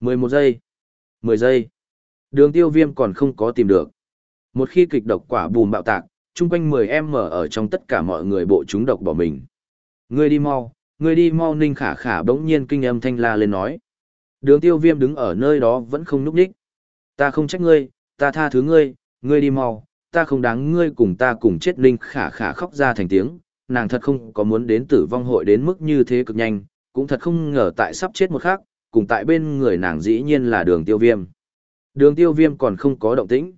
11 giây. 10 giây. Đường tiêu viêm còn không có tìm được. Một khi kịch độc quả bùm bạo tạc, chung quanh 10 em mở ở trong tất cả mọi người bộ chúng độc bỏ mình. Ngươi đi mau, ngươi đi mau ninh khả khả bỗng nhiên kinh âm thanh la lên nói. Đường tiêu viêm đứng ở nơi đó vẫn không núp đích. Ta không trách ngươi, ta tha thứ ngươi, ngươi đi mau, ta không đáng ngươi cùng ta cùng chết ninh khả khả khóc ra thành tiếng. Nàng thật không có muốn đến tử vong hội đến mức như thế cực nhanh, cũng thật không ngờ tại sắp chết một khắc cùng tại bên người nàng dĩ nhiên là đường tiêu viêm. Đường tiêu viêm còn không có động tĩnh.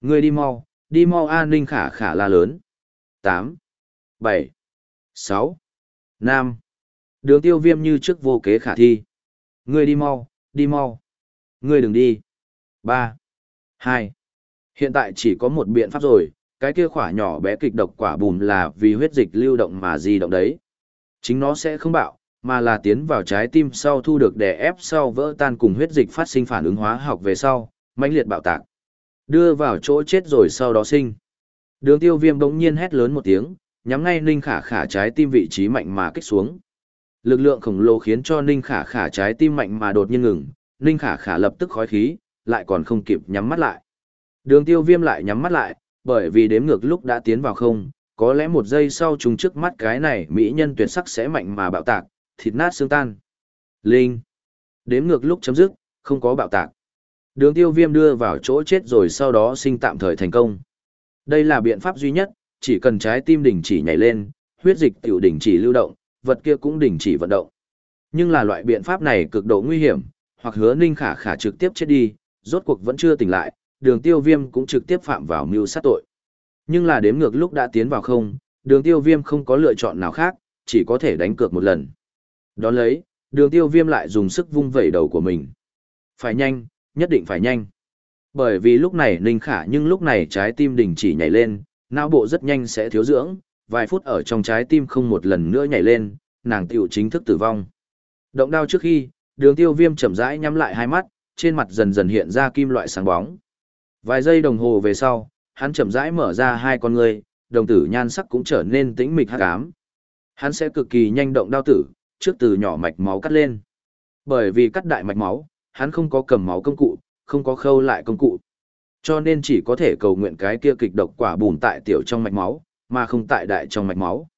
Ngươi đi mau, đi mau an ninh khả khả la lớn. 8, 7, 6, 5. Đường tiêu viêm như trước vô kế khả thi. Ngươi đi mau, đi mau. Ngươi đừng đi. 3, 2. Hiện tại chỉ có một biện pháp rồi, cái kia khỏa nhỏ bé kịch độc quả bùm là vì huyết dịch lưu động mà di động đấy. Chính nó sẽ không bạo, mà là tiến vào trái tim sau thu được đè ép sau vỡ tan cùng huyết dịch phát sinh phản ứng hóa học về sau, mãnh liệt bạo tạc. Đưa vào chỗ chết rồi sau đó sinh. Đường tiêu viêm đống nhiên hét lớn một tiếng, nhắm ngay Ninh Khả Khả trái tim vị trí mạnh mà kích xuống. Lực lượng khổng lồ khiến cho Ninh Khả Khả trái tim mạnh mà đột nhiên ngừng, Ninh Khả Khả lập tức khói khí, lại còn không kịp nhắm mắt lại. Đường tiêu viêm lại nhắm mắt lại, bởi vì đếm ngược lúc đã tiến vào không, có lẽ một giây sau trùng trước mắt cái này mỹ nhân tuyệt sắc sẽ mạnh mà bạo tạc, thịt nát xương tan. Linh. Đếm ngược lúc chấm dứt, không có bạo tạc. Đường tiêu viêm đưa vào chỗ chết rồi sau đó sinh tạm thời thành công. Đây là biện pháp duy nhất, chỉ cần trái tim đỉnh chỉ nhảy lên, huyết dịch tiểu đỉnh chỉ lưu động, vật kia cũng đỉnh chỉ vận động. Nhưng là loại biện pháp này cực độ nguy hiểm, hoặc hứa ninh khả khả trực tiếp chết đi, rốt cuộc vẫn chưa tỉnh lại, đường tiêu viêm cũng trực tiếp phạm vào mưu sát tội. Nhưng là đếm ngược lúc đã tiến vào không, đường tiêu viêm không có lựa chọn nào khác, chỉ có thể đánh cược một lần. Đón lấy, đường tiêu viêm lại dùng sức vung vẩy đầu của mình. Phải nhanh, nhất định phải nhanh. Bởi vì lúc này Ninh Khả nhưng lúc này trái tim đình chỉ nhảy lên, não bộ rất nhanh sẽ thiếu dưỡng, vài phút ở trong trái tim không một lần nữa nhảy lên, nàng tiểu chính thức tử vong. Động đao trước khi, đường tiêu viêm chậm rãi nhắm lại hai mắt, trên mặt dần dần hiện ra kim loại sáng bóng. Vài giây đồng hồ về sau, hắn chậm rãi mở ra hai con người, đồng tử nhan sắc cũng trở nên tĩnh mịch hát ám. Hắn sẽ cực kỳ nhanh động đao tử, trước từ nhỏ mạch máu cắt lên. Bởi vì cắt đại mạch máu, hắn không có cầm máu công cụ, không có khâu lại công cụ. Cho nên chỉ có thể cầu nguyện cái kia kịch độc quả bùn tại tiểu trong mạch máu, mà không tại đại trong mạch máu.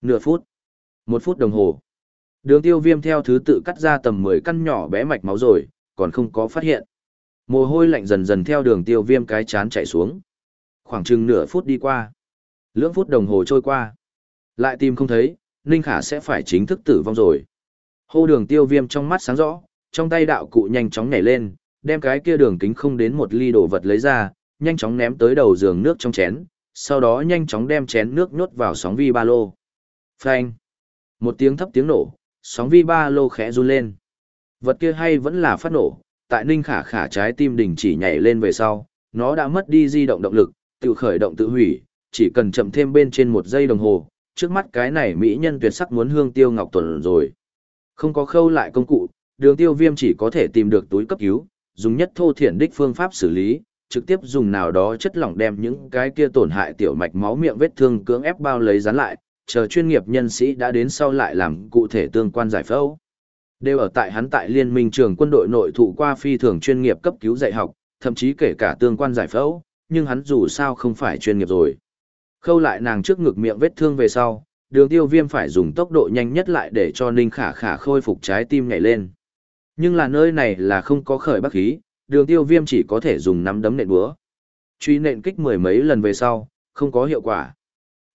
Nửa phút, một phút đồng hồ. Đường tiêu viêm theo thứ tự cắt ra tầm 10 căn nhỏ bé mạch máu rồi, còn không có phát hiện. Mồ hôi lạnh dần dần theo đường tiêu viêm cái chán chạy xuống. Khoảng chừng nửa phút đi qua. Lưỡng phút đồng hồ trôi qua. Lại tìm không thấy, Ninh Khả sẽ phải chính thức tử vong rồi. Hô đường tiêu viêm trong mắt sáng rõ, trong tay đạo cụ nhanh chóng nhảy lên, đem cái kia đường kính không đến một ly đồ vật lấy ra, nhanh chóng ném tới đầu giường nước trong chén, sau đó nhanh chóng đem chén nước nhốt vào sóng vi ba lô. Phanh! Một tiếng thấp tiếng nổ, sóng vi ba lô khẽ run lên. Vật kia hay vẫn là phát nổ, tại ninh khả khả trái tim đình chỉ nhảy lên về sau, nó đã mất đi di động động lực, tự khởi động tự hủy, chỉ cần chậm thêm bên trên một giây đồng hồ, trước mắt cái này mỹ nhân tuyệt sắc muốn hương tiêu ngọc tuần rồi. Không có khâu lại công cụ, đường tiêu viêm chỉ có thể tìm được túi cấp cứu, dùng nhất thô thiển đích phương pháp xử lý, trực tiếp dùng nào đó chất lỏng đem những cái kia tổn hại tiểu mạch máu miệng vết thương cưỡng ép bao lấy dán lại, chờ chuyên nghiệp nhân sĩ đã đến sau lại làm cụ thể tương quan giải phẫu. Đều ở tại hắn tại Liên minh trường quân đội nội thụ qua phi thường chuyên nghiệp cấp cứu dạy học, thậm chí kể cả tương quan giải phẫu, nhưng hắn dù sao không phải chuyên nghiệp rồi. Khâu lại nàng trước ngực miệng vết thương về sau, đường tiêu viêm phải dùng tốc độ nhanh nhất lại để cho Ninh Khả Khả khôi phục trái tim nhảy lên. Nhưng là nơi này là không có khởi bác khí, đường tiêu viêm chỉ có thể dùng nắm đấm nện búa. Truy nện kích mười mấy lần về sau, không có hiệu quả.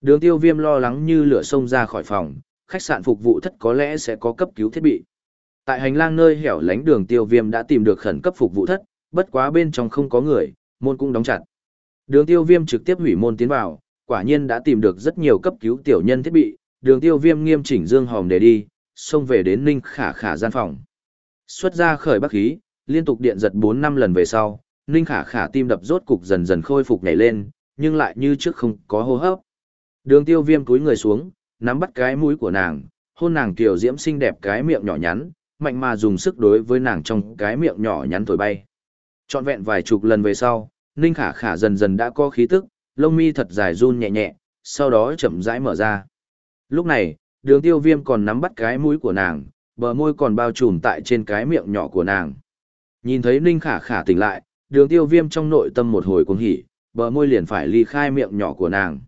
Đường tiêu viêm lo lắng như lửa sông ra khỏi phòng, khách sạn phục vụ thất có lẽ sẽ có cấp cứu thiết bị. Tại hành lang nơi hẻo lánh đường tiêu viêm đã tìm được khẩn cấp phục vụ thất, bất quá bên trong không có người, môn cũng đóng chặt. Đường tiêu viêm trực tiếp hủy môn tiến vào, quả nhiên đã tìm được rất nhiều cấp cứu tiểu nhân thiết bị, đường tiêu viêm nghiêm chỉnh dương hòm để đi, xông về đến ninh khả khả gian phòng. Xuất ra khởi bắc khí, liên tục điện giật 4 năm lần về sau, ninh khả khả tim đập rốt cục dần dần khôi phục nhảy lên, nhưng lại như trước không có hô hấp. Đường tiêu viêm cúi người xuống, nắm bắt cái mũi của nàng, hôn nàng kiều diễm xinh đẹp cái miệng nhỏ nhắn, mạnh mà dùng sức đối với nàng trong cái miệng nhỏ nhắn thổi bay. Chọn vẹn vài chục lần về sau, Ninh Khả Khả dần dần đã có khí tức, lông mi thật dài run nhẹ nhẹ, sau đó chậm rãi mở ra. Lúc này, đường tiêu viêm còn nắm bắt cái mũi của nàng, bờ môi còn bao trùm tại trên cái miệng nhỏ của nàng. Nhìn thấy Ninh Khả Khả tỉnh lại, đường tiêu viêm trong nội tâm một hồi cuồng hỉ, bờ môi liền phải ly khai miệng nhỏ của nàng.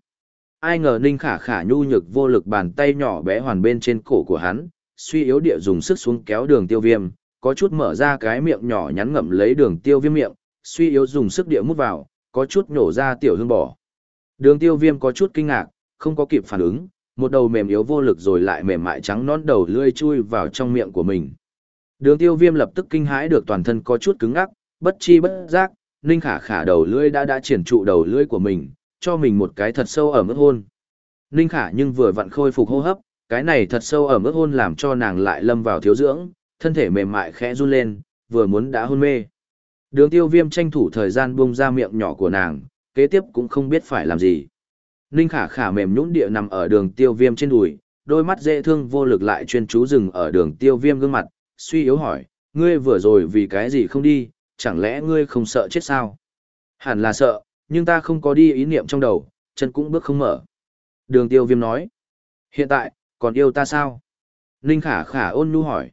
Ai ngờ Ninh Khả Khả nhu nhược vô lực bàn tay nhỏ bé hoàn bên trên cổ của hắn, suy yếu địa dùng sức xuống kéo đường tiêu viêm, có chút mở ra cái miệng nhỏ nhắn ngậm lấy đường tiêu viêm miệng, suy yếu dùng sức địa mút vào, có chút nhổ ra tiểu hương bỏ. Đường tiêu viêm có chút kinh ngạc, không có kịp phản ứng, một đầu mềm yếu vô lực rồi lại mềm mại trắng nón đầu lươi chui vào trong miệng của mình. Đường tiêu viêm lập tức kinh hãi được toàn thân có chút cứng ngắc, bất chi bất giác, Ninh Khả Khả đầu lưỡi đã đã triển trụ đầu lưỡi của mình, cho mình một cái thật sâu ở mức hôn. Ninh Khả nhưng vừa vặn khôi phục hô hấp, cái này thật sâu ở mức hôn làm cho nàng lại lâm vào thiếu dưỡng, thân thể mềm mại khẽ run lên, vừa muốn đã hôn mê. Đường tiêu viêm tranh thủ thời gian buông ra miệng nhỏ của nàng, kế tiếp cũng không biết phải làm gì. Ninh khả khả mềm nhũn địa nằm ở đường tiêu viêm trên đùi, đôi mắt dễ thương vô lực lại chuyên chú dừng ở đường tiêu viêm gương mặt, suy yếu hỏi, ngươi vừa rồi vì cái gì không đi, chẳng lẽ ngươi không sợ chết sao? Hẳn là sợ, nhưng ta không có đi ý niệm trong đầu, chân cũng bước không mở. Đường tiêu viêm nói, hiện tại, còn yêu ta sao? Ninh khả khả ôn nhu hỏi.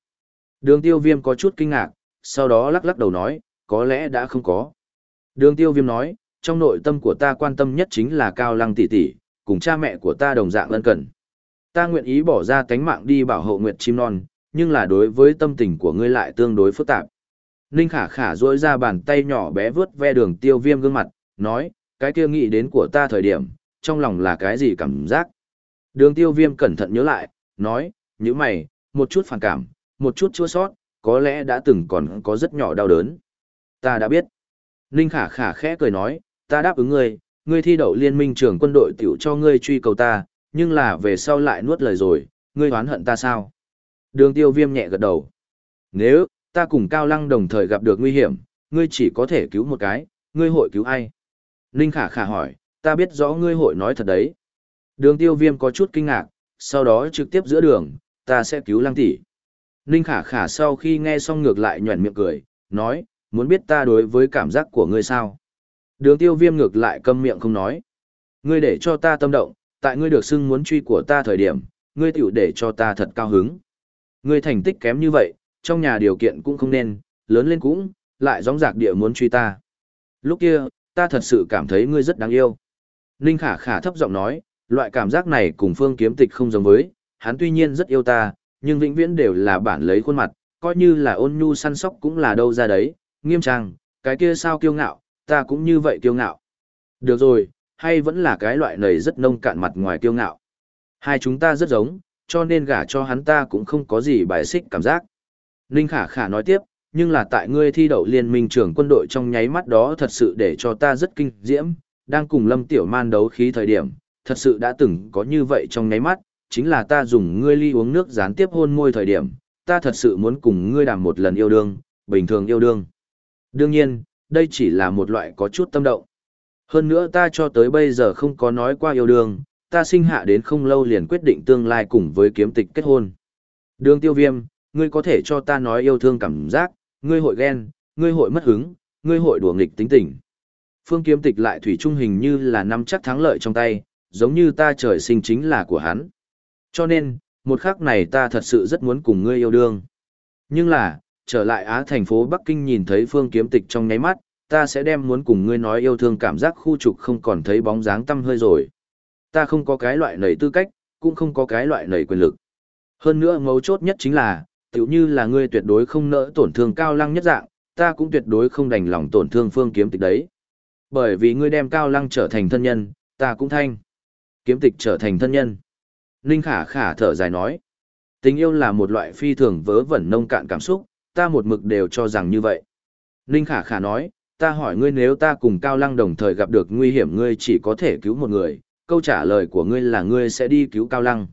Đường tiêu viêm có chút kinh ngạc, sau đó lắc lắc đầu nói, có lẽ đã không có. Đường tiêu viêm nói, trong nội tâm của ta quan tâm nhất chính là cao lăng tỷ tỷ, cùng cha mẹ của ta đồng dạng lân cận. Ta nguyện ý bỏ ra tánh mạng đi bảo hộ nguyệt chim non, nhưng là đối với tâm tình của ngươi lại tương đối phức tạp. Ninh khả khả duỗi ra bàn tay nhỏ bé vướt ve đường tiêu viêm gương mặt, nói, cái kia nghĩ đến của ta thời điểm, trong lòng là cái gì cảm giác. Đường tiêu viêm cẩn thận nhớ lại, nói, như mày, một chút phản cảm, một chút chua sót, có lẽ đã từng còn có rất nhỏ đau đớn. Ta đã biết. Ninh khả khả khẽ cười nói, ta đáp ứng ngươi, ngươi thi đậu liên minh trưởng quân đội tiểu cho ngươi truy cầu ta, nhưng là về sau lại nuốt lời rồi, ngươi oán hận ta sao? Đường tiêu viêm nhẹ gật đầu. Nếu, ta cùng Cao Lăng đồng thời gặp được nguy hiểm, ngươi chỉ có thể cứu một cái, ngươi hội cứu ai? Ninh khả khả hỏi, ta biết rõ ngươi hội nói thật đấy. Đường tiêu viêm có chút kinh ngạc, sau đó trực tiếp giữa đường, ta sẽ cứu Lăng tỷ. Ninh khả khả sau khi nghe xong ngược lại nhuẩn miệng cười, nói, muốn biết ta đối với cảm giác của ngươi sao? Đường tiêu viêm ngược lại câm miệng không nói. Ngươi để cho ta tâm động, tại ngươi được xưng muốn truy của ta thời điểm, ngươi tiểu để cho ta thật cao hứng. Ngươi thành tích kém như vậy, trong nhà điều kiện cũng không nên, lớn lên cũng, lại gióng giạc địa muốn truy ta. Lúc kia, ta thật sự cảm thấy ngươi rất đáng yêu. Ninh khả khả thấp giọng nói, loại cảm giác này cùng phương kiếm tịch không giống với, hắn tuy nhiên rất yêu ta, nhưng vĩnh viễn đều là bản lấy khuôn mặt, coi như là ôn nhu săn sóc cũng là đâu ra đấy, nghiêm trang, cái kia sao kiêu ngạo, ta cũng như vậy kiêu ngạo. Được rồi, hay vẫn là cái loại này rất nông cạn mặt ngoài kiêu ngạo. Hai chúng ta rất giống, cho nên gả cho hắn ta cũng không có gì bài xích cảm giác. Ninh Khả Khả nói tiếp, nhưng là tại ngươi thi đậu liên minh trưởng quân đội trong nháy mắt đó thật sự để cho ta rất kinh diễm, đang cùng Lâm Tiểu Man đấu khí thời điểm, thật sự đã từng có như vậy trong nháy mắt, chính là ta dùng ngươi ly uống nước gián tiếp hôn môi thời điểm, ta thật sự muốn cùng ngươi đàm một lần yêu đương, bình thường yêu đương. Đương nhiên, đây chỉ là một loại có chút tâm động. Hơn nữa ta cho tới bây giờ không có nói qua yêu đương, ta sinh hạ đến không lâu liền quyết định tương lai cùng với kiếm tịch kết hôn. Đường tiêu viêm, ngươi có thể cho ta nói yêu thương cảm giác, ngươi hội ghen, ngươi hội mất hứng, ngươi hội đùa nghịch tính tình. Phương kiếm tịch lại thủy trung hình như là nắm chắc thắng lợi trong tay, giống như ta trời sinh chính là của hắn. Cho nên, một khắc này ta thật sự rất muốn cùng ngươi yêu đương. Nhưng là, trở lại Á thành phố Bắc Kinh nhìn thấy phương kiếm tịch trong nháy mắt, ta sẽ đem muốn cùng ngươi nói yêu thương cảm giác khu trục không còn thấy bóng dáng tâm hơi rồi. Ta không có cái loại nảy tư cách, cũng không có cái loại nảy quyền lực. Hơn nữa mấu chốt nhất chính là, tiểu như là ngươi tuyệt đối không nỡ tổn thương cao lăng nhất dạng, ta cũng tuyệt đối không đành lòng tổn thương phương kiếm tịch đấy. Bởi vì ngươi đem cao lăng trở thành thân nhân, ta cũng thanh. Kiếm tịch trở thành thân nhân. Ninh khả khả thở dài nói. Tình yêu là một loại phi thường vớ vẩn nông cạn cảm xúc, ta một mực đều cho rằng như vậy. Ninh khả khả nói, ta hỏi ngươi nếu ta cùng Cao Lăng đồng thời gặp được nguy hiểm ngươi chỉ có thể cứu một người, câu trả lời của ngươi là ngươi sẽ đi cứu Cao Lăng.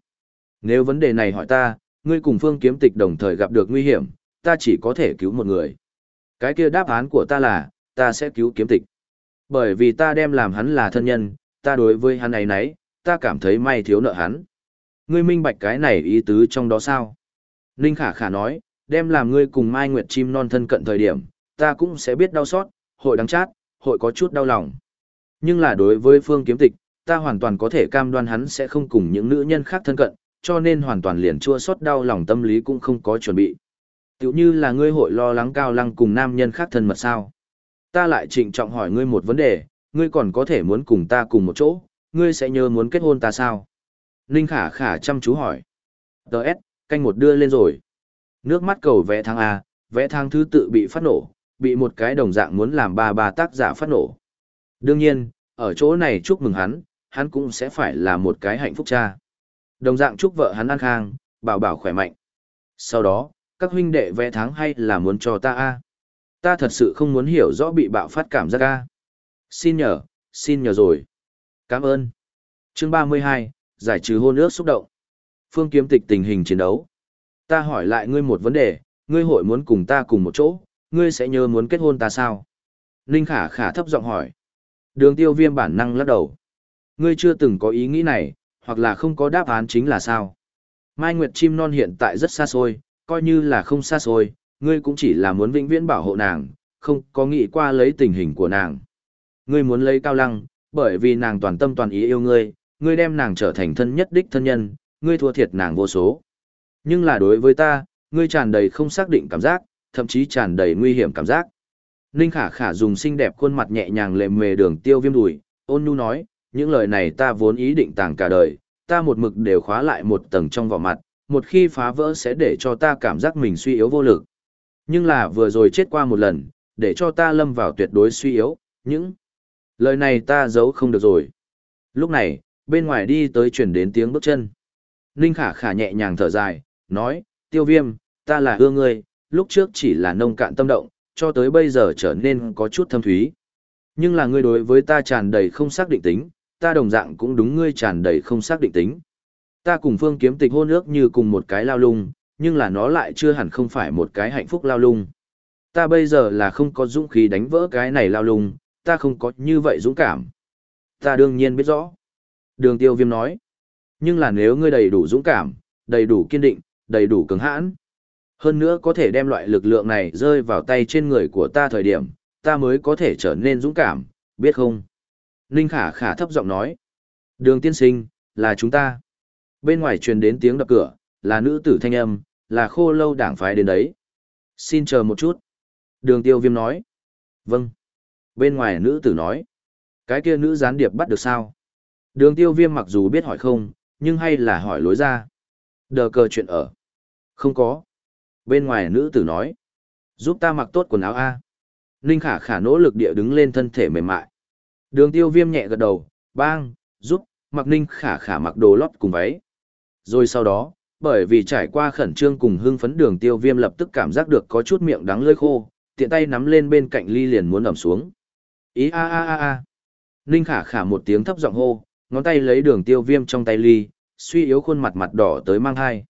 Nếu vấn đề này hỏi ta, ngươi cùng Phương Kiếm Tịch đồng thời gặp được nguy hiểm, ta chỉ có thể cứu một người. Cái kia đáp án của ta là, ta sẽ cứu Kiếm Tịch. Bởi vì ta đem làm hắn là thân nhân, ta đối với hắn ấy nấy, ta cảm thấy may thiếu nợ hắn. Ngươi minh bạch cái này ý tứ trong đó sao? Ninh Khả Khả nói, đem làm ngươi cùng Mai Nguyệt chim non thân cận thời điểm, ta cũng sẽ biết đau xót, hội đắng chát, hội có chút đau lòng. Nhưng là đối với phương kiếm tịch, ta hoàn toàn có thể cam đoan hắn sẽ không cùng những nữ nhân khác thân cận, cho nên hoàn toàn liền chua xót đau lòng tâm lý cũng không có chuẩn bị. Tiểu như là ngươi hội lo lắng cao lăng cùng nam nhân khác thân mật sao. Ta lại trịnh trọng hỏi ngươi một vấn đề, ngươi còn có thể muốn cùng ta cùng một chỗ, ngươi sẽ nhớ muốn kết hôn ta sao? Ninh khả khả chăm chú hỏi. Đợt, canh một đưa lên rồi. Nước mắt cầu vẽ thang A, vẽ thang thứ tự bị phát nổ, bị một cái đồng dạng muốn làm ba ba tác giả phát nổ. Đương nhiên, ở chỗ này chúc mừng hắn, hắn cũng sẽ phải là một cái hạnh phúc cha. Đồng dạng chúc vợ hắn an khang, bảo bảo khỏe mạnh. Sau đó, các huynh đệ vẽ tháng hay là muốn cho ta a Ta thật sự không muốn hiểu rõ bị bạo phát cảm giác a Xin nhờ, xin nhờ rồi. Cảm ơn. Chương 32, giải trừ hôn ước xúc động. Phương kiếm tịch tình hình chiến đấu. Ta hỏi lại ngươi một vấn đề, ngươi hội muốn cùng ta cùng một chỗ, ngươi sẽ nhớ muốn kết hôn ta sao? Ninh khả khả thấp giọng hỏi. Đường tiêu viêm bản năng lắc đầu. Ngươi chưa từng có ý nghĩ này, hoặc là không có đáp án chính là sao? Mai Nguyệt chim non hiện tại rất xa xôi, coi như là không xa xôi, ngươi cũng chỉ là muốn vĩnh viễn bảo hộ nàng, không có nghĩ qua lấy tình hình của nàng. Ngươi muốn lấy cao lăng, bởi vì nàng toàn tâm toàn ý yêu ngươi, ngươi đem nàng trở thành thân nhất đích thân nhân, ngươi thua thiệt nàng vô số. Nhưng là đối với ta, ngươi tràn đầy không xác định cảm giác, thậm chí tràn đầy nguy hiểm cảm giác. Ninh khả khả dùng xinh đẹp khuôn mặt nhẹ nhàng lệ mề đường tiêu viêm đùi, ôn nhu nói, những lời này ta vốn ý định tàng cả đời, ta một mực đều khóa lại một tầng trong vỏ mặt, một khi phá vỡ sẽ để cho ta cảm giác mình suy yếu vô lực. Nhưng là vừa rồi chết qua một lần, để cho ta lâm vào tuyệt đối suy yếu, những lời này ta giấu không được rồi. Lúc này, bên ngoài đi tới chuyển đến tiếng bước chân. Ninh khả khả nhẹ nhàng thở dài, nói, tiêu viêm, ta là ưa ngươi, lúc trước chỉ là nông cạn tâm động, cho tới bây giờ trở nên có chút thâm thúy. Nhưng là ngươi đối với ta tràn đầy không xác định tính, ta đồng dạng cũng đúng ngươi tràn đầy không xác định tính. Ta cùng phương kiếm tịch hôn ước như cùng một cái lao lung, nhưng là nó lại chưa hẳn không phải một cái hạnh phúc lao lung. Ta bây giờ là không có dũng khí đánh vỡ cái này lao lung, ta không có như vậy dũng cảm. Ta đương nhiên biết rõ. Đường tiêu viêm nói. Nhưng là nếu ngươi đầy đủ dũng cảm, đầy đủ kiên định, đầy đủ cứng hãn. Hơn nữa có thể đem loại lực lượng này rơi vào tay trên người của ta thời điểm, ta mới có thể trở nên dũng cảm, biết không? Ninh khả khả thấp giọng nói. Đường tiên sinh, là chúng ta. Bên ngoài truyền đến tiếng đập cửa, là nữ tử thanh âm, là khô lâu đảng phái đến đấy. Xin chờ một chút. Đường tiêu viêm nói. Vâng. Bên ngoài nữ tử nói. Cái kia nữ gián điệp bắt được sao? Đường tiêu viêm mặc dù biết hỏi không, nhưng hay là hỏi lối ra. Đờ cờ chuyện ở. Không có. Bên ngoài nữ tử nói. Giúp ta mặc tốt quần áo A. Ninh khả khả nỗ lực địa đứng lên thân thể mềm mại. Đường tiêu viêm nhẹ gật đầu, bang, giúp, mặc ninh khả khả mặc đồ lót cùng váy. Rồi sau đó, bởi vì trải qua khẩn trương cùng hưng phấn đường tiêu viêm lập tức cảm giác được có chút miệng đắng lơi khô, tiện tay nắm lên bên cạnh ly liền muốn ẩm xuống. Ý a a a a. Ninh khả khả một tiếng thấp giọng hô, ngón tay lấy đường tiêu viêm trong tay ly, suy yếu khuôn mặt mặt đỏ tới mang hai.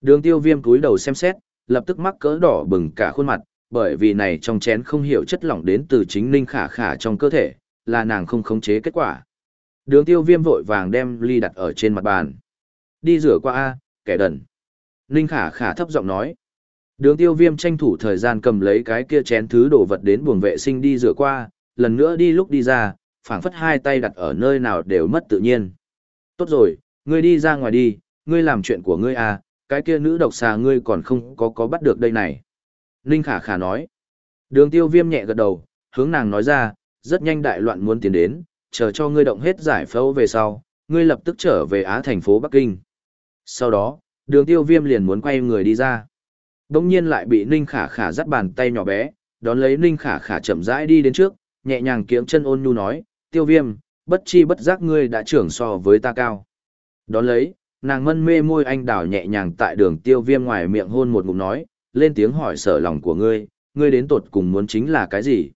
Đường tiêu viêm cúi đầu xem xét, lập tức mắc cỡ đỏ bừng cả khuôn mặt, bởi vì này trong chén không hiểu chất lỏng đến từ chính ninh khả khả trong cơ thể, là nàng không khống chế kết quả. Đường tiêu viêm vội vàng đem ly đặt ở trên mặt bàn. Đi rửa qua A, kẻ đần. Ninh khả khả thấp giọng nói. Đường tiêu viêm tranh thủ thời gian cầm lấy cái kia chén thứ đồ vật đến buồng vệ sinh đi rửa qua, lần nữa đi lúc đi ra, phảng phất hai tay đặt ở nơi nào đều mất tự nhiên. Tốt rồi, ngươi đi ra ngoài đi, ngươi làm chuyện của ngươi à, cái kia nữ độc xà ngươi còn không có có bắt được đây này. Ninh khả khả nói. Đường tiêu viêm nhẹ gật đầu, hướng nàng nói ra, rất nhanh đại loạn muốn tiến đến, chờ cho ngươi động hết giải phẫu về sau, ngươi lập tức trở về Á thành phố Bắc Kinh. Sau đó, đường tiêu viêm liền muốn quay người đi ra. Đông nhiên lại bị Ninh khả khả dắt bàn tay nhỏ bé, đón lấy Ninh khả khả chậm rãi đi đến trước, nhẹ nhàng kiếm chân ôn nhu nói, tiêu viêm, bất chi bất giác ngươi đã trưởng so với ta cao. Đón lấy, nàng mân mê môi anh đào nhẹ nhàng tại đường tiêu viêm ngoài miệng hôn một ngụm nói, lên tiếng hỏi sở lòng của ngươi, ngươi đến tột cùng muốn chính là cái gì?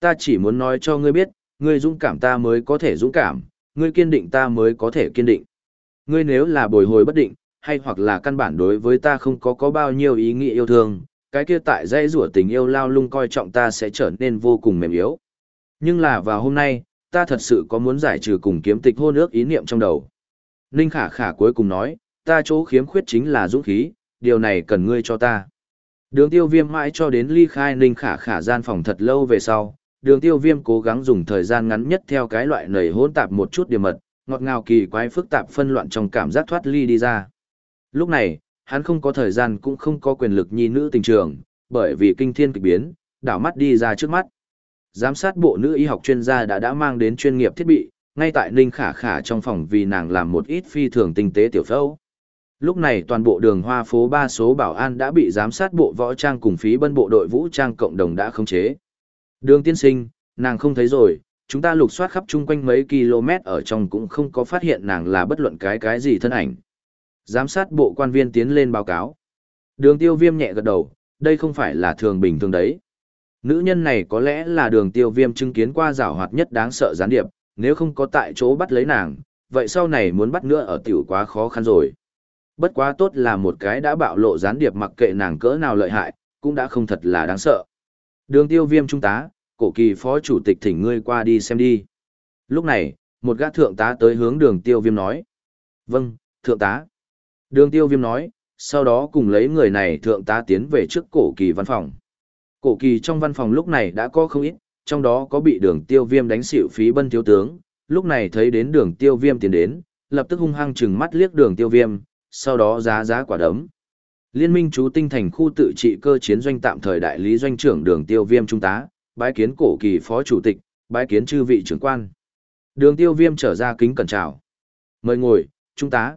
Ta chỉ muốn nói cho ngươi biết, ngươi dũng cảm ta mới có thể dũng cảm, ngươi kiên định ta mới có thể kiên định. Ngươi nếu là bồi hồi bất định, hay hoặc là căn bản đối với ta không có có bao nhiêu ý nghĩa yêu thương, cái kia tại dây rủa tình yêu lao lung coi trọng ta sẽ trở nên vô cùng mềm yếu. Nhưng là vào hôm nay, ta thật sự có muốn giải trừ cùng kiếm tịch hôn ước ý niệm trong đầu. Ninh khả khả cuối cùng nói, ta chỗ khiếm khuyết chính là dũng khí, điều này cần ngươi cho ta. Đường tiêu viêm mãi cho đến ly khai Ninh khả khả gian phòng thật lâu về sau, đường tiêu viêm cố gắng dùng thời gian ngắn nhất theo cái loại nầy hỗn tạp một chút điểm mật, ngọt ngào kỳ quái phức tạp phân loạn trong cảm giác thoát ly đi ra. Lúc này, hắn không có thời gian cũng không có quyền lực nhi nữ tình trường, bởi vì kinh thiên kịch biến, đảo mắt đi ra trước mắt. Giám sát bộ nữ y học chuyên gia đã đã mang đến chuyên nghiệp thiết bị, ngay tại Ninh Khả Khả trong phòng vì nàng làm một ít phi thường tinh tế tiểu phẫu. Lúc này toàn bộ đường hoa phố ba số bảo an đã bị giám sát bộ võ trang cùng phí bân bộ đội vũ trang cộng đồng đã khống chế. Đường tiên sinh, nàng không thấy rồi, chúng ta lục soát khắp chung quanh mấy km ở trong cũng không có phát hiện nàng là bất luận cái cái gì thân ảnh. Giám sát bộ quan viên tiến lên báo cáo. Đường tiêu viêm nhẹ gật đầu, đây không phải là thường bình thường đấy. Nữ nhân này có lẽ là đường tiêu viêm chứng kiến qua rào hoạt nhất đáng sợ gián điệp, nếu không có tại chỗ bắt lấy nàng, vậy sau này muốn bắt nữa ở tiểu quá khó khăn rồi. Bất quá tốt là một cái đã bạo lộ gián điệp mặc kệ nàng cỡ nào lợi hại, cũng đã không thật là đáng sợ. Đường tiêu viêm trung tá, cổ kỳ phó chủ tịch thỉnh ngươi qua đi xem đi. Lúc này, một gã thượng tá tới hướng đường tiêu viêm nói. Vâng, thượng tá. Đường tiêu viêm nói, sau đó cùng lấy người này thượng tá tiến về trước cổ kỳ văn phòng. Cổ kỳ trong văn phòng lúc này đã có không ít, trong đó có bị đường tiêu viêm đánh xỉu phí bân thiếu tướng, lúc này thấy đến đường tiêu viêm tiến đến, lập tức hung hăng chừng mắt liếc đường tiêu viêm, sau đó giá giá quả đấm. Liên minh chú tinh thành khu tự trị cơ chiến doanh tạm thời đại lý doanh trưởng đường tiêu viêm trung tá, bái kiến cổ kỳ phó chủ tịch, bái kiến chư vị trưởng quan. Đường tiêu viêm trở ra kính cẩn chào. Mời ngồi, trung tá.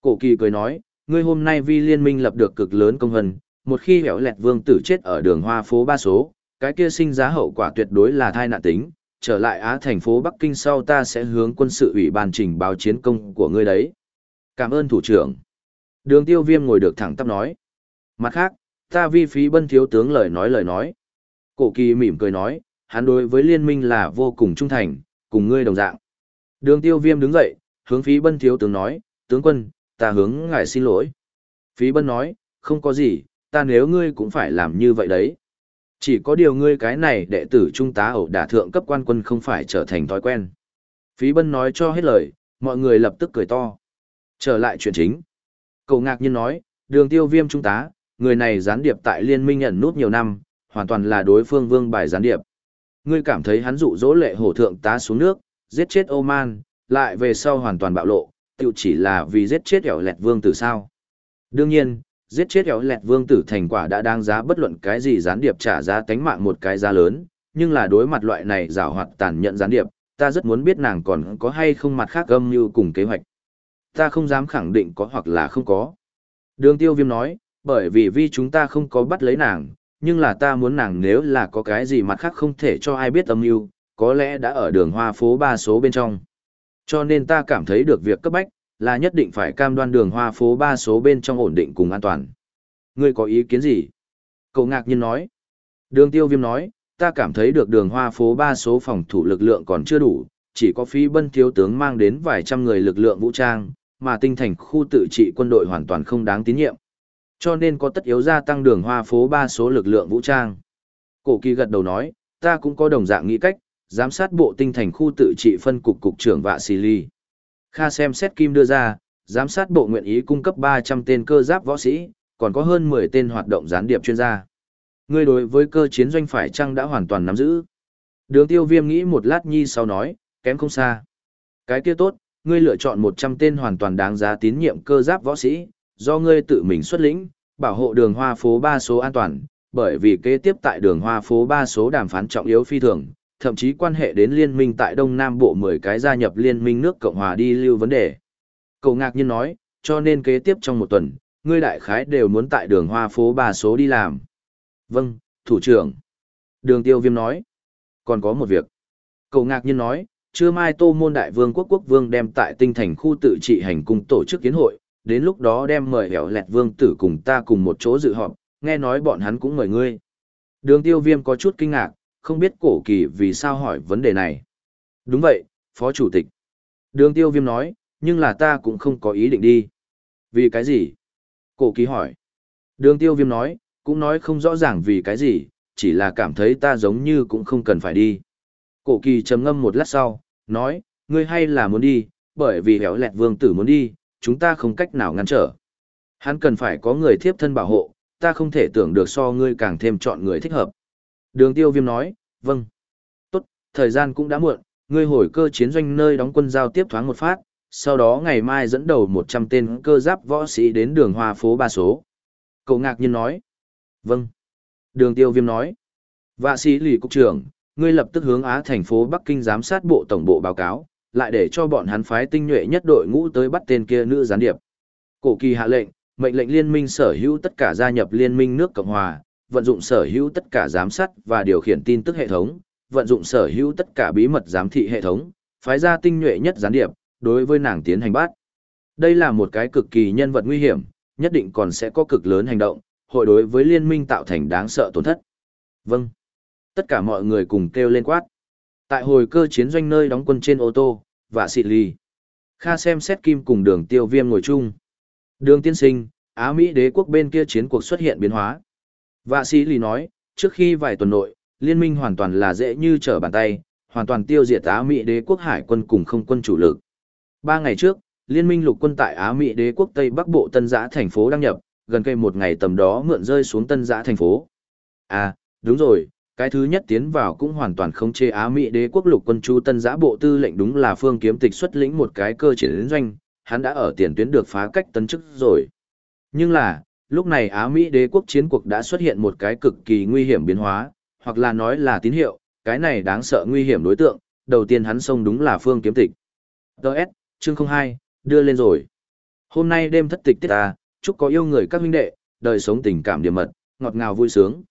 Cổ kỳ cười nói, ngươi hôm nay vi liên minh lập được cực lớn công hân, một khi hẻo lẹt vương tử chết ở đường hoa phố ba số, cái kia sinh giá hậu quả tuyệt đối là thai nạn tính, trở lại Á thành phố Bắc Kinh sau ta sẽ hướng quân sự ủy ban trình báo chiến công của ngươi đấy. Cảm ơn thủ trưởng. Đường tiêu viêm ngồi được thẳng tắp nói. Mặt khác, ta vi phí bân thiếu tướng lời nói lời nói. Cổ kỳ mỉm cười nói, hắn đối với liên minh là vô cùng trung thành, cùng ngươi đồng dạng. Đường tiêu viêm đứng dậy, hướng phí bân thiếu tướng nói, tướng quân, ta hướng ngài xin lỗi. Phí bân nói, không có gì, ta nếu ngươi cũng phải làm như vậy đấy. Chỉ có điều ngươi cái này đệ tử trung tá ẩu đả thượng cấp quan quân không phải trở thành thói quen. Phí bân nói cho hết lời, mọi người lập tức cười to. Trở lại chuyện chính. Cậu ngạc nhiên nói, đường tiêu viêm trung tá, người này gián điệp tại liên minh nhận nút nhiều năm, hoàn toàn là đối phương vương bài gián điệp. Ngươi cảm thấy hắn dụ dỗ lệ hổ thượng tá xuống nước, giết chết Oman, lại về sau hoàn toàn bạo lộ, tự chỉ là vì giết chết ẻo lẹt vương từ sao. Đương nhiên, giết chết éo lẹt vương tử thành quả đã đáng giá bất luận cái gì gián điệp trả giá tánh mạng một cái giá lớn, nhưng là đối mặt loại này giảo hoạt tàn nhẫn gián điệp, ta rất muốn biết nàng còn có hay không mặt khác âm mưu cùng kế hoạch. Ta không dám khẳng định có hoặc là không có. Đường tiêu viêm nói, bởi vì vì chúng ta không có bắt lấy nàng, nhưng là ta muốn nàng nếu là có cái gì mặt khác không thể cho ai biết âm mưu có lẽ đã ở đường hoa phố ba số bên trong. Cho nên ta cảm thấy được việc cấp bách, là nhất định phải cam đoan đường hoa phố ba số bên trong ổn định cùng an toàn. Ngươi có ý kiến gì? Cậu ngạc nhiên nói. Đường tiêu viêm nói, ta cảm thấy được đường hoa phố ba số phòng thủ lực lượng còn chưa đủ, chỉ có phí bân thiếu tướng mang đến vài trăm người lực lượng vũ trang, mà tinh thành khu tự trị quân đội hoàn toàn không đáng tín nhiệm. Cho nên có tất yếu gia tăng đường hoa phố ba số lực lượng vũ trang. Cổ kỳ gật đầu nói, ta cũng có đồng dạng nghĩ cách, giám sát bộ tinh thành khu tự trị phân cục cục trưởng Vạ Xì Ly. Kha xem xét kim đưa ra, giám sát bộ nguyện ý cung cấp 300 tên cơ giáp võ sĩ, còn có hơn 10 tên hoạt động gián điệp chuyên gia. Ngươi đối với cơ chiến doanh phải chăng đã hoàn toàn nắm giữ? Đường tiêu viêm nghĩ một lát nhi sau nói, kém không xa. Cái kia tốt, ngươi lựa chọn 100 tên hoàn toàn đáng giá tín nhiệm cơ giáp võ sĩ, do ngươi tự mình xuất lĩnh, bảo hộ đường hoa phố 3 số an toàn, bởi vì kế tiếp tại đường hoa phố 3 số đàm phán trọng yếu phi thường, thậm chí quan hệ đến liên minh tại Đông Nam Bộ 10 cái gia nhập liên minh nước Cộng Hòa đi lưu vấn đề. cậu ngạc nhiên nói, cho nên kế tiếp trong một tuần, ngươi đại khái đều muốn tại đường hoa phố 3 số đi làm. Vâng, thủ trưởng. Đường tiêu viêm nói. Còn có một việc. cậu ngạc nhiên nói, trưa mai tô môn đại vương quốc quốc vương đem tại tinh thành khu tự trị hành cung tổ chức kiến hội, đến lúc đó đem mời hẻo lẹt vương tử cùng ta cùng một chỗ dự họp, nghe nói bọn hắn cũng mời ngươi. Đường tiêu viêm có chút kinh ngạc, không biết cổ kỳ vì sao hỏi vấn đề này. Đúng vậy, phó chủ tịch. Đường tiêu viêm nói, nhưng là ta cũng không có ý định đi. Vì cái gì? Cổ kỳ hỏi. Đường tiêu viêm nói, cũng nói không rõ ràng vì cái gì, chỉ là cảm thấy ta giống như cũng không cần phải đi. Cổ kỳ trầm ngâm một lát sau, nói, ngươi hay là muốn đi, bởi vì héo lẹt vương tử muốn đi, chúng ta không cách nào ngăn trở. Hắn cần phải có người thiếp thân bảo hộ, ta không thể tưởng được so ngươi càng thêm chọn người thích hợp. Đường tiêu viêm nói, vâng. Tốt, thời gian cũng đã muộn, ngươi hồi cơ chiến doanh nơi đóng quân giao tiếp thoáng một phát, sau đó ngày mai dẫn đầu 100 tên cơ giáp võ sĩ đến đường hoa phố ba số. Cậu ngạc nhiên nói. Vâng. Đường tiêu viêm nói. Vạ sĩ lì cục trưởng, ngươi lập tức hướng Á thành phố Bắc Kinh giám sát bộ tổng bộ báo cáo, lại để cho bọn hắn phái tinh nhuệ nhất đội ngũ tới bắt tên kia nữ gián điệp. Cổ kỳ hạ lệnh, mệnh lệnh liên minh sở hữu tất cả gia nhập liên minh nước Cộng Hòa, vận dụng sở hữu tất cả giám sát và điều khiển tin tức hệ thống, vận dụng sở hữu tất cả bí mật giám thị hệ thống, phái ra tinh nhuệ nhất gián điệp, đối với nàng tiến hành bắt. Đây là một cái cực kỳ nhân vật nguy hiểm, nhất định còn sẽ có cực lớn hành động, hội đối với liên minh tạo thành đáng sợ tổn thất. Vâng. Tất cả mọi người cùng kêu lên quát. Tại hồi cơ chiến doanh nơi đóng quân trên ô tô, và xịt ly. Kha xem xét kim cùng đường tiêu viêm ngồi chung. Đường tiên sinh, Á Mỹ đế quốc bên kia chiến cuộc xuất hiện biến hóa. Vạ sĩ lì nói, trước khi vài tuần nội, liên minh hoàn toàn là dễ như trở bàn tay, hoàn toàn tiêu diệt Á Mỹ đế quốc hải quân cùng không quân chủ lực. Ba ngày trước, liên minh lục quân tại Á Mỹ đế quốc Tây Bắc Bộ Tân Giã thành phố đăng nhập, gần cây một ngày tầm đó mượn rơi xuống Tân Giã thành phố. À, đúng rồi, cái thứ nhất tiến vào cũng hoàn toàn không chê Á Mỹ đế quốc lục quân chú Tân Giã Bộ Tư lệnh đúng là phương kiếm tịch xuất lĩnh một cái cơ chiến doanh, hắn đã ở tiền tuyến được phá cách tấn chức rồi. Nhưng là, lúc này Á Mỹ đế quốc chiến cuộc đã xuất hiện một cái cực kỳ nguy hiểm biến hóa, hoặc là nói là tín hiệu, cái này đáng sợ nguy hiểm đối tượng, đầu tiên hắn xông đúng là phương kiếm tịch. Đợt, chương 02, đưa lên rồi. Hôm nay đêm thất tịch tiết ta, chúc có yêu người các huynh đệ, đời sống tình cảm điểm mật, ngọt ngào vui sướng.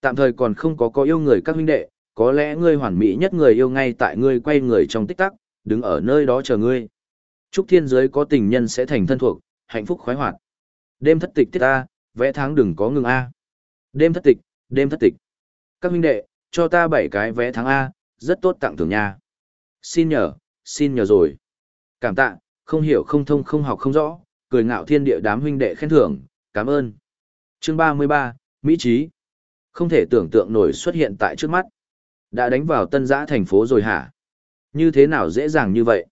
Tạm thời còn không có có yêu người các huynh đệ, có lẽ ngươi hoàn mỹ nhất người yêu ngay tại ngươi quay người trong tích tắc, đứng ở nơi đó chờ ngươi. Chúc thiên giới có tình nhân sẽ thành thân thuộc, hạnh phúc khoái hoạt. Đêm thất tịch tiết ta, vẽ tháng đừng có ngừng A. Đêm thất tịch, đêm thất tịch. Các huynh đệ, cho ta bảy cái vé tháng A, rất tốt tặng thưởng nha. Xin nhờ, xin nhờ rồi. Cảm tạ, không hiểu không thông không học không rõ, cười ngạo thiên địa đám huynh đệ khen thưởng, cảm ơn. Chương 33, Mỹ Trí. Không thể tưởng tượng nổi xuất hiện tại trước mắt. Đã đánh vào tân giã thành phố rồi hả? Như thế nào dễ dàng như vậy?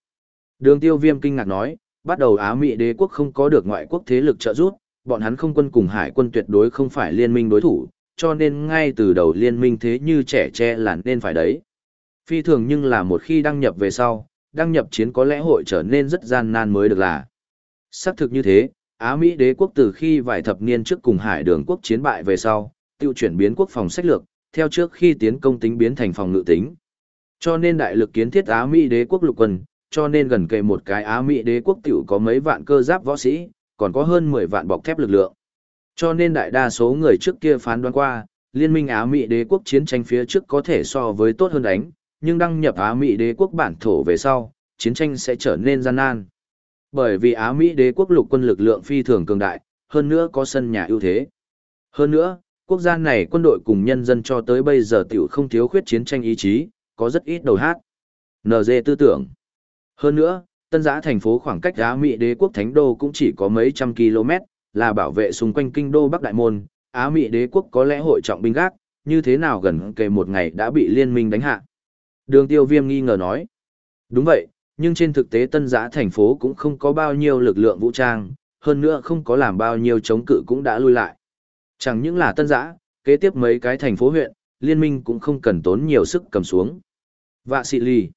Đường tiêu viêm kinh ngạc nói, bắt đầu Á Mỹ đế quốc không có được ngoại quốc thế lực trợ giúp, bọn hắn không quân cùng hải quân tuyệt đối không phải liên minh đối thủ, cho nên ngay từ đầu liên minh thế như trẻ tre là nên phải đấy. Phi thường nhưng là một khi đăng nhập về sau, đăng nhập chiến có lẽ hội trở nên rất gian nan mới được là. Xác thực như thế, Á Mỹ đế quốc từ khi vài thập niên trước cùng hải đường quốc chiến bại về sau, tiêu chuyển biến quốc phòng sách lược, theo trước khi tiến công tính biến thành phòng ngự tính. Cho nên đại lực kiến thiết Á Mỹ đế quốc lục quân, cho nên gần kề một cái Á Mỹ đế quốc tiểu có mấy vạn cơ giáp võ sĩ, còn có hơn 10 vạn bọc thép lực lượng. Cho nên đại đa số người trước kia phán đoán qua, liên minh Á Mỹ đế quốc chiến tranh phía trước có thể so với tốt hơn đánh, nhưng đăng nhập Á Mỹ đế quốc bản thổ về sau, chiến tranh sẽ trở nên gian nan. Bởi vì Á Mỹ đế quốc lục quân lực lượng phi thường cường đại, hơn nữa có sân nhà ưu thế. Hơn nữa, quốc gia này quân đội cùng nhân dân cho tới bây giờ tiểu không thiếu khuyết chiến tranh ý chí, có rất ít đầu hát. NG tư tưởng. Hơn nữa, tân giã thành phố khoảng cách Á Mỹ đế quốc thánh đô cũng chỉ có mấy trăm km, là bảo vệ xung quanh kinh đô Bắc Đại Môn, Á Mỹ đế quốc có lẽ hội trọng binh gác, như thế nào gần kề một ngày đã bị liên minh đánh hạ. Đường tiêu viêm nghi ngờ nói. Đúng vậy, nhưng trên thực tế tân giã thành phố cũng không có bao nhiêu lực lượng vũ trang, hơn nữa không có làm bao nhiêu chống cự cũng đã lui lại. Chẳng những là tân giã, kế tiếp mấy cái thành phố huyện, liên minh cũng không cần tốn nhiều sức cầm xuống. Vạ xị lì.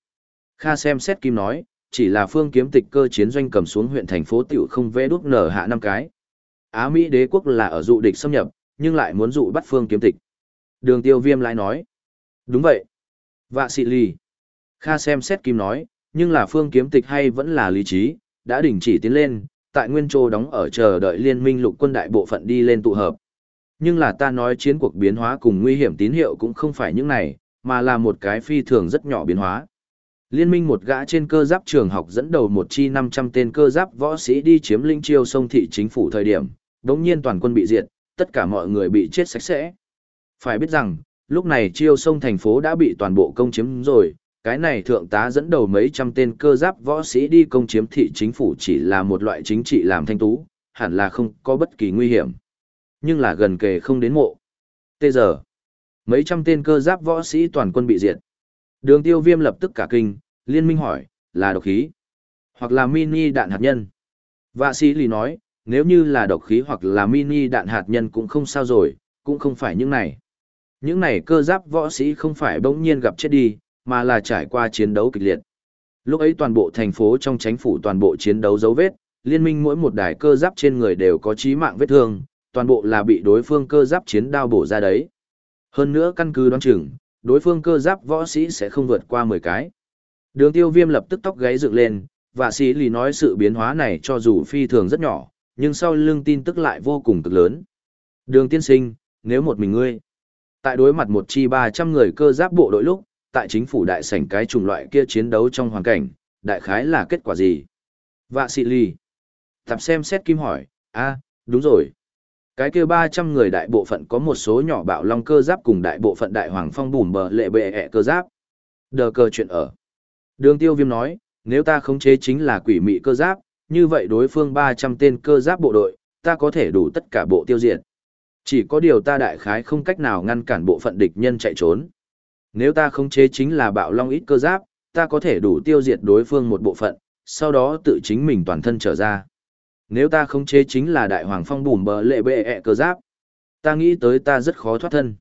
Kha xem xét kim nói, chỉ là phương kiếm tịch cơ chiến doanh cầm xuống huyện thành phố tiểu không vẽ đúc nở hạ năm cái. Á Mỹ đế quốc là ở dụ địch xâm nhập, nhưng lại muốn dụ bắt phương kiếm tịch. Đường tiêu viêm lại nói. Đúng vậy. Vạ xị lì. Kha xem xét kim nói, nhưng là phương kiếm tịch hay vẫn là lý trí, đã đình chỉ tiến lên, tại Nguyên Châu đóng ở chờ đợi liên minh lục quân đại bộ phận đi lên tụ hợp. Nhưng là ta nói chiến cuộc biến hóa cùng nguy hiểm tín hiệu cũng không phải những này, mà là một cái phi thường rất nhỏ biến hóa. Liên minh một gã trên cơ giáp trường học dẫn đầu một chi 500 tên cơ giáp võ sĩ đi chiếm linh chiêu sông thị chính phủ thời điểm, đống nhiên toàn quân bị diệt, tất cả mọi người bị chết sạch sẽ. Phải biết rằng, lúc này chiêu sông thành phố đã bị toàn bộ công chiếm rồi, cái này thượng tá dẫn đầu mấy trăm tên cơ giáp võ sĩ đi công chiếm thị chính phủ chỉ là một loại chính trị làm thanh tú, hẳn là không có bất kỳ nguy hiểm. Nhưng là gần kề không đến mộ. Tê giờ, mấy trăm tên cơ giáp võ sĩ toàn quân bị diệt. Đường tiêu viêm lập tức cả kinh, liên minh hỏi, là độc khí, hoặc là mini đạn hạt nhân. Vạ sĩ lì nói, nếu như là độc khí hoặc là mini đạn hạt nhân cũng không sao rồi, cũng không phải những này. Những này cơ giáp võ sĩ không phải bỗng nhiên gặp chết đi, mà là trải qua chiến đấu kịch liệt. Lúc ấy toàn bộ thành phố trong chính phủ toàn bộ chiến đấu dấu vết, liên minh mỗi một đài cơ giáp trên người đều có chí mạng vết thương, toàn bộ là bị đối phương cơ giáp chiến đao bổ ra đấy. Hơn nữa căn cứ đoán chừng, đối phương cơ giáp võ sĩ sẽ không vượt qua 10 cái. Đường tiêu viêm lập tức tóc gáy dựng lên, và sĩ lì nói sự biến hóa này cho dù phi thường rất nhỏ, nhưng sau lưng tin tức lại vô cùng cực lớn. Đường tiên sinh, nếu một mình ngươi, tại đối mặt một chi 300 người cơ giáp bộ đội lúc, tại chính phủ đại sảnh cái chủng loại kia chiến đấu trong hoàn cảnh, đại khái là kết quả gì? Vạ sĩ lì. Tập xem xét kim hỏi, a đúng rồi. Cái kia 300 người đại bộ phận có một số nhỏ bạo long cơ giáp cùng đại bộ phận đại hoàng phong bùm bờ lệ bệ ẹ cơ giáp. Đờ cơ chuyện ở. Đường tiêu viêm nói, nếu ta khống chế chính là quỷ mị cơ giáp, như vậy đối phương 300 tên cơ giáp bộ đội, ta có thể đủ tất cả bộ tiêu diệt. Chỉ có điều ta đại khái không cách nào ngăn cản bộ phận địch nhân chạy trốn. Nếu ta khống chế chính là bạo long ít cơ giáp, ta có thể đủ tiêu diệt đối phương một bộ phận, sau đó tự chính mình toàn thân trở ra. Nếu ta không chế chính là đại hoàng phong bùm bờ lệ bệ ẹ cơ giáp, ta nghĩ tới ta rất khó thoát thân.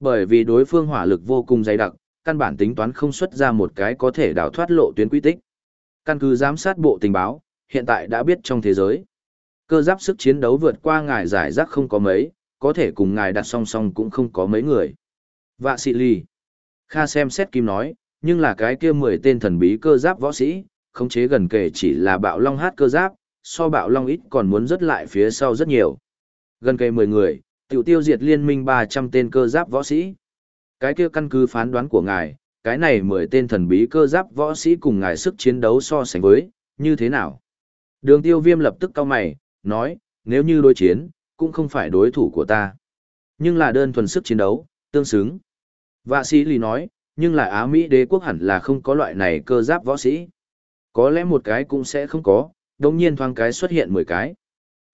Bởi vì đối phương hỏa lực vô cùng dày đặc, căn bản tính toán không xuất ra một cái có thể đào thoát lộ tuyến quy tích. Căn cứ giám sát bộ tình báo, hiện tại đã biết trong thế giới. Cơ giáp sức chiến đấu vượt qua ngài giải rác không có mấy, có thể cùng ngài đặt song song cũng không có mấy người. Vạ sĩ ly. Kha xem xét kim nói, nhưng là cái kia 10 tên thần bí cơ giáp võ sĩ, khống chế gần kề chỉ là bạo long hát cơ giáp, so bạo long ít còn muốn rất lại phía sau rất nhiều. Gần kề 10 người, tiểu tiêu diệt liên minh 300 tên cơ giáp võ sĩ. Cái kia căn cứ phán đoán của ngài, cái này 10 tên thần bí cơ giáp võ sĩ cùng ngài sức chiến đấu so sánh với, như thế nào? Đường tiêu viêm lập tức cao mày, nói, nếu như đối chiến, cũng không phải đối thủ của ta. Nhưng là đơn thuần sức chiến đấu, tương xứng. Vạ sĩ lì nói, nhưng là Á Mỹ đế quốc hẳn là không có loại này cơ giáp võ sĩ. Có lẽ một cái cũng sẽ không có, đồng nhiên thoáng cái xuất hiện 10 cái.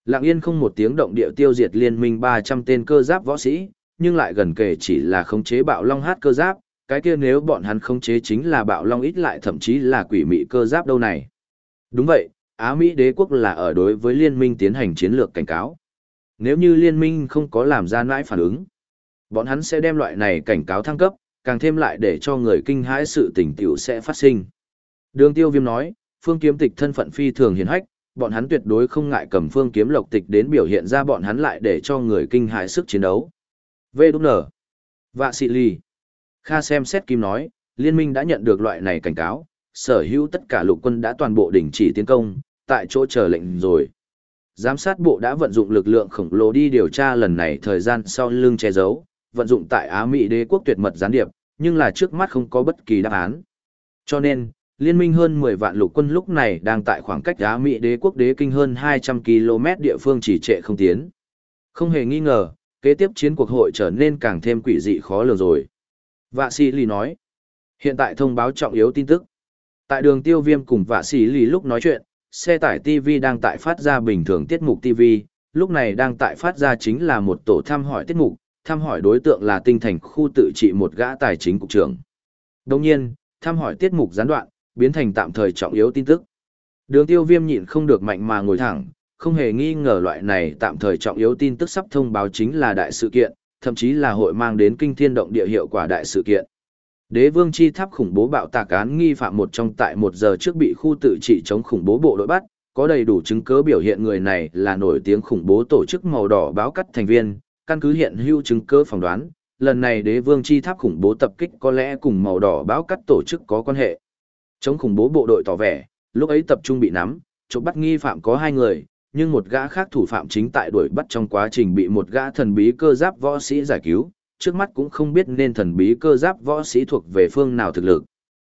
Lặng yên không một tiếng động địa tiêu diệt liên minh 300 tên cơ giáp võ sĩ, nhưng lại gần kể chỉ là khống chế bạo long hát cơ giáp, cái kia nếu bọn hắn khống chế chính là bạo long ít lại thậm chí là quỷ mị cơ giáp đâu này. Đúng vậy, Á Mỹ đế quốc là ở đối với liên minh tiến hành chiến lược cảnh cáo. Nếu như liên minh không có làm ra nãi phản ứng, bọn hắn sẽ đem loại này cảnh cáo thăng cấp, càng thêm lại để cho người kinh hãi sự tình tiểu sẽ phát sinh. Đường tiêu viêm nói, phương kiếm tịch thân phận phi thường hiền hách, bọn hắn tuyệt đối không ngại cầm phương kiếm lộc tịch đến biểu hiện ra bọn hắn lại để cho người kinh hại sức chiến đấu. V đúng nở. Vạ xị ly. Kha xem xét kim nói, liên minh đã nhận được loại này cảnh cáo, sở hữu tất cả lục quân đã toàn bộ đình chỉ tiến công, tại chỗ chờ lệnh rồi. Giám sát bộ đã vận dụng lực lượng khổng lồ đi điều tra lần này thời gian sau lưng che giấu, vận dụng tại Á Mỹ đế quốc tuyệt mật gián điệp, nhưng là trước mắt không có bất kỳ đáp án. Cho nên, liên minh hơn 10 vạn lục quân lúc này đang tại khoảng cách Á Mỹ đế quốc đế kinh hơn 200 km địa phương chỉ trệ không tiến. Không hề nghi ngờ, kế tiếp chiến cuộc hội trở nên càng thêm quỷ dị khó lường rồi. Vạ sĩ lì nói, hiện tại thông báo trọng yếu tin tức. Tại đường tiêu viêm cùng vạ sĩ lì lúc nói chuyện, xe tải TV đang tại phát ra bình thường tiết mục TV, lúc này đang tại phát ra chính là một tổ thăm hỏi tiết mục, thăm hỏi đối tượng là tinh thành khu tự trị một gã tài chính cục trưởng. Đồng nhiên, thăm hỏi tiết mục gián đoạn, biến thành tạm thời trọng yếu tin tức. Đường tiêu viêm nhịn không được mạnh mà ngồi thẳng, không hề nghi ngờ loại này tạm thời trọng yếu tin tức sắp thông báo chính là đại sự kiện, thậm chí là hội mang đến kinh thiên động địa hiệu quả đại sự kiện. Đế vương chi tháp khủng bố bạo tạc án nghi phạm một trong tại một giờ trước bị khu tự trị chống khủng bố bộ đội bắt, có đầy đủ chứng cứ biểu hiện người này là nổi tiếng khủng bố tổ chức màu đỏ báo cắt thành viên, căn cứ hiện hữu chứng cứ phỏng đoán, lần này đế vương chi tháp khủng bố tập kích có lẽ cùng màu đỏ báo cắt tổ chức có quan hệ. Chống khủng bố bộ đội tỏ vẻ, lúc ấy tập trung bị nắm, chỗ bắt nghi phạm có hai người, nhưng một gã khác thủ phạm chính tại đuổi bắt trong quá trình bị một gã thần bí cơ giáp võ sĩ giải cứu, trước mắt cũng không biết nên thần bí cơ giáp võ sĩ thuộc về phương nào thực lực.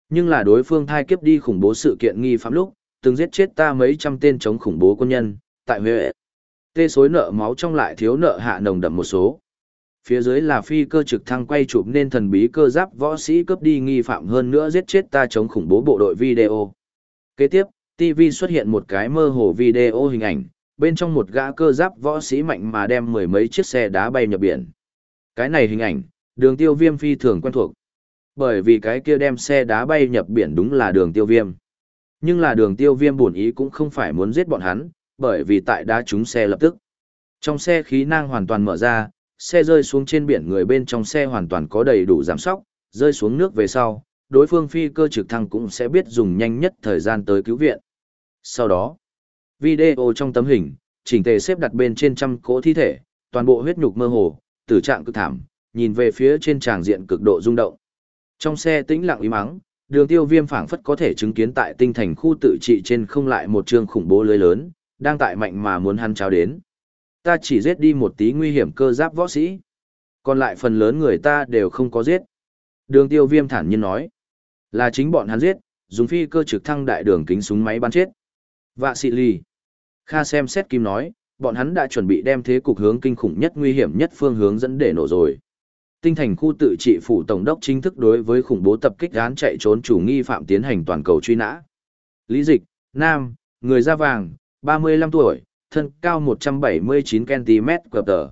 Nhưng là đối phương thai kiếp đi khủng bố sự kiện nghi phạm lúc, từng giết chết ta mấy trăm tên chống khủng bố quân nhân, tại Huệ. Tê xối nợ máu trong lại thiếu nợ hạ nồng đậm một số. Phía dưới là phi cơ trực thăng quay chụp nên thần bí cơ giáp võ sĩ cướp đi nghi phạm hơn nữa giết chết ta chống khủng bố bộ đội video. Kế tiếp, TV xuất hiện một cái mơ hồ video hình ảnh, bên trong một gã cơ giáp võ sĩ mạnh mà đem mười mấy chiếc xe đá bay nhập biển. Cái này hình ảnh, đường tiêu viêm phi thường quen thuộc. Bởi vì cái kia đem xe đá bay nhập biển đúng là đường tiêu viêm. Nhưng là đường tiêu viêm buồn ý cũng không phải muốn giết bọn hắn, bởi vì tại đá chúng xe lập tức. Trong xe khí năng hoàn toàn mở ra, xe rơi xuống trên biển người bên trong xe hoàn toàn có đầy đủ giảm sóc, rơi xuống nước về sau, đối phương phi cơ trực thăng cũng sẽ biết dùng nhanh nhất thời gian tới cứu viện. Sau đó, video trong tấm hình, chỉnh tề xếp đặt bên trên trăm cỗ thi thể, toàn bộ huyết nhục mơ hồ, tử trạng cực thảm, nhìn về phía trên tràng diện cực độ rung động. Trong xe tĩnh lặng im mắng, đường tiêu viêm phảng phất có thể chứng kiến tại tinh thành khu tự trị trên không lại một trường khủng bố lưới lớn, đang tại mạnh mà muốn hắn cháo đến. Ta chỉ giết đi một tí nguy hiểm cơ giáp võ sĩ. Còn lại phần lớn người ta đều không có giết. Đường tiêu viêm thản nhiên nói. Là chính bọn hắn giết, dùng phi cơ trực thăng đại đường kính súng máy bắn chết. Vạ xị lì. Kha xem xét kim nói, bọn hắn đã chuẩn bị đem thế cục hướng kinh khủng nhất nguy hiểm nhất phương hướng dẫn để nổ rồi. Tinh thành khu tự trị phủ tổng đốc chính thức đối với khủng bố tập kích án chạy trốn chủ nghi phạm tiến hành toàn cầu truy nã. Lý dịch, nam, người da vàng, 35 tuổi, thân cao 179cm quẹp tờ.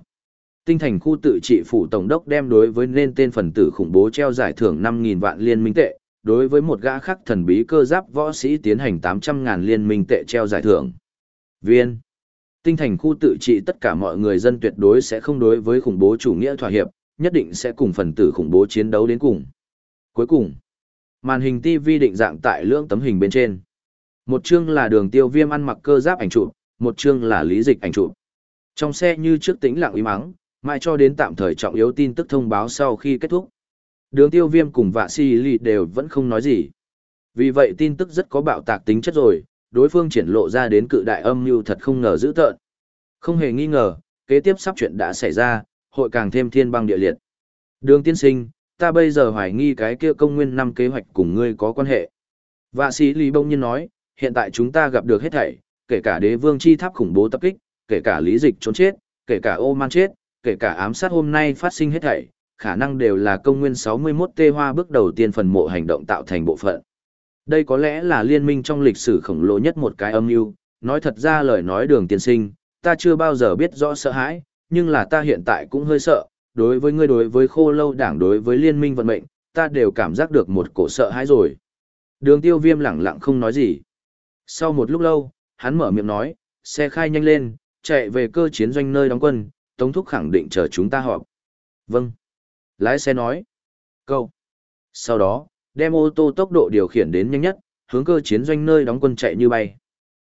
Tinh thành khu tự trị phủ tổng đốc đem đối với nên tên phần tử khủng bố treo giải thưởng 5.000 vạn liên minh tệ, đối với một gã khắc thần bí cơ giáp võ sĩ tiến hành 800.000 liên minh tệ treo giải thưởng. Viên Tinh thành khu tự trị tất cả mọi người dân tuyệt đối sẽ không đối với khủng bố chủ nghĩa thỏa hiệp, nhất định sẽ cùng phần tử khủng bố chiến đấu đến cùng. Cuối cùng, màn hình TV định dạng tại lưỡng tấm hình bên trên. Một chương là đường tiêu viêm ăn mặc cơ giáp ảnh chụp, một chương là lý dịch ảnh chụp. Trong xe như trước tĩnh lặng im mắng, mãi cho đến tạm thời trọng yếu tin tức thông báo sau khi kết thúc. Đường tiêu viêm cùng vạ si lì đều vẫn không nói gì. Vì vậy tin tức rất có bạo tạc tính chất rồi, đối phương triển lộ ra đến cự đại âm mưu thật không ngờ dữ tợn. Không hề nghi ngờ, kế tiếp sắp chuyện đã xảy ra, hội càng thêm thiên băng địa liệt. Đường tiên sinh, ta bây giờ hoài nghi cái kia công nguyên năm kế hoạch cùng ngươi có quan hệ. Vạ sĩ Lý bông nhiên nói, hiện tại chúng ta gặp được hết thảy, kể cả đế vương chi tháp khủng bố tập kích, kể cả lý dịch trốn chết, kể cả ô man chết, kể cả ám sát hôm nay phát sinh hết thảy, khả năng đều là công nguyên 61 tê hoa bước đầu tiên phần mộ hành động tạo thành bộ phận. Đây có lẽ là liên minh trong lịch sử khổng lồ nhất một cái âm mưu nói thật ra lời nói đường tiên sinh, ta chưa bao giờ biết rõ sợ hãi, nhưng là ta hiện tại cũng hơi sợ, đối với ngươi đối với khô lâu đảng đối với liên minh vận mệnh, ta đều cảm giác được một cổ sợ hãi rồi. Đường tiêu viêm lặng lặng không nói gì. Sau một lúc lâu, hắn mở miệng nói, xe khai nhanh lên, chạy về cơ chiến doanh nơi đóng quân, Tống Thúc khẳng định chờ chúng ta họp. Vâng. Lái xe nói. Câu. Sau đó, đem ô tô tốc độ điều khiển đến nhanh nhất, hướng cơ chiến doanh nơi đóng quân chạy như bay.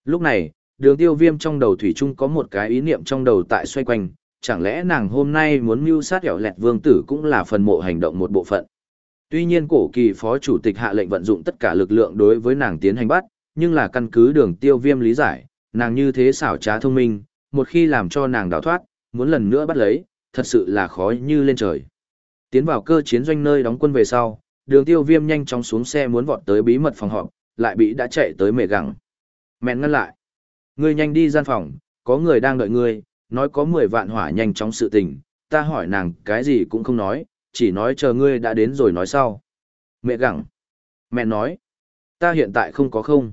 Lúc này, đường tiêu viêm trong đầu Thủy Trung có một cái ý niệm trong đầu tại xoay quanh, chẳng lẽ nàng hôm nay muốn mưu sát hẻo lẹt vương tử cũng là phần mộ hành động một bộ phận. Tuy nhiên cổ kỳ phó chủ tịch hạ lệnh vận dụng tất cả lực lượng đối với nàng tiến hành bắt, nhưng là căn cứ đường tiêu viêm lý giải, nàng như thế xảo trá thông minh, một khi làm cho nàng đào thoát, muốn lần nữa bắt lấy, thật sự là khó như lên trời. Tiến vào cơ chiến doanh nơi đóng quân về sau, đường tiêu viêm nhanh chóng xuống xe muốn vọt tới bí mật phòng họp, lại bị đã chạy tới mẹ gặng. Mẹn ngăn lại. Ngươi nhanh đi gian phòng, có người đang đợi ngươi, nói có 10 vạn hỏa nhanh chóng sự tình, ta hỏi nàng cái gì cũng không nói, chỉ nói chờ ngươi đã đến rồi nói sau. Mẹ gặng. Mẹ nói, ta hiện tại không có không.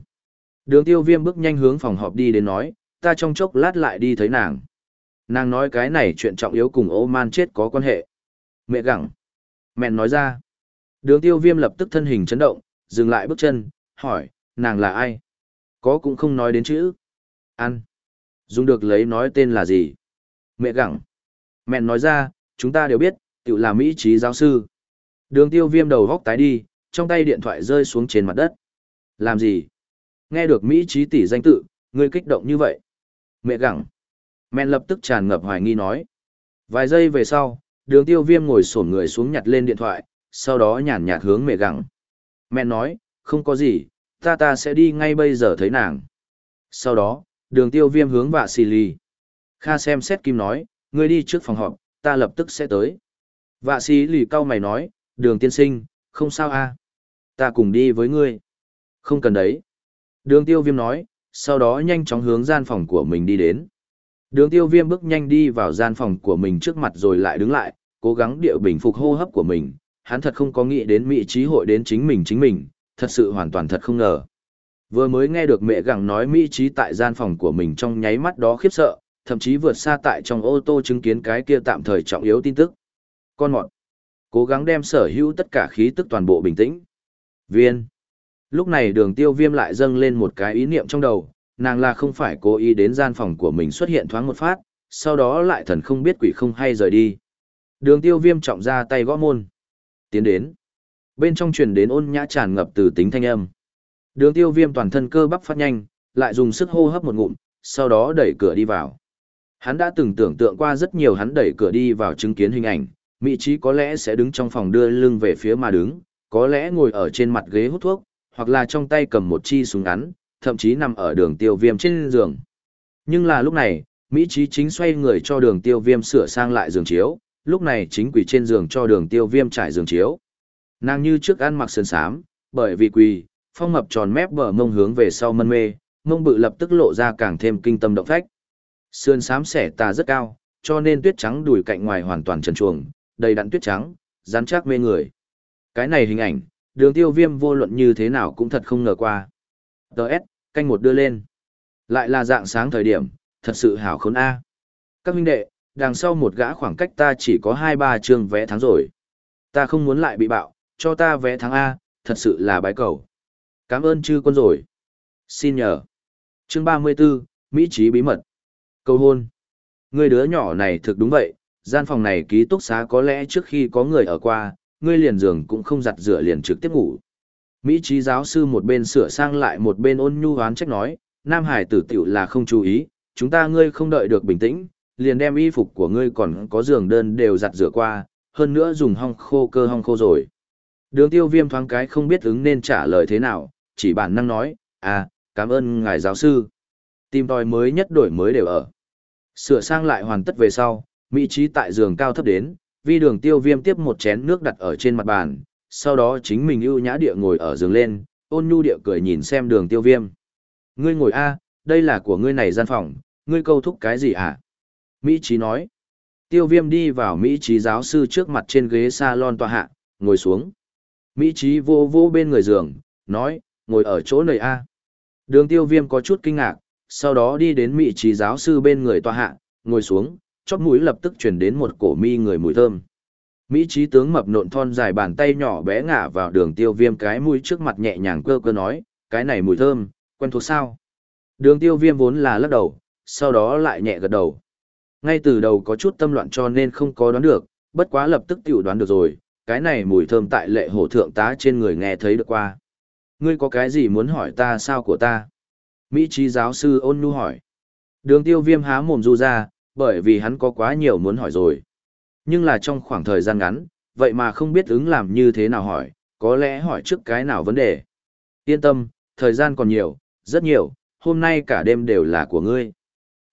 Đường tiêu viêm bước nhanh hướng phòng họp đi đến nói, ta trong chốc lát lại đi thấy nàng. Nàng nói cái này chuyện trọng yếu cùng ô man chết có quan hệ. Mẹ gặng. Mẹ nói ra. Đường tiêu viêm lập tức thân hình chấn động, dừng lại bước chân, hỏi, nàng là ai? Có cũng không nói đến chữ. Ăn. Dùng được lấy nói tên là gì? Mẹ gặng. Mẹ nói ra, chúng ta đều biết, tự là Mỹ trí giáo sư. Đường tiêu viêm đầu góc tái đi, trong tay điện thoại rơi xuống trên mặt đất. Làm gì? Nghe được Mỹ trí tỷ danh tự, ngươi kích động như vậy. Mẹ gặng. Mẹ lập tức tràn ngập hoài nghi nói. Vài giây về sau, đường tiêu viêm ngồi sổn người xuống nhặt lên điện thoại, sau đó nhàn nhạt hướng mẹ gặng. Mẹ nói, không có gì, ta ta sẽ đi ngay bây giờ thấy nàng. Sau đó, đường tiêu viêm hướng vạ xì lì. Kha xem xét kim nói, ngươi đi trước phòng họp, ta lập tức sẽ tới. Vạ xì lì cau mày nói, đường tiên sinh, không sao a Ta cùng đi với ngươi. Không cần đấy. Đường tiêu viêm nói, sau đó nhanh chóng hướng gian phòng của mình đi đến. Đường tiêu viêm bước nhanh đi vào gian phòng của mình trước mặt rồi lại đứng lại, cố gắng điệu bình phục hô hấp của mình. Hắn thật không có nghĩ đến Mỹ trí hội đến chính mình chính mình, thật sự hoàn toàn thật không ngờ. Vừa mới nghe được mẹ gặng nói Mỹ trí tại gian phòng của mình trong nháy mắt đó khiếp sợ, thậm chí vượt xa tại trong ô tô chứng kiến cái kia tạm thời trọng yếu tin tức. Con mọt. Cố gắng đem sở hữu tất cả khí tức toàn bộ bình tĩnh. Viên. Lúc này đường tiêu viêm lại dâng lên một cái ý niệm trong đầu, nàng là không phải cố ý đến gian phòng của mình xuất hiện thoáng một phát, sau đó lại thần không biết quỷ không hay rời đi. Đường tiêu viêm trọng ra tay gõ môn. Tiến đến. Bên trong truyền đến ôn nhã tràn ngập từ tính thanh âm. Đường tiêu viêm toàn thân cơ bắp phát nhanh, lại dùng sức hô hấp một ngụm, sau đó đẩy cửa đi vào. Hắn đã từng tưởng tượng qua rất nhiều hắn đẩy cửa đi vào chứng kiến hình ảnh, Mỹ trí có lẽ sẽ đứng trong phòng đưa lưng về phía mà đứng, có lẽ ngồi ở trên mặt ghế hút thuốc, hoặc là trong tay cầm một chi súng ngắn, thậm chí nằm ở đường tiêu viêm trên giường. Nhưng là lúc này, Mỹ trí chính xoay người cho đường tiêu viêm sửa sang lại giường chiếu, lúc này chính quỳ trên giường cho đường tiêu viêm trải giường chiếu. Nàng như trước ăn mặc sơn sám, bởi vì quỳ, phong mập tròn mép bờ mông hướng về sau mân mê, mông bự lập tức lộ ra càng thêm kinh tâm động phách. Sườn xám xẻ tà rất cao, cho nên tuyết trắng đùi cạnh ngoài hoàn toàn trần truồng, đầy đặn tuyết trắng, rắn chắc mê người. Cái này hình ảnh, đường tiêu viêm vô luận như thế nào cũng thật không ngờ qua. Đợt, canh một đưa lên. Lại là dạng sáng thời điểm, thật sự hảo khốn A. Các huynh đệ, đằng sau một gã khoảng cách ta chỉ có 2-3 chương vé tháng rồi. Ta không muốn lại bị bạo, cho ta vé tháng A, thật sự là bái cầu. Cảm ơn chư quân rồi. Xin nhờ. Chương 34, Mỹ trí bí mật. Cầu hôn. Người đứa nhỏ này thực đúng vậy, gian phòng này ký túc xá có lẽ trước khi có người ở qua, ngươi liền giường cũng không giặt rửa liền trực tiếp ngủ. Mỹ trí giáo sư một bên sửa sang lại một bên ôn nhu hoán trách nói, Nam Hải tử tiểu là không chú ý, chúng ta ngươi không đợi được bình tĩnh, liền đem y phục của ngươi còn có giường đơn đều giặt rửa qua, hơn nữa dùng hong khô cơ hong khô rồi. Đường tiêu viêm thoáng cái không biết ứng nên trả lời thế nào, chỉ bản năng nói, à, cảm ơn ngài giáo sư. Tìm tòi mới nhất đổi mới đều ở. Sửa sang lại hoàn tất về sau, Mỹ trí tại giường cao thấp đến, vi đường tiêu viêm tiếp một chén nước đặt ở trên mặt bàn, sau đó chính mình ưu nhã địa ngồi ở giường lên, ôn nhu địa cười nhìn xem đường tiêu viêm. Ngươi ngồi a đây là của ngươi này gian phòng, ngươi câu thúc cái gì hả? Mỹ trí nói. Tiêu viêm đi vào Mỹ trí giáo sư trước mặt trên ghế salon tòa hạ, ngồi xuống. Mỹ trí vô vô bên người giường, nói, ngồi ở chỗ này a Đường tiêu viêm có chút kinh ngạc, sau đó đi đến Mỹ trí giáo sư bên người tòa hạ, ngồi xuống, chóp mũi lập tức chuyển đến một cổ mi người mùi thơm. Mỹ trí tướng mập nộn thon dài bàn tay nhỏ bé ngả vào đường tiêu viêm cái mũi trước mặt nhẹ nhàng cơ cơ nói, cái này mùi thơm, quen thuộc sao? Đường tiêu viêm vốn là lắc đầu, sau đó lại nhẹ gật đầu. Ngay từ đầu có chút tâm loạn cho nên không có đoán được, bất quá lập tức tiểu đoán được rồi, cái này mùi thơm tại lệ hổ thượng tá trên người nghe thấy được qua. Ngươi có cái gì muốn hỏi ta sao của ta? Mỹ trí giáo sư ôn nhu hỏi. Đường tiêu viêm há mồm du ra, bởi vì hắn có quá nhiều muốn hỏi rồi. Nhưng là trong khoảng thời gian ngắn, vậy mà không biết ứng làm như thế nào hỏi, có lẽ hỏi trước cái nào vấn đề. Yên tâm, thời gian còn nhiều, rất nhiều, hôm nay cả đêm đều là của ngươi.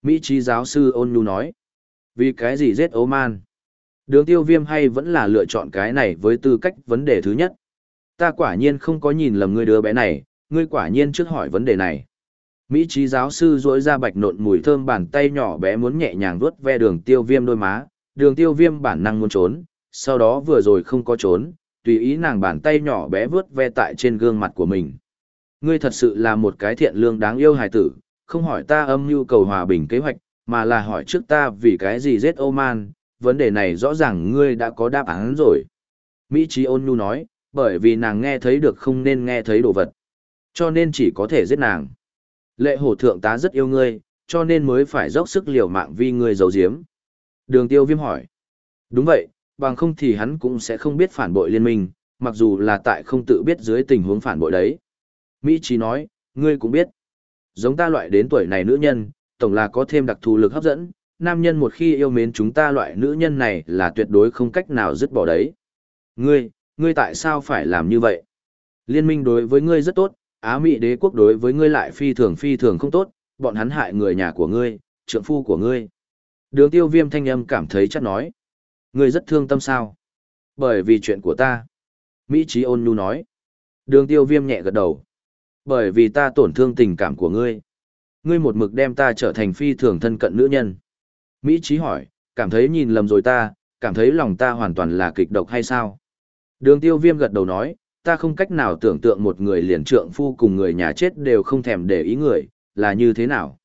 Mỹ trí giáo sư ôn nhu nói. Vì cái gì giết ấu man? Đường tiêu viêm hay vẫn là lựa chọn cái này với tư cách vấn đề thứ nhất. Ta quả nhiên không có nhìn lầm ngươi đứa bé này, ngươi quả nhiên trước hỏi vấn đề này. Mỹ trí giáo sư rỗi ra bạch nộn mùi thơm bàn tay nhỏ bé muốn nhẹ nhàng vuốt ve đường tiêu viêm đôi má, đường tiêu viêm bản năng muốn trốn, sau đó vừa rồi không có trốn, tùy ý nàng bàn tay nhỏ bé vuốt ve tại trên gương mặt của mình. Ngươi thật sự là một cái thiện lương đáng yêu hài tử, không hỏi ta âm nhu cầu hòa bình kế hoạch, mà là hỏi trước ta vì cái gì giết Oman, vấn đề này rõ ràng ngươi đã có đáp án rồi. Mỹ trí ôn nhu nói, bởi vì nàng nghe thấy được không nên nghe thấy đồ vật. Cho nên chỉ có thể giết nàng. Lệ hổ thượng tá rất yêu ngươi, cho nên mới phải dốc sức liều mạng vì ngươi giấu giếm. Đường tiêu viêm hỏi. Đúng vậy, bằng không thì hắn cũng sẽ không biết phản bội liên minh, mặc dù là tại không tự biết dưới tình huống phản bội đấy. Mỹ Trí nói, ngươi cũng biết. Giống ta loại đến tuổi này nữ nhân, tổng là có thêm đặc thù lực hấp dẫn, nam nhân một khi yêu mến chúng ta loại nữ nhân này là tuyệt đối không cách nào dứt bỏ đấy. Ngươi, ngươi tại sao phải làm như vậy? Liên minh đối với ngươi rất tốt, Á Mỹ đế quốc đối với ngươi lại phi thường phi thường không tốt, bọn hắn hại người nhà của ngươi, trượng phu của ngươi. Đường tiêu viêm thanh âm cảm thấy chắc nói. Ngươi rất thương tâm sao? Bởi vì chuyện của ta. Mỹ trí ôn nhu nói. Đường tiêu viêm nhẹ gật đầu. Bởi vì ta tổn thương tình cảm của ngươi. Ngươi một mực đem ta trở thành phi thường thân cận nữ nhân. Mỹ trí hỏi, cảm thấy nhìn lầm rồi ta, cảm thấy lòng ta hoàn toàn là kịch độc hay sao? Đường tiêu viêm gật đầu nói, ta không cách nào tưởng tượng một người liền trượng phu cùng người nhà chết đều không thèm để ý người, là như thế nào?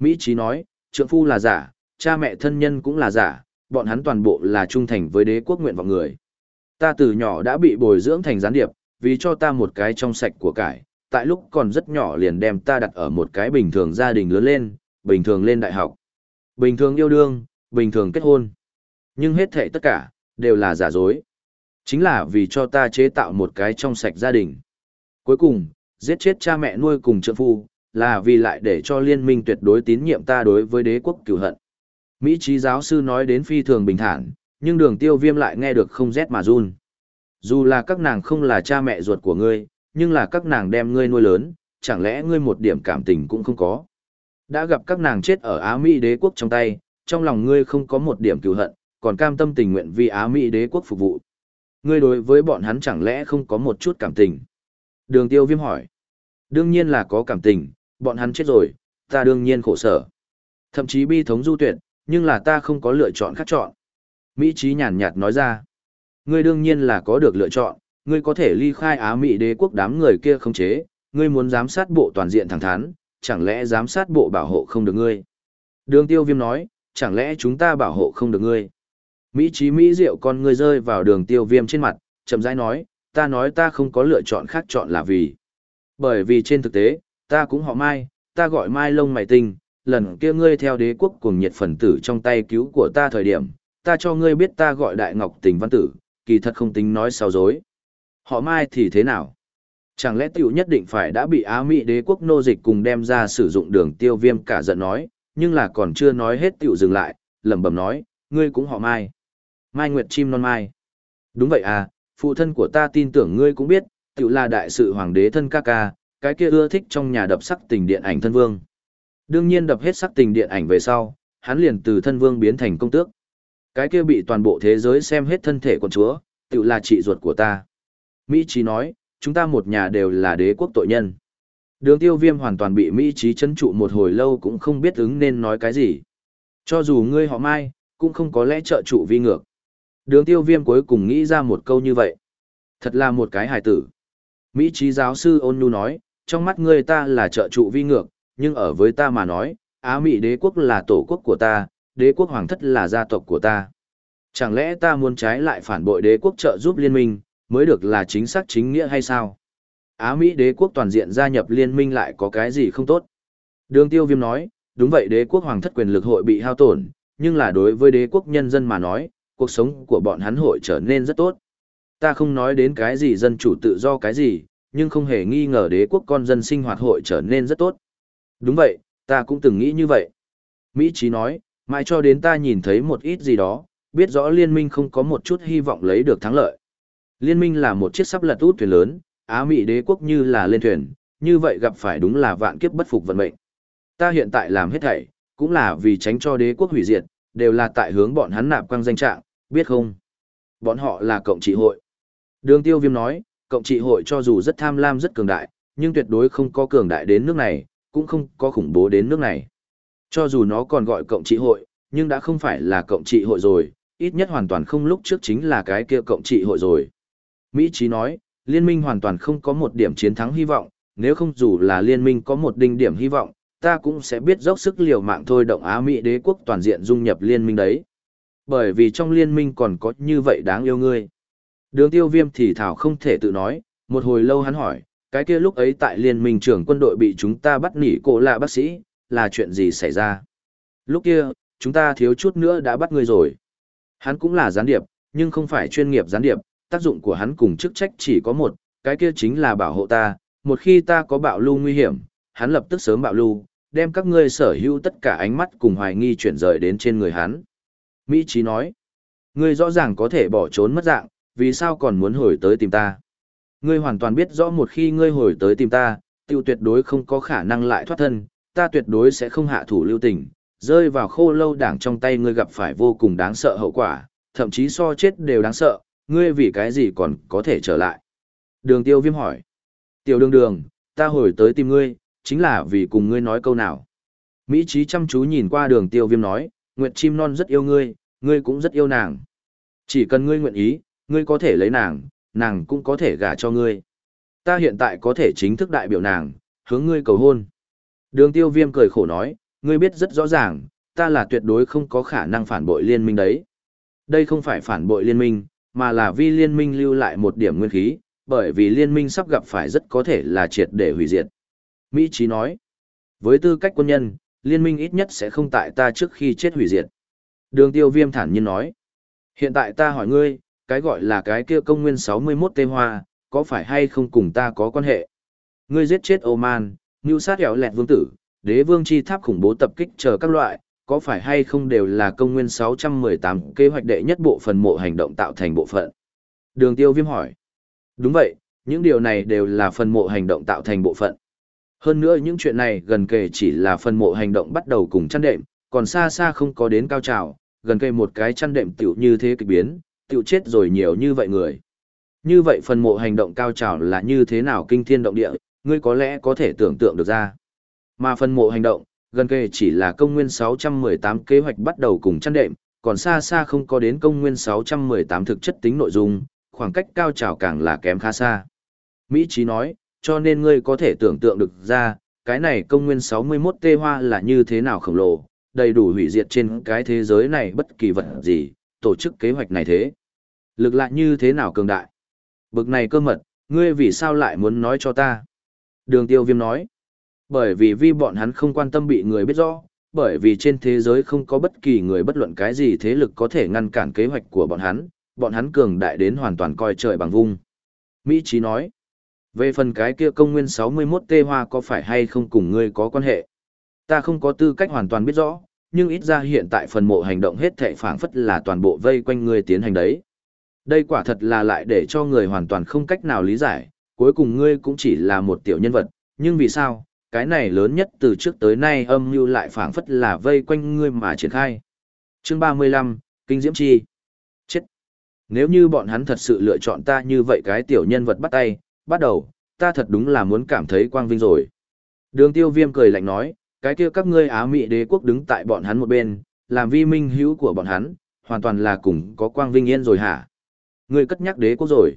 Mỹ Chí nói, trượng phu là giả, cha mẹ thân nhân cũng là giả, bọn hắn toàn bộ là trung thành với đế quốc nguyện vọng người. Ta từ nhỏ đã bị bồi dưỡng thành gián điệp, vì cho ta một cái trong sạch của cải, tại lúc còn rất nhỏ liền đem ta đặt ở một cái bình thường gia đình lớn lên, bình thường lên đại học. Bình thường yêu đương, bình thường kết hôn. Nhưng hết thảy tất cả, đều là giả dối. Chính là vì cho ta chế tạo một cái trong sạch gia đình. Cuối cùng, giết chết cha mẹ nuôi cùng trợ phu, là vì lại để cho liên minh tuyệt đối tín nhiệm ta đối với đế quốc cửu hận. Mỹ trí giáo sư nói đến phi thường bình thản, nhưng đường tiêu viêm lại nghe được không rét mà run. Dù là các nàng không là cha mẹ ruột của ngươi, nhưng là các nàng đem ngươi nuôi lớn, chẳng lẽ ngươi một điểm cảm tình cũng không có. Đã gặp các nàng chết ở Á Mỹ đế quốc trong tay, trong lòng ngươi không có một điểm cửu hận, còn cam tâm tình nguyện vì Á Mỹ đế quốc phục vụ. Ngươi đối với bọn hắn chẳng lẽ không có một chút cảm tình. Đường tiêu viêm hỏi. Đương nhiên là có cảm tình, bọn hắn chết rồi, ta đương nhiên khổ sở. Thậm chí bi thống du tuyệt, nhưng là ta không có lựa chọn khác chọn. Mỹ trí nhàn nhạt nói ra. Ngươi đương nhiên là có được lựa chọn, ngươi có thể ly khai Á Mỹ đế quốc đám người kia không chế, ngươi muốn giám sát bộ toàn diện thẳng thắn, chẳng lẽ giám sát bộ bảo hộ không được ngươi? Đường tiêu viêm nói, chẳng lẽ chúng ta bảo hộ không được ngươi? Mỹ trí Mỹ diệu con ngươi rơi vào đường tiêu viêm trên mặt, chậm rãi nói, ta nói ta không có lựa chọn khác chọn là vì. Bởi vì trên thực tế, ta cũng họ Mai, ta gọi Mai lông mày tinh, lần kia ngươi theo đế quốc cùng nhiệt phần tử trong tay cứu của ta thời điểm, ta cho ngươi biết ta gọi Đại Ngọc Tình Văn Tử, kỳ thật không tính nói sao dối. Họ Mai thì thế nào? Chẳng lẽ tiểu nhất định phải đã bị Á Mỹ đế quốc nô dịch cùng đem ra sử dụng đường tiêu viêm cả giận nói, nhưng là còn chưa nói hết tiểu dừng lại, lẩm bẩm nói, ngươi cũng họ Mai. Mai Nguyệt chim non Mai. Đúng vậy à, phụ thân của ta tin tưởng ngươi cũng biết, tự là đại sự hoàng đế thân ca ca, cái kia ưa thích trong nhà đập sắc tình điện ảnh thân vương. Đương nhiên đập hết sắc tình điện ảnh về sau, hắn liền từ thân vương biến thành công tước. Cái kia bị toàn bộ thế giới xem hết thân thể con chúa, tự là chị ruột của ta. Mỹ Trí nói, chúng ta một nhà đều là đế quốc tội nhân. Đường tiêu viêm hoàn toàn bị Mỹ trí chấn trụ một hồi lâu cũng không biết ứng nên nói cái gì. Cho dù ngươi họ mai, cũng không có lẽ trợ trụ vi ngược. Đường tiêu viêm cuối cùng nghĩ ra một câu như vậy. Thật là một cái hài tử. Mỹ trí giáo sư ôn nhu nói, trong mắt ngươi ta là trợ trụ vi ngược, nhưng ở với ta mà nói, Á Mỹ đế quốc là tổ quốc của ta, đế quốc hoàng thất là gia tộc của ta. Chẳng lẽ ta muốn trái lại phản bội đế quốc trợ giúp liên minh, mới được là chính xác chính nghĩa hay sao? Á Mỹ đế quốc toàn diện gia nhập liên minh lại có cái gì không tốt? Đường tiêu viêm nói, đúng vậy đế quốc hoàng thất quyền lực hội bị hao tổn, nhưng là đối với đế quốc nhân dân mà nói, cuộc sống của bọn hắn hội trở nên rất tốt. Ta không nói đến cái gì dân chủ tự do cái gì, nhưng không hề nghi ngờ đế quốc con dân sinh hoạt hội trở nên rất tốt. Đúng vậy, ta cũng từng nghĩ như vậy. Mỹ Chí nói, mãi cho đến ta nhìn thấy một ít gì đó, biết rõ liên minh không có một chút hy vọng lấy được thắng lợi. Liên minh là một chiếc sắp lật út thuyền lớn, Á Mỹ đế quốc như là lên thuyền, như vậy gặp phải đúng là vạn kiếp bất phục vận mệnh. Ta hiện tại làm hết thảy, cũng là vì tránh cho đế quốc hủy diệt, đều là tại hướng bọn hắn nạp quang danh trạng, biết không? Bọn họ là cộng trị hội. Đường tiêu viêm nói, cộng trị hội cho dù rất tham lam rất cường đại, nhưng tuyệt đối không có cường đại đến nước này, cũng không có khủng bố đến nước này. Cho dù nó còn gọi cộng trị hội, nhưng đã không phải là cộng trị hội rồi, ít nhất hoàn toàn không lúc trước chính là cái kia cộng trị hội rồi. Mỹ Chí nói, liên minh hoàn toàn không có một điểm chiến thắng hy vọng, nếu không dù là liên minh có một đinh điểm hy vọng, ta cũng sẽ biết dốc sức liều mạng thôi động Á Mỹ đế quốc toàn diện dung nhập liên minh đấy. Bởi vì trong liên minh còn có như vậy đáng yêu ngươi. Đường tiêu viêm thì thảo không thể tự nói, một hồi lâu hắn hỏi, cái kia lúc ấy tại liên minh trưởng quân đội bị chúng ta bắt nỉ cổ là bác sĩ, là chuyện gì xảy ra? Lúc kia, chúng ta thiếu chút nữa đã bắt ngươi rồi. Hắn cũng là gián điệp, nhưng không phải chuyên nghiệp gián điệp, tác dụng của hắn cùng chức trách chỉ có một, cái kia chính là bảo hộ ta, một khi ta có bạo lưu nguy hiểm, hắn lập tức sớm bạo lưu, đem các ngươi sở hữu tất cả ánh mắt cùng hoài nghi chuyển rời đến trên người hắn. Mỹ Chí nói, ngươi rõ ràng có thể bỏ trốn mất dạng, vì sao còn muốn hồi tới tìm ta? Ngươi hoàn toàn biết rõ một khi ngươi hồi tới tìm ta, tiêu tuyệt đối không có khả năng lại thoát thân, ta tuyệt đối sẽ không hạ thủ lưu tình, rơi vào khô lâu đảng trong tay ngươi gặp phải vô cùng đáng sợ hậu quả, thậm chí so chết đều đáng sợ, ngươi vì cái gì còn có thể trở lại? Đường tiêu viêm hỏi. Tiểu đường đường, ta hồi tới tìm ngươi, chính là vì cùng ngươi nói câu nào. Mỹ trí chăm chú nhìn qua đường tiêu viêm nói, Nguyệt chim non rất yêu ngươi, ngươi cũng rất yêu nàng. Chỉ cần ngươi nguyện ý, ngươi có thể lấy nàng, nàng cũng có thể gả cho ngươi. Ta hiện tại có thể chính thức đại biểu nàng, hướng ngươi cầu hôn. Đường tiêu viêm cười khổ nói, ngươi biết rất rõ ràng, ta là tuyệt đối không có khả năng phản bội liên minh đấy. Đây không phải phản bội liên minh, mà là vì liên minh lưu lại một điểm nguyên khí, bởi vì liên minh sắp gặp phải rất có thể là triệt để hủy diệt. Mỹ Chí nói, với tư cách quân nhân, liên minh ít nhất sẽ không tại ta trước khi chết hủy diệt. Đường tiêu viêm thản nhiên nói, hiện tại ta hỏi ngươi, cái gọi là cái kia công nguyên 61 tê hoa, có phải hay không cùng ta có quan hệ? Ngươi giết chết Oman, ngưu sát hẻo lẹt vương tử, đế vương chi tháp khủng bố tập kích chờ các loại, có phải hay không đều là công nguyên 618 kế hoạch đệ nhất bộ phần mộ hành động tạo thành bộ phận? Đường tiêu viêm hỏi. Đúng vậy, những điều này đều là phần mộ hành động tạo thành bộ phận. Hơn nữa những chuyện này gần kề chỉ là phần mộ hành động bắt đầu cùng chăn đệm, còn xa xa không có đến cao trào, gần kề một cái chăn đệm tiểu như thế kịch biến, tiểu chết rồi nhiều như vậy người. Như vậy phần mộ hành động cao trào là như thế nào kinh thiên động địa, ngươi có lẽ có thể tưởng tượng được ra. Mà phần mộ hành động, gần kề chỉ là công nguyên 618 kế hoạch bắt đầu cùng chăn đệm, còn xa xa không có đến công nguyên 618 thực chất tính nội dung, khoảng cách cao trào càng là kém khá xa. Mỹ Chí nói, cho nên ngươi có thể tưởng tượng được ra, cái này công nguyên 61 tê hoa là như thế nào khổng lồ, đầy đủ hủy diệt trên cái thế giới này bất kỳ vật gì, tổ chức kế hoạch này thế. Lực lại như thế nào cường đại. Bực này cơ mật, ngươi vì sao lại muốn nói cho ta? Đường tiêu viêm nói, bởi vì vi bọn hắn không quan tâm bị người biết rõ, bởi vì trên thế giới không có bất kỳ người bất luận cái gì thế lực có thể ngăn cản kế hoạch của bọn hắn, bọn hắn cường đại đến hoàn toàn coi trời bằng vung. Mỹ Chí nói, về phần cái kia công nguyên 61 tê hoa có phải hay không cùng ngươi có quan hệ? Ta không có tư cách hoàn toàn biết rõ, nhưng ít ra hiện tại phần mộ hành động hết thệ phảng phất là toàn bộ vây quanh ngươi tiến hành đấy. Đây quả thật là lại để cho người hoàn toàn không cách nào lý giải, cuối cùng ngươi cũng chỉ là một tiểu nhân vật, nhưng vì sao, cái này lớn nhất từ trước tới nay âm mưu lại phảng phất là vây quanh ngươi mà triển khai. Chương 35, Kinh Diễm Chi Chết! Nếu như bọn hắn thật sự lựa chọn ta như vậy cái tiểu nhân vật bắt tay, bắt đầu, ta thật đúng là muốn cảm thấy quang vinh rồi. Đường tiêu viêm cười lạnh nói, cái kia các ngươi Á Mỹ đế quốc đứng tại bọn hắn một bên, làm vi minh hữu của bọn hắn, hoàn toàn là cùng có quang vinh yên rồi hả? Ngươi cất nhắc đế quốc rồi.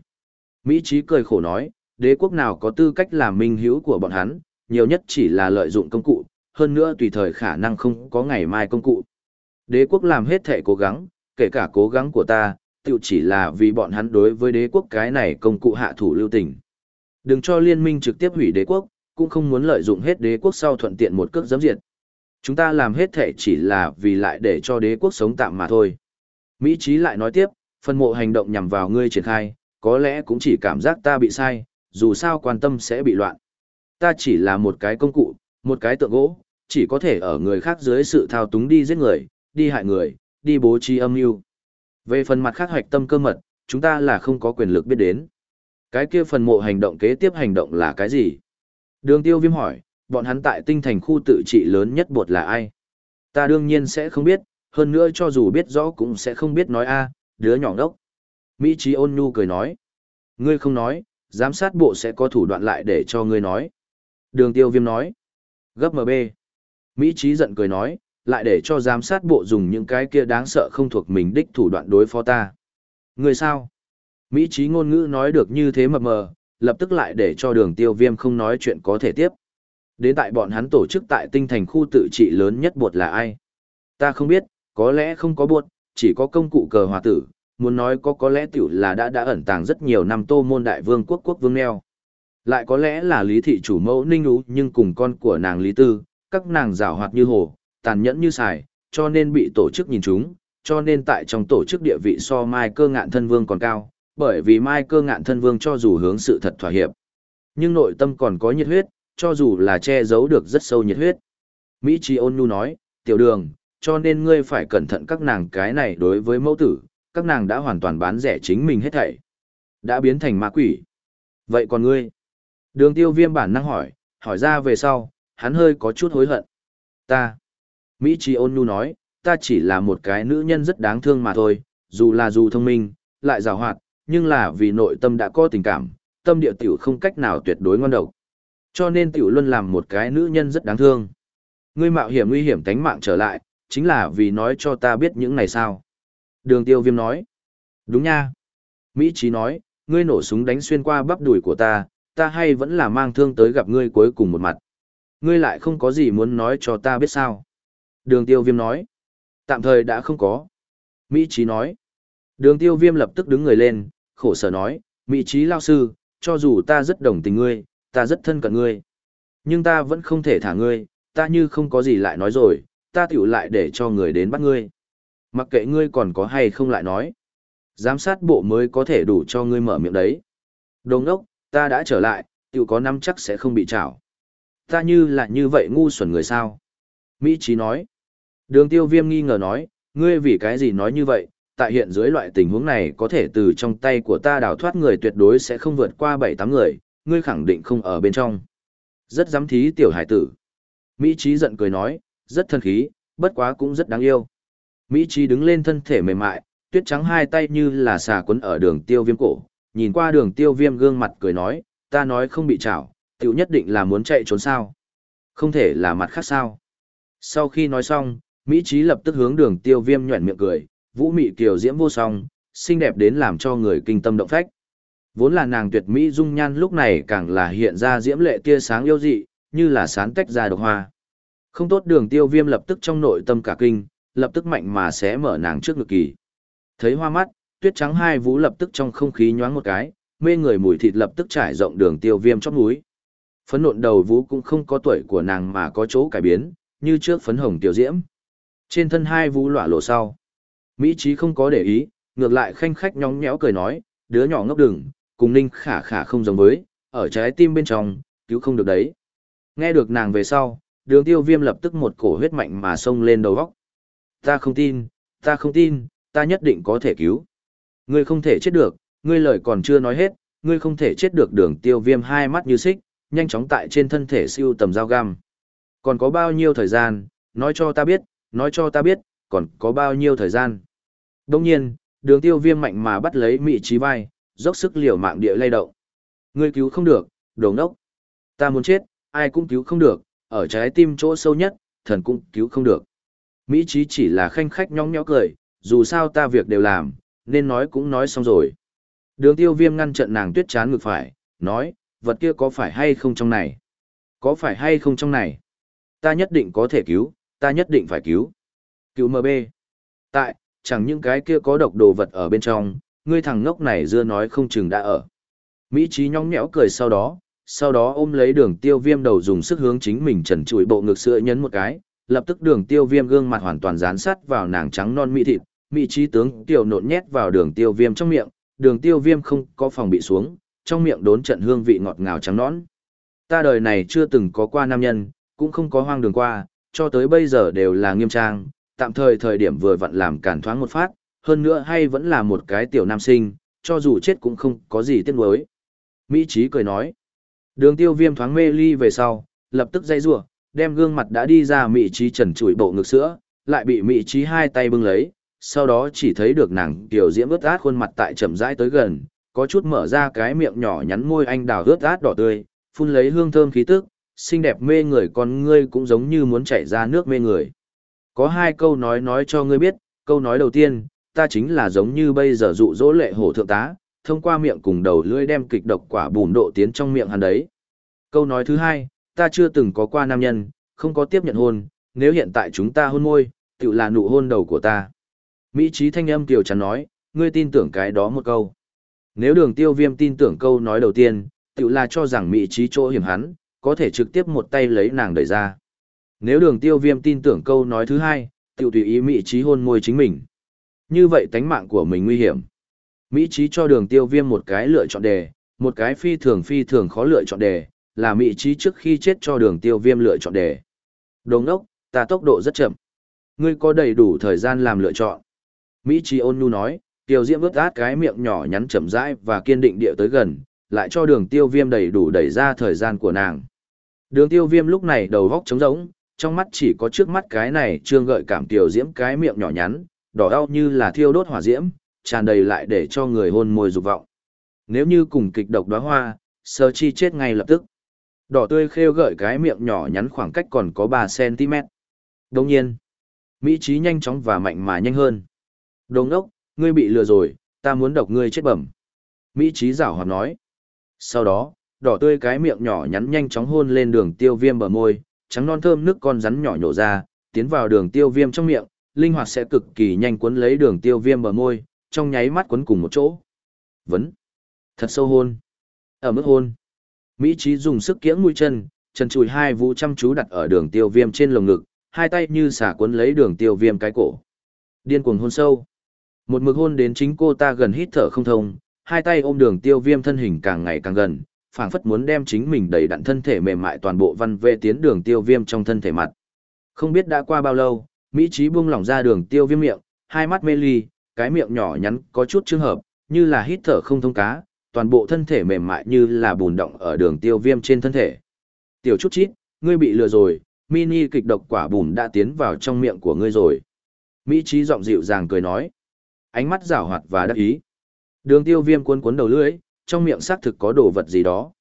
Mỹ trí cười khổ nói, đế quốc nào có tư cách làm minh hữu của bọn hắn, nhiều nhất chỉ là lợi dụng công cụ, hơn nữa tùy thời khả năng không có ngày mai công cụ. Đế quốc làm hết thể cố gắng, kể cả cố gắng của ta, tự chỉ là vì bọn hắn đối với đế quốc cái này công cụ hạ thủ lưu tình. Đừng cho liên minh trực tiếp hủy đế quốc, cũng không muốn lợi dụng hết đế quốc sau thuận tiện một cước giẫm diệt. Chúng ta làm hết thể chỉ là vì lại để cho đế quốc sống tạm mà thôi. Mỹ Chí lại nói tiếp, phân mộ hành động nhằm vào ngươi triển khai, có lẽ cũng chỉ cảm giác ta bị sai, dù sao quan tâm sẽ bị loạn. Ta chỉ là một cái công cụ, một cái tượng gỗ, chỉ có thể ở người khác dưới sự thao túng đi giết người, đi hại người, đi bố trí âm mưu. Về phần mặt khác hoạch tâm cơ mật, chúng ta là không có quyền lực biết đến. Cái kia phần mộ hành động kế tiếp hành động là cái gì? Đường tiêu viêm hỏi, bọn hắn tại tinh thành khu tự trị lớn nhất bột là ai? Ta đương nhiên sẽ không biết, hơn nữa cho dù biết rõ cũng sẽ không biết nói a à, đứa nhỏ ngốc. Mỹ trí ôn nhu cười nói. Ngươi không nói, giám sát bộ sẽ có thủ đoạn lại để cho ngươi nói. Đường tiêu viêm nói. Gấp MB. Mỹ trí giận cười nói, lại để cho giám sát bộ dùng những cái kia đáng sợ không thuộc mình đích thủ đoạn đối phó ta. Ngươi sao? Mỹ trí ngôn ngữ nói được như thế mập mờ, lập tức lại để cho đường tiêu viêm không nói chuyện có thể tiếp. Đến tại bọn hắn tổ chức tại tinh thành khu tự trị lớn nhất bột là ai? Ta không biết, có lẽ không có bột, chỉ có công cụ cờ hòa tử, muốn nói có có lẽ tiểu là đã đã ẩn tàng rất nhiều năm tô môn đại vương quốc quốc vương neo. Lại có lẽ là lý thị chủ mẫu ninh ú nhưng cùng con của nàng lý tư, các nàng rào hoạt như hồ, tàn nhẫn như xài, cho nên bị tổ chức nhìn chúng, cho nên tại trong tổ chức địa vị so mai cơ ngạn thân vương còn cao, bởi vì mai cơ ngạn thân vương cho dù hướng sự thật thỏa hiệp, nhưng nội tâm còn có nhiệt huyết, cho dù là che giấu được rất sâu nhiệt huyết. Mỹ Chi ôn nhu nói, tiểu đường, cho nên ngươi phải cẩn thận các nàng cái này đối với mẫu tử, các nàng đã hoàn toàn bán rẻ chính mình hết thảy. Đã biến thành ma quỷ. Vậy còn ngươi? Đường tiêu viêm bản năng hỏi, hỏi ra về sau, hắn hơi có chút hối hận. Ta. Mỹ Chi ôn nhu nói, ta chỉ là một cái nữ nhân rất đáng thương mà thôi, dù là dù thông minh, lại giàu hoạt, nhưng là vì nội tâm đã có tình cảm, tâm địa tiểu không cách nào tuyệt đối ngon độc. Cho nên tiểu luôn làm một cái nữ nhân rất đáng thương. Ngươi mạo hiểm nguy hiểm tánh mạng trở lại, chính là vì nói cho ta biết những này sao. Đường tiêu viêm nói. Đúng nha. Mỹ Chí nói, ngươi nổ súng đánh xuyên qua bắp đùi của ta, ta hay vẫn là mang thương tới gặp ngươi cuối cùng một mặt. Ngươi lại không có gì muốn nói cho ta biết sao. Đường tiêu viêm nói. Tạm thời đã không có. Mỹ Chí nói. Đường tiêu viêm lập tức đứng người lên, khổ sở nói, Mỹ Chí lao sư, cho dù ta rất đồng tình ngươi, ta rất thân cận ngươi. Nhưng ta vẫn không thể thả ngươi, ta như không có gì lại nói rồi, ta tiểu lại để cho người đến bắt ngươi. Mặc kệ ngươi còn có hay không lại nói. Giám sát bộ mới có thể đủ cho ngươi mở miệng đấy. Đồng ốc, ta đã trở lại, tiểu có năm chắc sẽ không bị trảo. Ta như là như vậy ngu xuẩn người sao? Mỹ Trí nói. Đường tiêu viêm nghi ngờ nói, ngươi vì cái gì nói như vậy, tại hiện dưới loại tình huống này có thể từ trong tay của ta đào thoát người tuyệt đối sẽ không vượt qua 7-8 người, ngươi khẳng định không ở bên trong. Rất dám thí tiểu hải tử. Mỹ Trí giận cười nói, rất thân khí, bất quá cũng rất đáng yêu. Mỹ Trí đứng lên thân thể mềm mại, tuyết trắng hai tay như là xà quấn ở đường tiêu viêm cổ, nhìn qua đường tiêu viêm gương mặt cười nói, ta nói không bị chảo, tiểu nhất định là muốn chạy trốn sao. Không thể là mặt khác sao. Sau khi nói xong, Mỹ Trí lập tức hướng đường tiêu viêm nhuẩn miệng cười, vũ mị kiều diễm vô song, xinh đẹp đến làm cho người kinh tâm động phách. Vốn là nàng tuyệt mỹ dung nhan lúc này càng là hiện ra diễm lệ tia sáng yêu dị, như là sán tách ra độc hoa. Không tốt đường tiêu viêm lập tức trong nội tâm cả kinh, lập tức mạnh mà sẽ mở nàng trước ngực kỳ. Thấy hoa mắt, tuyết trắng hai vũ lập tức trong không khí nhoáng một cái, mê người mùi thịt lập tức trải rộng đường tiêu viêm chóp núi. Phấn nộn đầu vũ cũng không có tuổi của nàng mà có chỗ cải biến, như trước phấn hồng tiểu diễm. Trên thân hai vũ lỏa lộ sau. Mỹ trí không có để ý, ngược lại khanh khách nhóng nhẽo cười nói, đứa nhỏ ngốc đừng, cùng ninh khả khả không giống với, ở trái tim bên trong, cứu không được đấy. Nghe được nàng về sau, đường tiêu viêm lập tức một cổ huyết mạnh mà xông lên đầu góc. Ta không tin, ta không tin, ta nhất định có thể cứu. Ngươi không thể chết được, ngươi lời còn chưa nói hết, ngươi không thể chết được đường tiêu viêm hai mắt như xích, nhanh chóng tại trên thân thể siêu tầm dao găm. Còn có bao nhiêu thời gian, nói cho ta biết, nói cho ta biết, còn có bao nhiêu thời gian. Đông nhiên, đường tiêu viêm mạnh mà bắt lấy mị trí vai, dốc sức liều mạng địa lay động. Ngươi cứu không được, đồ ngốc. Ta muốn chết, ai cũng cứu không được, ở trái tim chỗ sâu nhất, thần cũng cứu không được. Mỹ trí chỉ là khanh khách nhóng nhó cười, dù sao ta việc đều làm, nên nói cũng nói xong rồi. Đường tiêu viêm ngăn trận nàng tuyết chán ngược phải, nói, vật kia có phải hay không trong này? Có phải hay không trong này? Ta nhất định có thể cứu, ta nhất định phải cứu. Cứu MB. Tại, chẳng những cái kia có độc đồ vật ở bên trong, ngươi thằng ngốc này dưa nói không chừng đã ở. Mỹ trí nhóng nhẽo cười sau đó, sau đó ôm lấy đường tiêu viêm đầu dùng sức hướng chính mình trần trụi bộ ngực sữa nhấn một cái, lập tức đường tiêu viêm gương mặt hoàn toàn dán sát vào nàng trắng non mỹ thịt, mỹ trí tướng tiểu nộn nhét vào đường tiêu viêm trong miệng, đường tiêu viêm không có phòng bị xuống, trong miệng đốn trận hương vị ngọt ngào trắng nón. Ta đời này chưa từng có qua nam nhân, cũng không có hoang đường qua, cho tới bây giờ đều là nghiêm trang, tạm thời thời điểm vừa vặn làm cản thoáng một phát, hơn nữa hay vẫn là một cái tiểu nam sinh, cho dù chết cũng không có gì tiếc nuối. Mỹ trí cười nói. Đường tiêu viêm thoáng mê ly về sau, lập tức dây rủa đem gương mặt đã đi ra Mỹ trí trần chuỗi bộ ngực sữa, lại bị Mỹ trí hai tay bưng lấy, sau đó chỉ thấy được nàng tiểu diễm ướt át khuôn mặt tại chậm rãi tới gần, có chút mở ra cái miệng nhỏ nhắn môi anh đào ướt át đỏ tươi, phun lấy hương thơm khí tức, xinh đẹp mê người con ngươi cũng giống như muốn chảy ra nước mê người. Có hai câu nói nói cho ngươi biết, câu nói đầu tiên, ta chính là giống như bây giờ dụ dỗ lệ hổ thượng tá, thông qua miệng cùng đầu lưỡi đem kịch độc quả bùn độ tiến trong miệng hắn đấy. Câu nói thứ hai, ta chưa từng có qua nam nhân, không có tiếp nhận hôn, nếu hiện tại chúng ta hôn môi, tự là nụ hôn đầu của ta. Mỹ trí thanh âm tiểu chắn nói, ngươi tin tưởng cái đó một câu. Nếu đường tiêu viêm tin tưởng câu nói đầu tiên, tự là cho rằng Mỹ trí chỗ hiểm hắn, có thể trực tiếp một tay lấy nàng đẩy ra. Nếu đường tiêu viêm tin tưởng câu nói thứ hai, Tiểu tùy ý Mỹ trí hôn môi chính mình. Như vậy tánh mạng của mình nguy hiểm. Mỹ trí cho đường tiêu viêm một cái lựa chọn đề, một cái phi thường phi thường khó lựa chọn đề, là Mỹ trí trước khi chết cho đường tiêu viêm lựa chọn đề. Đồng ốc, ta tốc độ rất chậm. Ngươi có đầy đủ thời gian làm lựa chọn. Mỹ trí ôn nhu nói, tiêu diễm ướt át cái miệng nhỏ nhắn chậm rãi và kiên định địa tới gần, lại cho đường tiêu viêm đầy đủ đẩy ra thời gian của nàng. Đường tiêu viêm lúc này đầu góc trống rỗng, trong mắt chỉ có trước mắt cái này trương gợi cảm tiểu diễm cái miệng nhỏ nhắn, đỏ đau như là thiêu đốt hỏa diễm, tràn đầy lại để cho người hôn môi dục vọng. Nếu như cùng kịch độc đóa hoa, sơ chi chết ngay lập tức. Đỏ tươi khêu gợi cái miệng nhỏ nhắn khoảng cách còn có 3cm. Đồng nhiên, Mỹ trí nhanh chóng và mạnh mà nhanh hơn. Đồng ốc, ngươi bị lừa rồi, ta muốn độc ngươi chết bẩm. Mỹ trí giảo hoạt nói. Sau đó, đỏ tươi cái miệng nhỏ nhắn nhanh chóng hôn lên đường tiêu viêm bờ môi, trắng non thơm nước con rắn nhỏ nhổ ra, tiến vào đường tiêu viêm trong miệng, linh hoạt sẽ cực kỳ nhanh cuốn lấy đường tiêu viêm bờ môi, trong nháy mắt cuốn cùng một chỗ. Vấn. Thật sâu hôn. Ở mức hôn. Mỹ trí dùng sức kiễng mũi chân, chân chùi hai vũ chăm chú đặt ở đường tiêu viêm trên lồng ngực, hai tay như xả cuốn lấy đường tiêu viêm cái cổ. Điên cuồng hôn sâu. Một mực hôn đến chính cô ta gần hít thở không thông, hai tay ôm đường tiêu viêm thân hình càng ngày càng gần, phảng phất muốn đem chính mình đầy đặn thân thể mềm mại toàn bộ văn về tiến đường tiêu viêm trong thân thể mặt. Không biết đã qua bao lâu, Mỹ Trí buông lỏng ra đường tiêu viêm miệng, hai mắt mê ly, cái miệng nhỏ nhắn có chút trương hợp, như là hít thở không thông cá, toàn bộ thân thể mềm mại như là bùn động ở đường tiêu viêm trên thân thể. Tiểu chút chít, ngươi bị lừa rồi, mini kịch độc quả bùn đã tiến vào trong miệng của ngươi rồi. Mỹ trí giọng dịu dàng cười nói. Ánh mắt rảo hoạt và đắc ý. Đường tiêu viêm cuốn cuốn đầu lưỡi, trong miệng xác thực có đồ vật gì đó.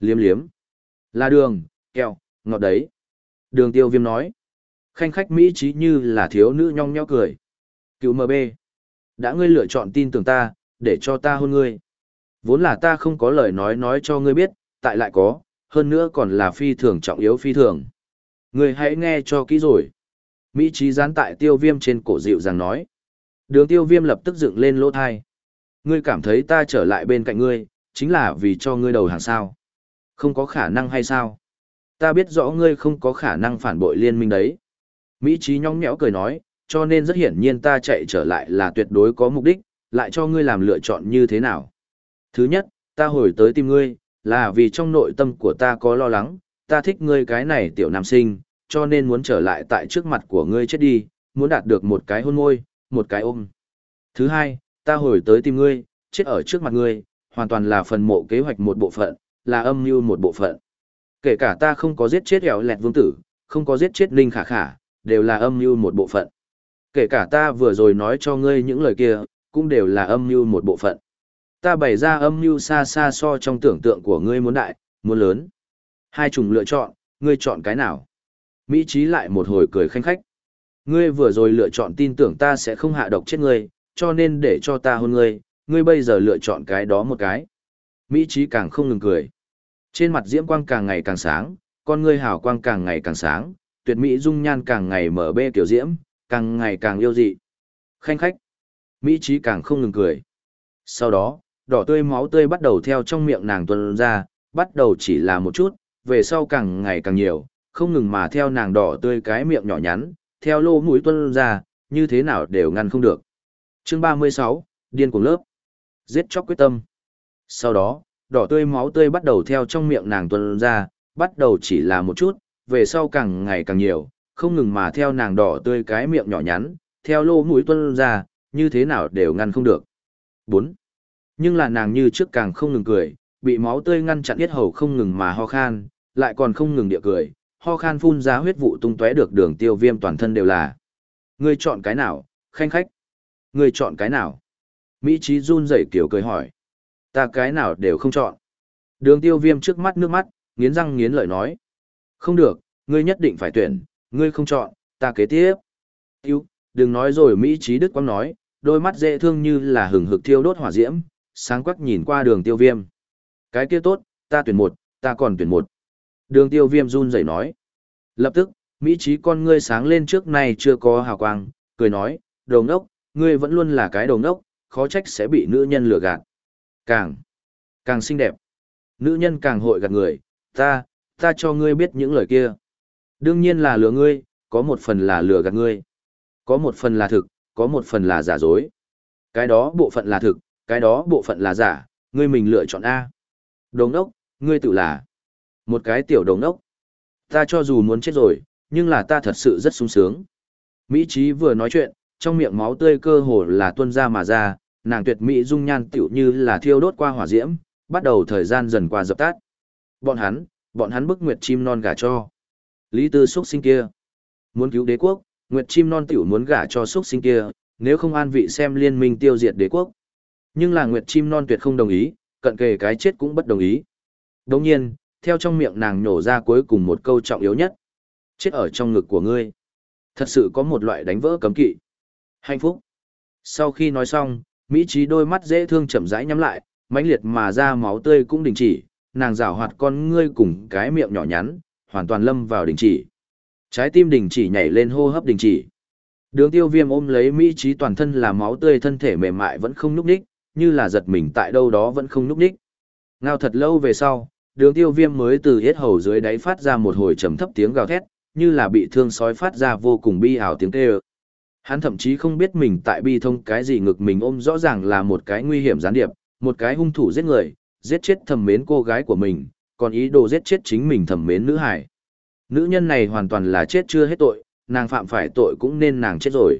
Liếm liếm. Là đường, kẹo, ngọt đấy. Đường tiêu viêm nói. Khanh khách Mỹ trí như là thiếu nữ nhong nhó cười. Cựu MB. Đã ngươi lựa chọn tin tưởng ta, để cho ta hôn ngươi. Vốn là ta không có lời nói nói cho ngươi biết, tại lại có, hơn nữa còn là phi thường trọng yếu phi thường. Ngươi hãy nghe cho kỹ rồi. Mỹ trí dán tại tiêu viêm trên cổ dịu rằng nói. Đường tiêu viêm lập tức dựng lên lỗ thai. Ngươi cảm thấy ta trở lại bên cạnh ngươi, chính là vì cho ngươi đầu hàng sao. Không có khả năng hay sao? Ta biết rõ ngươi không có khả năng phản bội liên minh đấy. Mỹ trí nhóng nhẽo cười nói, cho nên rất hiển nhiên ta chạy trở lại là tuyệt đối có mục đích, lại cho ngươi làm lựa chọn như thế nào. Thứ nhất, ta hồi tới tìm ngươi, là vì trong nội tâm của ta có lo lắng, ta thích ngươi cái này tiểu nam sinh, cho nên muốn trở lại tại trước mặt của ngươi chết đi, muốn đạt được một cái hôn môi, một cái ôm. Thứ hai, ta hồi tới tìm ngươi, chết ở trước mặt ngươi, hoàn toàn là phần mộ kế hoạch một bộ phận, là âm mưu một bộ phận. Kể cả ta không có giết chết hẻo lẹt vương tử, không có giết chết Ninh Khả Khả, đều là âm mưu một bộ phận. Kể cả ta vừa rồi nói cho ngươi những lời kia, cũng đều là âm mưu một bộ phận. Ta bày ra âm mưu xa xa so trong tưởng tượng của ngươi muốn đại, muốn lớn. Hai chủng lựa chọn, ngươi chọn cái nào? Mỹ trí lại một hồi cười khanh khách. Ngươi vừa rồi lựa chọn tin tưởng ta sẽ không hạ độc chết ngươi, cho nên để cho ta hôn ngươi, ngươi bây giờ lựa chọn cái đó một cái. Mỹ trí càng không ngừng cười. Trên mặt diễm quang càng ngày càng sáng, con ngươi hào quang càng ngày càng sáng, tuyệt mỹ dung nhan càng ngày mở bê kiểu diễm, càng ngày càng yêu dị. Khanh khách. Mỹ trí càng không ngừng cười. Sau đó, đỏ tươi máu tươi bắt đầu theo trong miệng nàng tuôn ra, bắt đầu chỉ là một chút, về sau càng ngày càng nhiều, không ngừng mà theo nàng đỏ tươi cái miệng nhỏ nhắn, theo lô mũi tuôn ra, như thế nào đều ngăn không được. Chương 36, điên cuồng lớp. Giết chóc quyết tâm. Sau đó, đỏ tươi máu tươi bắt đầu theo trong miệng nàng Tuân ra, bắt đầu chỉ là một chút, về sau càng ngày càng nhiều, không ngừng mà theo nàng đỏ tươi cái miệng nhỏ nhắn, theo lô mũi Tuân ra, như thế nào đều ngăn không được. Bốn, Nhưng là nàng như trước càng không ngừng cười, bị máu tươi ngăn chặn yết hầu không ngừng mà ho khan, lại còn không ngừng địa cười, ho khan phun ra huyết vụ tung tóe được đường tiêu viêm toàn thân đều là. Ngươi chọn cái nào, khanh khách? Ngươi chọn cái nào? Mỹ trí run rẩy kiểu cười hỏi. Ta cái nào đều không chọn. Đường tiêu viêm trước mắt nước mắt, nghiến răng nghiến lợi nói. Không được, ngươi nhất định phải tuyển, ngươi không chọn, ta kế tiếp. Yêu, đừng nói rồi Mỹ trí đức quang nói, đôi mắt dễ thương như là hừng hực thiêu đốt hỏa diễm, sáng quắc nhìn qua đường tiêu viêm. Cái kia tốt, ta tuyển một, ta còn tuyển một. Đường tiêu viêm run rẩy nói. Lập tức, Mỹ trí con ngươi sáng lên trước nay chưa có hào quang, cười nói, đồ ngốc, ngươi vẫn luôn là cái đồ ngốc, khó trách sẽ bị nữ nhân lừa gạt. Càng, càng xinh đẹp. Nữ nhân càng hội gạt người, ta, ta cho ngươi biết những lời kia. Đương nhiên là lừa ngươi, có một phần là lừa gạt ngươi. Có một phần là thực, có một phần là giả dối. Cái đó bộ phận là thực, cái đó bộ phận là giả, ngươi mình lựa chọn A. Đồng đốc, ngươi tự là một cái tiểu đồng đốc. Ta cho dù muốn chết rồi, nhưng là ta thật sự rất sung sướng. Mỹ Trí vừa nói chuyện, trong miệng máu tươi cơ hồ là tuôn ra mà ra, nàng tuyệt mỹ dung nhan tiểu như là thiêu đốt qua hỏa diễm, bắt đầu thời gian dần qua dập tắt. Bọn hắn, bọn hắn bức nguyệt chim non gả cho. Lý Tư xuất sinh kia, muốn cứu đế quốc, nguyệt chim non tiểu muốn gả cho xuất sinh kia, nếu không an vị xem liên minh tiêu diệt đế quốc. Nhưng là nguyệt chim non tuyệt không đồng ý, cận kề cái chết cũng bất đồng ý. Đồng nhiên, theo trong miệng nàng nhổ ra cuối cùng một câu trọng yếu nhất. Chết ở trong ngực của ngươi. Thật sự có một loại đánh vỡ cấm kỵ. Hạnh phúc. Sau khi nói xong, Mỹ trí đôi mắt dễ thương chậm rãi nhắm lại, mãnh liệt mà ra máu tươi cũng đình chỉ, nàng rảo hoạt con ngươi cùng cái miệng nhỏ nhắn, hoàn toàn lâm vào đình chỉ. Trái tim đình chỉ nhảy lên hô hấp đình chỉ. Đường tiêu viêm ôm lấy Mỹ trí toàn thân là máu tươi thân thể mềm mại vẫn không núp đích, như là giật mình tại đâu đó vẫn không núp đích. Ngao thật lâu về sau, đường tiêu viêm mới từ hết hầu dưới đáy phát ra một hồi trầm thấp tiếng gào thét, như là bị thương sói phát ra vô cùng bi ảo tiếng kêu. Hắn thậm chí không biết mình tại bi thông cái gì ngực mình ôm rõ ràng là một cái nguy hiểm gián điệp, một cái hung thủ giết người, giết chết thầm mến cô gái của mình, còn ý đồ giết chết chính mình thầm mến nữ hải. Nữ nhân này hoàn toàn là chết chưa hết tội, nàng phạm phải tội cũng nên nàng chết rồi.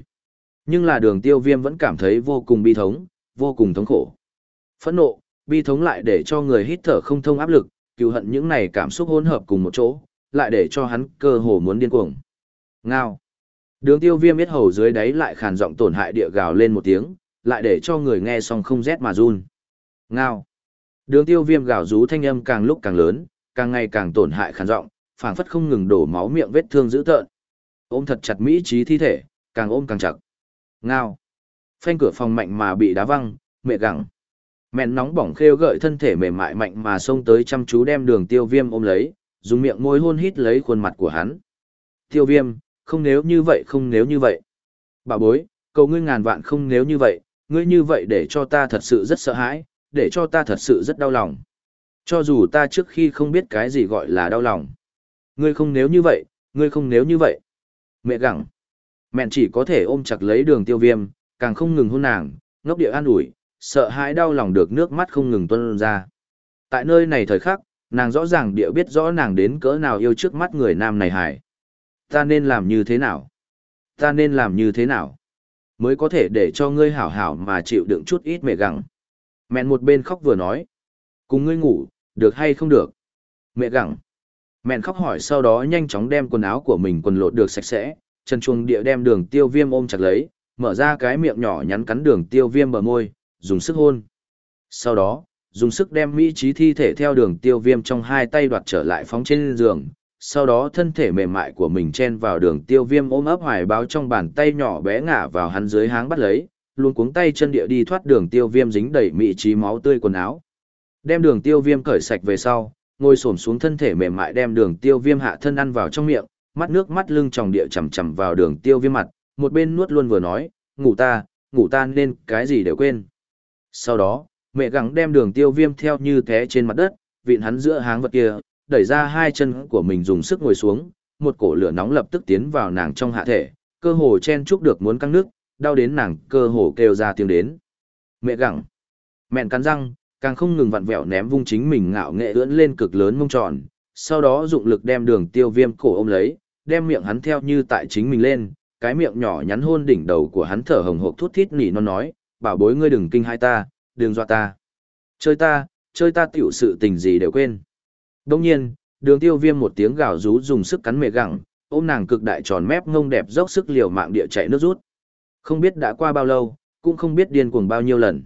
Nhưng là đường tiêu viêm vẫn cảm thấy vô cùng bi thống, vô cùng thống khổ. Phẫn nộ, bi thống lại để cho người hít thở không thông áp lực, cứu hận những này cảm xúc hỗn hợp cùng một chỗ, lại để cho hắn cơ hồ muốn điên cuồng. Ngao. Đường tiêu viêm biết hầu dưới đáy lại khàn giọng tổn hại địa gào lên một tiếng, lại để cho người nghe xong không rét mà run. Ngao. Đường tiêu viêm gào rú thanh âm càng lúc càng lớn, càng ngày càng tổn hại khàn giọng, phảng phất không ngừng đổ máu miệng vết thương dữ tợn. Ôm thật chặt mỹ trí thi thể, càng ôm càng chặt. Ngao. Phanh cửa phòng mạnh mà bị đá văng, mẹ gặng. Mẹn nóng bỏng khêu gợi thân thể mềm mại mạnh mà xông tới chăm chú đem đường tiêu viêm ôm lấy, dùng miệng môi hôn hít lấy khuôn mặt của hắn. Tiêu viêm, không nếu như vậy không nếu như vậy. Bà bối, cầu ngươi ngàn vạn không nếu như vậy, ngươi như vậy để cho ta thật sự rất sợ hãi, để cho ta thật sự rất đau lòng. Cho dù ta trước khi không biết cái gì gọi là đau lòng. Ngươi không nếu như vậy, ngươi không nếu như vậy. Mẹ gặng. Mẹn chỉ có thể ôm chặt lấy đường tiêu viêm, càng không ngừng hôn nàng, ngốc địa an ủi, sợ hãi đau lòng được nước mắt không ngừng tuôn ra. Tại nơi này thời khắc, nàng rõ ràng địa biết rõ nàng đến cỡ nào yêu trước mắt người nam này hải. Ta nên làm như thế nào? Ta nên làm như thế nào? Mới có thể để cho ngươi hảo hảo mà chịu đựng chút ít mẹ gặng. Mẹn một bên khóc vừa nói. Cùng ngươi ngủ, được hay không được? Mẹ gặng. Mẹn khóc hỏi sau đó nhanh chóng đem quần áo của mình quần lột được sạch sẽ, chân chuông địa đem đường tiêu viêm ôm chặt lấy, mở ra cái miệng nhỏ nhắn cắn đường tiêu viêm bờ môi, dùng sức hôn. Sau đó, dùng sức đem mỹ trí thi thể theo đường tiêu viêm trong hai tay đoạt trở lại phóng trên giường, sau đó thân thể mềm mại của mình chen vào đường tiêu viêm ôm ấp hoài báo trong bàn tay nhỏ bé ngả vào hắn dưới háng bắt lấy, luôn cuống tay chân địa đi thoát đường tiêu viêm dính đầy mị trí máu tươi quần áo. Đem đường tiêu viêm cởi sạch về sau, ngồi xổm xuống thân thể mềm mại đem đường tiêu viêm hạ thân ăn vào trong miệng, mắt nước mắt lưng tròng địa chầm chầm vào đường tiêu viêm mặt, một bên nuốt luôn vừa nói, ngủ ta, ngủ ta nên cái gì đều quên. Sau đó, mẹ gắng đem đường tiêu viêm theo như thế trên mặt đất, vịn hắn giữa háng vật kia, đẩy ra hai chân của mình dùng sức ngồi xuống, một cổ lửa nóng lập tức tiến vào nàng trong hạ thể, cơ hồ chen chúc được muốn căng nước, đau đến nàng cơ hồ kêu ra tiếng đến. Mẹ gặng, mẹn cắn răng, càng không ngừng vặn vẹo ném vung chính mình ngạo nghệ ưỡn lên cực lớn mông tròn, sau đó dụng lực đem đường tiêu viêm cổ ôm lấy, đem miệng hắn theo như tại chính mình lên, cái miệng nhỏ nhắn hôn đỉnh đầu của hắn thở hồng hộc thút thít nỉ non nói, bảo bối ngươi đừng kinh hai ta, đừng dọa ta. Chơi ta, chơi ta tiểu sự tình gì đều quên. Đông nhiên, đường tiêu viêm một tiếng gào rú dùng sức cắn mẹ gặng, ôm nàng cực đại tròn mép ngông đẹp dốc sức liều mạng địa chạy nước rút. Không biết đã qua bao lâu, cũng không biết điên cuồng bao nhiêu lần.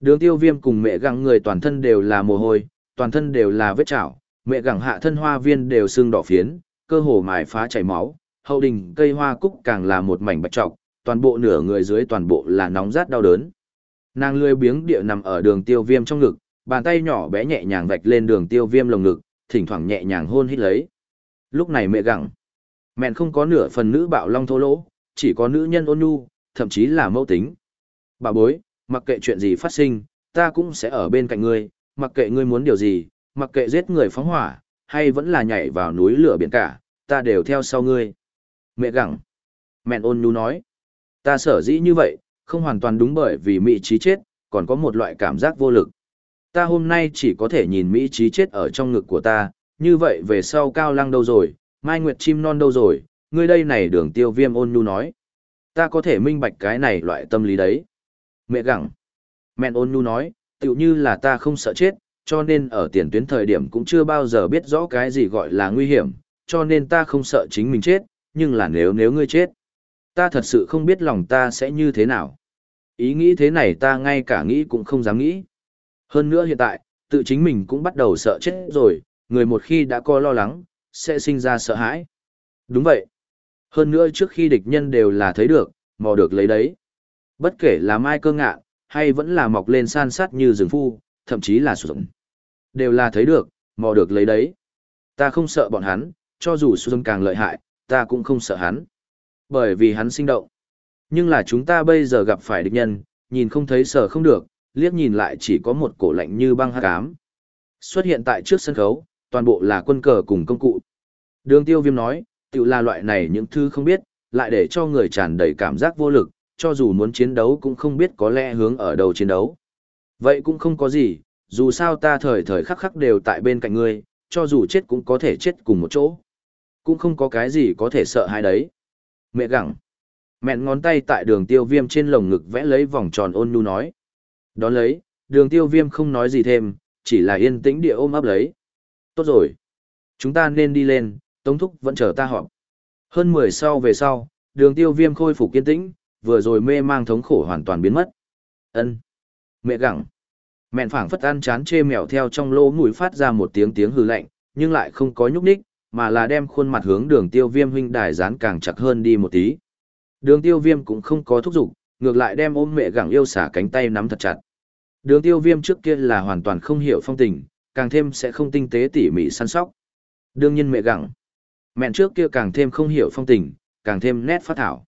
Đường tiêu viêm cùng mẹ gặng người toàn thân đều là mồ hôi, toàn thân đều là vết chảo, mẹ gặng hạ thân hoa viên đều sưng đỏ phiến, cơ hồ mài phá chảy máu, hậu đình cây hoa cúc càng là một mảnh bạch trọc, toàn bộ nửa người dưới toàn bộ là nóng rát đau đớn. Nàng lười biếng địa nằm ở đường tiêu viêm trong ngực, bàn tay nhỏ bé nhẹ nhàng vạch lên đường tiêu viêm lồng ngực, thỉnh thoảng nhẹ nhàng hôn hít lấy. Lúc này mẹ gặng. Mẹn không có nửa phần nữ bạo long thô lỗ, chỉ có nữ nhân ôn nhu, thậm chí là mẫu tính. Bà bối, mặc kệ chuyện gì phát sinh, ta cũng sẽ ở bên cạnh ngươi, mặc kệ ngươi muốn điều gì, mặc kệ giết người phóng hỏa, hay vẫn là nhảy vào núi lửa biển cả, ta đều theo sau ngươi. Mẹ gặng. Mẹn ôn nhu nói. Ta sở dĩ như vậy, không hoàn toàn đúng bởi vì Mỹ trí chết, còn có một loại cảm giác vô lực. Ta hôm nay chỉ có thể nhìn Mỹ trí chết ở trong ngực của ta, như vậy về sau cao lăng đâu rồi, mai nguyệt chim non đâu rồi, ngươi đây này đường tiêu viêm ôn nhu nói. Ta có thể minh bạch cái này loại tâm lý đấy. Mẹ gặng. Mẹ ôn nhu nói, tựu như là ta không sợ chết, cho nên ở tiền tuyến thời điểm cũng chưa bao giờ biết rõ cái gì gọi là nguy hiểm, cho nên ta không sợ chính mình chết, nhưng là nếu nếu ngươi chết, ta thật sự không biết lòng ta sẽ như thế nào. Ý nghĩ thế này ta ngay cả nghĩ cũng không dám nghĩ. Hơn nữa hiện tại, tự chính mình cũng bắt đầu sợ chết rồi, người một khi đã có lo lắng, sẽ sinh ra sợ hãi. Đúng vậy. Hơn nữa trước khi địch nhân đều là thấy được, mò được lấy đấy. Bất kể là mai cơ ngạ, hay vẫn là mọc lên san sát như rừng phu, thậm chí là sử dụng. Đều là thấy được, mò được lấy đấy. Ta không sợ bọn hắn, cho dù sử dụng càng lợi hại, ta cũng không sợ hắn. Bởi vì hắn sinh động. Nhưng là chúng ta bây giờ gặp phải địch nhân, nhìn không thấy sợ không được, liếc nhìn lại chỉ có một cổ lạnh như băng hát cám. Xuất hiện tại trước sân khấu, toàn bộ là quân cờ cùng công cụ. Đường tiêu viêm nói, tự là loại này những thứ không biết, lại để cho người tràn đầy cảm giác vô lực, cho dù muốn chiến đấu cũng không biết có lẽ hướng ở đầu chiến đấu. Vậy cũng không có gì, dù sao ta thời thời khắc khắc đều tại bên cạnh ngươi, cho dù chết cũng có thể chết cùng một chỗ. Cũng không có cái gì có thể sợ hai đấy. Mẹ gặng. Mẹn ngón tay tại đường tiêu viêm trên lồng ngực vẽ lấy vòng tròn ôn nhu nói. Đón lấy, đường tiêu viêm không nói gì thêm, chỉ là yên tĩnh địa ôm ấp lấy. Tốt rồi. Chúng ta nên đi lên, Tống Thúc vẫn chờ ta họp. Hơn 10 sau về sau, đường tiêu viêm khôi phục kiên tĩnh, vừa rồi mê mang thống khổ hoàn toàn biến mất. ân Mẹ gặng. Mẹn phảng phất ăn chán chê mèo theo trong lỗ mũi phát ra một tiếng tiếng hư lạnh, nhưng lại không có nhúc nhích, mà là đem khuôn mặt hướng đường tiêu viêm huynh đài dán càng chặt hơn đi một tí. Đường tiêu viêm cũng không có thúc giục, ngược lại đem ôm mẹ gặng yêu xả cánh tay nắm thật chặt. Đường tiêu viêm trước kia là hoàn toàn không hiểu phong tình, càng thêm sẽ không tinh tế tỉ mỉ săn sóc. Đương nhiên mẹ gặng. Mẹn trước kia càng thêm không hiểu phong tình, càng thêm nét phát thảo.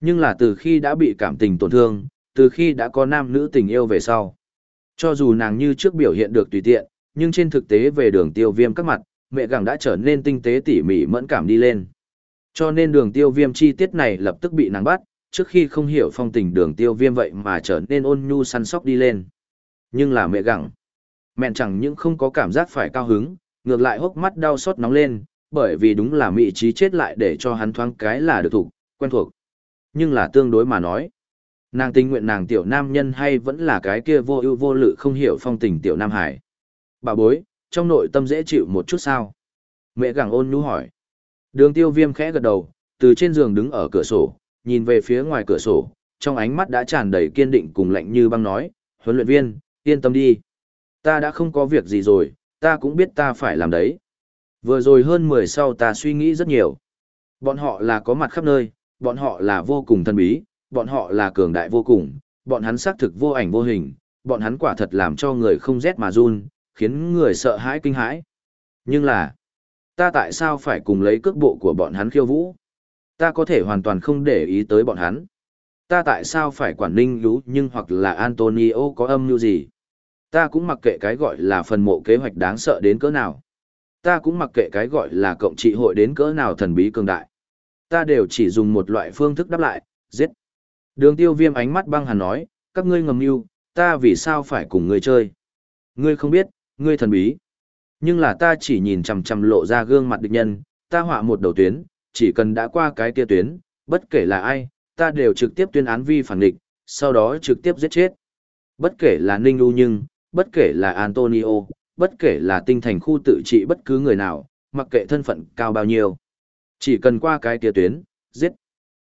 Nhưng là từ khi đã bị cảm tình tổn thương, từ khi đã có nam nữ tình yêu về sau. Cho dù nàng như trước biểu hiện được tùy tiện, nhưng trên thực tế về đường tiêu viêm các mặt, mẹ gặng đã trở nên tinh tế tỉ mỉ mẫn cảm đi lên. Cho nên đường tiêu viêm chi tiết này lập tức bị nàng bắt, trước khi không hiểu phong tình đường tiêu viêm vậy mà trở nên ôn nhu săn sóc đi lên. Nhưng là mẹ gặng. Mẹn chẳng những không có cảm giác phải cao hứng, ngược lại hốc mắt đau xót nóng lên, bởi vì đúng là mị trí chết lại để cho hắn thoáng cái là được thuộc, quen thuộc. Nhưng là tương đối mà nói. Nàng tình nguyện nàng tiểu nam nhân hay vẫn là cái kia vô ưu vô lự không hiểu phong tình tiểu nam hải. Bà bối, trong nội tâm dễ chịu một chút sao? Mẹ gặng ôn nhu hỏi. Đường tiêu viêm khẽ gật đầu, từ trên giường đứng ở cửa sổ, nhìn về phía ngoài cửa sổ, trong ánh mắt đã tràn đầy kiên định cùng lạnh như băng nói, huấn luyện viên, yên tâm đi. Ta đã không có việc gì rồi, ta cũng biết ta phải làm đấy. Vừa rồi hơn 10 sau ta suy nghĩ rất nhiều. Bọn họ là có mặt khắp nơi, bọn họ là vô cùng thân bí, bọn họ là cường đại vô cùng, bọn hắn xác thực vô ảnh vô hình, bọn hắn quả thật làm cho người không rét mà run, khiến người sợ hãi kinh hãi. Nhưng là, ta tại sao phải cùng lấy cước bộ của bọn hắn khiêu vũ? Ta có thể hoàn toàn không để ý tới bọn hắn. Ta tại sao phải quản ninh lú nhưng hoặc là Antonio có âm mưu gì? Ta cũng mặc kệ cái gọi là phần mộ kế hoạch đáng sợ đến cỡ nào. Ta cũng mặc kệ cái gọi là cộng trị hội đến cỡ nào thần bí cường đại. Ta đều chỉ dùng một loại phương thức đáp lại, giết. Đường tiêu viêm ánh mắt băng hẳn nói, các ngươi ngầm mưu, ta vì sao phải cùng ngươi chơi? Ngươi không biết, ngươi thần bí. Nhưng là ta chỉ nhìn chằm chằm lộ ra gương mặt địch nhân, ta họa một đầu tuyến, chỉ cần đã qua cái kia tuyến, bất kể là ai, ta đều trực tiếp tuyên án vi phản địch, sau đó trực tiếp giết chết. Bất kể là Ninh U Nhưng, bất kể là Antonio, bất kể là tinh thành khu tự trị bất cứ người nào, mặc kệ thân phận cao bao nhiêu. Chỉ cần qua cái kia tuyến, giết.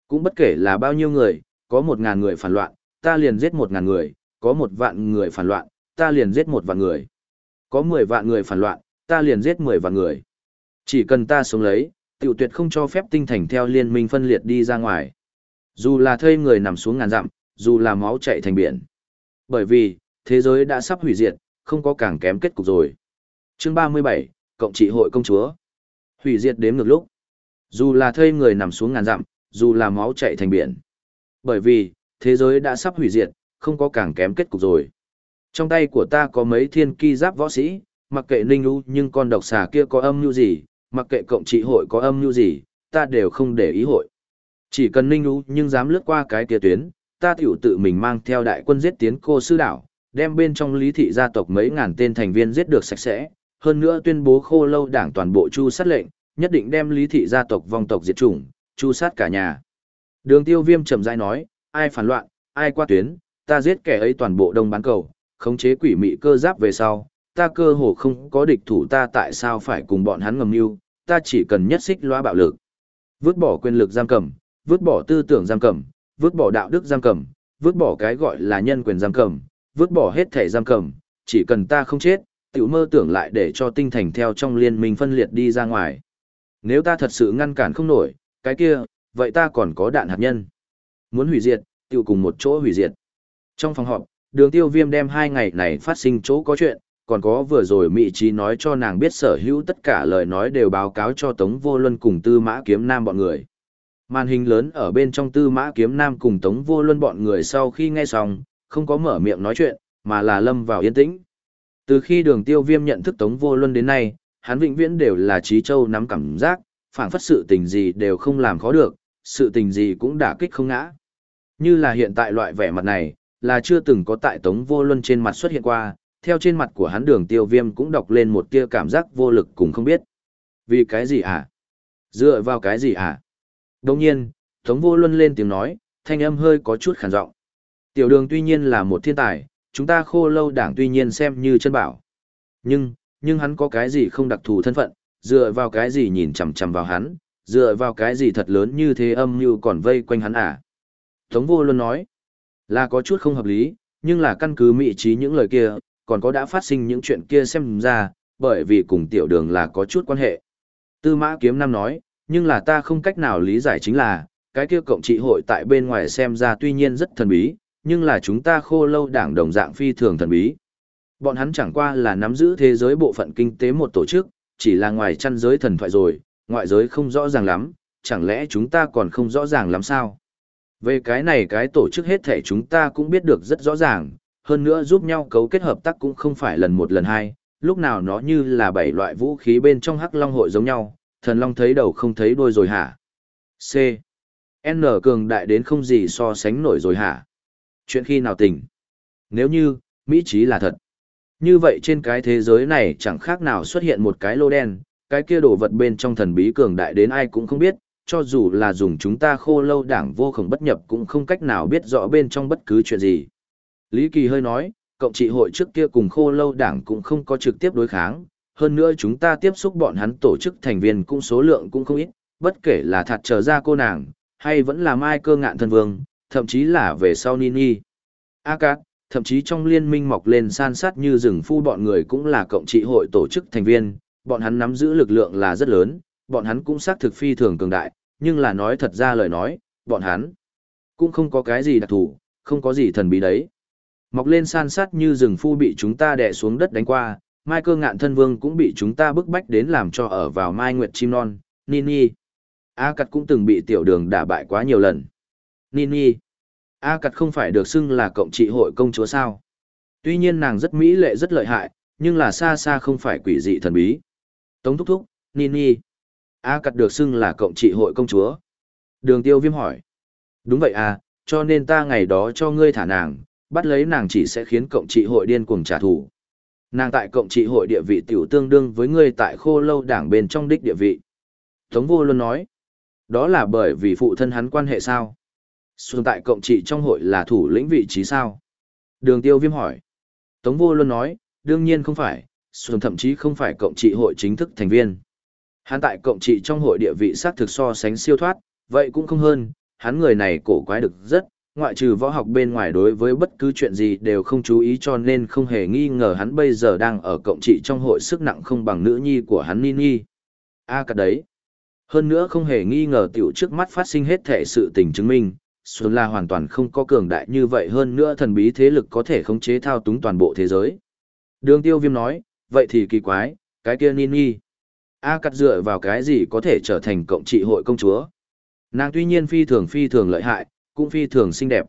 Cũng bất kể là bao nhiêu người, có một ngàn người phản loạn, ta liền giết một ngàn người, có một vạn người phản loạn, ta liền giết một vạn người. Có mười vạn người phản loạn, ta liền giết mười vạn người. Chỉ cần ta sống lấy, tiểu tuyệt không cho phép tinh thành theo liên minh phân liệt đi ra ngoài. Dù là thây người nằm xuống ngàn dặm, dù là máu chạy thành biển. Bởi vì, thế giới đã sắp hủy diệt, không có càng kém kết cục rồi. Chương 37, Cộng trị hội công chúa. Hủy diệt đếm ngược lúc. Dù là thây người nằm xuống ngàn dặm, dù là máu chạy thành biển. Bởi vì, thế giới đã sắp hủy diệt, không có càng kém kết cục rồi. Trong tay của ta có mấy thiên ki giáp võ sĩ, mặc kệ ninh u nhưng con độc xà kia có âm mưu gì, mặc kệ cộng trị hội có âm mưu gì, ta đều không để ý hội. Chỉ cần ninh u nhưng dám lướt qua cái kia tuyến, ta tiểu tự mình mang theo đại quân giết tiến cô sư đảo, đem bên trong lý thị gia tộc mấy ngàn tên thành viên giết được sạch sẽ, hơn nữa tuyên bố khô lâu đảng toàn bộ chu sát lệnh, nhất định đem lý thị gia tộc vong tộc diệt chủng, chu sát cả nhà. Đường tiêu viêm chậm rãi nói, ai phản loạn, ai qua tuyến, ta giết kẻ ấy toàn bộ đông bán cầu, khống chế quỷ mị cơ giáp về sau, ta cơ hồ không có địch thủ ta tại sao phải cùng bọn hắn ngầm mưu, ta chỉ cần nhất xích loa bạo lực. Vứt bỏ quyền lực giam cầm, vứt bỏ tư tưởng giam cầm, vứt bỏ đạo đức giam cầm, vứt bỏ cái gọi là nhân quyền giam cầm, vứt bỏ hết thể giam cầm, chỉ cần ta không chết, tiểu mơ tưởng lại để cho tinh thành theo trong liên minh phân liệt đi ra ngoài. Nếu ta thật sự ngăn cản không nổi, cái kia, vậy ta còn có đạn hạt nhân. Muốn hủy diệt, tiểu cùng một chỗ hủy diệt. Trong phòng họp, đường tiêu viêm đem hai ngày này phát sinh chỗ có chuyện, còn có vừa rồi Mỹ Trí nói cho nàng biết sở hữu tất cả lời nói đều báo cáo cho Tống Vô Luân cùng Tư Mã Kiếm Nam bọn người. Màn hình lớn ở bên trong Tư Mã Kiếm Nam cùng Tống Vô Luân bọn người sau khi nghe xong, không có mở miệng nói chuyện, mà là lâm vào yên tĩnh. Từ khi đường tiêu viêm nhận thức Tống Vô Luân đến nay, hắn vĩnh viễn đều là trí châu nắm cảm giác, phản phất sự tình gì đều không làm khó được, sự tình gì cũng đả kích không ngã. Như là hiện tại loại vẻ mặt này, là chưa từng có tại Tống Vô Luân trên mặt xuất hiện qua, theo trên mặt của hắn đường tiêu viêm cũng đọc lên một tia cảm giác vô lực cùng không biết. Vì cái gì hả? Dựa vào cái gì hả? Đồng nhiên, Tống Vô Luân lên tiếng nói, thanh âm hơi có chút khàn giọng. Tiểu đường tuy nhiên là một thiên tài, chúng ta khô lâu đảng tuy nhiên xem như chân bảo. Nhưng, nhưng hắn có cái gì không đặc thù thân phận, dựa vào cái gì nhìn chằm chằm vào hắn, dựa vào cái gì thật lớn như thế âm như còn vây quanh hắn à. Tống vô luân nói, là có chút không hợp lý, nhưng là căn cứ mị trí những lời kia, còn có đã phát sinh những chuyện kia xem ra, bởi vì cùng tiểu đường là có chút quan hệ. Tư mã kiếm năm nói, nhưng là ta không cách nào lý giải chính là, cái kia cộng trị hội tại bên ngoài xem ra tuy nhiên rất thần bí, nhưng là chúng ta khô lâu đảng đồng dạng phi thường thần bí. Bọn hắn chẳng qua là nắm giữ thế giới bộ phận kinh tế một tổ chức, chỉ là ngoài chăn giới thần thoại rồi, ngoại giới không rõ ràng lắm, chẳng lẽ chúng ta còn không rõ ràng lắm sao? Về cái này cái tổ chức hết thể chúng ta cũng biết được rất rõ ràng, hơn nữa giúp nhau cấu kết hợp tác cũng không phải lần một lần hai, lúc nào nó như là bảy loại vũ khí bên trong hắc long hội giống nhau, thần long thấy đầu không thấy đuôi rồi hả? C. N cường đại đến không gì so sánh nổi rồi hả? Chuyện khi nào tỉnh? Nếu như, Mỹ trí là thật. Như vậy trên cái thế giới này chẳng khác nào xuất hiện một cái lô đen, cái kia đồ vật bên trong thần bí cường đại đến ai cũng không biết, cho dù là dùng chúng ta khô lâu đảng vô khổng bất nhập cũng không cách nào biết rõ bên trong bất cứ chuyện gì. Lý Kỳ hơi nói, cộng trị hội trước kia cùng khô lâu đảng cũng không có trực tiếp đối kháng, hơn nữa chúng ta tiếp xúc bọn hắn tổ chức thành viên cũng số lượng cũng không ít, bất kể là thật trở ra cô nàng, hay vẫn là mai cơ ngạn thân vương, thậm chí là về sau Nini. A Cát, thậm chí trong liên minh mọc lên san sát như rừng phu bọn người cũng là cộng trị hội tổ chức thành viên, bọn hắn nắm giữ lực lượng là rất lớn, bọn hắn cũng xác thực phi thường cường đại, nhưng là nói thật ra lời nói, bọn hắn cũng không có cái gì đặc thù, không có gì thần bí đấy. Mọc lên san sát như rừng phu bị chúng ta đè xuống đất đánh qua, Mai cơ ngạn thân vương cũng bị chúng ta bức bách đến làm cho ở vào Mai Nguyệt Chim Non, Nini. A Cặt cũng từng bị tiểu đường đả bại quá nhiều lần. Nini. A Cặt không phải được xưng là cộng trị hội công chúa sao. Tuy nhiên nàng rất mỹ lệ rất lợi hại, nhưng là xa xa không phải quỷ dị thần bí. Tống thúc thúc, Nini. A Cặt được xưng là cộng trị hội công chúa. Đường tiêu viêm hỏi. Đúng vậy à, cho nên ta ngày đó cho ngươi thả nàng, bắt lấy nàng chỉ sẽ khiến cộng trị hội điên cuồng trả thù. Nàng tại cộng trị hội địa vị tiểu tương đương với ngươi tại khô lâu đảng bên trong đích địa vị. Tống vô luôn nói. Đó là bởi vì phụ thân hắn quan hệ sao? Xuân tại cộng trị trong hội là thủ lĩnh vị trí sao? Đường tiêu viêm hỏi. Tống vô luôn nói, đương nhiên không phải, Xuân thậm chí không phải cộng trị hội chính thức thành viên. Hắn tại cộng trị trong hội địa vị xác thực so sánh siêu thoát, vậy cũng không hơn, hắn người này cổ quái được rất, ngoại trừ võ học bên ngoài đối với bất cứ chuyện gì đều không chú ý cho nên không hề nghi ngờ hắn bây giờ đang ở cộng trị trong hội sức nặng không bằng nữ nhi của hắn Nini. A à, cả đấy. Hơn nữa không hề nghi ngờ tiểu trước mắt phát sinh hết thể sự tình chứng minh, Xuân La hoàn toàn không có cường đại như vậy hơn nữa thần bí thế lực có thể khống chế thao túng toàn bộ thế giới. Đường tiêu viêm nói, vậy thì kỳ quái, cái kia Nini. A cắt dựa vào cái gì có thể trở thành cộng trị hội công chúa. Nàng tuy nhiên phi thường phi thường lợi hại, cũng phi thường xinh đẹp.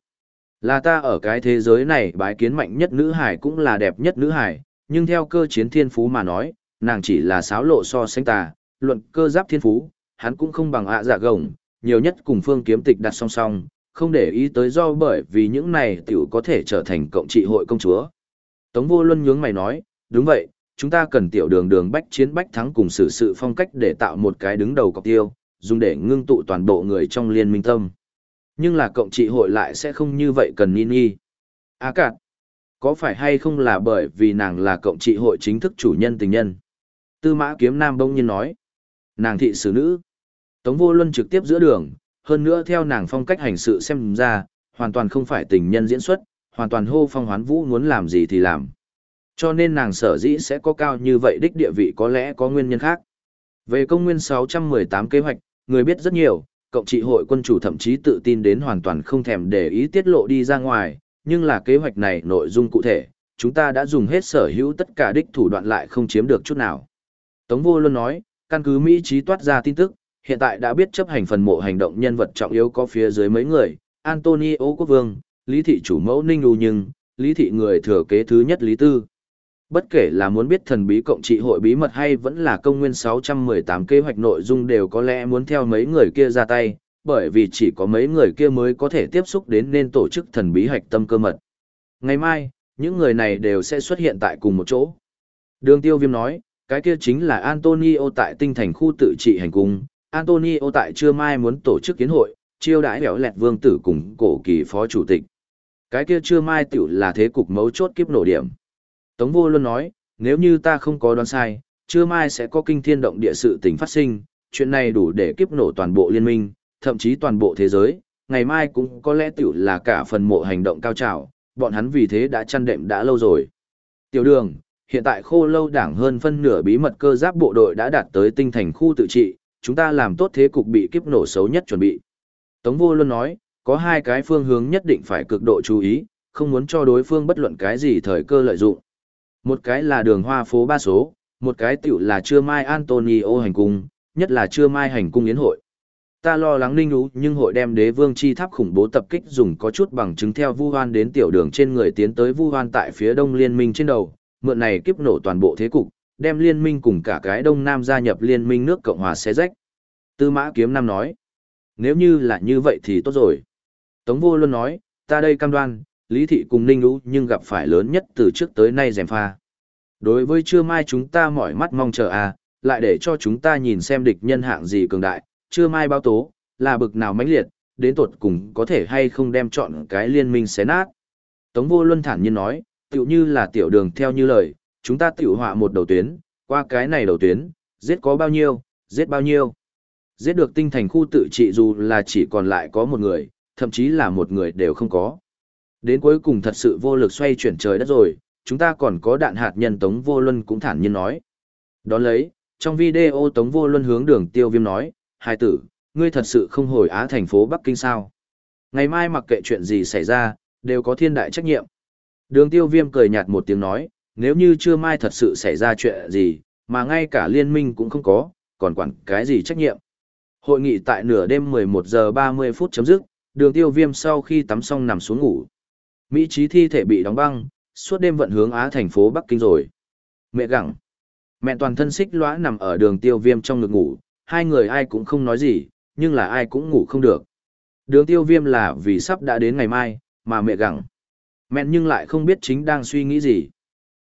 Là ta ở cái thế giới này bái kiến mạnh nhất nữ hải cũng là đẹp nhất nữ hải, nhưng theo cơ chiến thiên phú mà nói, nàng chỉ là sáo lộ so sánh ta, luận cơ giáp thiên phú, hắn cũng không bằng ạ giả gồng, nhiều nhất cùng phương kiếm tịch đặt song song, không để ý tới do bởi vì những này tiểu có thể trở thành cộng trị hội công chúa. Tống vô luân nhướng mày nói, đúng vậy, chúng ta cần tiểu đường đường bách chiến bách thắng cùng xử sự phong cách để tạo một cái đứng đầu cọc tiêu, dùng để ngưng tụ toàn bộ người trong liên minh tâm. Nhưng là cộng trị hội lại sẽ không như vậy cần Nini. À cạn, có phải hay không là bởi vì nàng là cộng trị hội chính thức chủ nhân tình nhân? Tư mã kiếm nam bông nhiên nói. Nàng thị xử nữ. Tống vô luân trực tiếp giữa đường, hơn nữa theo nàng phong cách hành sự xem ra, hoàn toàn không phải tình nhân diễn xuất, hoàn toàn hô phong hoán vũ muốn làm gì thì làm. Cho nên nàng sở dĩ sẽ có cao như vậy đích địa vị có lẽ có nguyên nhân khác. Về công nguyên 618 kế hoạch, người biết rất nhiều, cộng trị hội quân chủ thậm chí tự tin đến hoàn toàn không thèm để ý tiết lộ đi ra ngoài, nhưng là kế hoạch này nội dung cụ thể, chúng ta đã dùng hết sở hữu tất cả đích thủ đoạn lại không chiếm được chút nào. Tống vô luôn nói, căn cứ Mỹ trí toát ra tin tức, hiện tại đã biết chấp hành phần mộ hành động nhân vật trọng yếu có phía dưới mấy người, Antonio Quốc Vương, Lý Thị chủ mẫu Ninh Đù Nhưng, Lý Thị người thừa kế thứ nhất Lý Tư. Bất kể là muốn biết thần bí cộng trị hội bí mật hay vẫn là công nguyên 618 kế hoạch nội dung đều có lẽ muốn theo mấy người kia ra tay, bởi vì chỉ có mấy người kia mới có thể tiếp xúc đến nên tổ chức thần bí hạch tâm cơ mật. Ngày mai, những người này đều sẽ xuất hiện tại cùng một chỗ. Đường tiêu viêm nói, cái kia chính là Antonio tại tinh thành khu tự trị hành cung. Antonio tại trưa mai muốn tổ chức kiến hội, chiêu đãi béo lẹt vương tử cùng cổ kỳ phó chủ tịch. Cái kia trưa mai tiểu là thế cục mấu chốt kiếp nổ điểm. Tống vô luôn nói, nếu như ta không có đoán sai, trưa mai sẽ có kinh thiên động địa sự tình phát sinh, chuyện này đủ để kiếp nổ toàn bộ liên minh, thậm chí toàn bộ thế giới, ngày mai cũng có lẽ tiểu là cả phần mộ hành động cao trào, bọn hắn vì thế đã chăn đệm đã lâu rồi. Tiểu đường, hiện tại khô lâu đảng hơn phân nửa bí mật cơ giáp bộ đội đã đạt tới tinh thành khu tự trị, chúng ta làm tốt thế cục bị kiếp nổ xấu nhất chuẩn bị. Tống vô luôn nói, có hai cái phương hướng nhất định phải cực độ chú ý, không muốn cho đối phương bất luận cái gì thời cơ lợi dụng. Một cái là đường hoa phố ba số, một cái tiểu là trưa mai Antonio hành cung, nhất là trưa mai hành cung yến hội. Ta lo lắng ninh ú nhưng hội đem đế vương chi tháp khủng bố tập kích dùng có chút bằng chứng theo vu hoan đến tiểu đường trên người tiến tới vu hoan tại phía đông liên minh trên đầu, mượn này kiếp nổ toàn bộ thế cục, đem liên minh cùng cả cái đông nam gia nhập liên minh nước Cộng hòa xé rách. Tư mã kiếm nam nói, nếu như là như vậy thì tốt rồi. Tống vô luôn nói, ta đây cam đoan, lý thị cùng ninh ú nhưng gặp phải lớn nhất từ trước tới nay dèm pha. Đối với trưa mai chúng ta mỏi mắt mong chờ à, lại để cho chúng ta nhìn xem địch nhân hạng gì cường đại, chưa mai báo tố, là bực nào mãnh liệt, đến tột cùng có thể hay không đem chọn cái liên minh xé nát. Tống vô luân thản nhiên nói, tựu như là tiểu đường theo như lời, chúng ta tiểu họa một đầu tuyến, qua cái này đầu tuyến, giết có bao nhiêu, giết bao nhiêu. Giết được tinh thành khu tự trị dù là chỉ còn lại có một người, thậm chí là một người đều không có. Đến cuối cùng thật sự vô lực xoay chuyển trời đất rồi, chúng ta còn có đạn hạt nhân Tống Vô Luân cũng thản nhiên nói. Đón lấy, trong video Tống Vô Luân hướng đường tiêu viêm nói, hai tử, ngươi thật sự không hồi Á thành phố Bắc Kinh sao. Ngày mai mặc kệ chuyện gì xảy ra, đều có thiên đại trách nhiệm. Đường tiêu viêm cười nhạt một tiếng nói, nếu như chưa mai thật sự xảy ra chuyện gì, mà ngay cả liên minh cũng không có, còn quản cái gì trách nhiệm. Hội nghị tại nửa đêm 11 giờ 30 phút chấm dứt, đường tiêu viêm sau khi tắm xong nằm xuống ngủ. Mỹ trí thi thể bị đóng băng, suốt đêm vận hướng Á thành phố Bắc Kinh rồi. Mẹ gặng. Mẹ toàn thân xích lõa nằm ở đường tiêu viêm trong ngực ngủ, hai người ai cũng không nói gì, nhưng là ai cũng ngủ không được. Đường tiêu viêm là vì sắp đã đến ngày mai, mà mẹ gặng. Mẹ nhưng lại không biết chính đang suy nghĩ gì.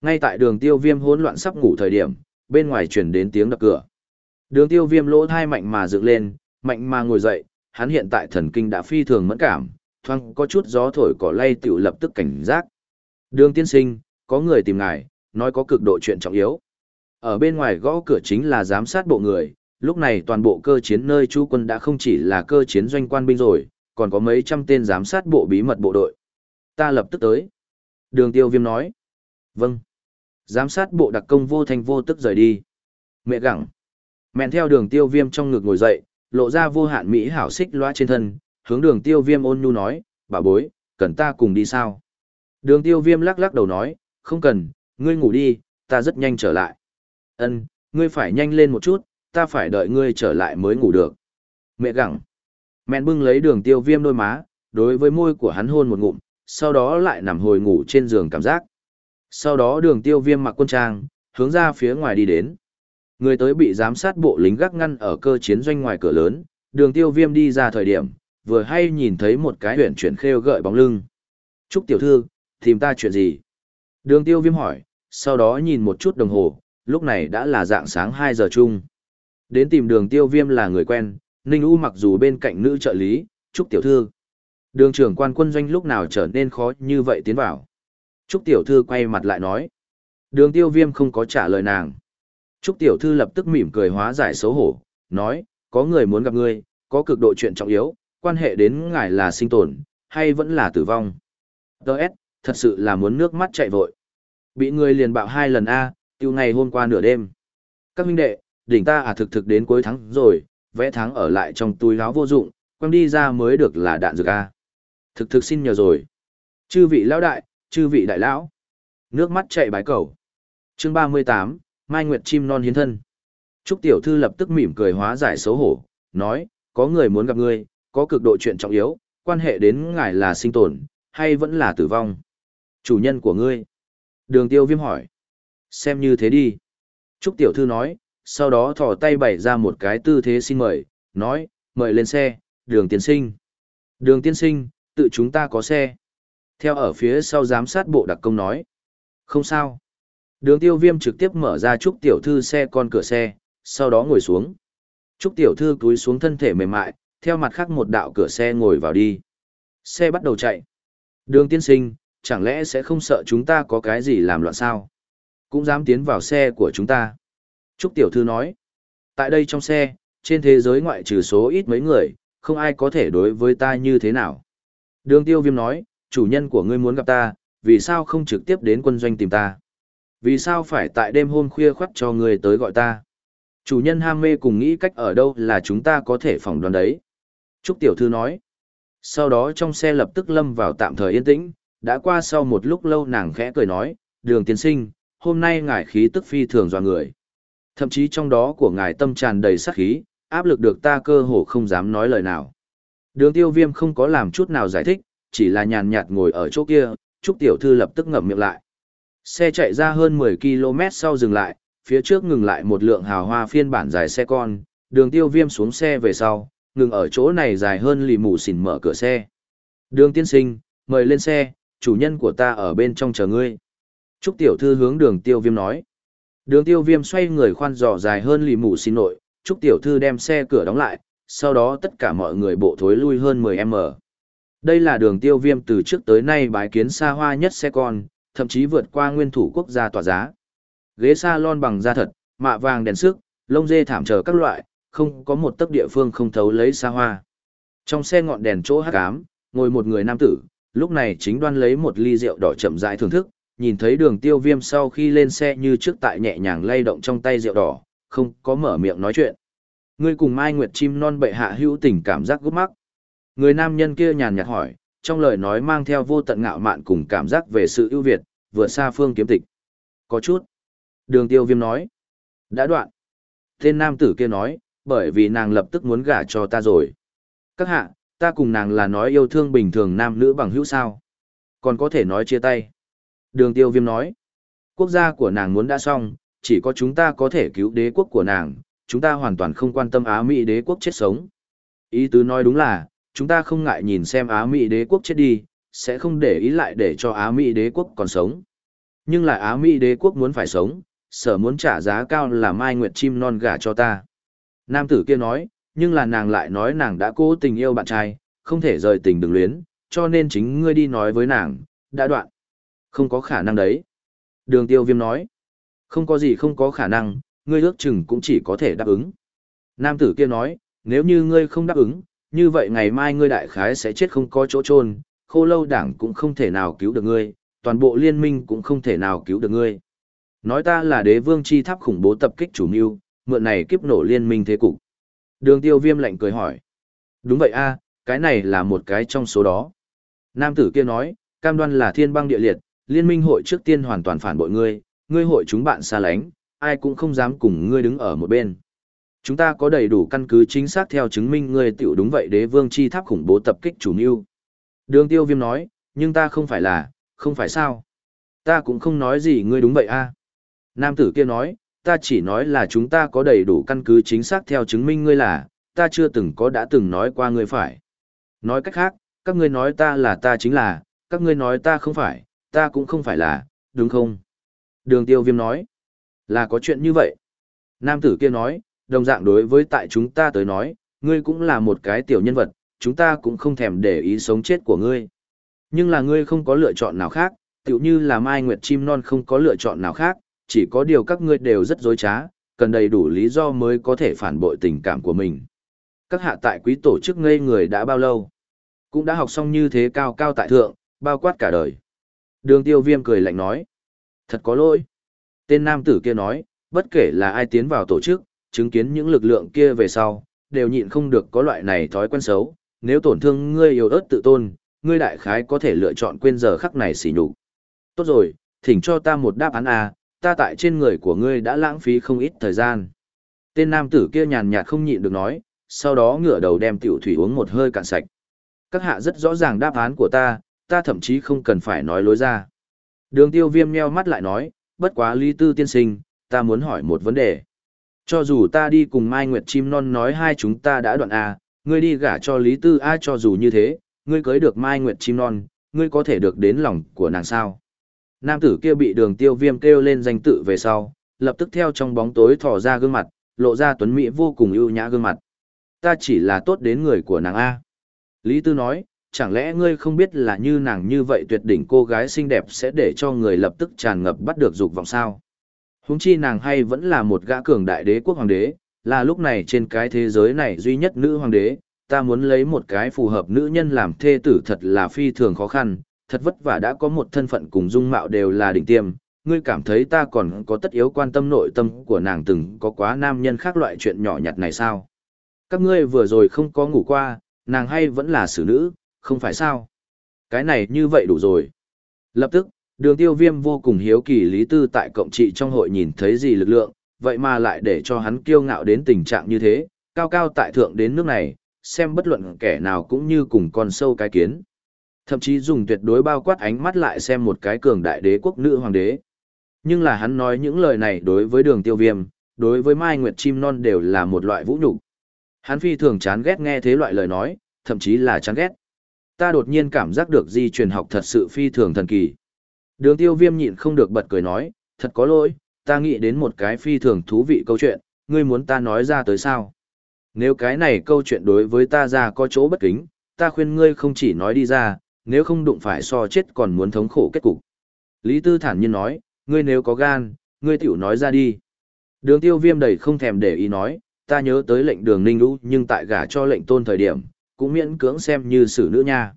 Ngay tại đường tiêu viêm hỗn loạn sắp ngủ thời điểm, bên ngoài chuyển đến tiếng đập cửa. Đường tiêu viêm lỗ thai mạnh mà dựng lên, mạnh mà ngồi dậy, hắn hiện tại thần kinh đã phi thường mẫn cảm, thoang có chút gió thổi cỏ lay tiểu lập tức cảnh giác. Đường tiên sinh, có người tìm ngài, nói có cực độ chuyện trọng yếu. Ở bên ngoài gõ cửa chính là giám sát bộ người, lúc này toàn bộ cơ chiến nơi chú quân đã không chỉ là cơ chiến doanh quan binh rồi, còn có mấy trăm tên giám sát bộ bí mật bộ đội. Ta lập tức tới. Đường tiêu viêm nói. Vâng. Giám sát bộ đặc công vô thành vô tức rời đi. Mẹ gặng. Mẹn theo đường tiêu viêm trong ngực ngồi dậy, lộ ra vô hạn mỹ hảo xích loa trên thân, hướng đường tiêu viêm ôn nhu nói, bà bối, cần ta cùng đi sao? Đường tiêu viêm lắc lắc đầu nói, không cần, ngươi ngủ đi, ta rất nhanh trở lại. Ân, ngươi phải nhanh lên một chút, ta phải đợi ngươi trở lại mới ngủ được. Mẹ gặng. Mẹn bưng lấy đường tiêu viêm đôi má, đối với môi của hắn hôn một ngụm, sau đó lại nằm hồi ngủ trên giường cảm giác. Sau đó đường tiêu viêm mặc quân trang, hướng ra phía ngoài đi đến. Người tới bị giám sát bộ lính gác ngăn ở cơ chiến doanh ngoài cửa lớn, đường tiêu viêm đi ra thời điểm, vừa hay nhìn thấy một cái huyện chuyển khêu gợi bóng lưng. Trúc tiểu thư, tìm ta chuyện gì? Đường tiêu viêm hỏi, sau đó nhìn một chút đồng hồ, lúc này đã là dạng sáng 2 giờ chung. Đến tìm đường tiêu viêm là người quen, Ninh U mặc dù bên cạnh nữ trợ lý, Trúc tiểu thư. Đường trưởng quan quân doanh lúc nào trở nên khó như vậy tiến vào. Trúc tiểu thư quay mặt lại nói. Đường tiêu viêm không có trả lời nàng. Trúc tiểu thư lập tức mỉm cười hóa giải xấu hổ, nói, có người muốn gặp ngươi, có cực độ chuyện trọng yếu, quan hệ đến ngài là sinh tồn, hay vẫn là tử vong. Đợt, thật sự là muốn nước mắt chạy vội. Bị người liền bạo hai lần A, tiêu ngày hôm qua nửa đêm. Các minh đệ, đỉnh ta à thực thực đến cuối tháng rồi, vẽ tháng ở lại trong túi áo vô dụng, quăng đi ra mới được là đạn dược A. Thực thực xin nhờ rồi. Chư vị lão đại, chư vị đại lão. Nước mắt chạy bái cầu. Chương 38, Mai Nguyệt chim non hiến thân. Trúc tiểu thư lập tức mỉm cười hóa giải xấu hổ, nói, có người muốn gặp ngươi, có cực độ chuyện trọng yếu, quan hệ đến ngài là sinh tồn, hay vẫn là tử vong. Chủ nhân của ngươi. Đường tiêu viêm hỏi. Xem như thế đi. Trúc tiểu thư nói, sau đó thỏ tay bày ra một cái tư thế xin mời, nói, mời lên xe, đường tiên sinh. Đường tiên sinh, tự chúng ta có xe. Theo ở phía sau giám sát bộ đặc công nói. Không sao. Đường tiêu viêm trực tiếp mở ra Trúc Tiểu Thư xe con cửa xe, sau đó ngồi xuống. Trúc Tiểu Thư túi xuống thân thể mềm mại, theo mặt khác một đạo cửa xe ngồi vào đi. Xe bắt đầu chạy. Đường tiên sinh, chẳng lẽ sẽ không sợ chúng ta có cái gì làm loạn sao? Cũng dám tiến vào xe của chúng ta. Trúc Tiểu Thư nói. Tại đây trong xe, trên thế giới ngoại trừ số ít mấy người, không ai có thể đối với ta như thế nào. Đường tiêu viêm nói, chủ nhân của ngươi muốn gặp ta, vì sao không trực tiếp đến quân doanh tìm ta? Vì sao phải tại đêm hôm khuya khoắt cho ngươi tới gọi ta? Chủ nhân ham mê cùng nghĩ cách ở đâu là chúng ta có thể phỏng đoán đấy. Trúc Tiểu Thư nói. Sau đó trong xe lập tức lâm vào tạm thời yên tĩnh, đã qua sau một lúc lâu nàng khẽ cười nói, đường tiến sinh, hôm nay ngài khí tức phi thường dọa người. Thậm chí trong đó của ngài tâm tràn đầy sát khí, áp lực được ta cơ hồ không dám nói lời nào. Đường tiêu viêm không có làm chút nào giải thích, chỉ là nhàn nhạt ngồi ở chỗ kia, Trúc Tiểu Thư lập tức ngậm miệng lại. Xe chạy ra hơn 10 km sau dừng lại, phía trước ngừng lại một lượng hào hoa phiên bản dài xe con, đường tiêu viêm xuống xe về sau, ngừng ở chỗ này dài hơn lì mù xỉn mở cửa xe. Đường tiên sinh, mời lên xe, chủ nhân của ta ở bên trong chờ ngươi. Trúc Tiểu Thư hướng đường tiêu viêm nói. Đường tiêu viêm xoay người khoan dò dài hơn lì mù xỉn nội, Trúc Tiểu Thư đem xe cửa đóng lại, sau đó tất cả mọi người bộ thối lui hơn 10m. Đây là đường tiêu viêm từ trước tới nay bái kiến xa hoa nhất xe con, thậm chí vượt qua nguyên thủ quốc gia tỏa giá. Ghế salon bằng da thật, mạ vàng đèn sức, lông dê thảm trở các loại, không có một tấc địa phương không thấu lấy xa hoa. Trong xe ngọn đèn chỗ hắc ám, ngồi một người nam tử, lúc này chính đoan lấy một ly rượu đỏ chậm rãi thưởng thức, nhìn thấy đường tiêu viêm sau khi lên xe như trước tại nhẹ nhàng lay động trong tay rượu đỏ, không có mở miệng nói chuyện. Ngươi cùng Mai Nguyệt chim non bệ hạ hữu tình cảm giác gút mắc. Người nam nhân kia nhàn nhạt hỏi, trong lời nói mang theo vô tận ngạo mạn cùng cảm giác về sự ưu việt, vừa xa phương kiếm tịch. Có chút. Đường tiêu viêm nói. Đã đoạn. Tên nam tử kia nói, bởi vì nàng lập tức muốn gả cho ta rồi. Các hạ, ta cùng nàng là nói yêu thương bình thường nam nữ bằng hữu sao. Còn có thể nói chia tay. Đường tiêu viêm nói. Quốc gia của nàng muốn đã xong, chỉ có chúng ta có thể cứu đế quốc của nàng, chúng ta hoàn toàn không quan tâm Á Mỹ đế quốc chết sống. Ý tứ nói đúng là, chúng ta không ngại nhìn xem Á Mỹ đế quốc chết đi, sẽ không để ý lại để cho Á Mỹ đế quốc còn sống. Nhưng là Á Mỹ đế quốc muốn phải sống, sở muốn trả giá cao là Mai Nguyệt chim non gả cho ta. Nam tử kia nói, nhưng là nàng lại nói nàng đã cố tình yêu bạn trai, không thể rời tình đừng luyến, cho nên chính ngươi đi nói với nàng, đã đoạn. Không có khả năng đấy. Đường tiêu viêm nói, không có gì không có khả năng, ngươi ước chừng cũng chỉ có thể đáp ứng. Nam tử kia nói, nếu như ngươi không đáp ứng, như vậy ngày mai ngươi đại khái sẽ chết không có chỗ chôn, khô lâu đảng cũng không thể nào cứu được ngươi, toàn bộ liên minh cũng không thể nào cứu được ngươi. Nói ta là đế vương chi tháp khủng bố tập kích chủ mưu, mượn này kiếp nổ liên minh thế cục. Đường tiêu viêm lạnh cười hỏi. Đúng vậy a cái này là một cái trong số đó. Nam tử kia nói, cam đoan là thiên băng địa liệt, liên minh hội trước tiên hoàn toàn phản bội ngươi, ngươi hội chúng bạn xa lánh, ai cũng không dám cùng ngươi đứng ở một bên. Chúng ta có đầy đủ căn cứ chính xác theo chứng minh ngươi tiểu đúng vậy đế vương chi tháp khủng bố tập kích chủ mưu. Đường tiêu viêm nói, nhưng ta không phải là, không phải sao. Ta cũng không nói gì ngươi đúng vậy a Nam tử kia nói, ta chỉ nói là chúng ta có đầy đủ căn cứ chính xác theo chứng minh ngươi là, ta chưa từng có đã từng nói qua ngươi phải. Nói cách khác, các ngươi nói ta là ta chính là, các ngươi nói ta không phải, ta cũng không phải là, đúng không? Đường tiêu viêm nói, là có chuyện như vậy. Nam tử kia nói, đồng dạng đối với tại chúng ta tới nói, ngươi cũng là một cái tiểu nhân vật, chúng ta cũng không thèm để ý sống chết của ngươi. Nhưng là ngươi không có lựa chọn nào khác, tiểu như là Mai Nguyệt Chim Non không có lựa chọn nào khác, chỉ có điều các ngươi đều rất dối trá, cần đầy đủ lý do mới có thể phản bội tình cảm của mình. Các hạ tại quý tổ chức ngây người đã bao lâu? Cũng đã học xong như thế cao cao tại thượng, bao quát cả đời. Đường tiêu viêm cười lạnh nói. Thật có lỗi. Tên nam tử kia nói, bất kể là ai tiến vào tổ chức, chứng kiến những lực lượng kia về sau, đều nhịn không được có loại này thói quen xấu. Nếu tổn thương ngươi yêu ớt tự tôn, ngươi đại khái có thể lựa chọn quên giờ khắc này xỉ nhục. Tốt rồi, thỉnh cho ta một đáp án A, ta tại trên người của ngươi đã lãng phí không ít thời gian. Tên nam tử kia nhàn nhạt không nhịn được nói, sau đó ngửa đầu đem tiểu thủy uống một hơi cạn sạch. Các hạ rất rõ ràng đáp án của ta, ta thậm chí không cần phải nói lối ra. Đường tiêu viêm nheo mắt lại nói, bất quá lý tư tiên sinh, ta muốn hỏi một vấn đề. Cho dù ta đi cùng Mai Nguyệt Chim Non nói hai chúng ta đã đoạn A, Ngươi đi gả cho Lý Tư A cho dù như thế, ngươi cưới được Mai Nguyệt chim non, ngươi có thể được đến lòng của nàng sao. Nam tử kia bị đường tiêu viêm kêu lên danh tự về sau, lập tức theo trong bóng tối thò ra gương mặt, lộ ra tuấn mỹ vô cùng ưu nhã gương mặt. Ta chỉ là tốt đến người của nàng A. Lý Tư nói, chẳng lẽ ngươi không biết là như nàng như vậy tuyệt đỉnh cô gái xinh đẹp sẽ để cho người lập tức tràn ngập bắt được dục vọng sao? Húng chi nàng hay vẫn là một gã cường đại đế quốc hoàng đế, là lúc này trên cái thế giới này duy nhất nữ hoàng đế, ta muốn lấy một cái phù hợp nữ nhân làm thê tử thật là phi thường khó khăn, thật vất vả đã có một thân phận cùng dung mạo đều là đỉnh tiêm, ngươi cảm thấy ta còn có tất yếu quan tâm nội tâm của nàng từng có quá nam nhân khác loại chuyện nhỏ nhặt này sao? Các ngươi vừa rồi không có ngủ qua, nàng hay vẫn là xử nữ, không phải sao? Cái này như vậy đủ rồi. Lập tức, đường tiêu viêm vô cùng hiếu kỳ lý tư tại cộng trị trong hội nhìn thấy gì lực lượng, vậy mà lại để cho hắn kiêu ngạo đến tình trạng như thế, cao cao tại thượng đến nước này, xem bất luận kẻ nào cũng như cùng con sâu cái kiến. Thậm chí dùng tuyệt đối bao quát ánh mắt lại xem một cái cường đại đế quốc nữ hoàng đế. Nhưng là hắn nói những lời này đối với đường tiêu viêm, đối với Mai Nguyệt Chim Non đều là một loại vũ nhục Hắn phi thường chán ghét nghe thế loại lời nói, thậm chí là chán ghét. Ta đột nhiên cảm giác được di truyền học thật sự phi thường thần kỳ. Đường tiêu viêm nhịn không được bật cười nói, thật có lỗi, ta nghĩ đến một cái phi thường thú vị câu chuyện, ngươi muốn ta nói ra tới sao? Nếu cái này câu chuyện đối với ta ra có chỗ bất kính, ta khuyên ngươi không chỉ nói đi ra, nếu không đụng phải so chết còn muốn thống khổ kết cục. Lý Tư thản nhiên nói, ngươi nếu có gan, ngươi tiểu nói ra đi. Đường tiêu viêm đầy không thèm để ý nói, ta nhớ tới lệnh đường ninh lũ nhưng tại gả cho lệnh tôn thời điểm, cũng miễn cưỡng xem như xử nữ nha.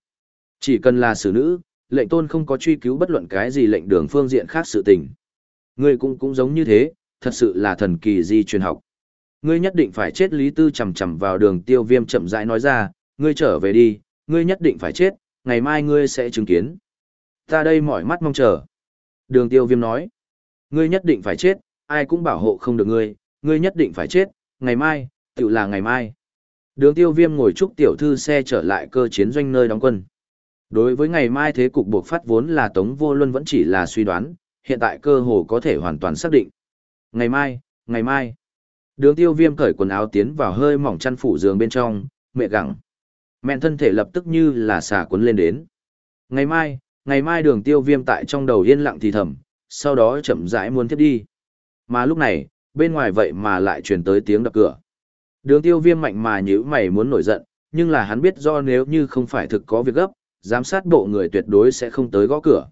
Chỉ cần là xử nữ, lệnh tôn không có truy cứu bất luận cái gì lệnh đường phương diện khác sự tình. Ngươi cũng cũng giống như thế, thật sự là thần kỳ di truyền học. Ngươi nhất định phải chết Lý Tư chầm chầm vào đường tiêu viêm chậm rãi nói ra, ngươi trở về đi, ngươi nhất định phải chết, ngày mai ngươi sẽ chứng kiến. Ta đây mỏi mắt mong chờ. Đường tiêu viêm nói, ngươi nhất định phải chết, ai cũng bảo hộ không được ngươi, ngươi nhất định phải chết, ngày mai, tự là ngày mai. Đường tiêu viêm ngồi chúc tiểu thư xe trở lại cơ chiến doanh nơi đóng quân. Đối với ngày mai thế cục buộc phát vốn là Tống Vô Luân vẫn chỉ là suy đoán, hiện tại cơ hồ có thể hoàn toàn xác định. Ngày mai, ngày mai. Đường tiêu viêm cởi quần áo tiến vào hơi mỏng chăn phủ giường bên trong, mẹ gặng. Mẹn thân thể lập tức như là xả cuốn lên đến. Ngày mai, ngày mai đường tiêu viêm tại trong đầu yên lặng thì thầm, sau đó chậm rãi muốn tiếp đi. Mà lúc này, bên ngoài vậy mà lại truyền tới tiếng đập cửa. Đường tiêu viêm mạnh mà nhữ mày muốn nổi giận, nhưng là hắn biết do nếu như không phải thực có việc gấp, giám sát bộ người tuyệt đối sẽ không tới gõ cửa.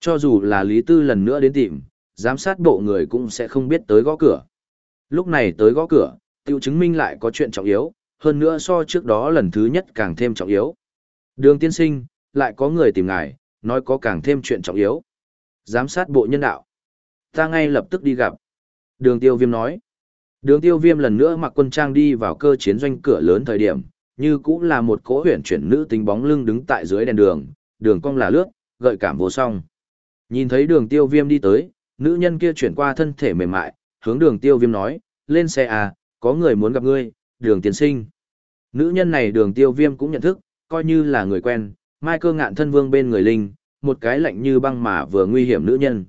Cho dù là Lý Tư lần nữa đến tìm, giám sát bộ người cũng sẽ không biết tới gõ cửa. Lúc này tới gõ cửa, tiêu chứng minh lại có chuyện trọng yếu, hơn nữa so trước đó lần thứ nhất càng thêm trọng yếu. Đường tiên sinh, lại có người tìm ngài, nói có càng thêm chuyện trọng yếu. Giám sát bộ nhân đạo. Ta ngay lập tức đi gặp. Đường tiêu viêm nói. Đường tiêu viêm lần nữa mặc quân trang đi vào cơ chiến doanh cửa lớn thời điểm, như cũng là một cỗ huyển chuyển nữ tính bóng lưng đứng tại dưới đèn đường, đường cong là lướt, gợi cảm vô song. Nhìn thấy đường tiêu viêm đi tới, nữ nhân kia chuyển qua thân thể mềm mại, hướng đường tiêu viêm nói, lên xe à, có người muốn gặp ngươi, đường tiến sinh. Nữ nhân này đường tiêu viêm cũng nhận thức, coi như là người quen, mai cơ ngạn thân vương bên người linh, một cái lạnh như băng mà vừa nguy hiểm nữ nhân.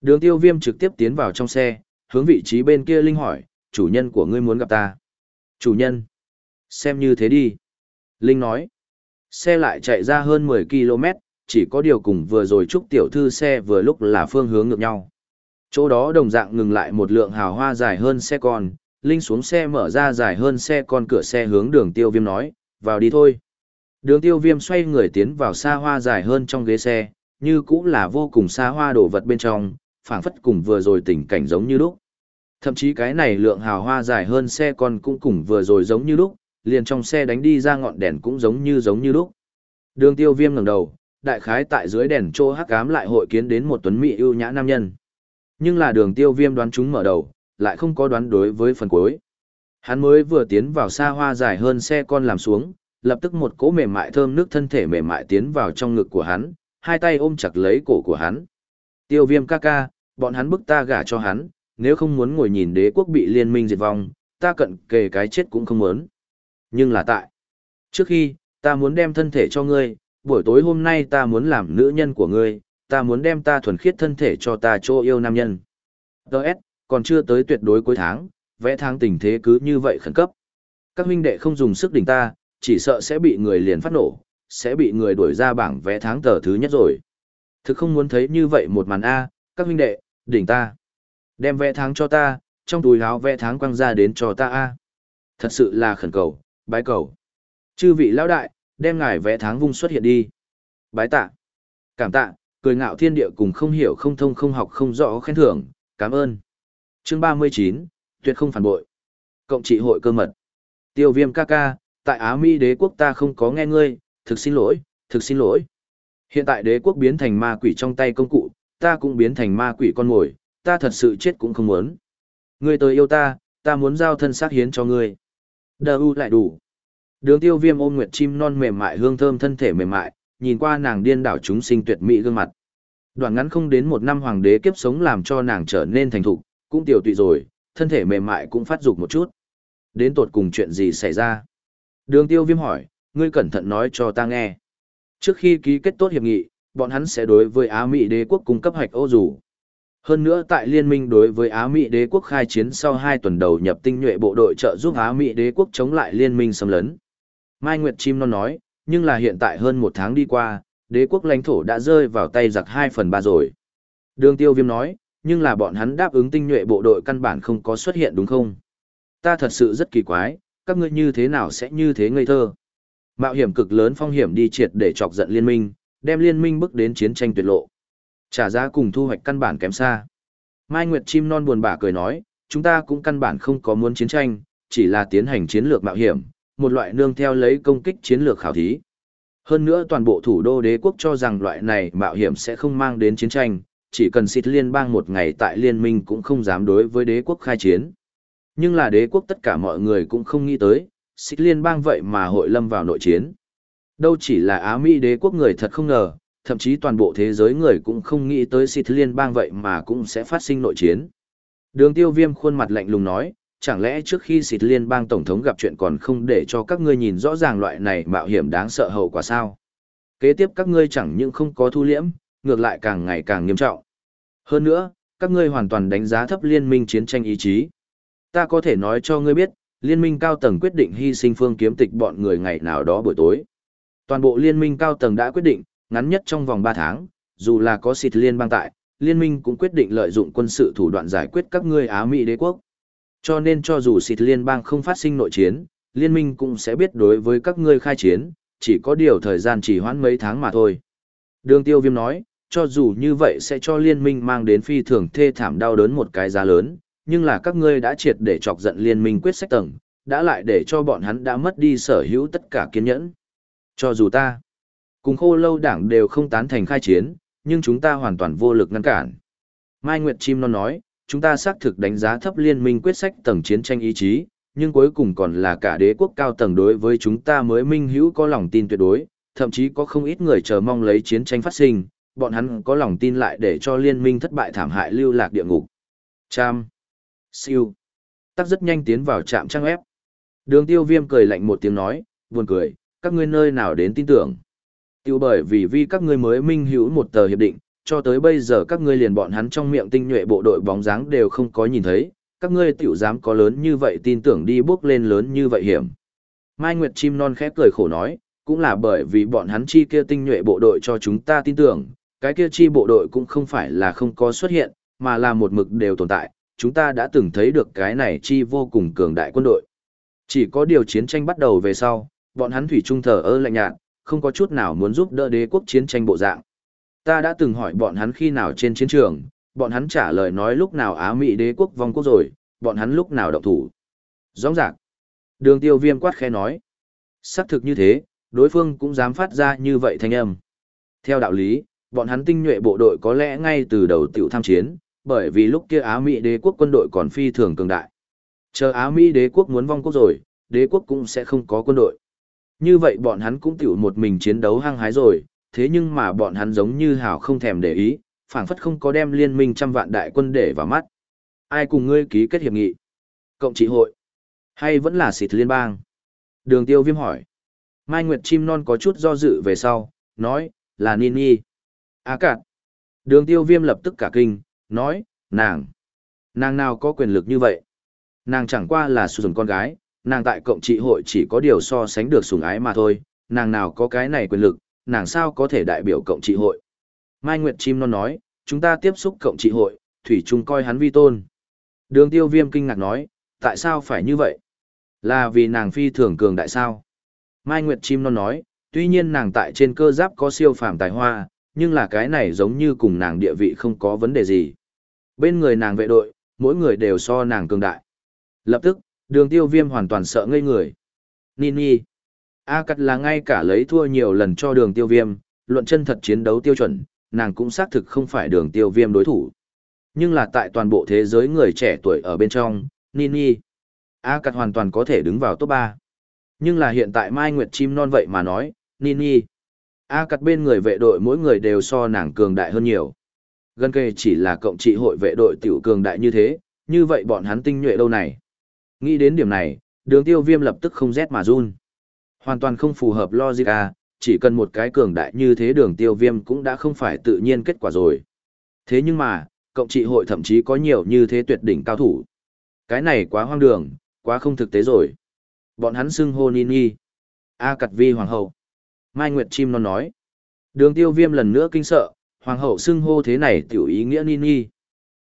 Đường tiêu viêm trực tiếp tiến vào trong xe, hướng vị trí bên kia linh hỏi, chủ nhân của ngươi muốn gặp ta. Chủ nhân. Xem như thế đi. Linh nói. Xe lại chạy ra hơn 10 km, chỉ có điều cùng vừa rồi chúc tiểu thư xe vừa lúc là phương hướng ngược nhau. Chỗ đó đồng dạng ngừng lại một lượng hào hoa dài hơn xe con, Linh xuống xe mở ra dài hơn xe con cửa xe hướng đường tiêu viêm nói, vào đi thôi. Đường tiêu viêm xoay người tiến vào xa hoa dài hơn trong ghế xe, như cũng là vô cùng xa hoa đồ vật bên trong, phảng phất cùng vừa rồi tình cảnh giống như lúc. Thậm chí cái này lượng hào hoa dài hơn xe con cũng cùng vừa rồi giống như lúc, liền trong xe đánh đi ra ngọn đèn cũng giống như giống như lúc. Đường tiêu viêm ngẩng đầu, đại khái tại dưới đèn trô hắc ám lại hội kiến đến một tuấn mỹ ưu nhã nam nhân. Nhưng là đường tiêu viêm đoán chúng mở đầu, lại không có đoán đối với phần cuối. Hắn mới vừa tiến vào xa hoa dài hơn xe con làm xuống, lập tức một cỗ mềm mại thơm nước thân thể mềm mại tiến vào trong ngực của hắn, hai tay ôm chặt lấy cổ của hắn. Tiêu viêm ca ca, bọn hắn bức ta gả cho hắn, nếu không muốn ngồi nhìn đế quốc bị liên minh diệt vong, ta cận kề cái chết cũng không muốn. Nhưng là tại, trước khi, ta muốn đem thân thể cho ngươi, buổi tối hôm nay ta muốn làm nữ nhân của ngươi, ta muốn đem ta thuần khiết thân thể cho ta chỗ yêu nam nhân. Đợt, còn chưa tới tuyệt đối cuối tháng, vẽ tháng tình thế cứ như vậy khẩn cấp. Các huynh đệ không dùng sức đỉnh ta, chỉ sợ sẽ bị người liền phát nổ, sẽ bị người đuổi ra bảng vẽ tháng tờ thứ nhất rồi. Thực không muốn thấy như vậy một màn A, các huynh đệ, đỉnh ta. Đem vẽ tháng cho ta, trong túi áo vẽ tháng quăng ra đến cho ta A. Thật sự là khẩn cầu, bái cầu. Chư vị lão đại, đem ngài vẽ tháng vung xuất hiện đi. Bái tạ. Cảm tạ, cười ngạo thiên địa cùng không hiểu không thông không học không rõ khen thưởng, cảm ơn. Chương 39, tuyệt không phản bội. Cộng trị hội cơ mật. Tiêu viêm ca ca, tại Á Mỹ đế quốc ta không có nghe ngươi, thực xin lỗi, thực xin lỗi. Hiện tại đế quốc biến thành ma quỷ trong tay công cụ, ta cũng biến thành ma quỷ con mồi, ta thật sự chết cũng không muốn. Ngươi tới yêu ta, ta muốn giao thân xác hiến cho ngươi. Đờ u lại đủ. Đường tiêu viêm ôm nguyệt chim non mềm mại hương thơm thân thể mềm mại, nhìn qua nàng điên đảo chúng sinh tuyệt mỹ gương mặt. Đoạn ngắn không đến một năm hoàng đế kiếp sống làm cho nàng trở nên thành thục, cũng tiểu tụy rồi, thân thể mềm mại cũng phát dục một chút. Đến tột cùng chuyện gì xảy ra? Đường tiêu viêm hỏi, ngươi cẩn thận nói cho ta nghe. Trước khi ký kết tốt hiệp nghị, bọn hắn sẽ đối với Á Mỹ đế quốc cung cấp hạch ô dù. Hơn nữa tại liên minh đối với Á Mỹ đế quốc khai chiến sau 2 tuần đầu nhập tinh nhuệ bộ đội trợ giúp Á Mỹ đế quốc chống lại liên minh xâm lấn. Mai Nguyệt Chim non nói, nhưng là hiện tại hơn một tháng đi qua, đế quốc lãnh thổ đã rơi vào tay giặc 2 phần 3 rồi. Đường tiêu viêm nói, nhưng là bọn hắn đáp ứng tinh nhuệ bộ đội căn bản không có xuất hiện đúng không? Ta thật sự rất kỳ quái, các ngươi như thế nào sẽ như thế ngây thơ? Mạo hiểm cực lớn phong hiểm đi triệt để chọc giận liên minh, đem liên minh bước đến chiến tranh tuyệt lộ. Trả giá cùng thu hoạch căn bản kém xa. Mai Nguyệt chim non buồn bã cười nói, chúng ta cũng căn bản không có muốn chiến tranh, chỉ là tiến hành chiến lược mạo hiểm, một loại nương theo lấy công kích chiến lược khảo thí. Hơn nữa toàn bộ thủ đô đế quốc cho rằng loại này mạo hiểm sẽ không mang đến chiến tranh, chỉ cần xịt liên bang một ngày tại liên minh cũng không dám đối với đế quốc khai chiến. Nhưng là đế quốc tất cả mọi người cũng không nghĩ tới, xịt liên bang vậy mà hội lâm vào nội chiến. Đâu chỉ là Á Mỹ đế quốc người thật không ngờ, thậm chí toàn bộ thế giới người cũng không nghĩ tới xịt liên bang vậy mà cũng sẽ phát sinh nội chiến. Đường tiêu viêm khuôn mặt lạnh lùng nói, chẳng lẽ trước khi xịt liên bang tổng thống gặp chuyện còn không để cho các ngươi nhìn rõ ràng loại này mạo hiểm đáng sợ hậu quả sao? Kế tiếp các ngươi chẳng những không có thu liễm, ngược lại càng ngày càng nghiêm trọng. Hơn nữa, các ngươi hoàn toàn đánh giá thấp liên minh chiến tranh ý chí. Ta có thể nói cho ngươi biết, liên minh cao tầng quyết định hy sinh phương kiếm tịch bọn người ngày nào đó buổi tối. Toàn bộ liên minh cao tầng đã quyết định, ngắn nhất trong vòng 3 tháng, dù là có xịt liên bang tại, liên minh cũng quyết định lợi dụng quân sự thủ đoạn giải quyết các ngươi Á Mỹ đế quốc. Cho nên cho dù xịt liên bang không phát sinh nội chiến, liên minh cũng sẽ biết đối với các ngươi khai chiến, chỉ có điều thời gian chỉ hoãn mấy tháng mà thôi. Đường tiêu viêm nói, cho dù như vậy sẽ cho liên minh mang đến phi thường thê thảm đau đớn một cái giá lớn, nhưng là các ngươi đã triệt để chọc giận liên minh quyết sách tầng, đã lại để cho bọn hắn đã mất đi sở hữu tất cả kiên nhẫn. Cho dù ta, cùng khô lâu đảng đều không tán thành khai chiến, nhưng chúng ta hoàn toàn vô lực ngăn cản. Mai Nguyệt Chim Non nói, chúng ta xác thực đánh giá thấp liên minh quyết sách tầng chiến tranh ý chí, nhưng cuối cùng còn là cả đế quốc cao tầng đối với chúng ta mới minh hữu có lòng tin tuyệt đối, thậm chí có không ít người chờ mong lấy chiến tranh phát sinh, bọn hắn có lòng tin lại để cho liên minh thất bại thảm hại lưu lạc địa ngục. Cham. Siêu. Tắc rất nhanh tiến vào trạm trang ép. Đường tiêu viêm cười lạnh một tiếng nói, buồn cười, các ngươi nơi nào đến tin tưởng. Tiêu bởi vì vì các ngươi mới minh hữu một tờ hiệp định, cho tới bây giờ các ngươi liền bọn hắn trong miệng tinh nhuệ bộ đội bóng dáng đều không có nhìn thấy, các ngươi tiểu dám có lớn như vậy tin tưởng đi bước lên lớn như vậy hiểm. Mai Nguyệt chim non khép cười khổ nói, cũng là bởi vì bọn hắn chi kia tinh nhuệ bộ đội cho chúng ta tin tưởng, cái kia chi bộ đội cũng không phải là không có xuất hiện, mà là một mực đều tồn tại, chúng ta đã từng thấy được cái này chi vô cùng cường đại quân đội. Chỉ có điều chiến tranh bắt đầu về sau, bọn hắn thủy trung thờ ơ lạnh nhạt, không có chút nào muốn giúp đỡ đế quốc chiến tranh bộ dạng. Ta đã từng hỏi bọn hắn khi nào trên chiến trường, bọn hắn trả lời nói lúc nào Á Mỹ đế quốc vong quốc rồi, bọn hắn lúc nào động thủ. Rõ ràng. Đường tiêu viêm quát khẽ nói. Xác thực như thế, đối phương cũng dám phát ra như vậy thanh âm. Theo đạo lý, bọn hắn tinh nhuệ bộ đội có lẽ ngay từ đầu tiểu tham chiến, bởi vì lúc kia Á Mỹ đế quốc quân đội còn phi thường cường đại. Chờ Á Mỹ đế quốc muốn vong quốc rồi, đế quốc cũng sẽ không có quân đội. Như vậy bọn hắn cũng tiểu một mình chiến đấu hăng hái rồi, thế nhưng mà bọn hắn giống như hào không thèm để ý, phảng phất không có đem liên minh trăm vạn đại quân để vào mắt. Ai cùng ngươi ký kết hiệp nghị? Cộng trị hội? Hay vẫn là xịt liên bang? Đường tiêu viêm hỏi. Mai Nguyệt chim non có chút do dự về sau, nói, là Nini. À cạn. Đường tiêu viêm lập tức cả kinh, nói, nàng. Nàng nào có quyền lực như vậy? Nàng chẳng qua là sử con gái, nàng tại cộng trị hội chỉ có điều so sánh được sủng ái mà thôi, nàng nào có cái này quyền lực, nàng sao có thể đại biểu cộng trị hội. Mai Nguyệt Chim Non nói, chúng ta tiếp xúc cộng trị hội, Thủy Trung coi hắn vi tôn. Đường tiêu viêm kinh ngạc nói, tại sao phải như vậy? Là vì nàng phi thường cường đại sao? Mai Nguyệt Chim Non nói, tuy nhiên nàng tại trên cơ giáp có siêu phàm tài hoa, nhưng là cái này giống như cùng nàng địa vị không có vấn đề gì. Bên người nàng vệ đội, mỗi người đều so nàng cường đại. Lập tức, đường tiêu viêm hoàn toàn sợ ngây người. Nini. A cắt là ngay cả lấy thua nhiều lần cho đường tiêu viêm, luận chân thật chiến đấu tiêu chuẩn, nàng cũng xác thực không phải đường tiêu viêm đối thủ. Nhưng là tại toàn bộ thế giới người trẻ tuổi ở bên trong, Nini. A cắt hoàn toàn có thể đứng vào top 3. Nhưng là hiện tại Mai Nguyệt Chim non vậy mà nói, Nini. A cắt bên người vệ đội mỗi người đều so nàng cường đại hơn nhiều. Gần kề chỉ là cộng trị hội vệ đội tiểu cường đại như thế, như vậy bọn hắn tinh nhuệ đâu này. Nghĩ đến điểm này, đường tiêu viêm lập tức không rét mà run. Hoàn toàn không phù hợp logic à, chỉ cần một cái cường đại như thế đường tiêu viêm cũng đã không phải tự nhiên kết quả rồi. Thế nhưng mà, cộng trị hội thậm chí có nhiều như thế tuyệt đỉnh cao thủ. Cái này quá hoang đường, quá không thực tế rồi. Bọn hắn xưng hô Nini. A Cặt Vi Hoàng hậu. Mai Nguyệt Chim nó nói. Đường tiêu viêm lần nữa kinh sợ, Hoàng hậu xưng hô thế này tiểu ý nghĩa ni ni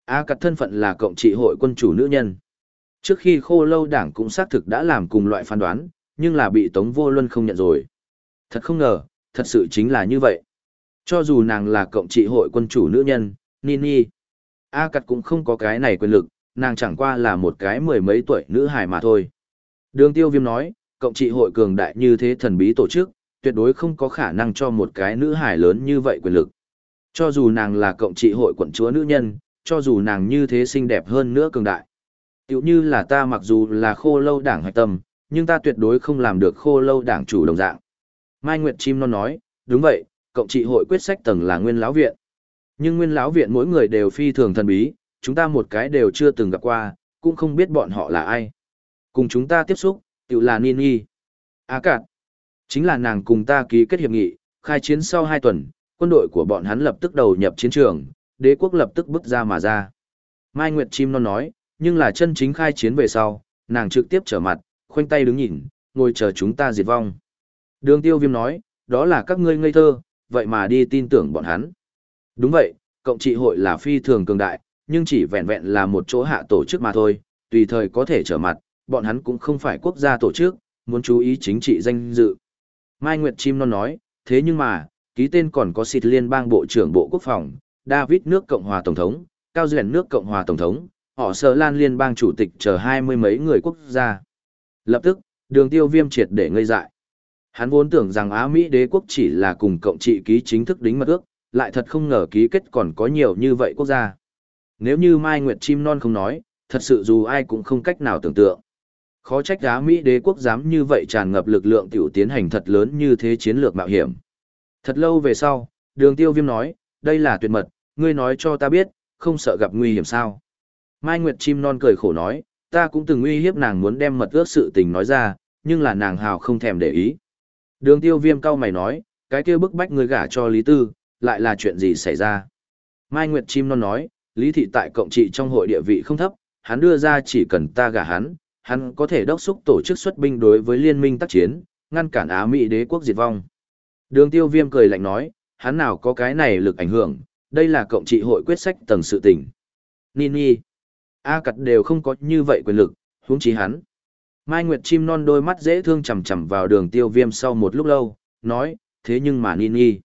A Cặt thân phận là cộng trị hội quân chủ nữ nhân. Trước khi khô lâu đảng cũng xác thực đã làm cùng loại phán đoán, nhưng là bị Tống Vô Luân không nhận rồi. Thật không ngờ, thật sự chính là như vậy. Cho dù nàng là cộng trị hội quân chủ nữ nhân, Nini. A Cặt cũng không có cái này quyền lực, nàng chẳng qua là một cái mười mấy tuổi nữ hài mà thôi. Đường tiêu viêm nói, cộng trị hội cường đại như thế thần bí tổ chức, tuyệt đối không có khả năng cho một cái nữ hài lớn như vậy quyền lực. Cho dù nàng là cộng trị hội quận chúa nữ nhân, cho dù nàng như thế xinh đẹp hơn nữa cường đại. Tiểu như là ta mặc dù là khô lâu đảng hạch tâm, nhưng ta tuyệt đối không làm được khô lâu đảng chủ đồng dạng. Mai Nguyệt Chim Non nói, đúng vậy, cộng trị hội quyết sách tầng là nguyên lão viện. Nhưng nguyên lão viện mỗi người đều phi thường thần bí, chúng ta một cái đều chưa từng gặp qua, cũng không biết bọn họ là ai. Cùng chúng ta tiếp xúc, tiểu là Nini. À cạn, chính là nàng cùng ta ký kết hiệp nghị, khai chiến sau 2 tuần, quân đội của bọn hắn lập tức đầu nhập chiến trường, đế quốc lập tức bước ra mà ra. Mai Nguyệt Chim Non nói, nhưng là chân chính khai chiến về sau, nàng trực tiếp trở mặt, khoanh tay đứng nhìn, ngồi chờ chúng ta diệt vong. Đường tiêu viêm nói, đó là các ngươi ngây thơ, vậy mà đi tin tưởng bọn hắn. Đúng vậy, cộng trị hội là phi thường cường đại, nhưng chỉ vẹn vẹn là một chỗ hạ tổ chức mà thôi, tùy thời có thể trở mặt, bọn hắn cũng không phải quốc gia tổ chức, muốn chú ý chính trị danh dự. Mai Nguyệt Chim Non nói, thế nhưng mà, ký tên còn có xịt liên bang bộ trưởng bộ quốc phòng, David nước Cộng hòa Tổng thống, Cao Duyển nước Cộng hòa Tổng thống, họ Sở Lan liên bang chủ tịch chờ hai mươi mấy người quốc gia. Lập tức, đường tiêu viêm triệt để ngây dại. Hắn vốn tưởng rằng Á Mỹ đế quốc chỉ là cùng cộng trị ký chính thức đính mật ước, lại thật không ngờ ký kết còn có nhiều như vậy quốc gia. Nếu như Mai Nguyệt Chim Non không nói, thật sự dù ai cũng không cách nào tưởng tượng. Khó trách đá Mỹ đế quốc dám như vậy tràn ngập lực lượng tiểu tiến hành thật lớn như thế chiến lược mạo hiểm. Thật lâu về sau, đường tiêu viêm nói, đây là tuyệt mật, ngươi nói cho ta biết, không sợ gặp nguy hiểm sao. Mai Nguyệt Chim Non cười khổ nói, ta cũng từng uy hiếp nàng muốn đem mật ước sự tình nói ra, nhưng là nàng hào không thèm để ý. Đường tiêu viêm cao mày nói, cái kia bức bách người gả cho Lý Tư, lại là chuyện gì xảy ra. Mai Nguyệt Chim Non nói, Lý Thị tại cộng trị trong hội địa vị không thấp, hắn đưa ra chỉ cần ta gả hắn, hắn có thể đốc xúc tổ chức xuất binh đối với liên minh tác chiến, ngăn cản Á Mỹ đế quốc diệt vong. Đường tiêu viêm cười lạnh nói, hắn nào có cái này lực ảnh hưởng, đây là cộng trị hội quyết sách tầng sự tình. Nini, A cặt đều không có như vậy quyền lực, huống chí hắn. Mai Nguyệt chim non đôi mắt dễ thương chầm chầm vào đường tiêu viêm sau một lúc lâu, nói, thế nhưng mà Nini.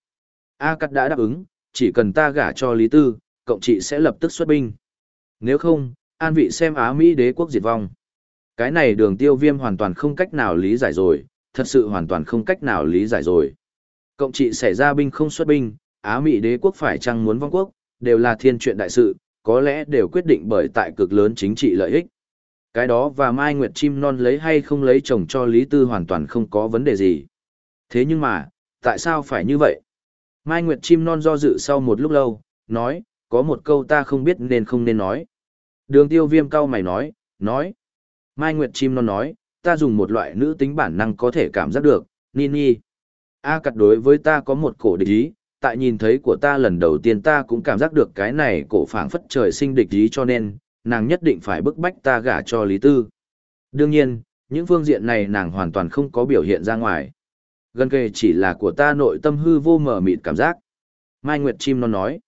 A cặt đã đáp ứng, chỉ cần ta gả cho Lý Tư, cộng trị sẽ lập tức xuất binh. Nếu không, an vị xem Á Mỹ đế quốc diệt vong. Cái này đường tiêu viêm hoàn toàn không cách nào lý giải rồi, thật sự hoàn toàn không cách nào lý giải rồi. Cộng trị xảy ra binh không xuất binh, Á Mỹ đế quốc phải chăng muốn vong quốc, đều là thiên chuyện đại sự, có lẽ đều quyết định bởi tại cực lớn chính trị lợi ích. Cái đó và Mai Nguyệt Chim Non lấy hay không lấy chồng cho Lý Tư hoàn toàn không có vấn đề gì. Thế nhưng mà, tại sao phải như vậy? Mai Nguyệt Chim Non do dự sau một lúc lâu, nói, có một câu ta không biết nên không nên nói. Đường tiêu viêm cao mày nói, nói. Mai Nguyệt Chim Non nói, ta dùng một loại nữ tính bản năng có thể cảm giác được, Nini. A cặt đối với ta có một cổ địch ý, tại nhìn thấy của ta lần đầu tiên ta cũng cảm giác được cái này cổ phảng phất trời sinh địch ý cho nên, nàng nhất định phải bức bách ta gả cho Lý Tư. Đương nhiên, những phương diện này nàng hoàn toàn không có biểu hiện ra ngoài. Gần kề chỉ là của ta nội tâm hư vô mở mịt cảm giác. Mai Nguyệt Chim non nói.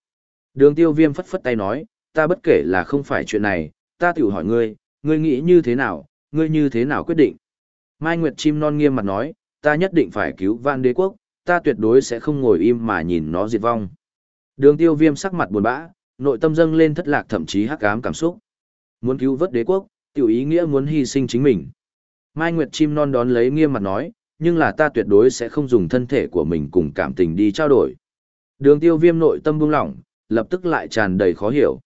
Đường tiêu viêm phất phất tay nói, ta bất kể là không phải chuyện này, ta tiểu hỏi ngươi, ngươi nghĩ như thế nào, ngươi như thế nào quyết định. Mai Nguyệt Chim non nghiêm mặt nói, ta nhất định phải cứu van đế quốc, ta tuyệt đối sẽ không ngồi im mà nhìn nó diệt vong. Đường tiêu viêm sắc mặt buồn bã, nội tâm dâng lên thất lạc thậm chí hắc ám cảm xúc. Muốn cứu vớt đế quốc, tiểu ý nghĩa muốn hy sinh chính mình. Mai Nguyệt chim non đón lấy nghiêm mặt nói, nhưng là ta tuyệt đối sẽ không dùng thân thể của mình cùng cảm tình đi trao đổi. Đường tiêu viêm nội tâm buông lỏng, lập tức lại tràn đầy khó hiểu.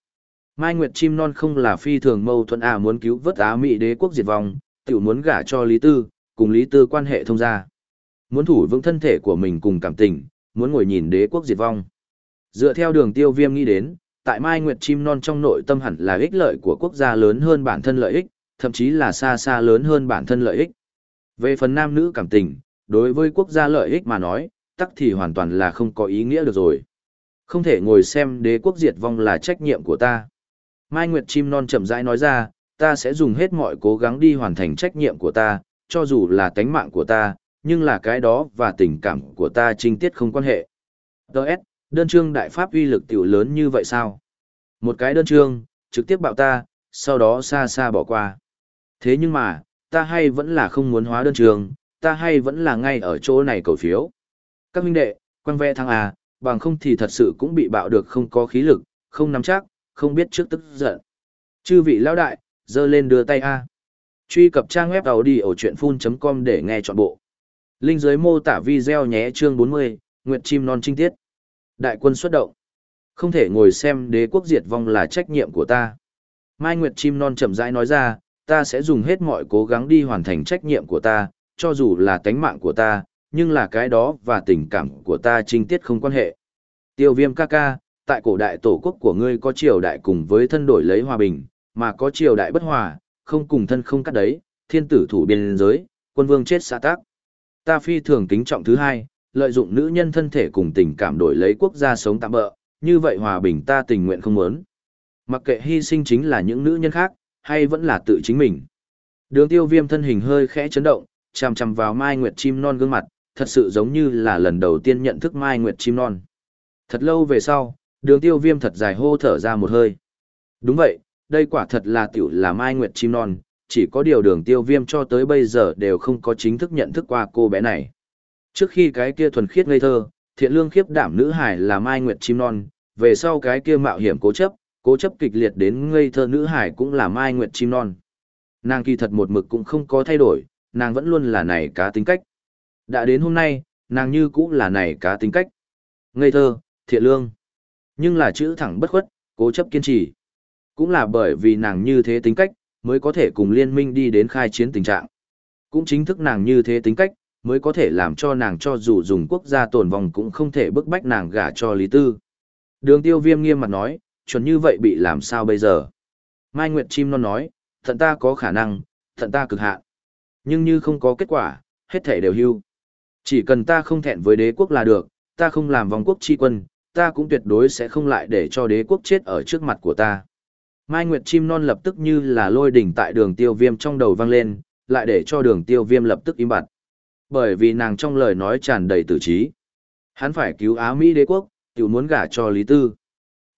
Mai Nguyệt chim non không là phi thường mâu thuẫn à muốn cứu vớt Á Mỹ đế quốc diệt vong, tiểu muốn gả cho Lý Tư, cùng Lý Tư quan hệ thông gia. Muốn thủ vững thân thể của mình cùng cảm tình, muốn ngồi nhìn đế quốc diệt vong. Dựa theo đường tiêu viêm nghĩ đến, tại Mai Nguyệt chim non trong nội tâm hẳn là ích lợi của quốc gia lớn hơn bản thân lợi ích, thậm chí là xa xa lớn hơn bản thân lợi ích. Về phần nam nữ cảm tình, đối với quốc gia lợi ích mà nói, tắc thì hoàn toàn là không có ý nghĩa được rồi. Không thể ngồi xem đế quốc diệt vong là trách nhiệm của ta. Mai Nguyệt chim non chậm rãi nói ra, ta sẽ dùng hết mọi cố gắng đi hoàn thành trách nhiệm của ta, cho dù là tánh mạng của ta, nhưng là cái đó và tình cảm của ta trinh tiết không quan hệ. Đợt, đơn chương đại pháp uy lực tiểu lớn như vậy sao? Một cái đơn chương, trực tiếp bạo ta, sau đó xa xa bỏ qua. Thế nhưng mà, ta hay vẫn là không muốn hóa đơn chương, ta hay vẫn là ngay ở chỗ này cầu phiếu. Các huynh đệ, quan ve thăng A, bằng không thì thật sự cũng bị bạo được không có khí lực, không nắm chắc, không biết trước tức giận. Chư vị lão đại, dơ lên đưa tay A. Truy cập trang web đầu đi ở chuyện full.com để nghe trọn bộ. Linh dưới mô tả video nhé chương 40, Nguyệt Chim Non Trinh Tiết. Đại quân xuất động. Không thể ngồi xem đế quốc diệt vong là trách nhiệm của ta. Mai Nguyệt Chim Non chậm rãi nói ra, ta sẽ dùng hết mọi cố gắng đi hoàn thành trách nhiệm của ta, cho dù là tánh mạng của ta, nhưng là cái đó và tình cảm của ta trinh tiết không quan hệ. Tiêu viêm ca ca, tại cổ đại tổ quốc của ngươi có triều đại cùng với thân đổi lấy hòa bình, mà có triều đại bất hòa, không cùng thân không cắt đấy, thiên tử thủ biên giới, quân vương chết xã tác. Ta phi thường kính trọng thứ hai, lợi dụng nữ nhân thân thể cùng tình cảm đổi lấy quốc gia sống tạm bỡ, như vậy hòa bình ta tình nguyện không muốn. Mặc kệ hy sinh chính là những nữ nhân khác, hay vẫn là tự chính mình. Đường tiêu viêm thân hình hơi khẽ chấn động, chằm chằm vào Mai Nguyệt chim non gương mặt, thật sự giống như là lần đầu tiên nhận thức Mai Nguyệt chim non. Thật lâu về sau, đường tiêu viêm thật dài hô thở ra một hơi. Đúng vậy, đây quả thật là tiểu là Mai Nguyệt chim non, chỉ có điều đường tiêu viêm cho tới bây giờ đều không có chính thức nhận thức qua cô bé này. Trước khi cái kia thuần khiết ngây thơ, thiện lương khiếp đảm nữ hải là Mai Nguyệt chim non, về sau cái kia mạo hiểm cố chấp, cố chấp kịch liệt đến ngây thơ nữ hải cũng là Mai Nguyệt chim non. Nàng kỳ thật một mực cũng không có thay đổi, nàng vẫn luôn là này cá tính cách. Đã đến hôm nay, nàng như cũng là này cá tính cách. Ngây thơ, thiện lương. Nhưng là chữ thẳng bất khuất, cố chấp kiên trì. Cũng là bởi vì nàng như thế tính cách, mới có thể cùng liên minh đi đến khai chiến tình trạng. Cũng chính thức nàng như thế tính cách, mới có thể làm cho nàng cho dù dùng quốc gia tồn vong cũng không thể bức bách nàng gả cho Lý Tư. Đường tiêu viêm nghiêm mặt nói, chuẩn như vậy bị làm sao bây giờ? Mai Nguyệt Chim non nói, thận ta có khả năng, thận ta cực hạn. Nhưng như không có kết quả, hết thể đều hưu. Chỉ cần ta không thẹn với đế quốc là được, ta không làm vòng quốc chi quân, ta cũng tuyệt đối sẽ không lại để cho đế quốc chết ở trước mặt của ta. Mai Nguyệt chim non lập tức như là lôi đỉnh tại đường tiêu viêm trong đầu vang lên, lại để cho đường tiêu viêm lập tức im bặt. Bởi vì nàng trong lời nói tràn đầy tử trí. Hắn phải cứu Á Mỹ đế quốc, tiểu muốn gả cho Lý Tư.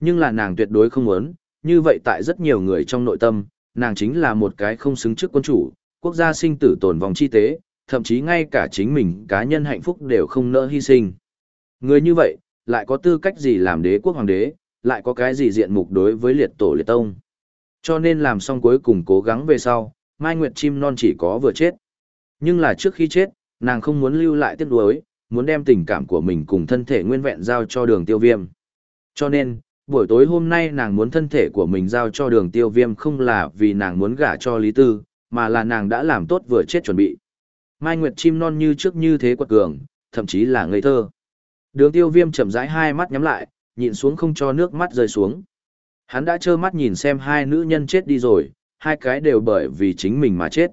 Nhưng là nàng tuyệt đối không muốn, như vậy tại rất nhiều người trong nội tâm, nàng chính là một cái không xứng trước quân chủ, quốc gia sinh tử tồn vòng chi tế, thậm chí ngay cả chính mình cá nhân hạnh phúc đều không nỡ hy sinh. Người như vậy, lại có tư cách gì làm đế quốc hoàng đế, lại có cái gì diện mục đối với liệt tổ liệt tông. Cho nên làm xong cuối cùng cố gắng về sau, Mai Nguyệt chim non chỉ có vừa chết. Nhưng là trước khi chết, nàng không muốn lưu lại tiếc nuối, muốn đem tình cảm của mình cùng thân thể nguyên vẹn giao cho đường tiêu viêm. Cho nên, buổi tối hôm nay nàng muốn thân thể của mình giao cho đường tiêu viêm không là vì nàng muốn gả cho Lý Tư, mà là nàng đã làm tốt vừa chết chuẩn bị. Mai Nguyệt chim non như trước như thế quật cường, thậm chí là ngây thơ. Đường tiêu viêm chậm rãi hai mắt nhắm lại, nhìn xuống không cho nước mắt rơi xuống. Hắn đã trơ mắt nhìn xem hai nữ nhân chết đi rồi, hai cái đều bởi vì chính mình mà chết.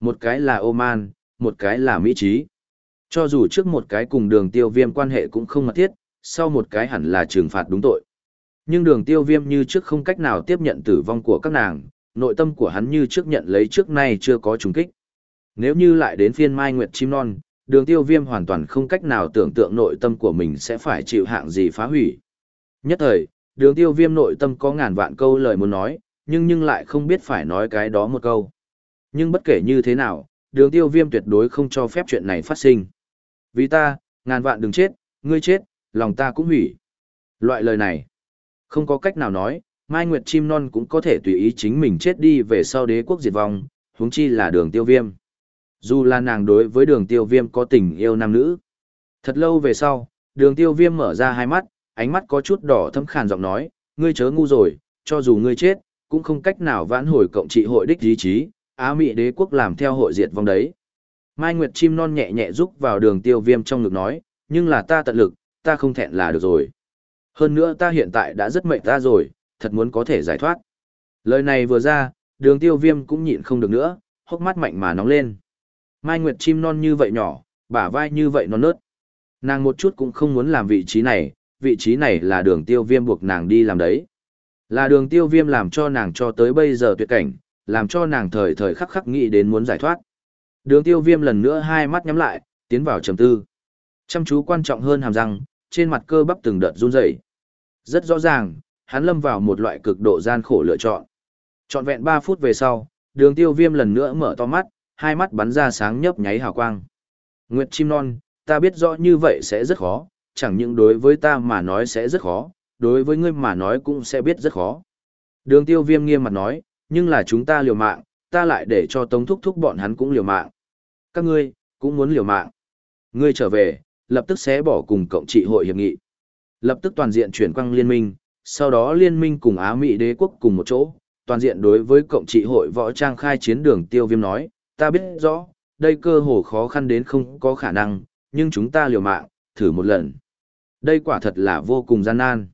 Một cái là Oman, một cái là Mỹ Trí. Cho dù trước một cái cùng đường tiêu viêm quan hệ cũng không mật thiết, sau một cái hẳn là trừng phạt đúng tội. Nhưng đường tiêu viêm như trước không cách nào tiếp nhận tử vong của các nàng, nội tâm của hắn như trước nhận lấy trước nay chưa có trùng kích. Nếu như lại đến phiên Mai Nguyệt chim non, đường tiêu viêm hoàn toàn không cách nào tưởng tượng nội tâm của mình sẽ phải chịu hạng gì phá hủy. Nhất thời, đường tiêu viêm nội tâm có ngàn vạn câu lời muốn nói, nhưng nhưng lại không biết phải nói cái đó một câu. Nhưng bất kể như thế nào, đường tiêu viêm tuyệt đối không cho phép chuyện này phát sinh. Vì ta, ngàn vạn đừng chết, ngươi chết, lòng ta cũng hủy. Loại lời này, không có cách nào nói, Mai Nguyệt chim non cũng có thể tùy ý chính mình chết đi về sau đế quốc diệt vong, huống chi là đường tiêu viêm. Dù là nàng đối với đường tiêu viêm có tình yêu nam nữ. Thật lâu về sau, đường tiêu viêm mở ra hai mắt, ánh mắt có chút đỏ thâm khàn giọng nói, ngươi chớ ngu rồi, cho dù ngươi chết, cũng không cách nào vãn hồi cộng trị hội đích ý chí, Á Mỹ đế quốc làm theo hội diệt vong đấy. Mai Nguyệt chim non nhẹ nhẹ rúc vào đường tiêu viêm trong ngực nói, nhưng là ta tận lực, ta không thẹn là được rồi. Hơn nữa ta hiện tại đã rất mệt ta rồi, thật muốn có thể giải thoát. Lời này vừa ra, đường tiêu viêm cũng nhịn không được nữa, hốc mắt mạnh mà nóng lên. Mai Nguyệt chim non như vậy nhỏ, bả vai như vậy non nớt. Nàng một chút cũng không muốn làm vị trí này, vị trí này là đường tiêu viêm buộc nàng đi làm đấy. Là đường tiêu viêm làm cho nàng cho tới bây giờ tuyệt cảnh, làm cho nàng thời thời khắc khắc nghĩ đến muốn giải thoát. Đường tiêu viêm lần nữa hai mắt nhắm lại, tiến vào trầm tư. Chăm chú quan trọng hơn hàm răng, trên mặt cơ bắp từng đợt run rẩy. Rất rõ ràng, hắn lâm vào một loại cực độ gian khổ lựa chọn. Chọn vẹn 3 phút về sau, đường tiêu viêm lần nữa mở to mắt, hai mắt bắn ra sáng nhấp nháy hào quang. Nguyệt chim non, ta biết rõ như vậy sẽ rất khó, chẳng những đối với ta mà nói sẽ rất khó, đối với ngươi mà nói cũng sẽ biết rất khó. Đường tiêu viêm nghiêm mặt nói, nhưng là chúng ta liều mạng, ta lại để cho tống thúc thúc bọn hắn cũng liều mạng. Các ngươi, cũng muốn liều mạng. Ngươi trở về, lập tức sẽ bỏ cùng cộng trị hội hiệp nghị. Lập tức toàn diện chuyển quang liên minh, sau đó liên minh cùng Á Mỹ đế quốc cùng một chỗ, toàn diện đối với cộng trị hội võ trang khai chiến đường tiêu viêm nói, ta biết rõ, đây cơ hồ khó khăn đến không có khả năng, nhưng chúng ta liều mạng, thử một lần. Đây quả thật là vô cùng gian nan.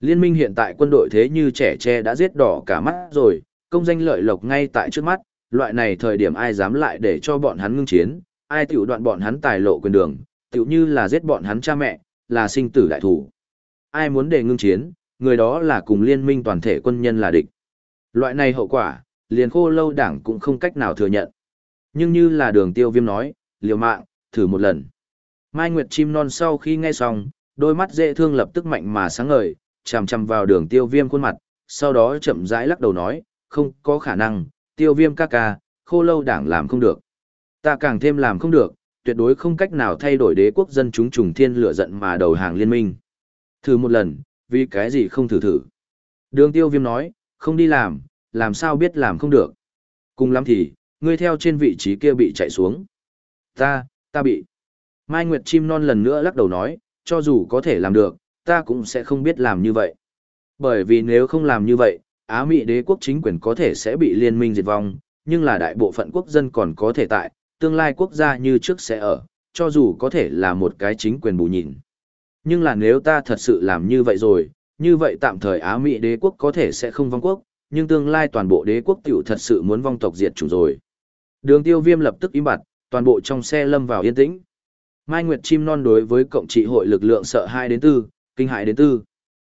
Liên minh hiện tại quân đội thế như trẻ tre đã giết đỏ cả mắt rồi, công danh lợi lộc ngay tại trước mắt, loại này thời điểm ai dám lại để cho bọn hắn ngưng chiến, ai tiểu đoạn bọn hắn tài lộ quyền đường, tiểu như là giết bọn hắn cha mẹ, là sinh tử đại thủ. Ai muốn để ngưng chiến, người đó là cùng liên minh toàn thể quân nhân là địch. Loại này hậu quả, liền khô lâu đảng cũng không cách nào thừa nhận. Nhưng như là đường tiêu viêm nói, liều mạng, thử một lần. Mai Nguyệt chim non sau khi nghe xong, đôi mắt dễ thương lập tức mạnh mà sáng ngời, chằm chằm vào đường tiêu viêm khuôn mặt, sau đó chậm rãi lắc đầu nói, không có khả năng, tiêu viêm ca ca, khô lâu đảng làm không được. Ta càng thêm làm không được, tuyệt đối không cách nào thay đổi đế quốc dân chúng trùng thiên lửa giận mà đầu hàng liên minh. Thử một lần, vì cái gì không thử thử. Đường tiêu viêm nói, không đi làm, làm sao biết làm không được. Cùng lắm thì, ngươi theo trên vị trí kia bị chạy xuống. Ta, ta bị. Mai Nguyệt chim non lần nữa lắc đầu nói, cho dù có thể làm được, ta cũng sẽ không biết làm như vậy. Bởi vì nếu không làm như vậy, Á Mỹ đế quốc chính quyền có thể sẽ bị liên minh diệt vong, nhưng là đại bộ phận quốc dân còn có thể tại, tương lai quốc gia như trước sẽ ở, cho dù có thể là một cái chính quyền bù nhìn. Nhưng là nếu ta thật sự làm như vậy rồi, như vậy tạm thời Á Mỹ đế quốc có thể sẽ không vong quốc, nhưng tương lai toàn bộ đế quốc tiểu thật sự muốn vong tộc diệt chủ rồi. Đường tiêu viêm lập tức im bặt, toàn bộ trong xe lâm vào yên tĩnh. Mai Nguyệt chim non đối với cộng trị hội lực lượng sợ 2 đến 4, kinh hại đến 4.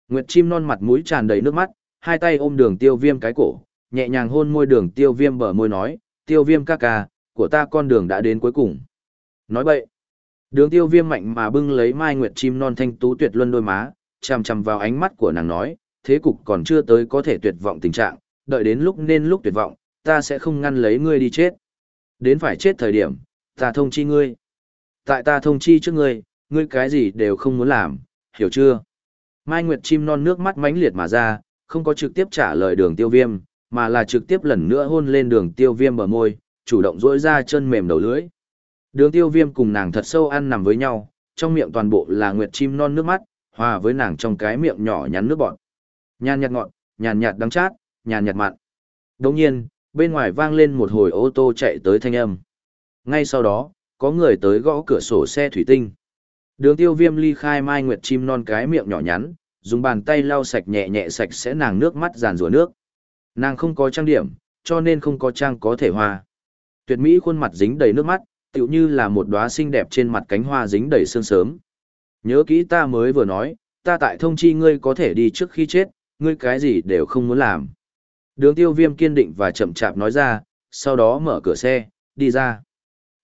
Nguyệt chim non mặt mũi tràn đầy nước mắt, hai tay ôm đường tiêu viêm cái cổ, nhẹ nhàng hôn môi đường tiêu viêm bở môi nói, tiêu viêm ca ca, của ta con đường đã đến cuối cùng. Nói bậy, đường tiêu viêm mạnh mà bưng lấy mai nguyệt chim non thanh tú tuyệt luân đôi má, chằm chằm vào ánh mắt của nàng nói, thế cục còn chưa tới có thể tuyệt vọng tình trạng, đợi đến lúc nên lúc tuyệt vọng, ta sẽ không ngăn lấy ngươi đi chết. Đến phải chết thời điểm, ta thông chi ngươi. Tại ta thông chi trước ngươi, ngươi cái gì đều không muốn làm, hiểu chưa? Mai Nguyệt chim non nước mắt mãnh liệt mà ra, không có trực tiếp trả lời đường tiêu viêm, mà là trực tiếp lần nữa hôn lên đường tiêu viêm bờ môi, chủ động rỗi ra chân mềm đầu lưỡi. Đường tiêu viêm cùng nàng thật sâu ăn nằm với nhau, trong miệng toàn bộ là nguyệt chim non nước mắt, hòa với nàng trong cái miệng nhỏ nhắn nước bọt. Nhàn nhạt ngọn, nhàn nhạt đắng chát, nhàn nhạt mặn. Đồng nhiên, bên ngoài vang lên một hồi ô tô chạy tới thanh âm. Ngay sau đó, có người tới gõ cửa sổ xe thủy tinh. Đường tiêu viêm ly khai mai nguyệt chim non cái miệng nhỏ nhắn, dùng bàn tay lau sạch nhẹ nhẹ sạch sẽ nàng nước mắt giàn rùa nước. Nàng không có trang điểm, cho nên không có trang có thể hoa. Tuyệt mỹ khuôn mặt dính đầy nước mắt, tựu như là một đóa xinh đẹp trên mặt cánh hoa dính đầy sương sớm. Nhớ kỹ ta mới vừa nói, ta tại thông chi ngươi có thể đi trước khi chết, ngươi cái gì đều không muốn làm. Đường tiêu viêm kiên định và chậm chạp nói ra, sau đó mở cửa xe, đi ra.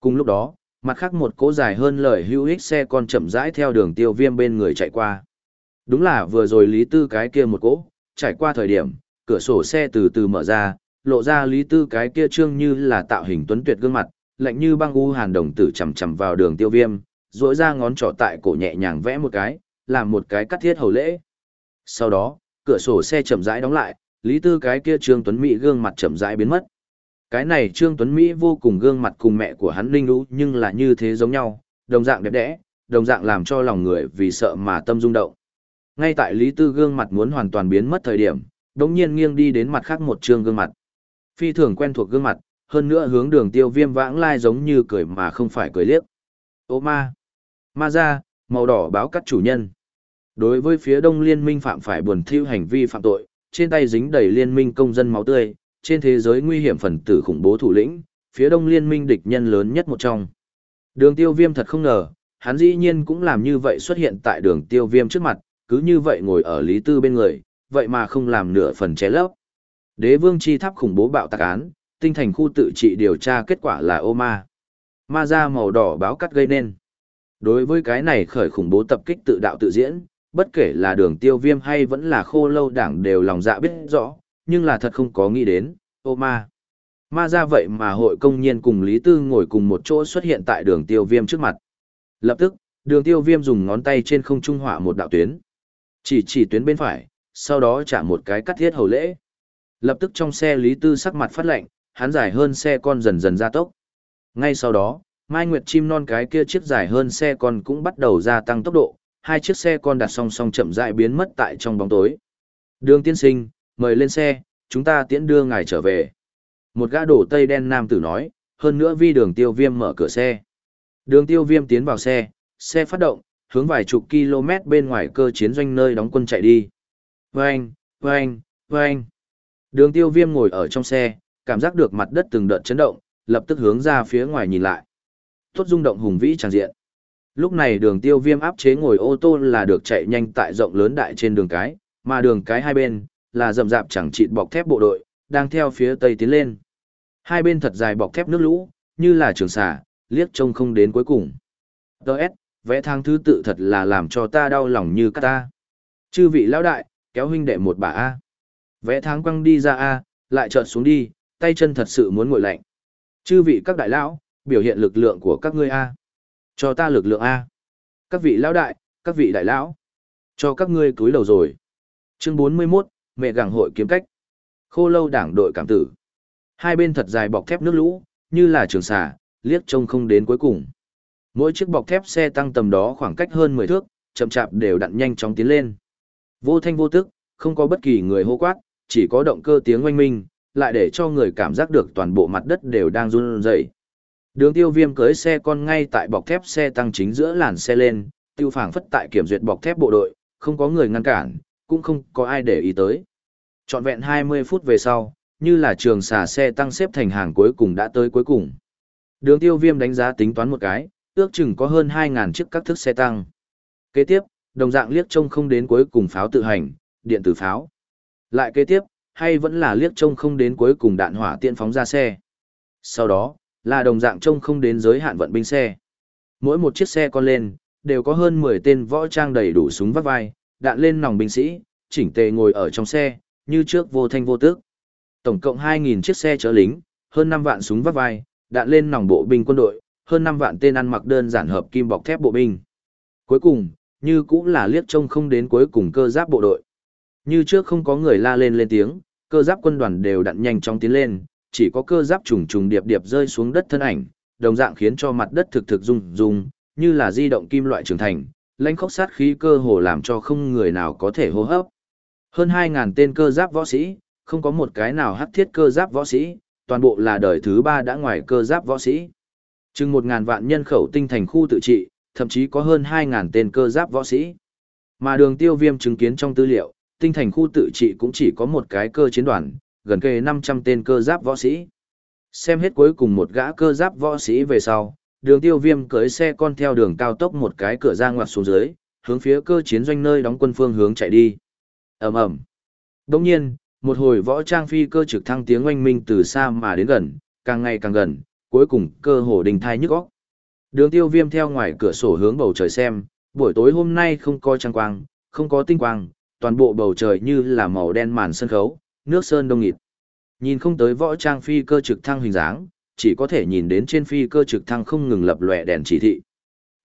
Cùng lúc đó, mặt khác một cỗ dài hơn lời hữu ích xe con chậm rãi theo đường tiêu viêm bên người chạy qua. Đúng là vừa rồi Lý Tư cái kia một cỗ, trải qua thời điểm, cửa sổ xe từ từ mở ra, lộ ra Lý Tư cái kia trương như là tạo hình tuấn tuyệt gương mặt, lạnh như băng u hàn đồng tử chầm chầm vào đường tiêu viêm, rỗi ra ngón trỏ tại cổ nhẹ nhàng vẽ một cái, làm một cái cắt thiết hầu lễ. Sau đó, cửa sổ xe chậm rãi đóng lại, Lý Tư cái kia Trương Tuấn Mỹ gương mặt chậm rãi biến mất. Cái này Trương Tuấn Mỹ vô cùng gương mặt cùng mẹ của hắn Linh Lũ nhưng là như thế giống nhau, đồng dạng đẹp đẽ, đồng dạng làm cho lòng người vì sợ mà tâm rung động. Ngay tại Lý Tư gương mặt muốn hoàn toàn biến mất thời điểm, đống nhiên nghiêng đi đến mặt khác một trương gương mặt. Phi thường quen thuộc gương mặt, hơn nữa hướng đường tiêu viêm vãng lai giống như cười mà không phải cười liếc. Ô ma! Ma ra, màu đỏ báo cắt chủ nhân. Đối với phía đông liên minh phạm phải buồn thiêu hành vi phạm tội, trên tay dính đầy liên minh công dân máu tươi, trên thế giới nguy hiểm phần tử khủng bố thủ lĩnh, phía đông liên minh địch nhân lớn nhất một trong. Đường tiêu viêm thật không ngờ, hắn dĩ nhiên cũng làm như vậy xuất hiện tại đường tiêu viêm trước mặt, cứ như vậy ngồi ở Lý Tư bên người, vậy mà không làm nửa phần ché lấp. Đế vương chi tháp khủng bố bạo tạc án, tinh thành khu tự trị điều tra kết quả là ô ma. Ma ra màu đỏ báo cắt gây nên. Đối với cái này khởi khủng bố tập kích tự đạo tự diễn, bất kể là đường tiêu viêm hay vẫn là khô lâu đảng đều lòng dạ biết rõ, nhưng là thật không có nghĩ đến, ô ma. Ma ra vậy mà hội công nhiên cùng Lý Tư ngồi cùng một chỗ xuất hiện tại đường tiêu viêm trước mặt. Lập tức, đường tiêu viêm dùng ngón tay trên không trung họa một đạo tuyến. Chỉ chỉ tuyến bên phải, sau đó trả một cái cắt thiết hầu lễ. Lập tức trong xe Lý Tư sắc mặt phát lệnh, hắn dài hơn xe con dần dần ra tốc. Ngay sau đó, Mai Nguyệt chim non cái kia chiếc dài hơn xe con cũng bắt đầu gia tăng tốc độ, hai chiếc xe con đặt song song chậm rãi biến mất tại trong bóng tối. Đường tiên sinh, mời lên xe, chúng ta tiễn đưa ngài trở về. Một gã đổ tây đen nam tử nói, hơn nữa vi đường tiêu viêm mở cửa xe. Đường tiêu viêm tiến vào xe, xe phát động, hướng vài chục km bên ngoài cơ chiến doanh nơi đóng quân chạy đi. Vâng, vâng, vâng. Đường tiêu viêm ngồi ở trong xe, cảm giác được mặt đất từng đợt chấn động, lập tức hướng ra phía ngoài nhìn lại. Tốt rung động hùng vĩ tràn diện. Lúc này đường tiêu viêm áp chế ngồi ô tô là được chạy nhanh tại rộng lớn đại trên đường cái, mà đường cái hai bên, là rậm rạp chẳng chịt bọc thép bộ đội, đang theo phía tây tiến lên. Hai bên thật dài bọc thép nước lũ, như là trường xả, liếc trông không đến cuối cùng. Đợt, vẽ thang thứ tự thật là làm cho ta đau lòng như cắt ta. Chư vị lão đại, kéo huynh đệ một bà A. Vẽ tháng quăng đi ra A, lại trợn xuống đi, tay chân thật sự muốn ngồi lạnh. Chư vị các đại lão, biểu hiện lực lượng của các ngươi A. Cho ta lực lượng A. Các vị lão đại, các vị đại lão. Cho các ngươi cúi đầu rồi. Chương 41, mẹ gàng hội kiếm cách. Khô lâu đảng đội cảm tử. Hai bên thật dài bọc thép nước lũ, như là trường xà, liếc trông không đến cuối cùng. Mỗi chiếc bọc thép xe tăng tầm đó khoảng cách hơn 10 thước, chậm chạp đều đặn nhanh chóng tiến lên. Vô thanh vô tức, không có bất kỳ người hô quát, chỉ có động cơ tiếng oanh minh, lại để cho người cảm giác được toàn bộ mặt đất đều đang run rẩy. Đường tiêu viêm cưới xe con ngay tại bọc thép xe tăng chính giữa làn xe lên, tiêu phảng phất tại kiểm duyệt bọc thép bộ đội, không có người ngăn cản, cũng không có ai để ý tới. Trọn vẹn 20 phút về sau, như là trường xà xe tăng xếp thành hàng cuối cùng đã tới cuối cùng. Đường tiêu viêm đánh giá tính toán một cái, ước chừng có hơn 2.000 chiếc các thức xe tăng. Kế tiếp, đồng dạng liếc trông không đến cuối cùng pháo tự hành, điện tử pháo. Lại kế tiếp, hay vẫn là liếc trông không đến cuối cùng đạn hỏa tiện phóng ra xe. Sau đó, là đồng dạng trông không đến giới hạn vận binh xe. Mỗi một chiếc xe con lên, đều có hơn 10 tên võ trang đầy đủ súng vắt vai, đạn lên nòng binh sĩ, chỉnh tề ngồi ở trong xe, như trước vô thanh vô tức. Tổng cộng 2.000 chiếc xe chở lính, hơn 5 vạn súng vắt vai, đạn lên nòng bộ binh quân đội, hơn 5 vạn tên ăn mặc đơn giản hợp kim bọc thép bộ binh. Cuối cùng, như cũng là liếc trông không đến cuối cùng cơ giáp bộ đội. Như trước không có người la lên lên tiếng, cơ giáp quân đoàn đều đặn nhanh chóng tiến lên, chỉ có cơ giáp trùng trùng điệp điệp rơi xuống đất thân ảnh, đồng dạng khiến cho mặt đất thực thực rung rung, như là di động kim loại trưởng thành, lãnh khốc sát khí cơ hồ làm cho không người nào có thể hô hấp. Hơn 2.000 tên cơ giáp võ sĩ, không có một cái nào hắc thiết cơ giáp võ sĩ, toàn bộ là đời thứ ba đã ngoài cơ giáp võ sĩ. Chừng 1000 vạn nhân khẩu tinh thành khu tự trị, thậm chí có hơn 2.000 tên cơ giáp võ sĩ. Mà đường tiêu viêm chứng kiến trong tư liệu, tinh thành khu tự trị cũng chỉ có một cái cơ chiến đoàn, gần kề 500 tên cơ giáp võ sĩ. Xem hết cuối cùng một gã cơ giáp võ sĩ về sau, đường tiêu viêm cưới xe con theo đường cao tốc một cái cửa ra ngoặt xuống dưới, hướng phía cơ chiến doanh nơi đóng quân phương hướng chạy đi. ầm ầm Đồng nhiên, một hồi võ trang phi cơ trực thăng tiếng oanh minh từ xa mà đến gần, càng ngày càng gần, cuối cùng cơ hồ đình thai nhức óc. Đường tiêu viêm theo ngoài cửa sổ hướng bầu trời xem, buổi tối hôm nay không có trăng quang, không có tinh quang, toàn bộ bầu trời như là màu đen màn sân khấu, nước sơn đông nghịt. Nhìn không tới võ trang phi cơ trực thăng hình dáng, chỉ có thể nhìn đến trên phi cơ trực thăng không ngừng lập lòe đèn chỉ thị.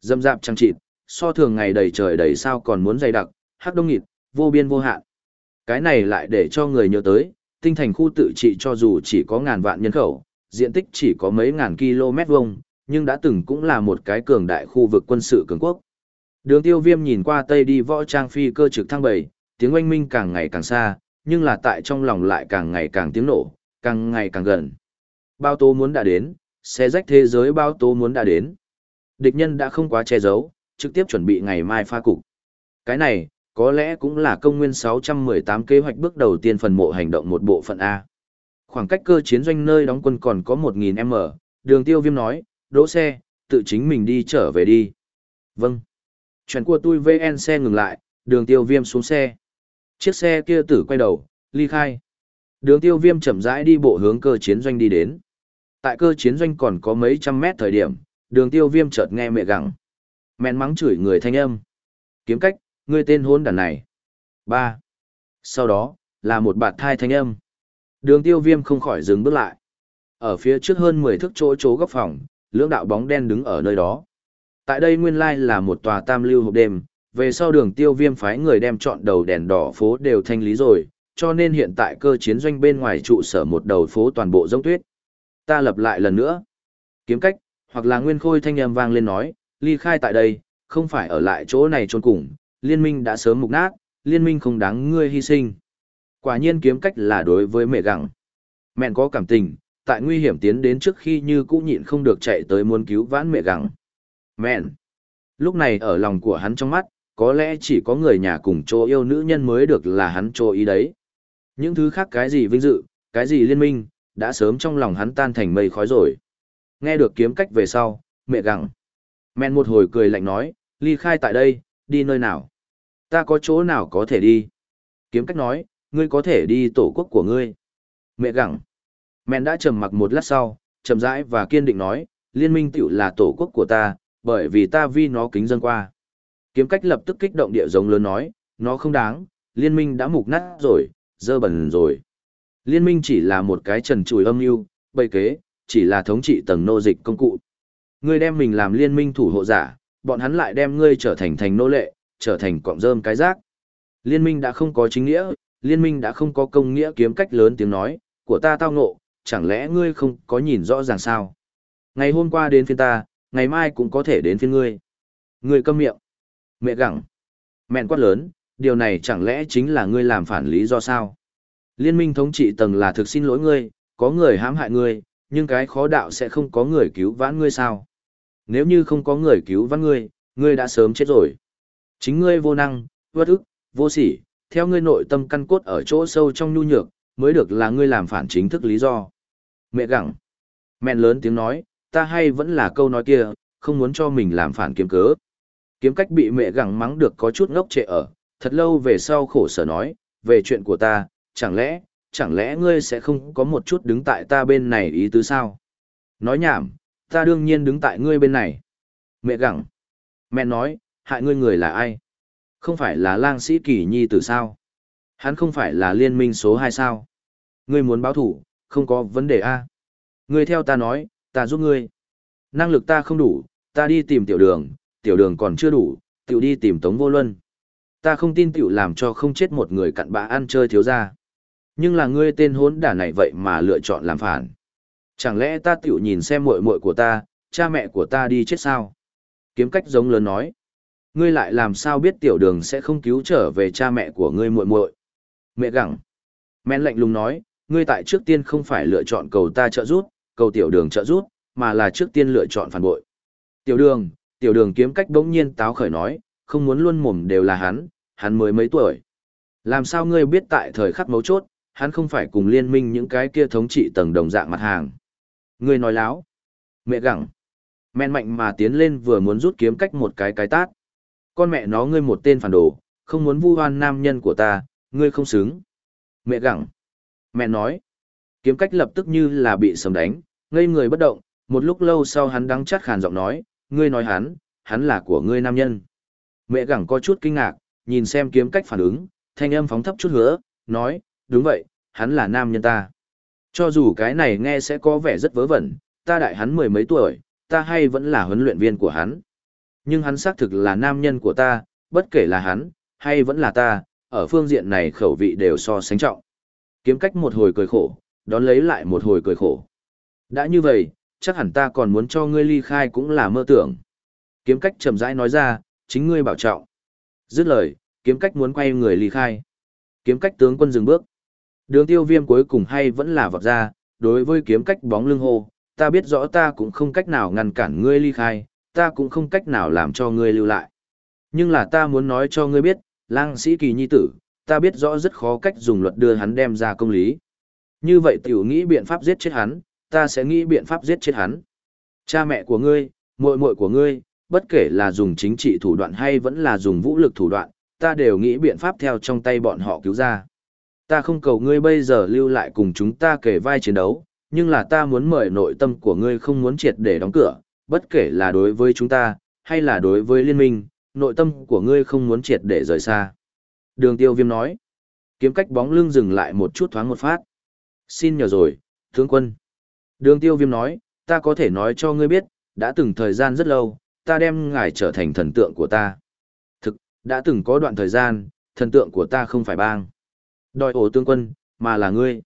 Dâm dạp trang trịt, so thường ngày đầy trời đầy sao còn muốn dày đặc, hắc đông nghịt, vô biên vô hạn. Cái này lại để cho người nhớ tới, tinh thành khu tự trị cho dù chỉ có ngàn vạn nhân khẩu, diện tích chỉ có mấy ngàn km vuông, nhưng đã từng cũng là một cái cường đại khu vực quân sự cường quốc. Đường tiêu viêm nhìn qua tây đi võ trang phi cơ trực thăng 7, tiếng oanh minh càng ngày càng xa, nhưng là tại trong lòng lại càng ngày càng tiếng nổ, càng ngày càng gần. Bao tố muốn đã đến, xe rách thế giới bao tố muốn đã đến. Địch nhân đã không quá che giấu, trực tiếp chuẩn bị ngày mai pha cục. Cái này, có lẽ cũng là công nguyên 618 kế hoạch bước đầu tiên phần mộ hành động một bộ phận A. Khoảng cách cơ chiến doanh nơi đóng quân còn có 1.000m, đường tiêu viêm nói, đỗ xe, tự chính mình đi trở về đi. Vâng. Chuyện của tôi VN xe ngừng lại, đường tiêu viêm xuống xe. Chiếc xe kia tử quay đầu, ly khai. Đường tiêu viêm chậm rãi đi bộ hướng cơ chiến doanh đi đến. Tại cơ chiến doanh còn có mấy trăm mét thời điểm, đường tiêu viêm chợt nghe mẹ gặng. Mẹn mắng chửi người thanh âm. Kiếm cách, ngươi tên hôn đàn này. ba Sau đó, là một bạt thai thanh âm. Đường tiêu viêm không khỏi dừng bước lại. Ở phía trước hơn 10 thước chỗ chỗ góc phòng, lưỡng đạo bóng đen đứng ở nơi đó. Tại đây nguyên lai là một tòa tam lưu hộp đêm, về sau đường tiêu viêm phái người đem chọn đầu đèn đỏ phố đều thanh lý rồi, cho nên hiện tại cơ chiến doanh bên ngoài trụ sở một đầu phố toàn bộ giống tuyết. Ta lập lại lần nữa. Kiếm cách, hoặc là nguyên khôi thanh âm vang lên nói, ly khai tại đây, không phải ở lại chỗ này trôn cùng, liên minh đã sớm mục nát, liên minh không đáng ngươi hy sinh. Quả nhiên kiếm cách là đối với mẹ gặng. Mẹn có cảm tình, tại nguy hiểm tiến đến trước khi như cũ nhịn không được chạy tới muốn cứu vãn mẹ gặng. Mẹn. Lúc này ở lòng của hắn trong mắt, có lẽ chỉ có người nhà cùng chỗ yêu nữ nhân mới được là hắn chỗ ý đấy. Những thứ khác cái gì vinh dự, cái gì liên minh, đã sớm trong lòng hắn tan thành mây khói rồi. Nghe được kiếm cách về sau, mẹ gặng. Mẹn một hồi cười lạnh nói, ly khai tại đây, đi nơi nào? Ta có chỗ nào có thể đi? Kiếm cách nói, ngươi có thể đi tổ quốc của ngươi. Mẹ gặng. Mẹn đã trầm mặc một lát sau, chậm rãi và kiên định nói, liên minh tiểu là tổ quốc của ta, bởi vì ta vi nó kính dân qua. Kiếm cách lập tức kích động địa giống lớn nói, nó không đáng, liên minh đã mục nát rồi, dơ bẩn rồi. Liên minh chỉ là một cái trần trùi âm mưu, bày kế, chỉ là thống trị tầng nô dịch công cụ. Ngươi đem mình làm liên minh thủ hộ giả, bọn hắn lại đem ngươi trở thành thành nô lệ, trở thành cọng rơm cái rác. Liên minh đã không có chính nghĩa, liên minh đã không có công nghĩa kiếm cách lớn tiếng nói, của ta tao ngộ, chẳng lẽ ngươi không có nhìn rõ ràng sao? Ngày hôm qua đến phiên ta, ngày mai cũng có thể đến phiên ngươi. Ngươi câm miệng. Mẹ gặng. Mẹn quát lớn, điều này chẳng lẽ chính là ngươi làm phản lý do sao? Liên minh thống trị tầng là thực xin lỗi ngươi, có người hãm hại ngươi, nhưng cái khó đạo sẽ không có người cứu vãn ngươi sao? Nếu như không có người cứu vãn ngươi, ngươi đã sớm chết rồi. Chính ngươi vô năng, vô ức, vô sỉ, theo ngươi nội tâm căn cốt ở chỗ sâu trong nhu nhược, mới được là ngươi làm phản chính thức lý do. Mẹ gặng. Mẹn lớn tiếng nói, ta hay vẫn là câu nói kia, không muốn cho mình làm phản kiếm cớ. Kiếm cách bị mẹ gặng mắng được có chút ngốc trệ ở, thật lâu về sau khổ sở nói, về chuyện của ta, chẳng lẽ, chẳng lẽ ngươi sẽ không có một chút đứng tại ta bên này ý tứ sao? Nói nhảm, ta đương nhiên đứng tại ngươi bên này. Mẹ gặng. Mẹ nói, hại ngươi người là ai? Không phải là lang sĩ kỳ nhi tử sao? Hắn không phải là liên minh số 2 sao? Ngươi muốn báo thủ, không có vấn đề a. Ngươi theo ta nói, ta giúp ngươi. Năng lực ta không đủ, ta đi tìm tiểu đường, tiểu đường còn chưa đủ, tiểu đi tìm tống vô luân. Ta không tin tiểu làm cho không chết một người cặn bã ăn chơi thiếu ra. Nhưng là ngươi tên hốn đả này vậy mà lựa chọn làm phản. Chẳng lẽ ta tiểu nhìn xem muội muội của ta, cha mẹ của ta đi chết sao? Kiếm cách giống lớn nói. Ngươi lại làm sao biết tiểu đường sẽ không cứu trở về cha mẹ của ngươi muội muội? Mẹ gặng. Men lạnh lùng nói, ngươi tại trước tiên không phải lựa chọn cầu ta trợ giúp, cầu tiểu đường trợ giúp, mà là trước tiên lựa chọn phản bội. Tiểu đường, tiểu đường kiếm cách đống nhiên táo khởi nói, không muốn luôn mồm đều là hắn, hắn mới mấy tuổi. Làm sao ngươi biết tại thời khắc mấu chốt, hắn không phải cùng liên minh những cái kia thống trị tầng đồng dạng mặt hàng. Ngươi nói láo. Mẹ gặng. Men mạnh mà tiến lên vừa muốn rút kiếm cách một cái cái tát. Con mẹ nó ngươi một tên phản đồ, không muốn vu oan nam nhân của ta, ngươi không xứng. Mẹ gặng. Mẹ nói. Kiếm cách lập tức như là bị sầm đánh, ngây người bất động, Một lúc lâu sau hắn đắng chát khàn giọng nói, ngươi nói hắn, hắn là của ngươi nam nhân. Mẹ gẳng có chút kinh ngạc, nhìn xem kiếm cách phản ứng, thanh âm phóng thấp chút hứa, nói, đúng vậy, hắn là nam nhân ta. Cho dù cái này nghe sẽ có vẻ rất vớ vẩn, ta đại hắn mười mấy tuổi, ta hay vẫn là huấn luyện viên của hắn. Nhưng hắn xác thực là nam nhân của ta, bất kể là hắn, hay vẫn là ta, ở phương diện này khẩu vị đều so sánh trọng. Kiếm cách một hồi cười khổ, đón lấy lại một hồi cười khổ. Đã như vậy, chắc hẳn ta còn muốn cho ngươi ly khai cũng là mơ tưởng. Kiếm cách chậm rãi nói ra, chính ngươi bảo trọng. Dứt lời, kiếm cách muốn quay người ly khai. Kiếm cách tướng quân dừng bước. Đường tiêu viêm cuối cùng hay vẫn là vọt ra, đối với kiếm cách bóng lưng hồ ta biết rõ ta cũng không cách nào ngăn cản ngươi ly khai, ta cũng không cách nào làm cho ngươi lưu lại. Nhưng là ta muốn nói cho ngươi biết, lang sĩ kỳ nhi tử, ta biết rõ rất khó cách dùng luật đưa hắn đem ra công lý. Như vậy tiểu nghĩ biện pháp giết chết hắn, ta sẽ nghĩ biện pháp giết chết hắn. Cha mẹ của ngươi, muội muội của ngươi, bất kể là dùng chính trị thủ đoạn hay vẫn là dùng vũ lực thủ đoạn, ta đều nghĩ biện pháp theo trong tay bọn họ cứu ra. Ta không cầu ngươi bây giờ lưu lại cùng chúng ta kể vai chiến đấu, nhưng là ta muốn mời nội tâm của ngươi không muốn triệt để đóng cửa, bất kể là đối với chúng ta, hay là đối với liên minh, nội tâm của ngươi không muốn triệt để rời xa. Đường tiêu viêm nói, kiếm cách bóng lưng dừng lại một chút thoáng một phát. Xin nhờ rồi, tướng quân. Đường tiêu viêm nói, ta có thể nói cho ngươi biết, đã từng thời gian rất lâu, ta đem ngài trở thành thần tượng của ta. Thực, đã từng có đoạn thời gian, thần tượng của ta không phải bang. Đòi ổ tương quân, mà là ngươi.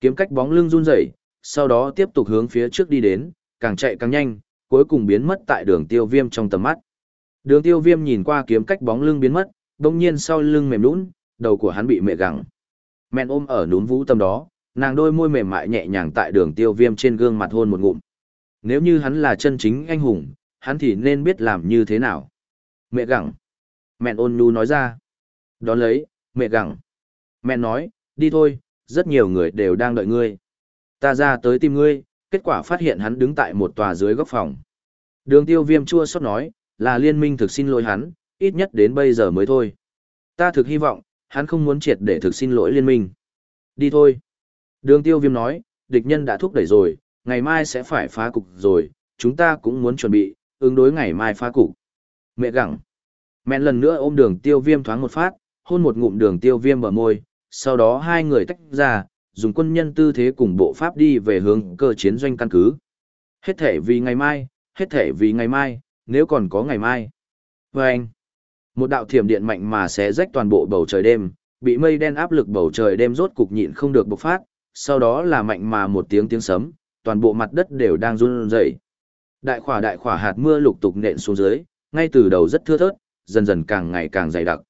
Kiếm cách bóng lưng run rẩy, sau đó tiếp tục hướng phía trước đi đến, càng chạy càng nhanh, cuối cùng biến mất tại đường tiêu viêm trong tầm mắt. Đường tiêu viêm nhìn qua kiếm cách bóng lưng biến mất, đồng nhiên sau lưng mềm nũng, đầu của hắn bị mẹ gặng. Mẹn ôm ở núm vũ tâm đó, nàng đôi môi mềm mại nhẹ nhàng tại đường tiêu viêm trên gương mặt hôn một ngụm. Nếu như hắn là chân chính anh hùng, hắn thì nên biết làm như thế nào. Mẹ gặng. Mẹn ôn nhu nói ra. Đón lấy, mẹ gặng. Mẹ nói, đi thôi, rất nhiều người đều đang đợi ngươi. Ta ra tới tìm ngươi, kết quả phát hiện hắn đứng tại một tòa dưới góc phòng. Đường tiêu viêm chua xót nói, là liên minh thực xin lỗi hắn, ít nhất đến bây giờ mới thôi. Ta thực hy vọng, hắn không muốn triệt để thực xin lỗi liên minh. Đi thôi. Đường tiêu viêm nói, địch nhân đã thúc đẩy rồi, ngày mai sẽ phải phá cục rồi, chúng ta cũng muốn chuẩn bị, ứng đối ngày mai phá cục. Mẹ gặng. Mẹ lần nữa ôm đường tiêu viêm thoáng một phát, hôn một ngụm đường tiêu viêm bờ môi, sau đó hai người tách ra, dùng quân nhân tư thế cùng bộ pháp đi về hướng cơ chiến doanh căn cứ. Hết thể vì ngày mai, hết thể vì ngày mai, nếu còn có ngày mai. Và anh, một đạo thiểm điện mạnh mà sẽ rách toàn bộ bầu trời đêm, bị mây đen áp lực bầu trời đêm rốt cục nhịn không được bộc phát, sau đó là mạnh mà một tiếng tiếng sấm, toàn bộ mặt đất đều đang run rẩy. Đại khỏa đại khỏa hạt mưa lục tục nện xuống dưới, ngay từ đầu rất thưa thớt, dần dần càng ngày càng dày đặc.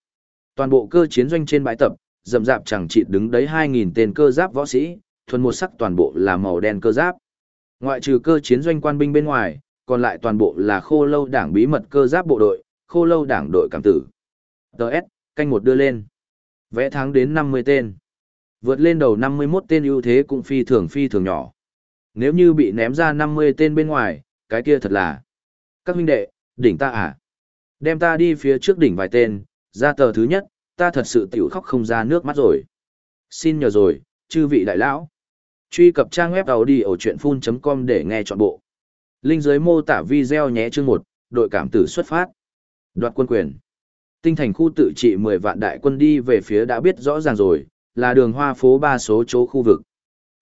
Toàn bộ cơ chiến doanh trên bãi tập, rầm rạp chẳng chịt đứng đấy 2.000 tên cơ giáp võ sĩ, thuần một sắc toàn bộ là màu đen cơ giáp. Ngoại trừ cơ chiến doanh quan binh bên ngoài, còn lại toàn bộ là khô lâu đảng bí mật cơ giáp bộ đội, khô lâu đảng đội cảm tử. Đợt, canh một đưa lên. Vẽ tháng đến 50 tên. Vượt lên đầu 51 tên ưu thế cũng phi thường phi thường nhỏ. Nếu như bị ném ra 50 tên bên ngoài, cái kia thật là. Các huynh đệ, đỉnh ta à? Đem ta đi phía trước đỉnh vài tên, ra tờ thứ nhất, ta thật sự tiểu khóc không ra nước mắt rồi. Xin nhờ rồi, chư vị đại lão. Truy cập trang web đầu đi ở chuyện full.com để nghe trọn bộ. Linh dưới mô tả video nhé chương 1, đội cảm tử xuất phát. Đoạt quân quyền. Tinh thành khu tự trị 10 vạn đại quân đi về phía đã biết rõ ràng rồi, là đường hoa phố 3 số chỗ khu vực.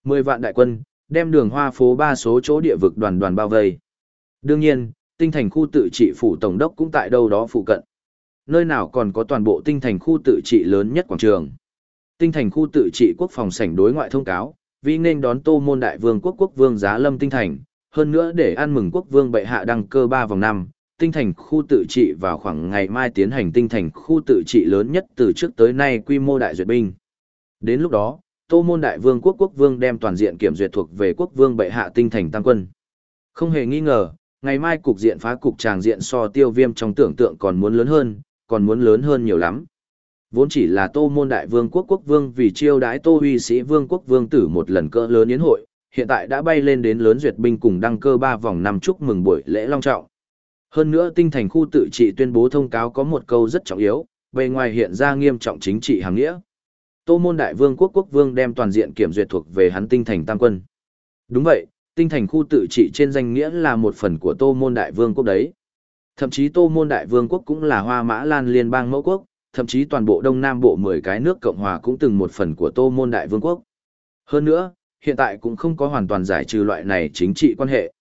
10 vạn đại quân, đem đường hoa phố 3 số chỗ địa vực đoàn đoàn bao vây. Đương nhiên, tinh thành khu tự trị phủ tổng đốc cũng tại đâu đó phụ cận nơi nào còn có toàn bộ tinh thành khu tự trị lớn nhất quảng trường. Tinh thành khu tự trị quốc phòng sảnh đối ngoại thông cáo, vì nên đón tô môn đại vương quốc quốc vương giá lâm tinh thành, hơn nữa để ăn mừng quốc vương bệ hạ đăng cơ 3 vòng năm, tinh thành khu tự trị vào khoảng ngày mai tiến hành tinh thành khu tự trị lớn nhất từ trước tới nay quy mô đại duyệt binh. Đến lúc đó, tô môn đại vương quốc quốc vương đem toàn diện kiểm duyệt thuộc về quốc vương bệ hạ tinh thành tăng quân. Không hề nghi ngờ, ngày mai cục diện phá cục tràng diện so tiêu viêm trong tưởng tượng còn muốn lớn hơn, còn muốn lớn hơn nhiều lắm. Vốn chỉ là tô môn đại vương quốc quốc vương vì chiêu đái tô huy sĩ vương quốc vương tử một lần cỡ lớn yến hội, hiện tại đã bay lên đến lớn duyệt binh cùng đăng cơ ba vòng năm chúc mừng buổi lễ long trọng. Hơn nữa tinh thành khu tự trị tuyên bố thông cáo có một câu rất trọng yếu, bề ngoài hiện ra nghiêm trọng chính trị hàng nghĩa. Tô môn đại vương quốc quốc vương đem toàn diện kiểm duyệt thuộc về hắn tinh thành tam quân. Đúng vậy, tinh thành khu tự trị trên danh nghĩa là một phần của Tô Môn Đại Vương quốc đấy. Thậm chí Tô Môn Đại Vương quốc cũng là Hoa Mã Lan liên bang mẫu quốc, thậm chí toàn bộ Đông Nam Bộ 10 cái nước Cộng hòa cũng từng một phần của Tô Môn Đại Vương quốc. Hơn nữa, hiện tại cũng không có hoàn toàn giải trừ loại này chính trị quan hệ.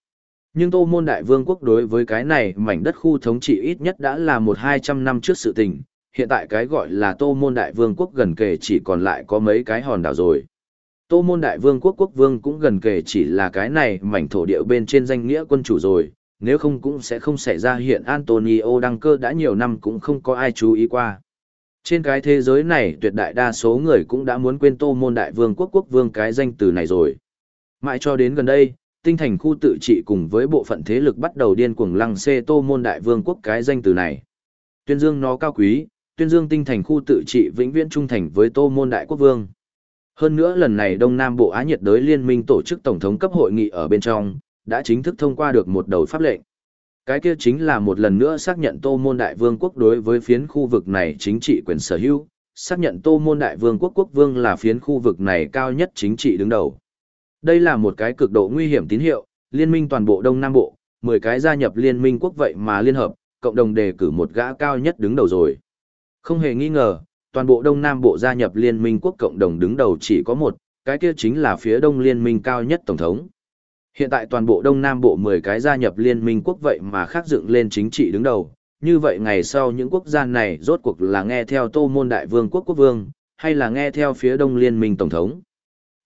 Nhưng Tô Môn Đại Vương quốc đối với cái này mảnh đất khu thống trị ít nhất đã là một hai trăm năm trước sự tình, hiện tại cái gọi là Tô Môn Đại Vương quốc gần kề chỉ còn lại có mấy cái hòn đảo rồi. Tô Môn Đại Vương quốc quốc vương cũng gần kề chỉ là cái này mảnh thổ địa bên trên danh nghĩa quân chủ rồi, nếu không cũng sẽ không xảy ra hiện Antonio đăng cơ đã nhiều năm cũng không có ai chú ý qua. Trên cái thế giới này tuyệt đại đa số người cũng đã muốn quên Tô Môn Đại Vương quốc quốc vương cái danh từ này rồi. Mãi cho đến gần đây, tinh thành khu tự trị cùng với bộ phận thế lực bắt đầu điên cuồng lăng xê Tô Môn Đại Vương quốc cái danh từ này. Tuyên dương nó cao quý, tuyên dương tinh thành khu tự trị vĩnh viễn trung thành với Tô Môn Đại Quốc Vương. Hơn nữa lần này Đông Nam Bộ Á nhiệt đới liên minh tổ chức tổng thống cấp hội nghị ở bên trong, đã chính thức thông qua được một đầu pháp lệnh. Cái kia chính là một lần nữa xác nhận Tô Môn Đại Vương quốc đối với phiến khu vực này chính trị quyền sở hữu, xác nhận Tô Môn Đại Vương quốc quốc vương là phiến khu vực này cao nhất chính trị đứng đầu. Đây là một cái cực độ nguy hiểm tín hiệu, liên minh toàn bộ Đông Nam Bộ, 10 cái gia nhập liên minh quốc vậy mà liên hợp, cộng đồng đề cử một gã cao nhất đứng đầu rồi. Không hề nghi ngờ, toàn bộ Đông Nam Bộ gia nhập liên minh quốc cộng đồng đứng đầu chỉ có một, cái kia chính là phía Đông liên minh cao nhất Tổng thống. Hiện tại toàn bộ Đông Nam Bộ 10 cái gia nhập liên minh quốc vậy mà khác dựng lên chính trị đứng đầu, như vậy ngày sau những quốc gia này rốt cuộc là nghe theo Tô Môn Đại Vương quốc quốc vương, hay là nghe theo phía Đông liên minh Tổng thống.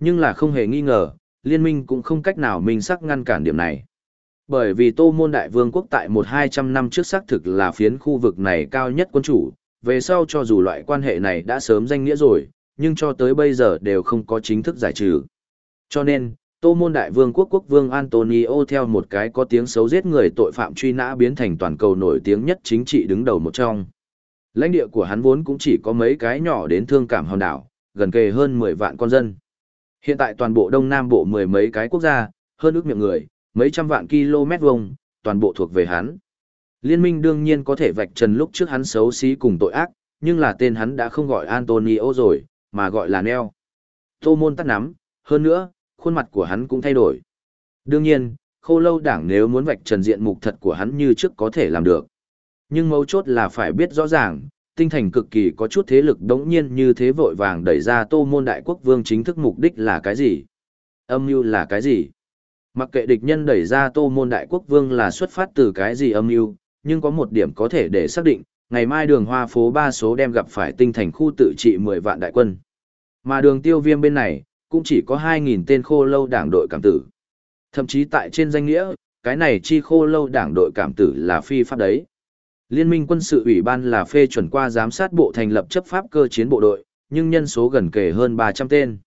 Nhưng là không hề nghi ngờ, liên minh cũng không cách nào mình sắc ngăn cản điểm này. Bởi vì Tô Môn Đại Vương quốc tại một hai trăm năm trước xác thực là phiến khu vực này cao nhất quân chủ, về sau cho dù loại quan hệ này đã sớm danh nghĩa rồi, nhưng cho tới bây giờ đều không có chính thức giải trừ. Cho nên, Tô Môn Đại Vương quốc quốc vương Antonio theo một cái có tiếng xấu giết người tội phạm truy nã biến thành toàn cầu nổi tiếng nhất chính trị đứng đầu một trong. Lãnh địa của hắn vốn cũng chỉ có mấy cái nhỏ đến thương cảm hòn đảo, gần kề hơn 10 vạn con dân. Hiện tại toàn bộ Đông Nam Bộ mười mấy cái quốc gia, hơn ước miệng người, mấy trăm vạn km vuông, toàn bộ thuộc về hắn. Liên minh đương nhiên có thể vạch trần lúc trước hắn xấu xí cùng tội ác, nhưng là tên hắn đã không gọi Antonio rồi, mà gọi là Neo. Tô môn tắt nắm, hơn nữa, khuôn mặt của hắn cũng thay đổi. Đương nhiên, khô lâu đảng nếu muốn vạch trần diện mục thật của hắn như trước có thể làm được. Nhưng mấu chốt là phải biết rõ ràng, tinh thành cực kỳ có chút thế lực đống nhiên như thế vội vàng đẩy ra tô môn đại quốc vương chính thức mục đích là cái gì? Âm mưu là cái gì? Mặc kệ địch nhân đẩy ra tô môn đại quốc vương là xuất phát từ cái gì âm mưu, nhưng có một điểm có thể để xác định, ngày mai đường hoa phố ba số đem gặp phải tinh thành khu tự trị 10 vạn đại quân. Mà đường tiêu viêm bên này, cũng chỉ có 2.000 tên khô lâu đảng đội cảm tử. Thậm chí tại trên danh nghĩa, cái này chi khô lâu đảng đội cảm tử là phi pháp đấy. Liên minh quân sự ủy ban là phê chuẩn qua giám sát bộ thành lập chấp pháp cơ chiến bộ đội, nhưng nhân số gần kể hơn 300 tên.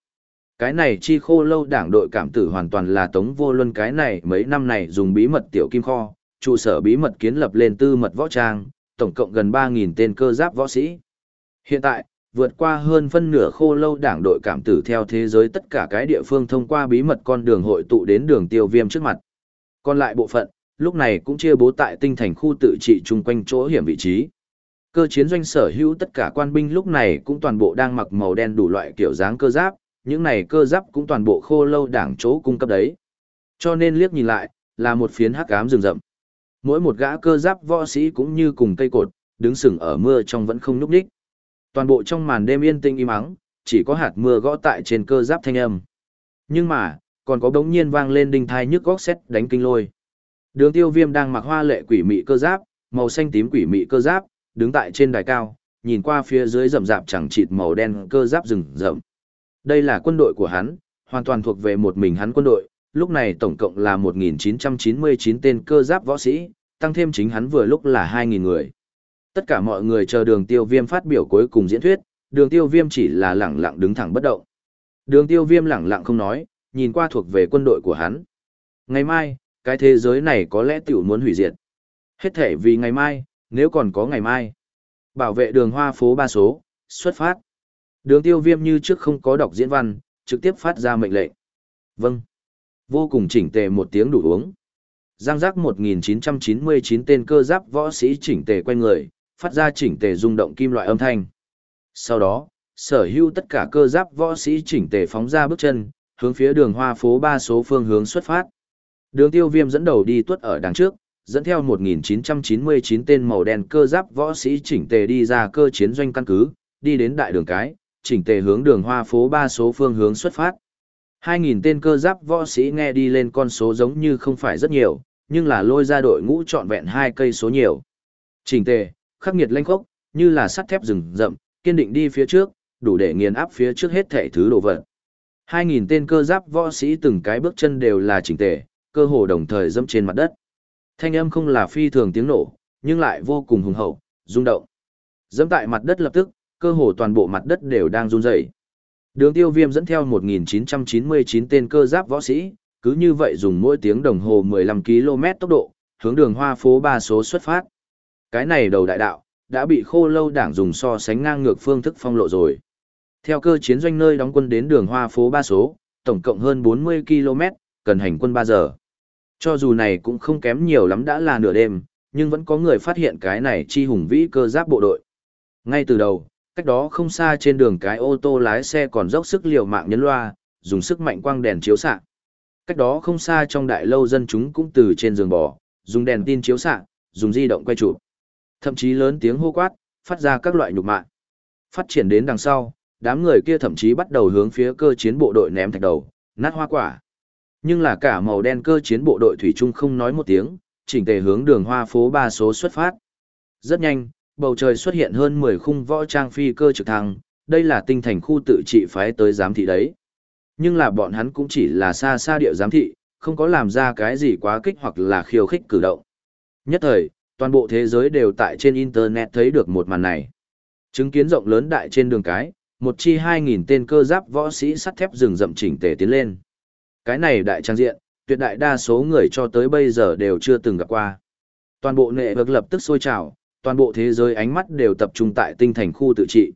Cái này chi khô lâu đảng đội cảm tử hoàn toàn là tống vô luân cái này mấy năm này dùng bí mật tiểu kim kho, trụ sở bí mật kiến lập lên tư mật võ trang, tổng cộng gần 3.000 tên cơ giáp võ sĩ. Hiện tại, vượt qua hơn phân nửa khô lâu đảng đội cảm tử theo thế giới tất cả cái địa phương thông qua bí mật con đường hội tụ đến đường tiêu viêm trước mặt. Còn lại bộ phận, lúc này cũng chia bố tại tinh thành khu tự trị chung quanh chỗ hiểm vị trí. Cơ chiến doanh sở hữu tất cả quan binh lúc này cũng toàn bộ đang mặc màu đen đủ loại kiểu dáng cơ giáp, những này cơ giáp cũng toàn bộ khô lâu đảng chỗ cung cấp đấy. Cho nên liếc nhìn lại, là một phiến hắc ám rừng rậm. Mỗi một gã cơ giáp võ sĩ cũng như cùng cây cột, đứng sừng ở mưa trong vẫn không núp đích. Toàn bộ trong màn đêm yên tĩnh im ắng, chỉ có hạt mưa gõ tại trên cơ giáp thanh âm. Nhưng mà, còn có đống nhiên vang lên đinh thai nhức góc sét đánh kinh lôi. Đường tiêu viêm đang mặc hoa lệ quỷ mị cơ giáp, màu xanh tím quỷ mị cơ giáp, đứng tại trên đài cao, nhìn qua phía dưới rậm rạp chẳng chịt màu đen cơ giáp rừng rậm. Đây là quân đội của hắn, hoàn toàn thuộc về một mình hắn quân đội, lúc này tổng cộng là 1.999 tên cơ giáp võ sĩ, tăng thêm chính hắn vừa lúc là 2.000 người. Tất cả mọi người chờ đường tiêu viêm phát biểu cuối cùng diễn thuyết, đường tiêu viêm chỉ là lẳng lặng đứng thẳng bất động. Đường tiêu viêm lẳng lặng không nói, nhìn qua thuộc về quân đội của hắn. Ngày mai, cái thế giới này có lẽ tiểu muốn hủy diệt. Hết thể vì ngày mai, nếu còn có ngày mai. Bảo vệ đường hoa phố ba số, xuất phát. Đường tiêu viêm như trước không có đọc diễn văn, trực tiếp phát ra mệnh lệnh. Vâng. Vô cùng chỉnh tề một tiếng đủ uống. Giang giác 1999 tên cơ giáp võ sĩ chỉnh tề quen người, phát ra chỉnh tề rung động kim loại âm thanh. Sau đó, sở hữu tất cả cơ giáp võ sĩ chỉnh tề phóng ra bước chân, hướng phía đường hoa phố ba số phương hướng xuất phát. Đường tiêu viêm dẫn đầu đi tuất ở đằng trước, dẫn theo 1999 tên màu đen cơ giáp võ sĩ chỉnh tề đi ra cơ chiến doanh căn cứ, đi đến đại đường cái, chỉnh tề hướng đường hoa phố ba số phương hướng xuất phát. 2.000 tên cơ giáp võ sĩ nghe đi lên con số giống như không phải rất nhiều, nhưng là lôi ra đội ngũ trọn vẹn hai cây số nhiều. Chỉnh tề, khắc nghiệt lanh khốc, như là sắt thép rừng rậm, kiên định đi phía trước, đủ để nghiền áp phía trước hết thể thứ đồ vật. 2.000 tên cơ giáp võ sĩ từng cái bước chân đều là chỉnh tề, cơ hồ đồng thời dẫm trên mặt đất. Thanh âm không là phi thường tiếng nổ, nhưng lại vô cùng hùng hậu, rung động. Dẫm tại mặt đất lập tức, cơ hồ toàn bộ mặt đất đều đang run rẩy. Đường tiêu viêm dẫn theo 1.999 tên cơ giáp võ sĩ, cứ như vậy dùng mỗi tiếng đồng hồ 15 km tốc độ, hướng đường hoa phố ba số xuất phát. Cái này đầu đại đạo, đã bị khô lâu đảng dùng so sánh ngang ngược phương thức phong lộ rồi. Theo cơ chiến doanh nơi đóng quân đến đường hoa phố ba số, tổng cộng hơn 40 km, cần hành quân 3 giờ. Cho dù này cũng không kém nhiều lắm đã là nửa đêm, nhưng vẫn có người phát hiện cái này chi hùng vĩ cơ giáp bộ đội. Ngay từ đầu, cách đó không xa trên đường cái ô tô lái xe còn dốc sức liều mạng nhấn loa, dùng sức mạnh quang đèn chiếu xạ. Cách đó không xa trong đại lâu dân chúng cũng từ trên giường bò, dùng đèn tin chiếu xạ, dùng di động quay chụp. Thậm chí lớn tiếng hô quát, phát ra các loại nhục mạ. Phát triển đến đằng sau, đám người kia thậm chí bắt đầu hướng phía cơ chiến bộ đội ném thạch đầu, nát hoa quả. Nhưng là cả màu đen cơ chiến bộ đội thủy trung không nói một tiếng, chỉnh tề hướng đường hoa phố ba số xuất phát. Rất nhanh, bầu trời xuất hiện hơn 10 khung võ trang phi cơ trực thăng, đây là tinh thành khu tự trị phái tới giám thị đấy. Nhưng là bọn hắn cũng chỉ là xa xa địa giám thị, không có làm ra cái gì quá kích hoặc là khiêu khích cử động. Nhất thời, toàn bộ thế giới đều tại trên Internet thấy được một màn này. Chứng kiến rộng lớn đại trên đường cái, một chi 2.000 tên cơ giáp võ sĩ sắt thép rừng rậm chỉnh tề tiến lên. Cái này đại trang diện, tuyệt đại đa số người cho tới bây giờ đều chưa từng gặp qua. Toàn bộ nệ vực lập tức sôi trào, toàn bộ thế giới ánh mắt đều tập trung tại tinh thành khu tự trị.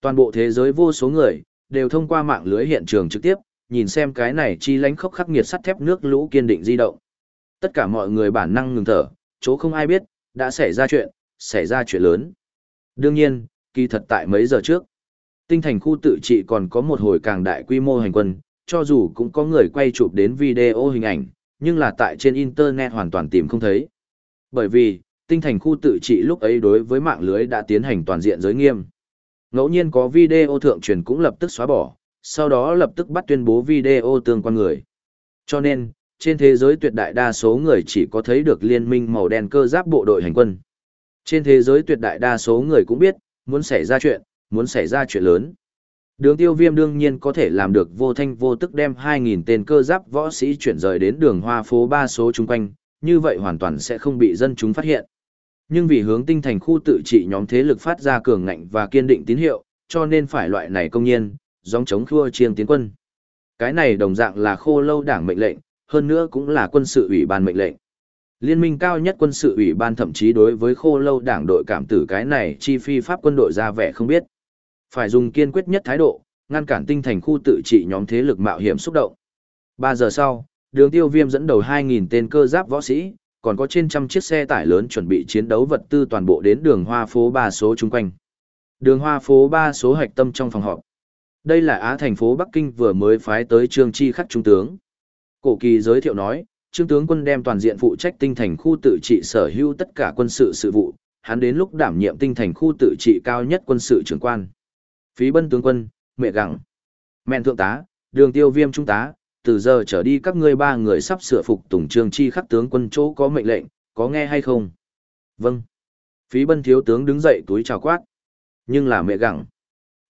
Toàn bộ thế giới vô số người, đều thông qua mạng lưới hiện trường trực tiếp, nhìn xem cái này chi lánh khốc khắc nghiệt sắt thép nước lũ kiên định di động. Tất cả mọi người bản năng ngừng thở, chỗ không ai biết, đã xảy ra chuyện, xảy ra chuyện lớn. Đương nhiên, kỳ thật tại mấy giờ trước, tinh thành khu tự trị còn có một hồi càng đại quy mô hành quân, cho dù cũng có người quay chụp đến video hình ảnh, nhưng là tại trên Internet hoàn toàn tìm không thấy. Bởi vì, tinh thành khu tự trị lúc ấy đối với mạng lưới đã tiến hành toàn diện giới nghiêm. Ngẫu nhiên có video thượng truyền cũng lập tức xóa bỏ, sau đó lập tức bắt tuyên bố video tương quan người. Cho nên, trên thế giới tuyệt đại đa số người chỉ có thấy được liên minh màu đen cơ giáp bộ đội hành quân. Trên thế giới tuyệt đại đa số người cũng biết, muốn xảy ra chuyện, muốn xảy ra chuyện lớn. Đường tiêu viêm đương nhiên có thể làm được vô thanh vô tức đem 2.000 tên cơ giáp võ sĩ chuyển rời đến đường hoa phố 3 số chung quanh, như vậy hoàn toàn sẽ không bị dân chúng phát hiện. Nhưng vì hướng tinh thành khu tự trị nhóm thế lực phát ra cường ngạnh và kiên định tín hiệu, cho nên phải loại này công nhiên, giống chống khua chiêng tiến quân. Cái này đồng dạng là khô lâu đảng mệnh lệnh, hơn nữa cũng là quân sự ủy ban mệnh lệnh. Liên minh cao nhất quân sự ủy ban thậm chí đối với khô lâu đảng đội cảm tử cái này chi phi pháp quân đội ra vẻ không biết. Phải dùng kiên quyết nhất thái độ, ngăn cản tinh thành khu tự trị nhóm thế lực mạo hiểm xúc động. 3 giờ sau, đường tiêu viêm dẫn đầu 2.000 tên cơ giáp võ sĩ, còn có trên trăm chiếc xe tải lớn chuẩn bị chiến đấu vật tư toàn bộ đến đường hoa phố 3 số chung quanh. Đường hoa phố 3 số hạch tâm trong phòng họp. Đây là Á thành phố Bắc Kinh vừa mới phái tới Trương Chi khắc trung tướng. Cổ kỳ giới thiệu nói, Trương tướng quân đem toàn diện phụ trách tinh thành khu tự trị sở hữu tất cả quân sự sự vụ, hắn đến lúc đảm nhiệm tinh thành khu tự trị cao nhất quân sự trưởng quan. Phí bân tướng quân, mẹ gặng. Mẹn thượng tá, đường tiêu viêm trung tá, từ giờ trở đi các ngươi ba người sắp sửa phục tùng trương chi khắc tướng quân chỗ có mệnh lệnh, có nghe hay không? Vâng. Phí bân thiếu tướng đứng dậy túi chào quát. Nhưng là mẹ gặng.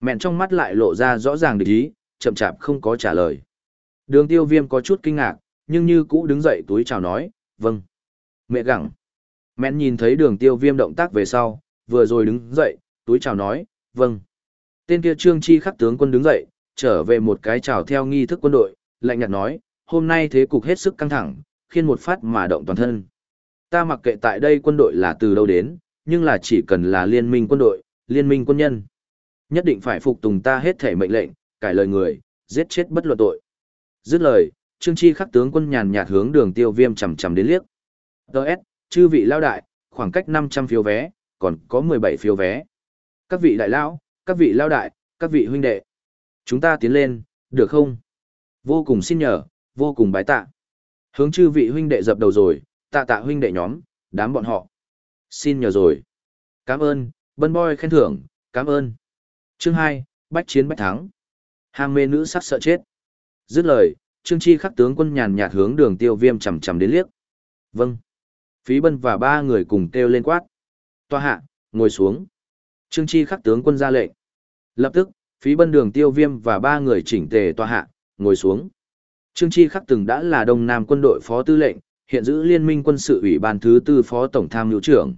Mẹn trong mắt lại lộ ra rõ ràng địch ý, chậm chạp không có trả lời. Đường tiêu viêm có chút kinh ngạc, nhưng như cũ đứng dậy túi chào nói, vâng. Mẹ gặng. Mẹn nhìn thấy đường tiêu viêm động tác về sau, vừa rồi đứng dậy, túi chào nói, vâng. Tên kia trương chi khắc tướng quân đứng dậy, trở về một cái chào theo nghi thức quân đội, lạnh nhạt nói, hôm nay thế cục hết sức căng thẳng, khiên một phát mà động toàn thân. Ta mặc kệ tại đây quân đội là từ đâu đến, nhưng là chỉ cần là liên minh quân đội, liên minh quân nhân. Nhất định phải phục tùng ta hết thể mệnh lệnh, cải lời người, giết chết bất luận tội. Dứt lời, Trương Chi khắc tướng quân nhàn nhạt hướng đường tiêu viêm chầm chầm đến liếc. Đợt, chư vị lao đại, khoảng cách 500 phiếu vé, còn có 17 phiếu vé. Các vị đại lao, các vị lao đại, các vị huynh đệ. Chúng ta tiến lên, được không? Vô cùng xin nhờ, vô cùng bái tạ. Hướng chư vị huynh đệ dập đầu rồi, tạ tạ huynh đệ nhóm, đám bọn họ. Xin nhờ rồi. Cảm ơn, bân boy khen thưởng, cảm ơn. Chương 2, bách chiến bách thắng. Ham mê nữ sắc sợ chết. Dứt lời, Trương Chi khắc tướng quân nhàn nhạt hướng đường tiêu viêm chầm chầm đến liếc. Vâng. Phí bân và ba người cùng kêu lên quát. Toa hạ, ngồi xuống. Trương Chi khắc tướng quân ra lệnh. Lập tức, phí bân đường tiêu viêm và ba người chỉnh tề toa hạ, ngồi xuống. Trương Chi khắc từng đã là Đông Nam quân đội phó tư lệnh, hiện giữ liên minh quân sự ủy ban thứ tư phó tổng tham mưu trưởng.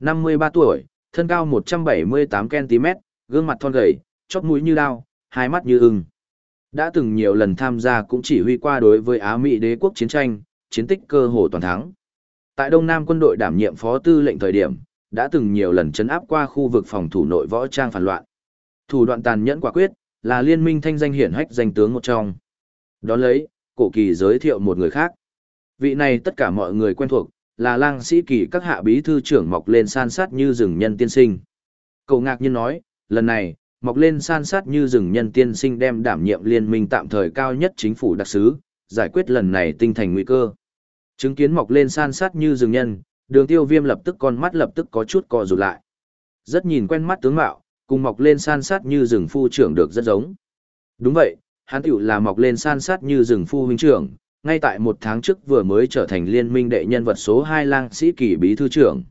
53 tuổi, thân cao 178cm, gương mặt thon gầy, chóp mũi như đao, hai mắt như ưng. Đã từng nhiều lần tham gia cũng chỉ huy qua đối với Á Mỹ đế quốc chiến tranh, chiến tích cơ hồ toàn thắng. Tại Đông Nam quân đội đảm nhiệm phó tư lệnh thời điểm, đã từng nhiều lần chấn áp qua khu vực phòng thủ nội võ trang phản loạn. Thủ đoạn tàn nhẫn quả quyết, là liên minh thanh danh hiển hách danh tướng một trong. Đón lấy, cổ kỳ giới thiệu một người khác. Vị này tất cả mọi người quen thuộc, là lang sĩ kỳ các hạ bí thư trưởng mọc lên san sát như rừng nhân tiên sinh. Cậu ngạc nhiên nói, lần này, mọc lên san sát như rừng nhân tiên sinh đem đảm nhiệm liên minh tạm thời cao nhất chính phủ đặc sứ, giải quyết lần này tinh thành nguy cơ. Chứng kiến mọc lên san sát như rừng nhân, đường tiêu viêm lập tức con mắt lập tức có chút co rụt lại. Rất nhìn quen mắt tướng mạo, cùng mọc lên san sát như rừng phu trưởng được rất giống. Đúng vậy, hắn tiểu là mọc lên san sát như rừng phu huynh trưởng, ngay tại một tháng trước vừa mới trở thành liên minh đệ nhân vật số 2 lang sĩ kỳ bí thư trưởng.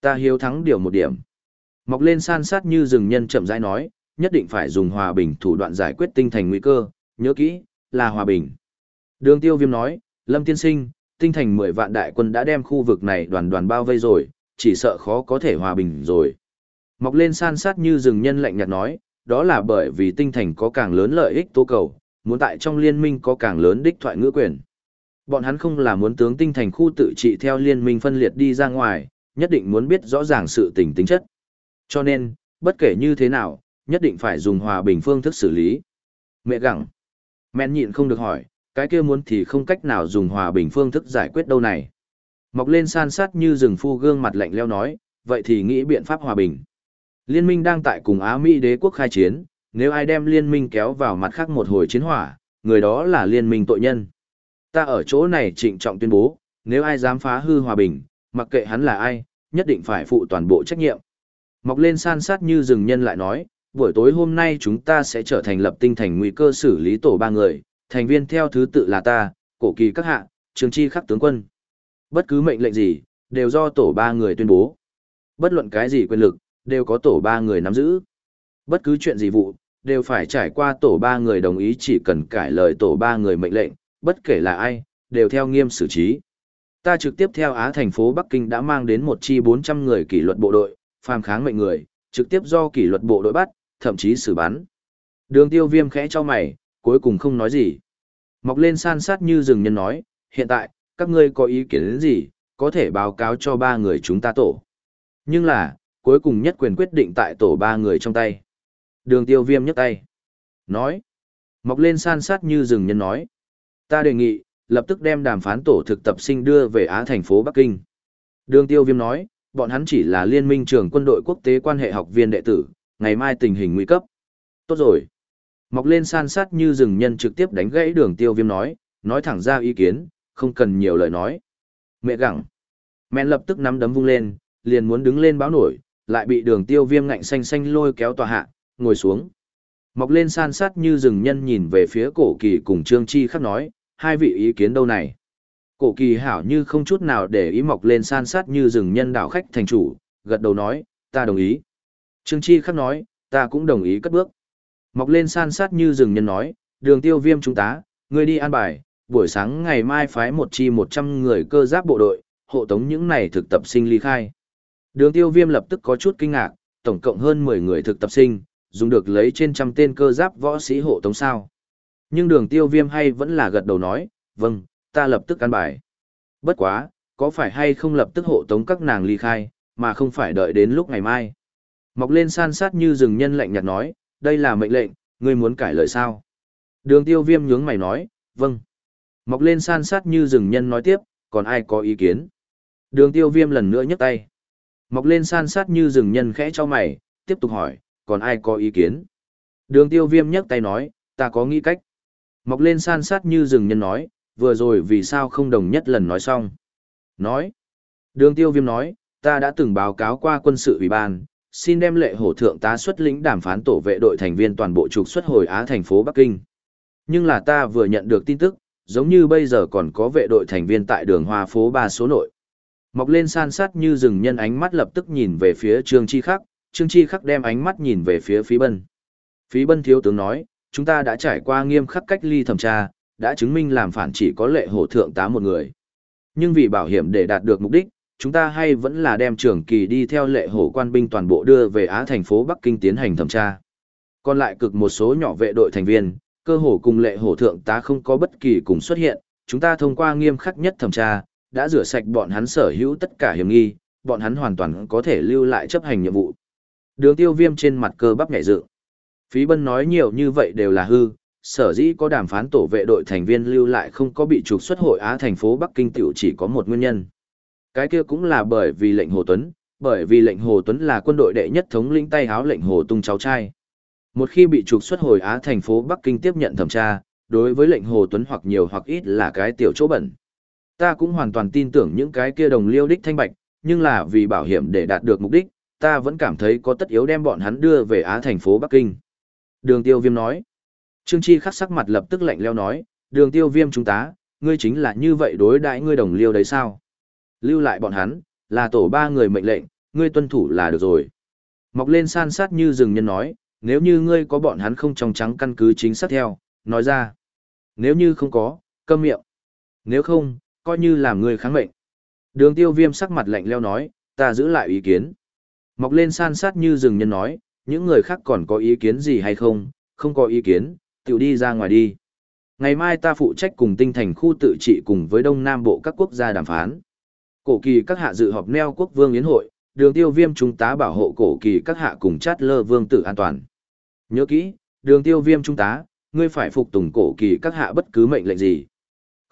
Ta hiếu thắng điều một điểm. Mọc lên san sát như rừng nhân chậm rãi nói, nhất định phải dùng hòa bình thủ đoạn giải quyết tinh thành nguy cơ, nhớ kỹ, là hòa bình. Đường tiêu viêm nói, Lâm Tiên Sinh, tinh thành 10 vạn đại quân đã đem khu vực này đoàn đoàn bao vây rồi, chỉ sợ khó có thể hòa bình rồi. Mọc lên san sát như rừng nhân lạnh nhạt nói, đó là bởi vì tinh thành có càng lớn lợi ích tố cầu, muốn tại trong liên minh có càng lớn đích thoại ngữ quyền. Bọn hắn không là muốn tướng tinh thành khu tự trị theo liên minh phân liệt đi ra ngoài, nhất định muốn biết rõ ràng sự tình tính chất. Cho nên, bất kể như thế nào, nhất định phải dùng hòa bình phương thức xử lý. Mẹ gặng. Mẹn nhịn không được hỏi, cái kia muốn thì không cách nào dùng hòa bình phương thức giải quyết đâu này. Mọc lên san sát như rừng phu gương mặt lạnh leo nói, vậy thì nghĩ biện pháp hòa bình. Liên minh đang tại cùng Á Mỹ đế quốc khai chiến, nếu ai đem liên minh kéo vào mặt khác một hồi chiến hỏa, người đó là liên minh tội nhân. Ta ở chỗ này trịnh trọng tuyên bố, nếu ai dám phá hư hòa bình, mặc kệ hắn là ai, nhất định phải phụ toàn bộ trách nhiệm. Mọc lên san sát như rừng nhân lại nói, buổi tối hôm nay chúng ta sẽ trở thành lập tinh thành nguy cơ xử lý tổ ba người, thành viên theo thứ tự là ta, cổ kỳ các hạ, trường chi khắc tướng quân. Bất cứ mệnh lệnh gì, đều do tổ ba người tuyên bố. Bất luận cái gì quyền lực, đều có tổ ba người nắm giữ. Bất cứ chuyện gì vụ, đều phải trải qua tổ ba người đồng ý chỉ cần cải lời tổ ba người mệnh lệnh, bất kể là ai, đều theo nghiêm xử trí. Ta trực tiếp theo Á thành phố Bắc Kinh đã mang đến một chi 400 người kỷ luật bộ đội, phàm kháng mệnh người, trực tiếp do kỷ luật bộ đội bắt, thậm chí xử bắn. Đường tiêu viêm khẽ cho mày, cuối cùng không nói gì. Mọc lên san sát như rừng nhân nói, hiện tại, các ngươi có ý kiến đến gì, có thể báo cáo cho ba người chúng ta tổ. Nhưng là, cuối cùng nhất quyền quyết định tại tổ ba người trong tay. Đường tiêu viêm nhấc tay. Nói. Mọc lên san sát như rừng nhân nói. Ta đề nghị, lập tức đem đàm phán tổ thực tập sinh đưa về Á thành phố Bắc Kinh. Đường tiêu viêm nói, bọn hắn chỉ là liên minh trường quân đội quốc tế quan hệ học viên đệ tử, ngày mai tình hình nguy cấp. Tốt rồi. Mọc lên san sát như rừng nhân trực tiếp đánh gãy đường tiêu viêm nói, nói thẳng ra ý kiến, không cần nhiều lời nói. Mẹ gặng. Mẹ lập tức nắm đấm vung lên, liền muốn đứng lên báo nổi, lại bị đường tiêu viêm ngạnh xanh xanh lôi kéo tòa hạ, ngồi xuống. Mọc lên san sát như rừng nhân nhìn về phía cổ kỳ cùng Trương Chi khắc nói, hai vị ý kiến đâu này. Cổ kỳ hảo như không chút nào để ý mọc lên san sát như rừng nhân đảo khách thành chủ, gật đầu nói, ta đồng ý. Trương Chi khắc nói, ta cũng đồng ý cất bước. Mọc lên san sát như rừng nhân nói, đường tiêu viêm chúng ta, ngươi đi an bài, buổi sáng ngày mai phái một chi 100 người cơ giáp bộ đội, hộ tống những này thực tập sinh ly khai. Đường tiêu viêm lập tức có chút kinh ngạc, tổng cộng hơn 10 người thực tập sinh, dùng được lấy trên trăm tên cơ giáp võ sĩ hộ tống sao. Nhưng đường tiêu viêm hay vẫn là gật đầu nói, vâng, ta lập tức căn bài. Bất quá, có phải hay không lập tức hộ tống các nàng ly khai, mà không phải đợi đến lúc ngày mai. Mọc lên san sát như rừng nhân lạnh nhạt nói, đây là mệnh lệnh, ngươi muốn cải lời sao? Đường tiêu viêm nhướng mày nói, vâng. Mọc lên san sát như rừng nhân nói tiếp, còn ai có ý kiến? Đường tiêu viêm lần nữa nhấc tay. Mọc lên san sát như rừng nhân khẽ cho mày, tiếp tục hỏi, còn ai có ý kiến? Đường tiêu viêm nhấc tay nói, ta có nghĩ cách. Mọc lên san sát như rừng nhân nói, vừa rồi vì sao không đồng nhất lần nói xong. Nói. Đường tiêu viêm nói, ta đã từng báo cáo qua quân sự ủy ban, xin đem lệ hổ thượng tá xuất lĩnh đàm phán tổ vệ đội thành viên toàn bộ trục xuất hồi Á thành phố Bắc Kinh. Nhưng là ta vừa nhận được tin tức, giống như bây giờ còn có vệ đội thành viên tại đường hoa phố ba số nội. Mọc lên san sát như rừng nhân ánh mắt lập tức nhìn về phía Trương Chi Khắc, Trương Chi Khắc đem ánh mắt nhìn về phía Phí Bân. Phí Bân thiếu tướng nói, chúng ta đã trải qua nghiêm khắc cách ly thẩm tra, đã chứng minh làm phản chỉ có lệ hổ thượng tá một người. Nhưng vì bảo hiểm để đạt được mục đích, chúng ta hay vẫn là đem trưởng kỳ đi theo lệ hổ quan binh toàn bộ đưa về Á thành phố Bắc Kinh tiến hành thẩm tra. Còn lại cực một số nhỏ vệ đội thành viên, cơ hồ cùng lệ hổ thượng tá không có bất kỳ cùng xuất hiện, chúng ta thông qua nghiêm khắc nhất thẩm tra, đã rửa sạch bọn hắn sở hữu tất cả hiểm nghi, bọn hắn hoàn toàn có thể lưu lại chấp hành nhiệm vụ. Đường tiêu viêm trên mặt cơ bắp nhảy dự. Phí bân nói nhiều như vậy đều là hư, sở dĩ có đàm phán tổ vệ đội thành viên lưu lại không có bị trục xuất hội Á thành phố Bắc Kinh tiểu chỉ có một nguyên nhân. Cái kia cũng là bởi vì lệnh Hồ Tuấn, bởi vì lệnh Hồ Tuấn là quân đội đệ nhất thống lĩnh tay háo lệnh Hồ Tung cháu trai. Một khi bị trục xuất hồi Á thành phố Bắc Kinh tiếp nhận thẩm tra, đối với lệnh Hồ Tuấn hoặc nhiều hoặc ít là cái tiểu chỗ bẩn. Ta cũng hoàn toàn tin tưởng những cái kia đồng liêu đích thanh bạch, nhưng là vì bảo hiểm để đạt được mục đích, ta vẫn cảm thấy có tất yếu đem bọn hắn đưa về Á thành phố Bắc Kinh. Đường tiêu viêm nói. Trương Chi khắc sắc mặt lập tức lạnh leo nói, đường tiêu viêm chúng ta, ngươi chính là như vậy đối đãi ngươi đồng liêu đấy sao? Lưu lại bọn hắn, là tổ ba người mệnh lệnh, ngươi tuân thủ là được rồi. Mọc lên san sát như rừng nhân nói, nếu như ngươi có bọn hắn không trong trắng căn cứ chính xác theo, nói ra. Nếu như không có, câm miệng. Nếu không, coi như làm người kháng mệnh. Đường tiêu viêm sắc mặt lạnh leo nói, ta giữ lại ý kiến. Mọc lên san sát như rừng nhân nói, những người khác còn có ý kiến gì hay không, không có ý kiến, tiểu đi ra ngoài đi. Ngày mai ta phụ trách cùng tinh thành khu tự trị cùng với Đông Nam Bộ các quốc gia đàm phán. Cổ kỳ các hạ dự họp neo quốc vương yến hội, đường tiêu viêm trung tá bảo hộ cổ kỳ các hạ cùng chát lơ vương tử an toàn. Nhớ kỹ, đường tiêu viêm trung tá, ngươi phải phục tùng cổ kỳ các hạ bất cứ mệnh lệnh gì.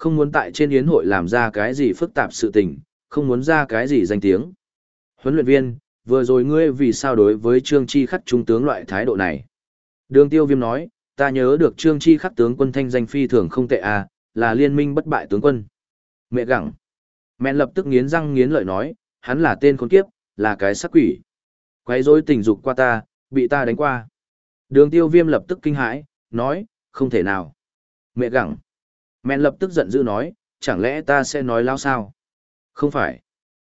Không muốn tại trên yến hội làm ra cái gì phức tạp sự tình, không muốn ra cái gì danh tiếng. Huấn luyện viên, vừa rồi ngươi vì sao đối với Trương Chi khắc trung tướng loại thái độ này? Đường tiêu viêm nói, ta nhớ được Trương Chi khắc tướng quân thanh danh phi thường không tệ à, là liên minh bất bại tướng quân. Mẹ gặng. Mẹ lập tức nghiến răng nghiến lợi nói, hắn là tên con kiếp, là cái sắc quỷ. Quấy rối tình dục qua ta, bị ta đánh qua. Đường tiêu viêm lập tức kinh hãi, nói, không thể nào. Mẹ gặng. Mẹ lập tức giận dữ nói, chẳng lẽ ta sẽ nói lao sao? Không phải.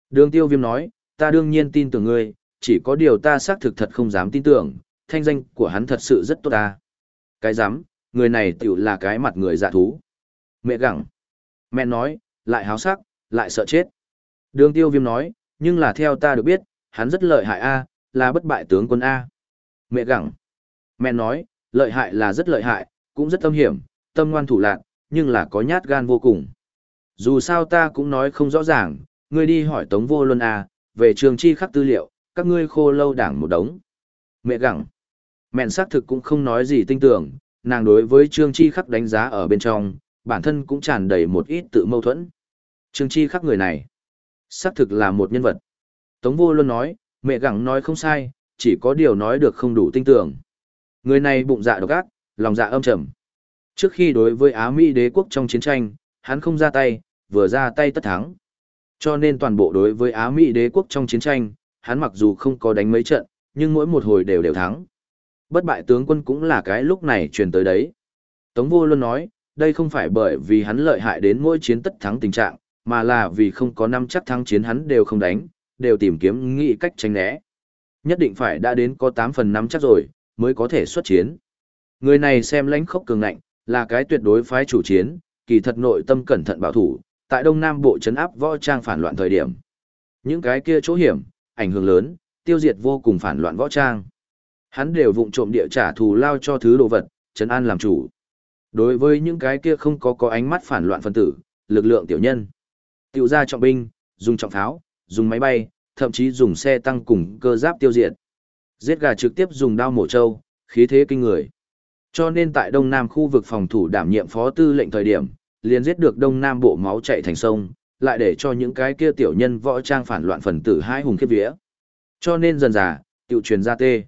Đường tiêu viêm nói, ta đương nhiên tin tưởng ngươi, chỉ có điều ta xác thực thật không dám tin tưởng, thanh danh của hắn thật sự rất tốt ta. Cái dám, người này tiểu là cái mặt người dạ thú. Mẹ gặng. Mẹ nói, lại háo sắc, lại sợ chết. Đường tiêu viêm nói, nhưng là theo ta được biết, hắn rất lợi hại A, là bất bại tướng quân A. Mẹ gặng. Mẹ nói, lợi hại là rất lợi hại, cũng rất tâm hiểm, tâm ngoan thủ lạc, nhưng là có nhát gan vô cùng. Dù sao ta cũng nói không rõ ràng, ngươi đi hỏi Tống Vô Luân A, về trường chi khắc tư liệu, các ngươi khô lâu đảng một đống. Mẹ gặng. Mẹn xác thực cũng không nói gì tinh tưởng, nàng đối với trương chi khắc đánh giá ở bên trong, bản thân cũng tràn đầy một ít tự mâu thuẫn. Trương chi khắc người này, xác thực là một nhân vật. Tống vô luôn nói, mẹ gặng nói không sai, chỉ có điều nói được không đủ tinh tưởng. Người này bụng dạ độc ác, lòng dạ âm trầm. Trước khi đối với Á Mỹ đế quốc trong chiến tranh, hắn không ra tay, vừa ra tay tất thắng. Cho nên toàn bộ đối với Á Mỹ đế quốc trong chiến tranh, hắn mặc dù không có đánh mấy trận, nhưng mỗi một hồi đều đều thắng. Bất bại tướng quân cũng là cái lúc này truyền tới đấy. Tống vô luôn nói, đây không phải bởi vì hắn lợi hại đến mỗi chiến tất thắng tình trạng, mà là vì không có năm chắc thắng chiến hắn đều không đánh, đều tìm kiếm nghị cách tránh né. Nhất định phải đã đến có 8 phần năm chắc rồi, mới có thể xuất chiến. Người này xem lãnh khốc cường ngạnh, là cái tuyệt đối phái chủ chiến, kỳ thật nội tâm cẩn thận bảo thủ, tại Đông Nam Bộ chấn áp võ trang phản loạn thời điểm. Những cái kia chỗ hiểm, ảnh hưởng lớn, tiêu diệt vô cùng phản loạn võ trang. Hắn đều vụng trộm địa trả thù lao cho thứ đồ vật, trấn an làm chủ. Đối với những cái kia không có có ánh mắt phản loạn phân tử, lực lượng tiểu nhân. Tiểu gia trọng binh, dùng trọng pháo, dùng máy bay, thậm chí dùng xe tăng cùng cơ giáp tiêu diệt. Giết gà trực tiếp dùng đao mổ trâu, khí thế kinh người. Cho nên tại Đông Nam khu vực phòng thủ đảm nhiệm phó tư lệnh thời điểm, liền giết được Đông Nam bộ máu chạy thành sông, lại để cho những cái kia tiểu nhân võ trang phản loạn phần tử hai hùng khiếp vía. Cho nên dần dà, tiểu truyền ra tê.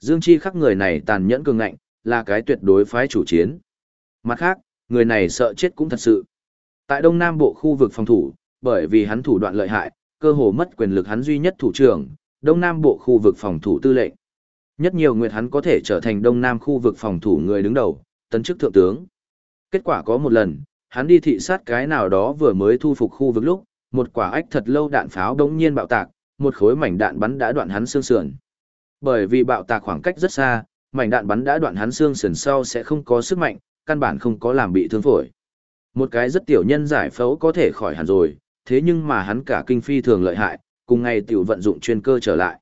Dương Chi khắc người này tàn nhẫn cường ngạnh, là cái tuyệt đối phái chủ chiến. Mặt khác, người này sợ chết cũng thật sự. Tại Đông Nam Bộ khu vực phòng thủ, bởi vì hắn thủ đoạn lợi hại, cơ hồ mất quyền lực hắn duy nhất thủ trưởng, Đông Nam Bộ khu vực phòng thủ tư lệnh. Nhất nhiều nguyệt hắn có thể trở thành Đông Nam khu vực phòng thủ người đứng đầu, tấn chức thượng tướng. Kết quả có một lần, hắn đi thị sát cái nào đó vừa mới thu phục khu vực lúc, một quả ách thật lâu đạn pháo đống nhiên bạo tạc, một khối mảnh đạn bắn đã đoạn hắn xương sườn. Bởi vì bạo tạc khoảng cách rất xa, mảnh đạn bắn đã đoạn hắn xương sườn sau sẽ không có sức mạnh, căn bản không có làm bị thương phổi. Một cái rất tiểu nhân giải phẫu có thể khỏi hẳn rồi, thế nhưng mà hắn cả kinh phi thường lợi hại, cùng ngày tiểu vận dụng chuyên cơ trở lại.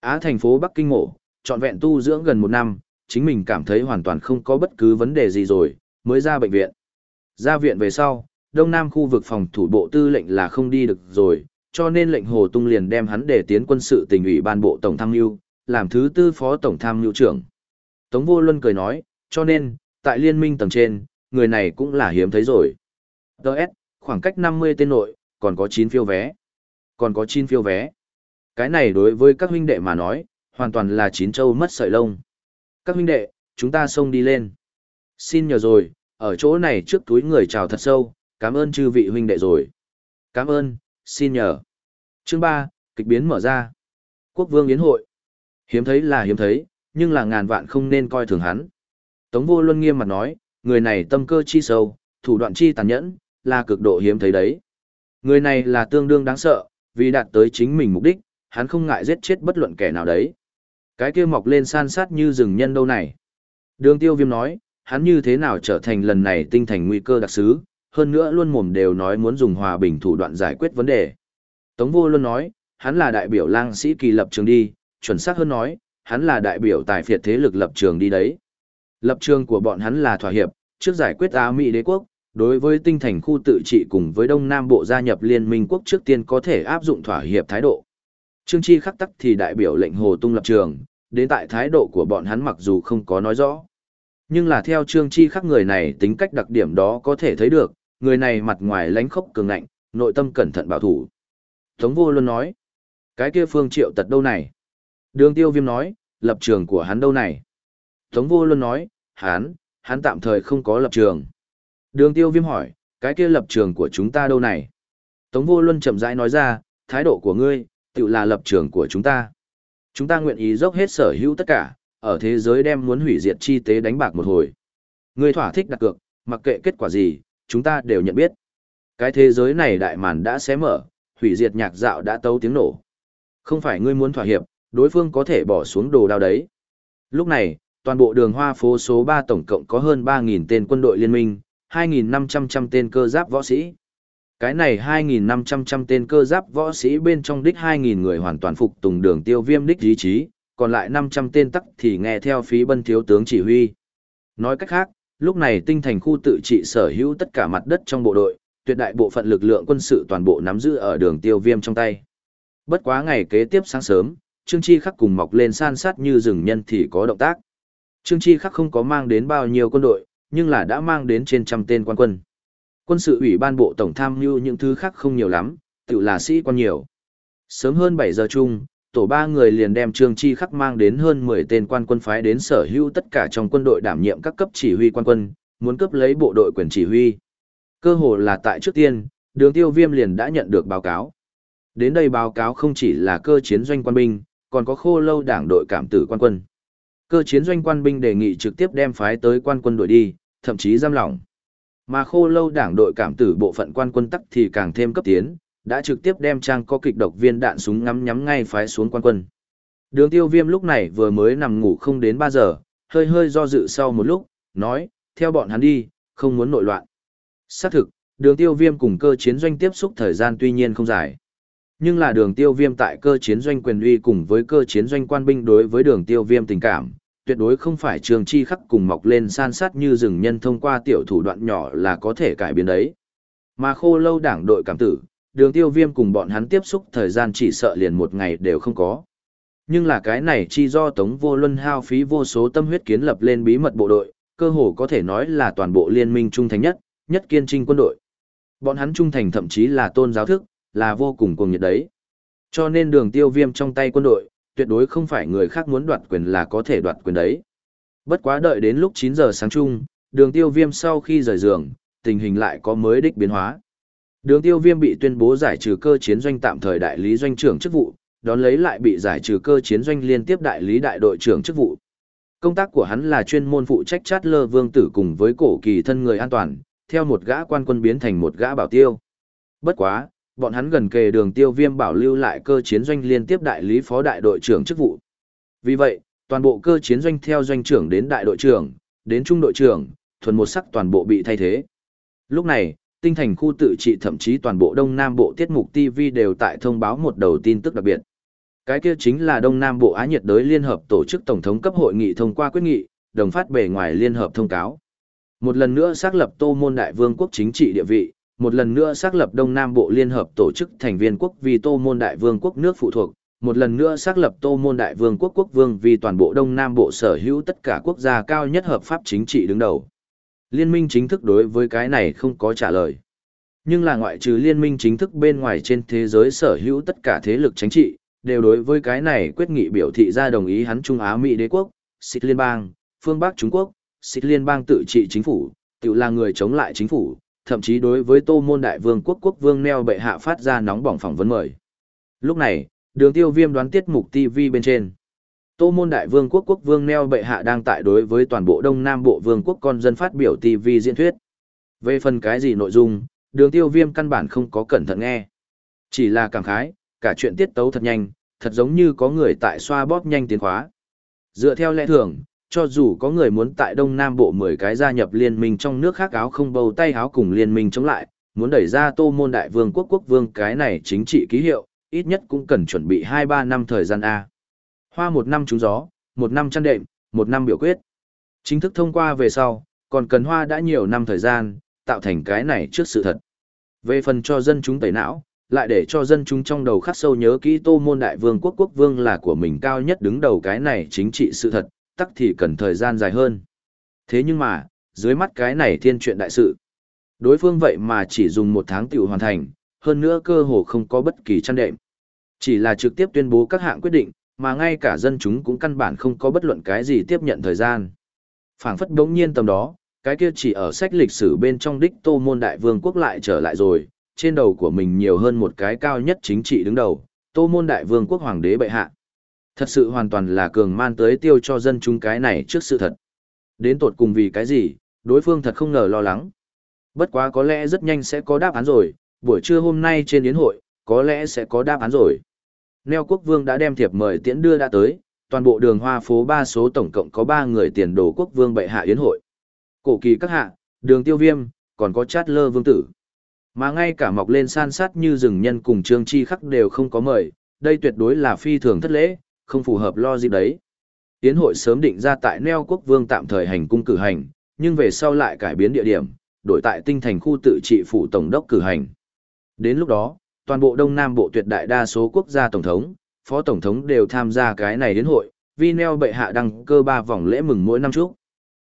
Á thành phố Bắc Kinh mổ, trọn vẹn tu dưỡng gần một năm, chính mình cảm thấy hoàn toàn không có bất cứ vấn đề gì rồi, mới ra bệnh viện. Ra viện về sau, Đông Nam khu vực phòng thủ bộ tư lệnh là không đi được rồi, cho nên lệnh Hồ Tung liền đem hắn để tiến quân sự tỉnh ủy ban bộ tổng tham mưu, làm thứ tư phó tổng tham mưu trưởng. Tống Vô Luân cười nói, cho nên, tại liên minh tầng trên, người này cũng là hiếm thấy rồi. Đợt, khoảng cách 50 tên nội, còn có 9 phiếu vé. Còn có 9 phiếu vé. Cái này đối với các huynh đệ mà nói, hoàn toàn là chín châu mất sợi lông. Các huynh đệ, chúng ta xông đi lên. Xin nhờ rồi, ở chỗ này trước túi người chào thật sâu, cảm ơn chư vị huynh đệ rồi. Cảm ơn, xin nhờ. Chương 3, kịch biến mở ra. Quốc vương yến hội. Hiếm thấy là hiếm thấy, nhưng là ngàn vạn không nên coi thường hắn. Tống vô luân nghiêm mặt nói, người này tâm cơ chi sâu, thủ đoạn chi tàn nhẫn, là cực độ hiếm thấy đấy. Người này là tương đương đáng sợ, vì đạt tới chính mình mục đích, hắn không ngại giết chết bất luận kẻ nào đấy. Cái kia mọc lên san sát như rừng nhân đâu này. Đường tiêu viêm nói, hắn như thế nào trở thành lần này tinh thành nguy cơ đặc sứ, hơn nữa luôn mồm đều nói muốn dùng hòa bình thủ đoạn giải quyết vấn đề. Tống vô luôn nói, hắn là đại biểu lang sĩ kỳ lập trường đi, chuẩn xác hơn nói, hắn là đại biểu tài phiệt thế lực lập trường đi đấy. Lập trường của bọn hắn là thỏa hiệp, trước giải quyết Á Mỹ đế quốc, đối với tinh thành khu tự trị cùng với Đông Nam Bộ gia nhập Liên minh quốc trước tiên có thể áp dụng thỏa hiệp thái độ. Trương Chi khắc tắc thì đại biểu lệnh Hồ Tung lập trường, đến tại thái độ của bọn hắn mặc dù không có nói rõ. Nhưng là theo Trương Chi khắc người này tính cách đặc điểm đó có thể thấy được, người này mặt ngoài lánh khốc cường ngạnh, nội tâm cẩn thận bảo thủ. Tống vô luôn nói, cái kia phương triệu tật đâu này? Đường tiêu viêm nói, lập trường của hắn đâu này? Tống vô luôn nói, hắn, hắn tạm thời không có lập trường. Đường tiêu viêm hỏi, cái kia lập trường của chúng ta đâu này? Tống vô luôn chậm rãi nói ra, thái độ của ngươi, tự là lập trường của chúng ta. Chúng ta nguyện ý dốc hết sở hữu tất cả, ở thế giới đem muốn hủy diệt chi tế đánh bạc một hồi. Ngươi thỏa thích đặt cược, mặc kệ kết quả gì, chúng ta đều nhận biết. Cái thế giới này đại màn đã xé mở, hủy diệt nhạc dạo đã tấu tiếng nổ. Không phải ngươi muốn thỏa hiệp, đối phương có thể bỏ xuống đồ đao đấy. Lúc này, toàn bộ đường hoa phố số 3 tổng cộng có hơn 3.000 tên quân đội liên minh, 2.500 tên cơ giáp võ sĩ. Cái này 2.500 tên cơ giáp võ sĩ bên trong đích 2.000 người hoàn toàn phục tùng đường tiêu viêm đích ý chí, còn lại 500 tên tắc thì nghe theo phí bân thiếu tướng chỉ huy. Nói cách khác, lúc này tinh thành khu tự trị sở hữu tất cả mặt đất trong bộ đội, tuyệt đại bộ phận lực lượng quân sự toàn bộ nắm giữ ở đường tiêu viêm trong tay. Bất quá ngày kế tiếp sáng sớm, Trương Chi Khắc cùng mọc lên san sát như rừng nhân thì có động tác. Trương Chi Khắc không có mang đến bao nhiêu quân đội, nhưng là đã mang đến trên trăm tên quan quân. Quân sự ủy ban bộ tổng tham mưu những thứ khác không nhiều lắm, tự là sĩ quan nhiều. Sớm hơn 7 giờ chung, tổ ba người liền đem Trương Chi Khắc mang đến hơn 10 tên quan quân phái đến sở hữu tất cả trong quân đội đảm nhiệm các cấp chỉ huy quan quân, muốn cấp lấy bộ đội quyền chỉ huy. Cơ hồ là tại trước tiên, đường tiêu viêm liền đã nhận được báo cáo. Đến đây báo cáo không chỉ là cơ chiến doanh quan binh, còn có khô lâu đảng đội cảm tử quan quân. Cơ chiến doanh quan binh đề nghị trực tiếp đem phái tới quan quân đội đi, thậm chí giam lỏng. Mà khô lâu đảng đội cảm tử bộ phận quan quân tắc thì càng thêm cấp tiến, đã trực tiếp đem trang có kịch độc viên đạn súng ngắm nhắm ngay phái xuống quan quân. Đường tiêu viêm lúc này vừa mới nằm ngủ không đến 3 giờ, hơi hơi do dự sau một lúc, nói, theo bọn hắn đi, không muốn nội loạn. Xác thực, đường tiêu viêm cùng cơ chiến doanh tiếp xúc thời gian tuy nhiên không dài. Nhưng là đường tiêu viêm tại cơ chiến doanh quyền uy cùng với cơ chiến doanh quan binh đối với đường tiêu viêm tình cảm, tuyệt đối không phải trường chi khắc cùng mọc lên san sát như rừng nhân thông qua tiểu thủ đoạn nhỏ là có thể cải biến đấy. Mà khô lâu đảng đội cảm tử, đường tiêu viêm cùng bọn hắn tiếp xúc thời gian chỉ sợ liền một ngày đều không có. Nhưng là cái này chi do Tống Vô Luân hao phí vô số tâm huyết kiến lập lên bí mật bộ đội, cơ hồ có thể nói là toàn bộ liên minh trung thành nhất, nhất kiên trinh quân đội. Bọn hắn trung thành thậm chí là tôn giáo thức, là vô cùng cuồng nhiệt đấy. Cho nên đường tiêu viêm trong tay quân đội, tuyệt đối không phải người khác muốn đoạt quyền là có thể đoạt quyền đấy. Bất quá đợi đến lúc 9 giờ sáng chung, đường tiêu viêm sau khi rời giường, tình hình lại có mới đích biến hóa. Đường tiêu viêm bị tuyên bố giải trừ cơ chiến doanh tạm thời đại lý doanh trưởng chức vụ, đón lấy lại bị giải trừ cơ chiến doanh liên tiếp đại lý đại đội trưởng chức vụ. Công tác của hắn là chuyên môn phụ trách chát lơ vương tử cùng với cổ kỳ thân người an toàn, theo một gã quan quân biến thành một gã bảo tiêu. Bất quá, bọn hắn gần kề đường tiêu viêm bảo lưu lại cơ chiến doanh liên tiếp đại lý phó đại đội trưởng chức vụ. Vì vậy, toàn bộ cơ chiến doanh theo doanh trưởng đến đại đội trưởng, đến trung đội trưởng, thuần một sắc toàn bộ bị thay thế. Lúc này, tinh thành khu tự trị thậm chí toàn bộ Đông Nam Bộ tiết mục TV đều tại thông báo một đầu tin tức đặc biệt. Cái kia chính là Đông Nam Bộ Á nhiệt đới Liên Hợp tổ chức Tổng thống cấp hội nghị thông qua quyết nghị, đồng phát bề ngoài Liên Hợp thông cáo. Một lần nữa xác lập Tô Môn Đại Vương quốc chính trị địa vị, một lần nữa xác lập Đông Nam Bộ Liên Hợp tổ chức thành viên quốc vì Tô Môn Đại Vương quốc nước phụ thuộc, một lần nữa xác lập Tô Môn Đại Vương quốc quốc vương vì toàn bộ Đông Nam Bộ sở hữu tất cả quốc gia cao nhất hợp pháp chính trị đứng đầu. Liên minh chính thức đối với cái này không có trả lời. Nhưng là ngoại trừ liên minh chính thức bên ngoài trên thế giới sở hữu tất cả thế lực chính trị, đều đối với cái này quyết nghị biểu thị ra đồng ý hắn Trung Á Mỹ đế quốc, xích liên bang, phương Bắc Trung Quốc, xích liên bang tự trị chính phủ, tự là người chống lại chính phủ, thậm chí đối với tô môn đại vương quốc quốc vương neo bệ hạ phát ra nóng bỏng phỏng vấn mời. Lúc này, đường tiêu viêm đoán tiết mục TV bên trên. Tô môn đại vương quốc quốc vương neo bệ hạ đang tại đối với toàn bộ đông nam bộ vương quốc con dân phát biểu TV diễn thuyết. Về phần cái gì nội dung, đường tiêu viêm căn bản không có cẩn thận nghe. Chỉ là cảm khái, cả chuyện tiết tấu thật nhanh, thật giống như có người tại xoa bóp nhanh tiến khóa. Dựa theo lẽ thường, cho dù có người muốn tại Đông Nam Bộ 10 cái gia nhập liên minh trong nước khác áo không bầu tay áo cùng liên minh chống lại, muốn đẩy ra tô môn đại vương quốc quốc vương cái này chính trị ký hiệu, ít nhất cũng cần chuẩn bị 2-3 năm thời gian A. Hoa một năm trúng gió, một năm chăn đệm, một năm biểu quyết. Chính thức thông qua về sau, còn cần hoa đã nhiều năm thời gian, tạo thành cái này trước sự thật. Về phần cho dân chúng tẩy não, lại để cho dân chúng trong đầu khắc sâu nhớ kỹ tô môn đại vương quốc quốc vương là của mình cao nhất đứng đầu cái này chính trị sự thật, tắc thì cần thời gian dài hơn. Thế nhưng mà, dưới mắt cái này thiên chuyện đại sự. Đối phương vậy mà chỉ dùng một tháng tiểu hoàn thành, hơn nữa cơ hồ không có bất kỳ chăn đệm. Chỉ là trực tiếp tuyên bố các hạng quyết định, mà ngay cả dân chúng cũng căn bản không có bất luận cái gì tiếp nhận thời gian. phảng phất đống nhiên tầm đó, cái kia chỉ ở sách lịch sử bên trong đích tô môn đại vương quốc lại trở lại rồi, trên đầu của mình nhiều hơn một cái cao nhất chính trị đứng đầu, tô môn đại vương quốc hoàng đế bệ hạ. Thật sự hoàn toàn là cường man tới tiêu cho dân chúng cái này trước sự thật. Đến tột cùng vì cái gì, đối phương thật không ngờ lo lắng. Bất quá có lẽ rất nhanh sẽ có đáp án rồi, buổi trưa hôm nay trên yến hội, có lẽ sẽ có đáp án rồi. Neo quốc vương đã đem thiệp mời tiễn đưa đã tới, toàn bộ đường hoa phố ba số tổng cộng có ba người tiền đồ quốc vương bệ hạ yến hội. Cổ kỳ các hạ, đường tiêu viêm, còn có chát lơ vương tử. Mà ngay cả mọc lên san sát như rừng nhân cùng trương chi khắc đều không có mời, đây tuyệt đối là phi thường thất lễ, không phù hợp lo gì đấy. Tiến hội sớm định ra tại Neo Quốc Vương tạm thời hành cung cử hành, nhưng về sau lại cải biến địa điểm, đổi tại tinh thành khu tự trị phủ tổng đốc cử hành. Đến lúc đó, toàn bộ Đông Nam Bộ tuyệt đại đa số quốc gia tổng thống, phó tổng thống đều tham gia cái này đến hội, vì Neo bệ hạ đăng cơ ba vòng lễ mừng mỗi năm trước.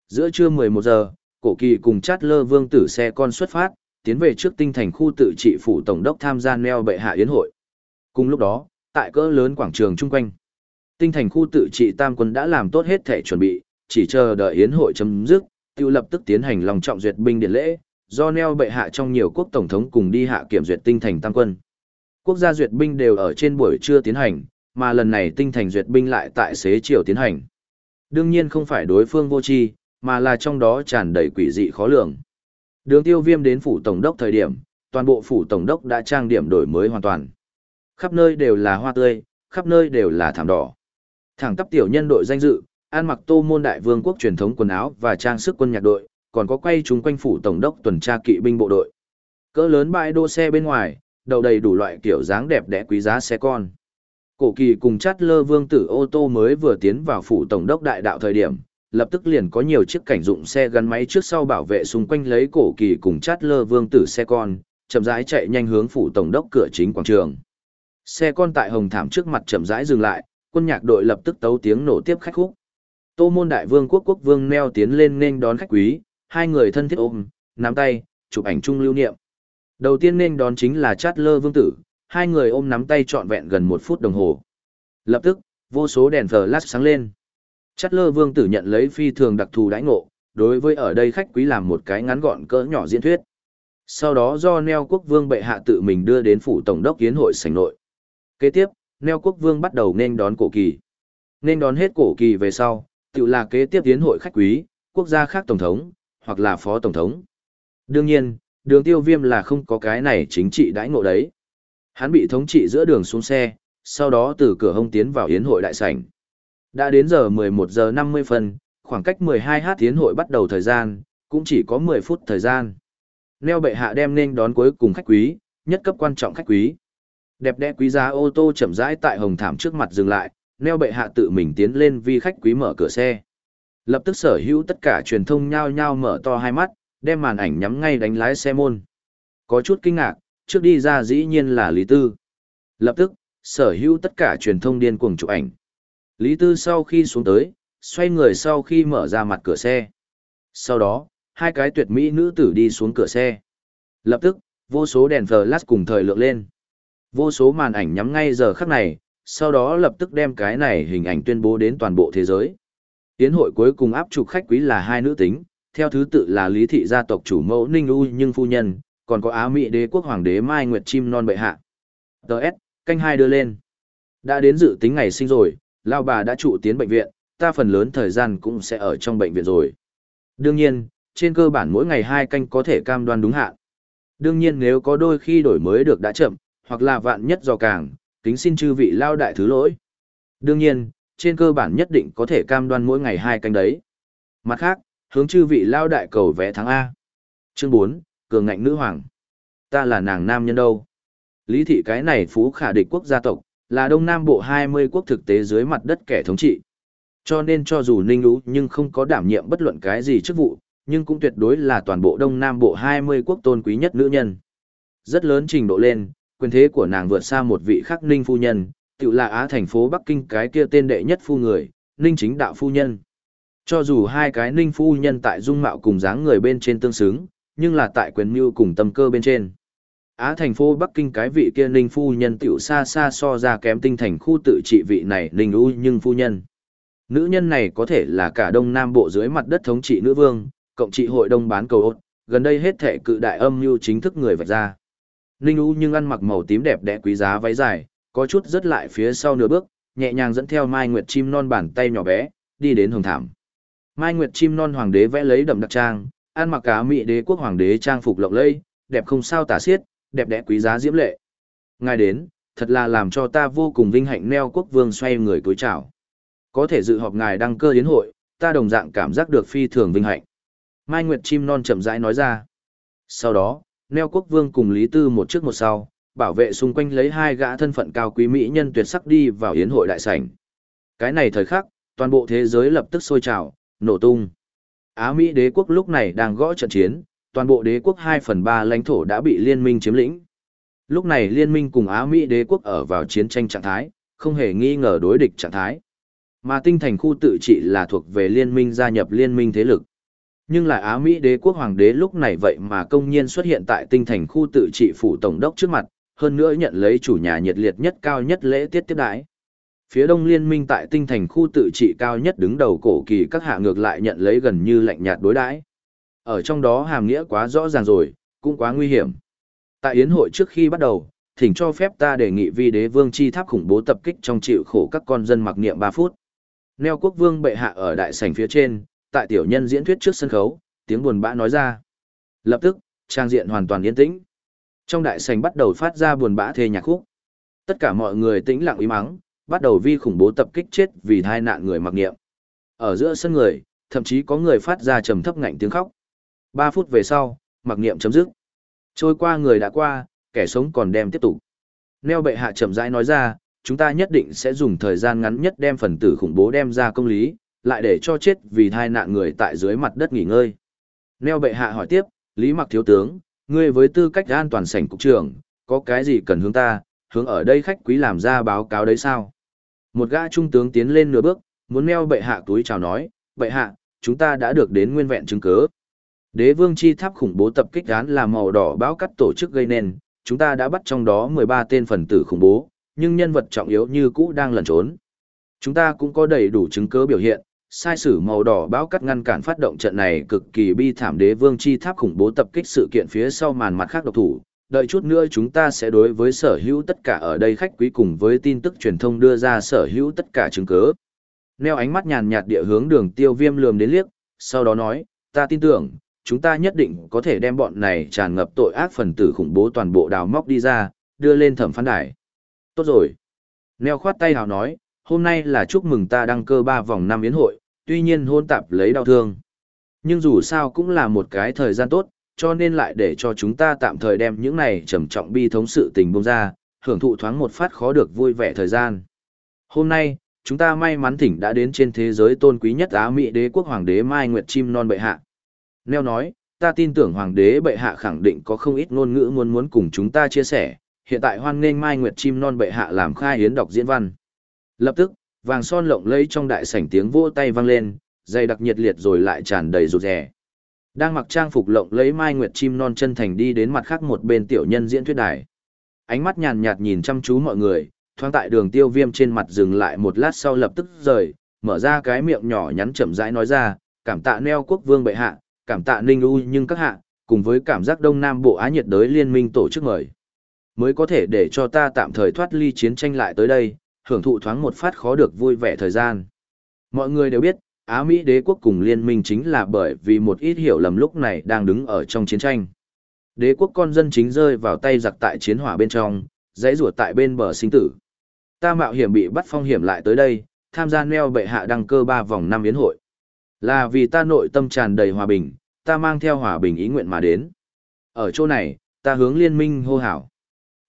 Giữa trưa 11 giờ, cổ kỳ cùng chát lơ vương tử xe con xuất phát, tiến về trước tinh thành khu tự trị phủ tổng đốc tham gia Neo bệ hạ yến hội. Cùng lúc đó, tại cỡ lớn quảng trường chung quanh, Tinh thành khu tự trị tam quân đã làm tốt hết thể chuẩn bị, chỉ chờ đợi yến hội chấm dứt, tiêu lập tức tiến hành lòng trọng duyệt binh điện lễ, do neo bệ hạ trong nhiều quốc tổng thống cùng đi hạ kiểm duyệt tinh thành tam quân. Quốc gia duyệt binh đều ở trên buổi trưa tiến hành, mà lần này tinh thành duyệt binh lại tại xế chiều tiến hành. Đương nhiên không phải đối phương vô tri, mà là trong đó tràn đầy quỷ dị khó lường. Đường tiêu viêm đến phủ tổng đốc thời điểm, toàn bộ phủ tổng đốc đã trang điểm đổi mới hoàn toàn. Khắp nơi đều là hoa tươi, khắp nơi đều là thảm đỏ. Thẳng tắp tiểu nhân đội danh dự, an mặc tô môn đại vương quốc truyền thống quần áo và trang sức quân nhạc đội, còn có quay chúng quanh phủ tổng đốc tuần tra kỵ binh bộ đội. Cỡ lớn bãi đỗ xe bên ngoài, đầu đầy đủ loại kiểu dáng đẹp đẽ quý giá xe con. Cổ kỳ cùng chát lơ vương tử ô tô mới vừa tiến vào phủ tổng đốc đại đạo thời điểm, lập tức liền có nhiều chiếc cảnh dụng xe gắn máy trước sau bảo vệ xung quanh lấy cổ kỳ cùng chát lơ vương tử xe con, chậm rãi chạy nhanh hướng phủ tổng đốc cửa chính quảng trường. Xe con tại hồng thảm trước mặt chậm rãi dừng lại, quân nhạc đội lập tức tấu tiếng nổ tiếp khách khúc. Tô môn đại vương quốc quốc vương neo tiến lên nên đón khách quý, hai người thân thiết ôm, nắm tay, chụp ảnh chung lưu niệm. Đầu tiên nên đón chính là chát lơ vương tử, hai người ôm nắm tay trọn vẹn gần một phút đồng hồ. Lập tức, vô số đèn flash sáng lên. Chát lơ vương tử nhận lấy phi thường đặc thù đãi ngộ, đối với ở đây khách quý làm một cái ngắn gọn cỡ nhỏ diễn thuyết. Sau đó do Neo Quốc Vương bệ hạ tự mình đưa đến phủ tổng đốc kiến hội sảnh nội. Kế tiếp, Neo Quốc Vương bắt đầu nên đón cổ kỳ. Nên đón hết cổ kỳ về sau, tự là kế tiếp tiến hội khách quý, quốc gia khác tổng thống, hoặc là phó tổng thống. Đương nhiên, đường tiêu viêm là không có cái này chính trị đãi ngộ đấy. Hắn bị thống trị giữa đường xuống xe, sau đó từ cửa hông tiến vào yến hội đại sảnh. Đã đến giờ 11 giờ 50 phân, khoảng cách 12h tiến hội bắt đầu thời gian, cũng chỉ có 10 phút thời gian. Neo bệ hạ đem nên đón cuối cùng khách quý, nhất cấp quan trọng khách quý. Đẹp đẽ quý giá ô tô chậm rãi tại hồng thảm trước mặt dừng lại, neo bệ hạ tự mình tiến lên vi khách quý mở cửa xe. Lập tức sở hữu tất cả truyền thông nhao nhao mở to hai mắt, đem màn ảnh nhắm ngay đánh lái xe môn. Có chút kinh ngạc, trước đi ra dĩ nhiên là Lý Tư. Lập tức, sở hữu tất cả truyền thông điên cuồng chụp ảnh. Lý Tư sau khi xuống tới, xoay người sau khi mở ra mặt cửa xe. Sau đó, hai cái tuyệt mỹ nữ tử đi xuống cửa xe. Lập tức, vô số đèn flash cùng thời lượng lên. Vô số màn ảnh nhắm ngay giờ khắc này, sau đó lập tức đem cái này hình ảnh tuyên bố đến toàn bộ thế giới. Tiến hội cuối cùng áp trục khách quý là hai nữ tính, theo thứ tự là Lý thị gia tộc chủ mẫu Ninh U nhưng phu nhân, còn có Á Mỹ đế quốc hoàng đế Mai Nguyệt Chim non bệ hạ. Đợt, canh hai đưa lên. Đã đến dự tính ngày sinh rồi, lao bà đã trụ tiến bệnh viện, ta phần lớn thời gian cũng sẽ ở trong bệnh viện rồi. Đương nhiên, trên cơ bản mỗi ngày hai canh có thể cam đoan đúng hạn. Đương nhiên nếu có đôi khi đổi mới được đã chậm, hoặc là vạn nhất do càng, kính xin chư vị lao đại thứ lỗi. Đương nhiên, trên cơ bản nhất định có thể cam đoan mỗi ngày hai canh đấy. Mặt khác, hướng chư vị lao đại cầu vẽ thắng A. Chương 4, cường ngạnh nữ hoàng. Ta là nàng nam nhân đâu? Lý thị cái này phú khả địch quốc gia tộc, là đông nam bộ 20 quốc thực tế dưới mặt đất kẻ thống trị. Cho nên cho dù Ninh Lũ nhưng không có đảm nhiệm bất luận cái gì chức vụ, nhưng cũng tuyệt đối là toàn bộ đông nam bộ 20 quốc tôn quý nhất nữ nhân. Rất lớn trình độ lên, quyền thế của nàng vượt xa một vị khắc Ninh phu nhân, tự là Á thành phố Bắc Kinh cái kia tên đệ nhất phu người, Ninh chính đạo phu nhân. Cho dù hai cái Ninh phu nhân tại dung mạo cùng dáng người bên trên tương xứng, nhưng là tại quyền mưu cùng tâm cơ bên trên. Á thành phố Bắc Kinh cái vị kia Ninh phu nhân tiểu xa xa so ra kém tinh thành khu tự trị vị này Ninh U nhưng phu nhân. Nữ nhân này có thể là cả Đông Nam Bộ dưới mặt đất thống trị nữ vương, cộng trị hội đông bán cầu ốt, gần đây hết thể cự đại âm mưu chính thức người vạch ra. Ninh U nhưng ăn mặc màu tím đẹp đẽ quý giá váy dài, có chút rớt lại phía sau nửa bước, nhẹ nhàng dẫn theo Mai Nguyệt chim non bàn tay nhỏ bé, đi đến hồng thảm. Mai Nguyệt chim non hoàng đế vẽ lấy đậm đặc trang, ăn mặc cá mỹ đế quốc hoàng đế trang phục lộng lẫy, đẹp không sao tả xiết, đẹp đẽ quý giá diễm lệ. Ngài đến, thật là làm cho ta vô cùng vinh hạnh neo quốc vương xoay người cúi chào. Có thể dự họp ngài đăng cơ yến hội, ta đồng dạng cảm giác được phi thường vinh hạnh. Mai Nguyệt chim non chậm rãi nói ra. Sau đó, neo quốc vương cùng Lý Tư một trước một sau, bảo vệ xung quanh lấy hai gã thân phận cao quý mỹ nhân tuyệt sắc đi vào yến hội đại sảnh. Cái này thời khắc, toàn bộ thế giới lập tức sôi trào, nổ tung. Á Mỹ đế quốc lúc này đang gõ trận chiến, toàn bộ đế quốc 2 phần 3 lãnh thổ đã bị liên minh chiếm lĩnh. Lúc này liên minh cùng Á Mỹ đế quốc ở vào chiến tranh trạng thái, không hề nghi ngờ đối địch trạng thái. Mà tinh thành khu tự trị là thuộc về liên minh gia nhập liên minh thế lực. Nhưng lại Á Mỹ đế quốc hoàng đế lúc này vậy mà công nhiên xuất hiện tại tinh thành khu tự trị phủ tổng đốc trước mặt, hơn nữa nhận lấy chủ nhà nhiệt liệt nhất cao nhất lễ tiết tiếp đãi. Phía đông liên minh tại tinh thành khu tự trị cao nhất đứng đầu cổ kỳ các hạ ngược lại nhận lấy gần như lạnh nhạt đối đãi. Ở trong đó hàm nghĩa quá rõ ràng rồi, cũng quá nguy hiểm. Tại yến hội trước khi bắt đầu, thỉnh cho phép ta đề nghị vi đế vương chi tháp khủng bố tập kích trong chịu khổ các con dân mặc niệm 3 phút. Neo quốc vương bệ hạ ở đại sảnh phía trên, tại tiểu nhân diễn thuyết trước sân khấu, tiếng buồn bã nói ra. Lập tức, trang diện hoàn toàn yên tĩnh. Trong đại sảnh bắt đầu phát ra buồn bã thê nhạc khúc. Tất cả mọi người tĩnh lặng ý mắng, bắt đầu vi khủng bố tập kích chết vì thai nạn người mặc niệm. Ở giữa sân người, thậm chí có người phát ra trầm thấp ngạnh tiếng khóc. Ba phút về sau, mặc niệm chấm dứt. Trôi qua người đã qua, kẻ sống còn đem tiếp tục. Neo bệ hạ chậm rãi nói ra, chúng ta nhất định sẽ dùng thời gian ngắn nhất đem phần tử khủng bố đem ra công lý, lại để cho chết vì thai nạn người tại dưới mặt đất nghỉ ngơi. Neo bệ hạ hỏi tiếp, Lý Mặc thiếu tướng, ngươi với tư cách an toàn sảnh cục trưởng, có cái gì cần hướng ta, hướng ở đây khách quý làm ra báo cáo đấy sao? Một gã trung tướng tiến lên nửa bước, muốn neo bệ hạ túi chào nói, bệ hạ, chúng ta đã được đến nguyên vẹn chứng cứ. Đế vương chi tháp khủng bố tập kích án là màu đỏ báo cắt tổ chức gây nên, chúng ta đã bắt trong đó 13 tên phần tử khủng bố, nhưng nhân vật trọng yếu như cũ đang lẩn trốn. Chúng ta cũng có đầy đủ chứng cứ biểu hiện, sai sử màu đỏ bão cắt ngăn cản phát động trận này cực kỳ bi thảm đế vương chi tháp khủng bố tập kích sự kiện phía sau màn mặt khác độc thủ. Đợi chút nữa chúng ta sẽ đối với sở hữu tất cả ở đây khách quý cùng với tin tức truyền thông đưa ra sở hữu tất cả chứng cứ. Neo ánh mắt nhàn nhạt địa hướng đường tiêu viêm lườm đến liếc, sau đó nói, ta tin tưởng, chúng ta nhất định có thể đem bọn này tràn ngập tội ác phần tử khủng bố toàn bộ đào móc đi ra, đưa lên thẩm phán đài. Tốt rồi. Neo khoát tay hào nói, hôm nay là chúc mừng ta đăng cơ ba vòng năm yến hội, tuy nhiên hôn tạp lấy đau thương. Nhưng dù sao cũng là một cái thời gian tốt, cho nên lại để cho chúng ta tạm thời đem những này trầm trọng bi thống sự tình bông ra, hưởng thụ thoáng một phát khó được vui vẻ thời gian. Hôm nay, chúng ta may mắn thỉnh đã đến trên thế giới tôn quý nhất Á Mỹ đế quốc hoàng đế Mai Nguyệt Chim Non bệ hạ. Neo nói, ta tin tưởng hoàng đế bệ hạ khẳng định có không ít ngôn ngữ muốn muốn cùng chúng ta chia sẻ, hiện tại hoan nghênh Mai Nguyệt Chim Non bệ hạ làm khai hiến đọc diễn văn. Lập tức, vàng son lộng lẫy trong đại sảnh tiếng vỗ tay vang lên, dày đặc nhiệt liệt rồi lại tràn đầy rụt rè. Đang mặc trang phục lộng lẫy Mai Nguyệt Chim Non chân thành đi đến mặt khác một bên tiểu nhân diễn thuyết đài. Ánh mắt nhàn nhạt nhìn chăm chú mọi người, thoáng tại đường tiêu viêm trên mặt dừng lại một lát sau lập tức rời, mở ra cái miệng nhỏ nhắn chậm rãi nói ra, cảm tạ neo quốc vương bệ hạ, cảm tạ ninh u nhưng các hạ, cùng với cảm giác đông nam bộ Á nhiệt đới liên minh tổ chức mời. Mới có thể để cho ta tạm thời thoát ly chiến tranh lại tới đây, hưởng thụ thoáng một phát khó được vui vẻ thời gian. Mọi người đều biết, Á Mỹ đế quốc cùng liên minh chính là bởi vì một ít hiểu lầm lúc này đang đứng ở trong chiến tranh. Đế quốc con dân chính rơi vào tay giặc tại chiến hỏa bên trong, dãy ruột tại bên bờ sinh tử. Ta mạo hiểm bị bắt phong hiểm lại tới đây, tham gia neo bệ hạ đăng cơ ba vòng năm yến hội. Là vì ta nội tâm tràn đầy hòa bình, ta mang theo hòa bình ý nguyện mà đến. Ở chỗ này, ta hướng liên minh hô hào.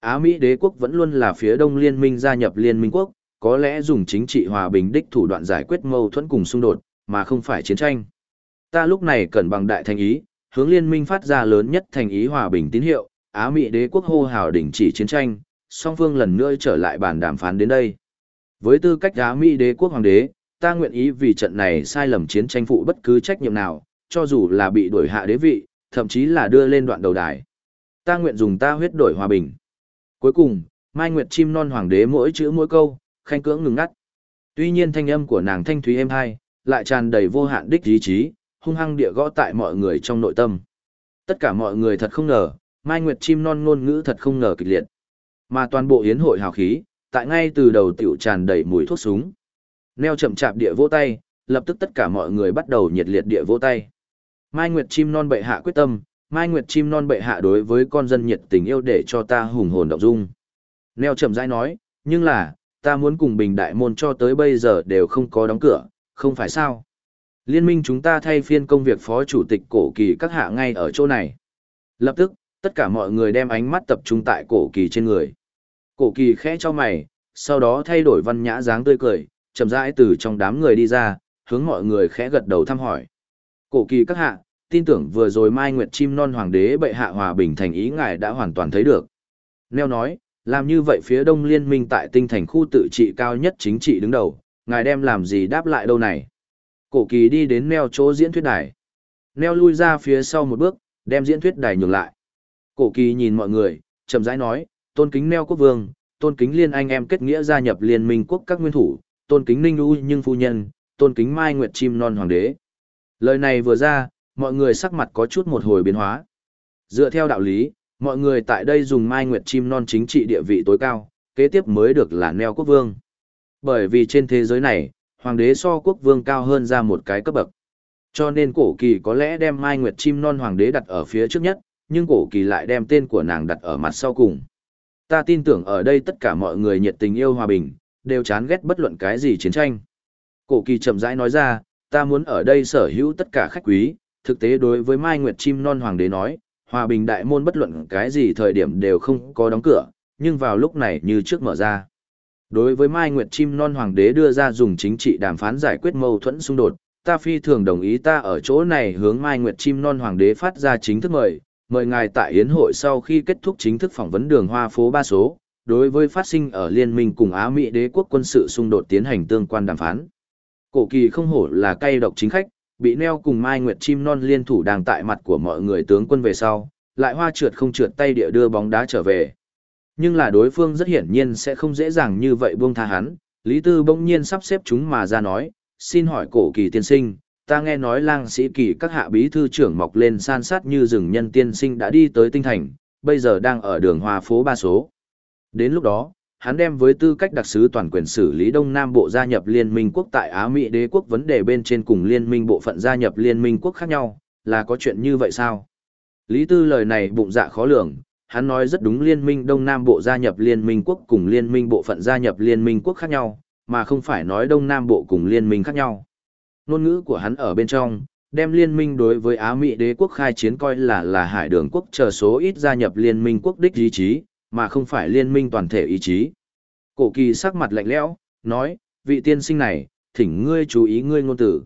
Á Mỹ đế quốc vẫn luôn là phía đông liên minh gia nhập liên minh quốc, có lẽ dùng chính trị hòa bình đích thủ đoạn giải quyết mâu thuẫn cùng xung đột, mà không phải chiến tranh. Ta lúc này cần bằng đại thành ý, hướng liên minh phát ra lớn nhất thành ý hòa bình tín hiệu, Á Mỹ đế quốc hô hào đình chỉ chiến tranh, song phương lần nữa trở lại bàn đàm phán đến đây. Với tư cách Á Mỹ đế quốc hoàng đế, ta nguyện ý vì trận này sai lầm chiến tranh phụ bất cứ trách nhiệm nào, cho dù là bị đuổi hạ đế vị, thậm chí là đưa lên đoạn đầu đài. Ta nguyện dùng ta huyết đổi hòa bình. Cuối cùng, Mai Nguyệt chim non hoàng đế mỗi chữ mỗi câu, khanh cưỡng ngừng ngắt. Tuy nhiên thanh âm của nàng thanh thúy êm hai, lại tràn đầy vô hạn đích ý chí, hung hăng địa gõ tại mọi người trong nội tâm. Tất cả mọi người thật không ngờ, Mai Nguyệt chim non ngôn ngữ thật không ngờ kịch liệt. Mà toàn bộ hiến hội hào khí, tại ngay từ đầu tiểu tràn đầy mùi thuốc súng. Neo chậm chạp địa vỗ tay, lập tức tất cả mọi người bắt đầu nhiệt liệt địa vỗ tay. Mai Nguyệt chim non bệ hạ quyết tâm, Mai Nguyệt chim non bệ hạ đối với con dân nhiệt tình yêu để cho ta hùng hồn động dung. Neo chậm rãi nói, nhưng là, ta muốn cùng bình đại môn cho tới bây giờ đều không có đóng cửa, không phải sao? Liên minh chúng ta thay phiên công việc phó chủ tịch cổ kỳ các hạ ngay ở chỗ này. Lập tức, tất cả mọi người đem ánh mắt tập trung tại cổ kỳ trên người. Cổ kỳ khẽ cho mày, sau đó thay đổi văn nhã dáng tươi cười, chậm rãi từ trong đám người đi ra, hướng mọi người khẽ gật đầu thăm hỏi. Cổ kỳ các hạ, tin tưởng vừa rồi Mai Nguyệt chim non hoàng đế bệ hạ hòa bình thành ý ngài đã hoàn toàn thấy được. Neo nói, làm như vậy phía đông liên minh tại tinh thành khu tự trị cao nhất chính trị đứng đầu, ngài đem làm gì đáp lại đâu này. Cổ kỳ đi đến Neo chỗ diễn thuyết đài. Neo lui ra phía sau một bước, đem diễn thuyết đài nhường lại. Cổ kỳ nhìn mọi người, chậm rãi nói, tôn kính Neo quốc vương, tôn kính liên anh em kết nghĩa gia nhập liên minh quốc các nguyên thủ, tôn kính ninh u nhưng phu nhân, tôn kính mai nguyệt chim non hoàng đế. Lời này vừa ra, mọi người sắc mặt có chút một hồi biến hóa. Dựa theo đạo lý, mọi người tại đây dùng mai nguyệt chim non chính trị địa vị tối cao, kế tiếp mới được là neo quốc vương. Bởi vì trên thế giới này, hoàng đế so quốc vương cao hơn ra một cái cấp bậc. Cho nên cổ kỳ có lẽ đem mai nguyệt chim non hoàng đế đặt ở phía trước nhất, nhưng cổ kỳ lại đem tên của nàng đặt ở mặt sau cùng. Ta tin tưởng ở đây tất cả mọi người nhiệt tình yêu hòa bình, đều chán ghét bất luận cái gì chiến tranh. Cổ kỳ chậm rãi nói ra, ta muốn ở đây sở hữu tất cả khách quý, thực tế đối với Mai Nguyệt Chim Non Hoàng đế nói, hòa bình đại môn bất luận cái gì thời điểm đều không có đóng cửa, nhưng vào lúc này như trước mở ra. Đối với Mai Nguyệt Chim Non Hoàng đế đưa ra dùng chính trị đàm phán giải quyết mâu thuẫn xung đột, ta phi thường đồng ý ta ở chỗ này hướng Mai Nguyệt Chim Non Hoàng đế phát ra chính thức mời, mời ngài tại yến hội sau khi kết thúc chính thức phỏng vấn đường hoa phố ba số, đối với phát sinh ở liên minh cùng Á Mỹ đế quốc quân sự xung đột tiến hành tương quan đàm phán. Cổ kỳ không hổ là cay độc chính khách, bị neo cùng Mai Nguyệt chim non liên thủ đang tại mặt của mọi người tướng quân về sau, lại hoa trượt không trượt tay địa đưa bóng đá trở về. Nhưng là đối phương rất hiển nhiên sẽ không dễ dàng như vậy buông tha hắn, Lý Tư bỗng nhiên sắp xếp chúng mà ra nói, xin hỏi cổ kỳ tiên sinh, ta nghe nói lang sĩ kỳ các hạ bí thư trưởng mọc lên san sát như rừng nhân tiên sinh đã đi tới tinh thành, bây giờ đang ở đường hoa phố ba số. Đến lúc đó, hắn đem với tư cách đặc sứ toàn quyền xử lý Đông Nam Bộ gia nhập Liên minh quốc tại Á Mỹ đế quốc vấn đề bên trên cùng Liên minh bộ phận gia nhập Liên minh quốc khác nhau, là có chuyện như vậy sao? Lý Tư lời này bụng dạ khó lường, hắn nói rất đúng Liên minh Đông Nam Bộ gia nhập Liên minh quốc cùng Liên minh bộ phận gia nhập Liên minh quốc khác nhau, mà không phải nói Đông Nam Bộ cùng Liên minh khác nhau. Ngôn ngữ của hắn ở bên trong, đem liên minh đối với Á Mỹ đế quốc khai chiến coi là là hải đường quốc chờ số ít gia nhập liên minh quốc đích ý chí, mà không phải liên minh toàn thể ý chí. Cổ kỳ sắc mặt lạnh lẽo, nói, vị tiên sinh này, thỉnh ngươi chú ý ngươi ngôn tử.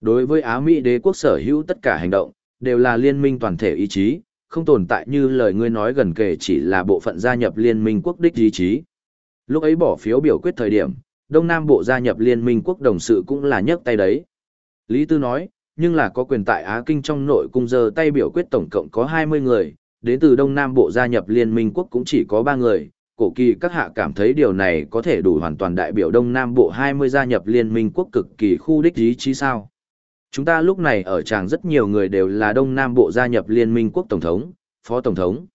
Đối với Á Mỹ đế quốc sở hữu tất cả hành động, đều là liên minh toàn thể ý chí, không tồn tại như lời ngươi nói gần kể chỉ là bộ phận gia nhập liên minh quốc đích ý chí. Lúc ấy bỏ phiếu biểu quyết thời điểm, Đông Nam Bộ gia nhập liên minh quốc đồng sự cũng là nhấc tay đấy. Lý Tư nói, nhưng là có quyền tại Á Kinh trong nội cung giờ tay biểu quyết tổng cộng có 20 người, đến từ Đông Nam Bộ gia nhập Liên minh quốc cũng chỉ có 3 người, cổ kỳ các hạ cảm thấy điều này có thể đủ hoàn toàn đại biểu Đông Nam Bộ 20 gia nhập Liên minh quốc cực kỳ khu đích ý chí sao. Chúng ta lúc này ở tràng rất nhiều người đều là Đông Nam Bộ gia nhập Liên minh quốc Tổng thống, Phó Tổng thống.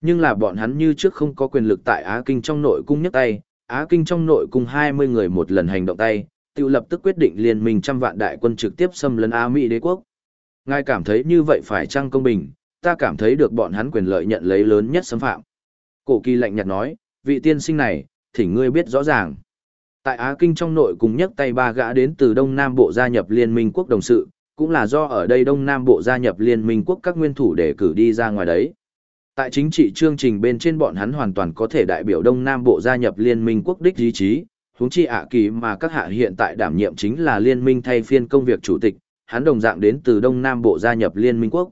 Nhưng là bọn hắn như trước không có quyền lực tại Á Kinh trong nội cung nhất tay, Á Kinh trong nội cung 20 người một lần hành động tay, tự lập tức quyết định liên minh trăm vạn đại quân trực tiếp xâm lấn Á Mỹ đế quốc. Ngài cảm thấy như vậy phải chăng công bình, ta cảm thấy được bọn hắn quyền lợi nhận lấy lớn nhất xâm phạm. Cổ kỳ lạnh nhạt nói, vị tiên sinh này, thỉnh ngươi biết rõ ràng. Tại Á Kinh trong nội cùng nhất tay ba gã đến từ Đông Nam Bộ gia nhập Liên minh quốc đồng sự, cũng là do ở đây Đông Nam Bộ gia nhập Liên minh quốc các nguyên thủ để cử đi ra ngoài đấy. Tại chính trị chương trình bên trên bọn hắn hoàn toàn có thể đại biểu Đông Nam Bộ gia nhập Liên minh quốc đích ý chí, huống chi ạ kỳ mà các hạ hiện tại đảm nhiệm chính là liên minh thay phiên công việc chủ tịch, hắn đồng dạng đến từ Đông Nam Bộ gia nhập Liên minh quốc.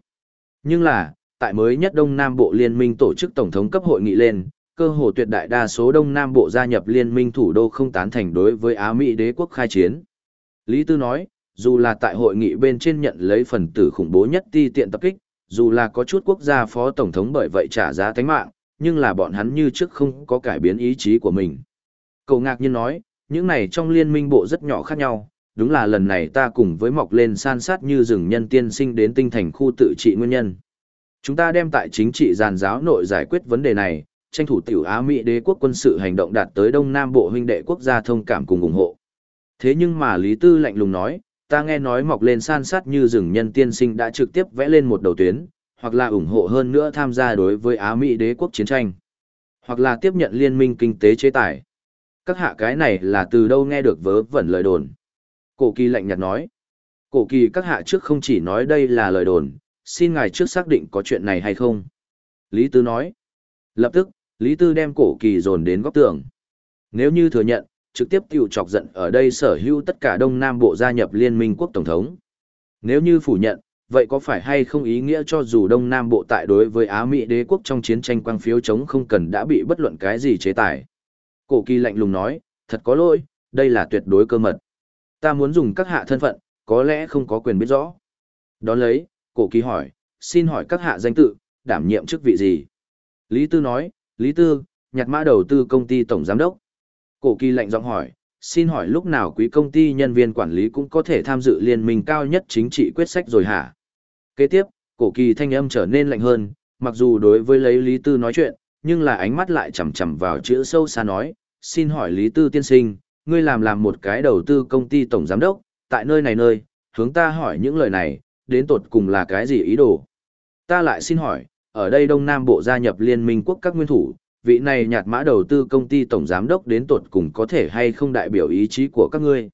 Nhưng là, tại mới nhất Đông Nam Bộ Liên minh tổ chức tổng thống cấp hội nghị lên, cơ hồ tuyệt đại đa số Đông Nam Bộ gia nhập Liên minh thủ đô không tán thành đối với Á Mỹ đế quốc khai chiến. Lý Tư nói, dù là tại hội nghị bên trên nhận lấy phần tử khủng bố nhất ti tiện tập kích, dù là có chút quốc gia phó tổng thống bởi vậy trả giá thánh mạng, nhưng là bọn hắn như trước không có cải biến ý chí của mình. Cậu ngạc nhiên nói, những này trong liên minh bộ rất nhỏ khác nhau, đúng là lần này ta cùng với mọc lên san sát như rừng nhân tiên sinh đến tinh thành khu tự trị nguyên nhân. Chúng ta đem tại chính trị giàn giáo nội giải quyết vấn đề này, tranh thủ tiểu Á Mỹ đế quốc quân sự hành động đạt tới Đông Nam Bộ huynh đệ quốc gia thông cảm cùng ủng hộ. Thế nhưng mà Lý Tư lạnh lùng nói, ta nghe nói mọc lên san sát như rừng nhân tiên sinh đã trực tiếp vẽ lên một đầu tuyến, hoặc là ủng hộ hơn nữa tham gia đối với Á Mỹ đế quốc chiến tranh, hoặc là tiếp nhận liên minh kinh tế chế tài. Các hạ cái này là từ đâu nghe được vớ vẩn lời đồn. Cổ kỳ lạnh nhạt nói. Cổ kỳ các hạ trước không chỉ nói đây là lời đồn, xin ngài trước xác định có chuyện này hay không. Lý Tư nói. Lập tức, Lý Tư đem cổ kỳ dồn đến góc tường. Nếu như thừa nhận, trực tiếp tiểu chọc giận ở đây sở hữu tất cả Đông Nam Bộ gia nhập Liên minh quốc Tổng thống. Nếu như phủ nhận, vậy có phải hay không ý nghĩa cho dù Đông Nam Bộ tại đối với Á Mỹ đế quốc trong chiến tranh quang phiếu chống không cần đã bị bất luận cái gì chế tài? Cổ kỳ lạnh lùng nói, thật có lỗi, đây là tuyệt đối cơ mật. Ta muốn dùng các hạ thân phận, có lẽ không có quyền biết rõ. Đón lấy, cổ kỳ hỏi, xin hỏi các hạ danh tự, đảm nhiệm chức vị gì? Lý Tư nói, Lý Tư, nhặt mã đầu tư công ty tổng giám đốc. Cổ kỳ lạnh giọng hỏi, xin hỏi lúc nào quý công ty nhân viên quản lý cũng có thể tham dự liên minh cao nhất chính trị quyết sách rồi hả? Kế tiếp, cổ kỳ thanh âm trở nên lạnh hơn, mặc dù đối với lấy Lý Tư nói chuyện, nhưng là ánh mắt lại chằm chằm vào chữ sâu xa nói, xin hỏi Lý Tư tiên sinh, ngươi làm làm một cái đầu tư công ty tổng giám đốc, tại nơi này nơi, hướng ta hỏi những lời này, đến tột cùng là cái gì ý đồ? Ta lại xin hỏi, ở đây Đông Nam Bộ gia nhập Liên minh quốc các nguyên thủ, vị này nhạt mã đầu tư công ty tổng giám đốc đến tột cùng có thể hay không đại biểu ý chí của các ngươi?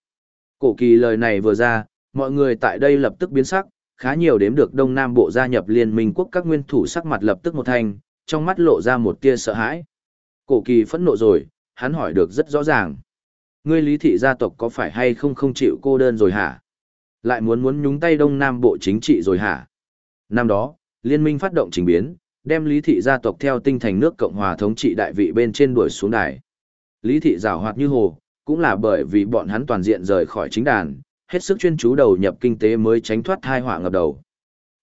Cổ kỳ lời này vừa ra, mọi người tại đây lập tức biến sắc, khá nhiều đếm được Đông Nam Bộ gia nhập Liên minh quốc các nguyên thủ sắc mặt lập tức một thanh, trong mắt lộ ra một tia sợ hãi. Cổ kỳ phẫn nộ rồi, hắn hỏi được rất rõ ràng. Ngươi lý thị gia tộc có phải hay không không chịu cô đơn rồi hả? Lại muốn muốn nhúng tay đông nam bộ chính trị rồi hả? Năm đó, liên minh phát động trình biến, đem lý thị gia tộc theo tinh thành nước Cộng hòa thống trị đại vị bên trên đuổi xuống đài. Lý thị rào hoạt như hồ, cũng là bởi vì bọn hắn toàn diện rời khỏi chính đàn, hết sức chuyên chú đầu nhập kinh tế mới tránh thoát thai họa ngập đầu.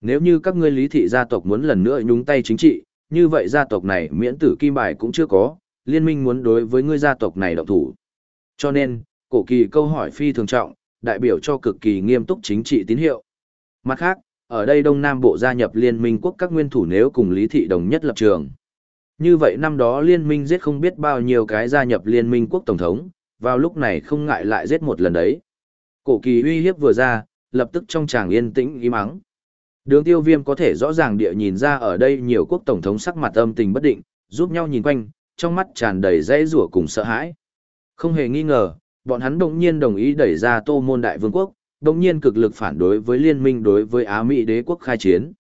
Nếu như các ngươi lý thị gia tộc muốn lần nữa nhúng tay chính trị, như vậy gia tộc này miễn tử kim bài cũng chưa có, liên minh muốn đối với ngươi gia tộc này động thủ. Cho nên, cổ kỳ câu hỏi phi thường trọng, đại biểu cho cực kỳ nghiêm túc chính trị tín hiệu. Mặt khác, ở đây Đông Nam Bộ gia nhập Liên minh quốc các nguyên thủ nếu cùng Lý Thị đồng nhất lập trường. Như vậy năm đó Liên minh giết không biết bao nhiêu cái gia nhập Liên minh quốc Tổng thống, vào lúc này không ngại lại giết một lần đấy. Cổ kỳ uy hiếp vừa ra, lập tức trong tràng yên tĩnh im mắng. Đường tiêu viêm có thể rõ ràng địa nhìn ra ở đây nhiều quốc tổng thống sắc mặt âm tình bất định, giúp nhau nhìn quanh, trong mắt tràn đầy dây rủa cùng sợ hãi. Không hề nghi ngờ, bọn hắn đồng nhiên đồng ý đẩy ra tô môn đại vương quốc, đồng nhiên cực lực phản đối với liên minh đối với Á Mỹ đế quốc khai chiến.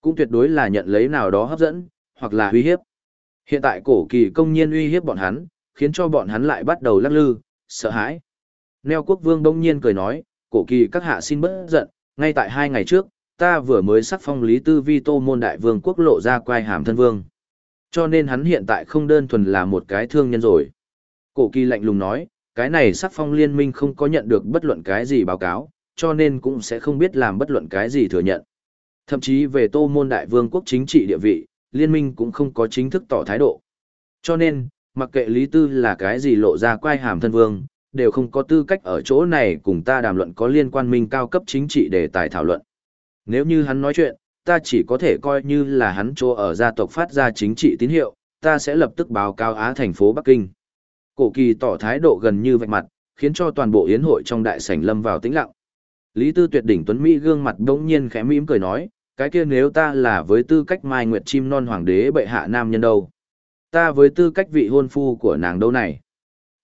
Cũng tuyệt đối là nhận lấy nào đó hấp dẫn, hoặc là uy hiếp. Hiện tại cổ kỳ công nhiên uy hiếp bọn hắn, khiến cho bọn hắn lại bắt đầu lắc lư, sợ hãi. Neo quốc vương đông nhiên cười nói, cổ kỳ các hạ xin bớt giận, ngay tại hai ngày trước, ta vừa mới sắc phong lý tư vi tô môn đại vương quốc lộ ra quai hàm thân vương. Cho nên hắn hiện tại không đơn thuần là một cái thương nhân rồi. Cổ kỳ lạnh lùng nói, cái này sắc phong liên minh không có nhận được bất luận cái gì báo cáo, cho nên cũng sẽ không biết làm bất luận cái gì thừa nhận. Thậm chí về tô môn đại vương quốc chính trị địa vị, liên minh cũng không có chính thức tỏ thái độ. Cho nên, mặc kệ Lý Tư là cái gì lộ ra quai hàm thân vương, đều không có tư cách ở chỗ này cùng ta đàm luận có liên quan minh cao cấp chính trị để tài thảo luận. Nếu như hắn nói chuyện, ta chỉ có thể coi như là hắn chỗ ở gia tộc phát ra chính trị tín hiệu, ta sẽ lập tức báo cáo Á thành phố Bắc Kinh. Cổ kỳ tỏ thái độ gần như vạch mặt, khiến cho toàn bộ yến hội trong đại sảnh lâm vào tĩnh lặng. Lý Tư tuyệt đỉnh tuấn Mỹ gương mặt đống nhiên khẽ mỉm cười nói, cái kia nếu ta là với tư cách mai nguyệt chim non hoàng đế bệ hạ nam nhân đâu? Ta với tư cách vị hôn phu của nàng đâu này?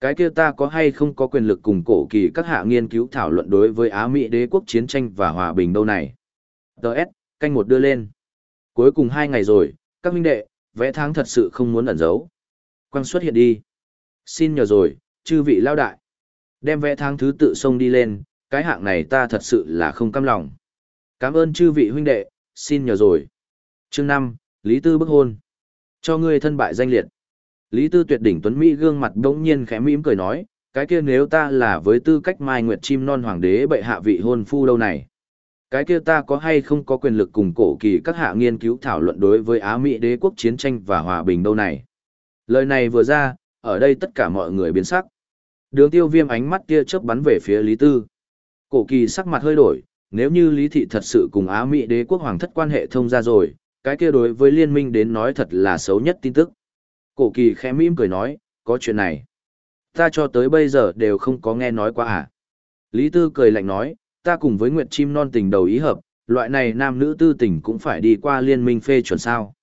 Cái kia ta có hay không có quyền lực cùng cổ kỳ các hạ nghiên cứu thảo luận đối với Á Mỹ đế quốc chiến tranh và hòa bình đâu này? Đợt, canh một đưa lên. Cuối cùng hai ngày rồi, các huynh đệ, vẽ tháng thật sự không muốn ẩn giấu. Quang xuất hiện đi. Xin nhờ rồi, chư vị lao đại. Đem vẽ tháng thứ tự xông đi lên, cái hạng này ta thật sự là không cam lòng. Cảm ơn chư vị huynh đệ, xin nhờ rồi. Chương năm Lý Tư bức hôn. Cho ngươi thân bại danh liệt. Lý Tư tuyệt đỉnh tuấn Mỹ gương mặt đống nhiên khẽ mỉm cười nói, cái kia nếu ta là với tư cách mai nguyệt chim non hoàng đế bệ hạ vị hôn phu đâu này. Cái kia ta có hay không có quyền lực cùng cổ kỳ các hạ nghiên cứu thảo luận đối với Á Mỹ đế quốc chiến tranh và hòa bình đâu này. Lời này vừa ra, ở đây tất cả mọi người biến sắc. Đường tiêu viêm ánh mắt kia chớp bắn về phía Lý Tư. Cổ kỳ sắc mặt hơi đổi, nếu như Lý Thị thật sự cùng Á Mỹ đế quốc hoàng thất quan hệ thông ra rồi, cái kia đối với liên minh đến nói thật là xấu nhất tin tức. Cổ kỳ khẽ mỉm cười nói, có chuyện này. Ta cho tới bây giờ đều không có nghe nói qua à. Lý Tư cười lạnh nói, ta cùng với Nguyệt Chim Non tình đầu ý hợp, loại này nam nữ tư tình cũng phải đi qua liên minh phê chuẩn sao.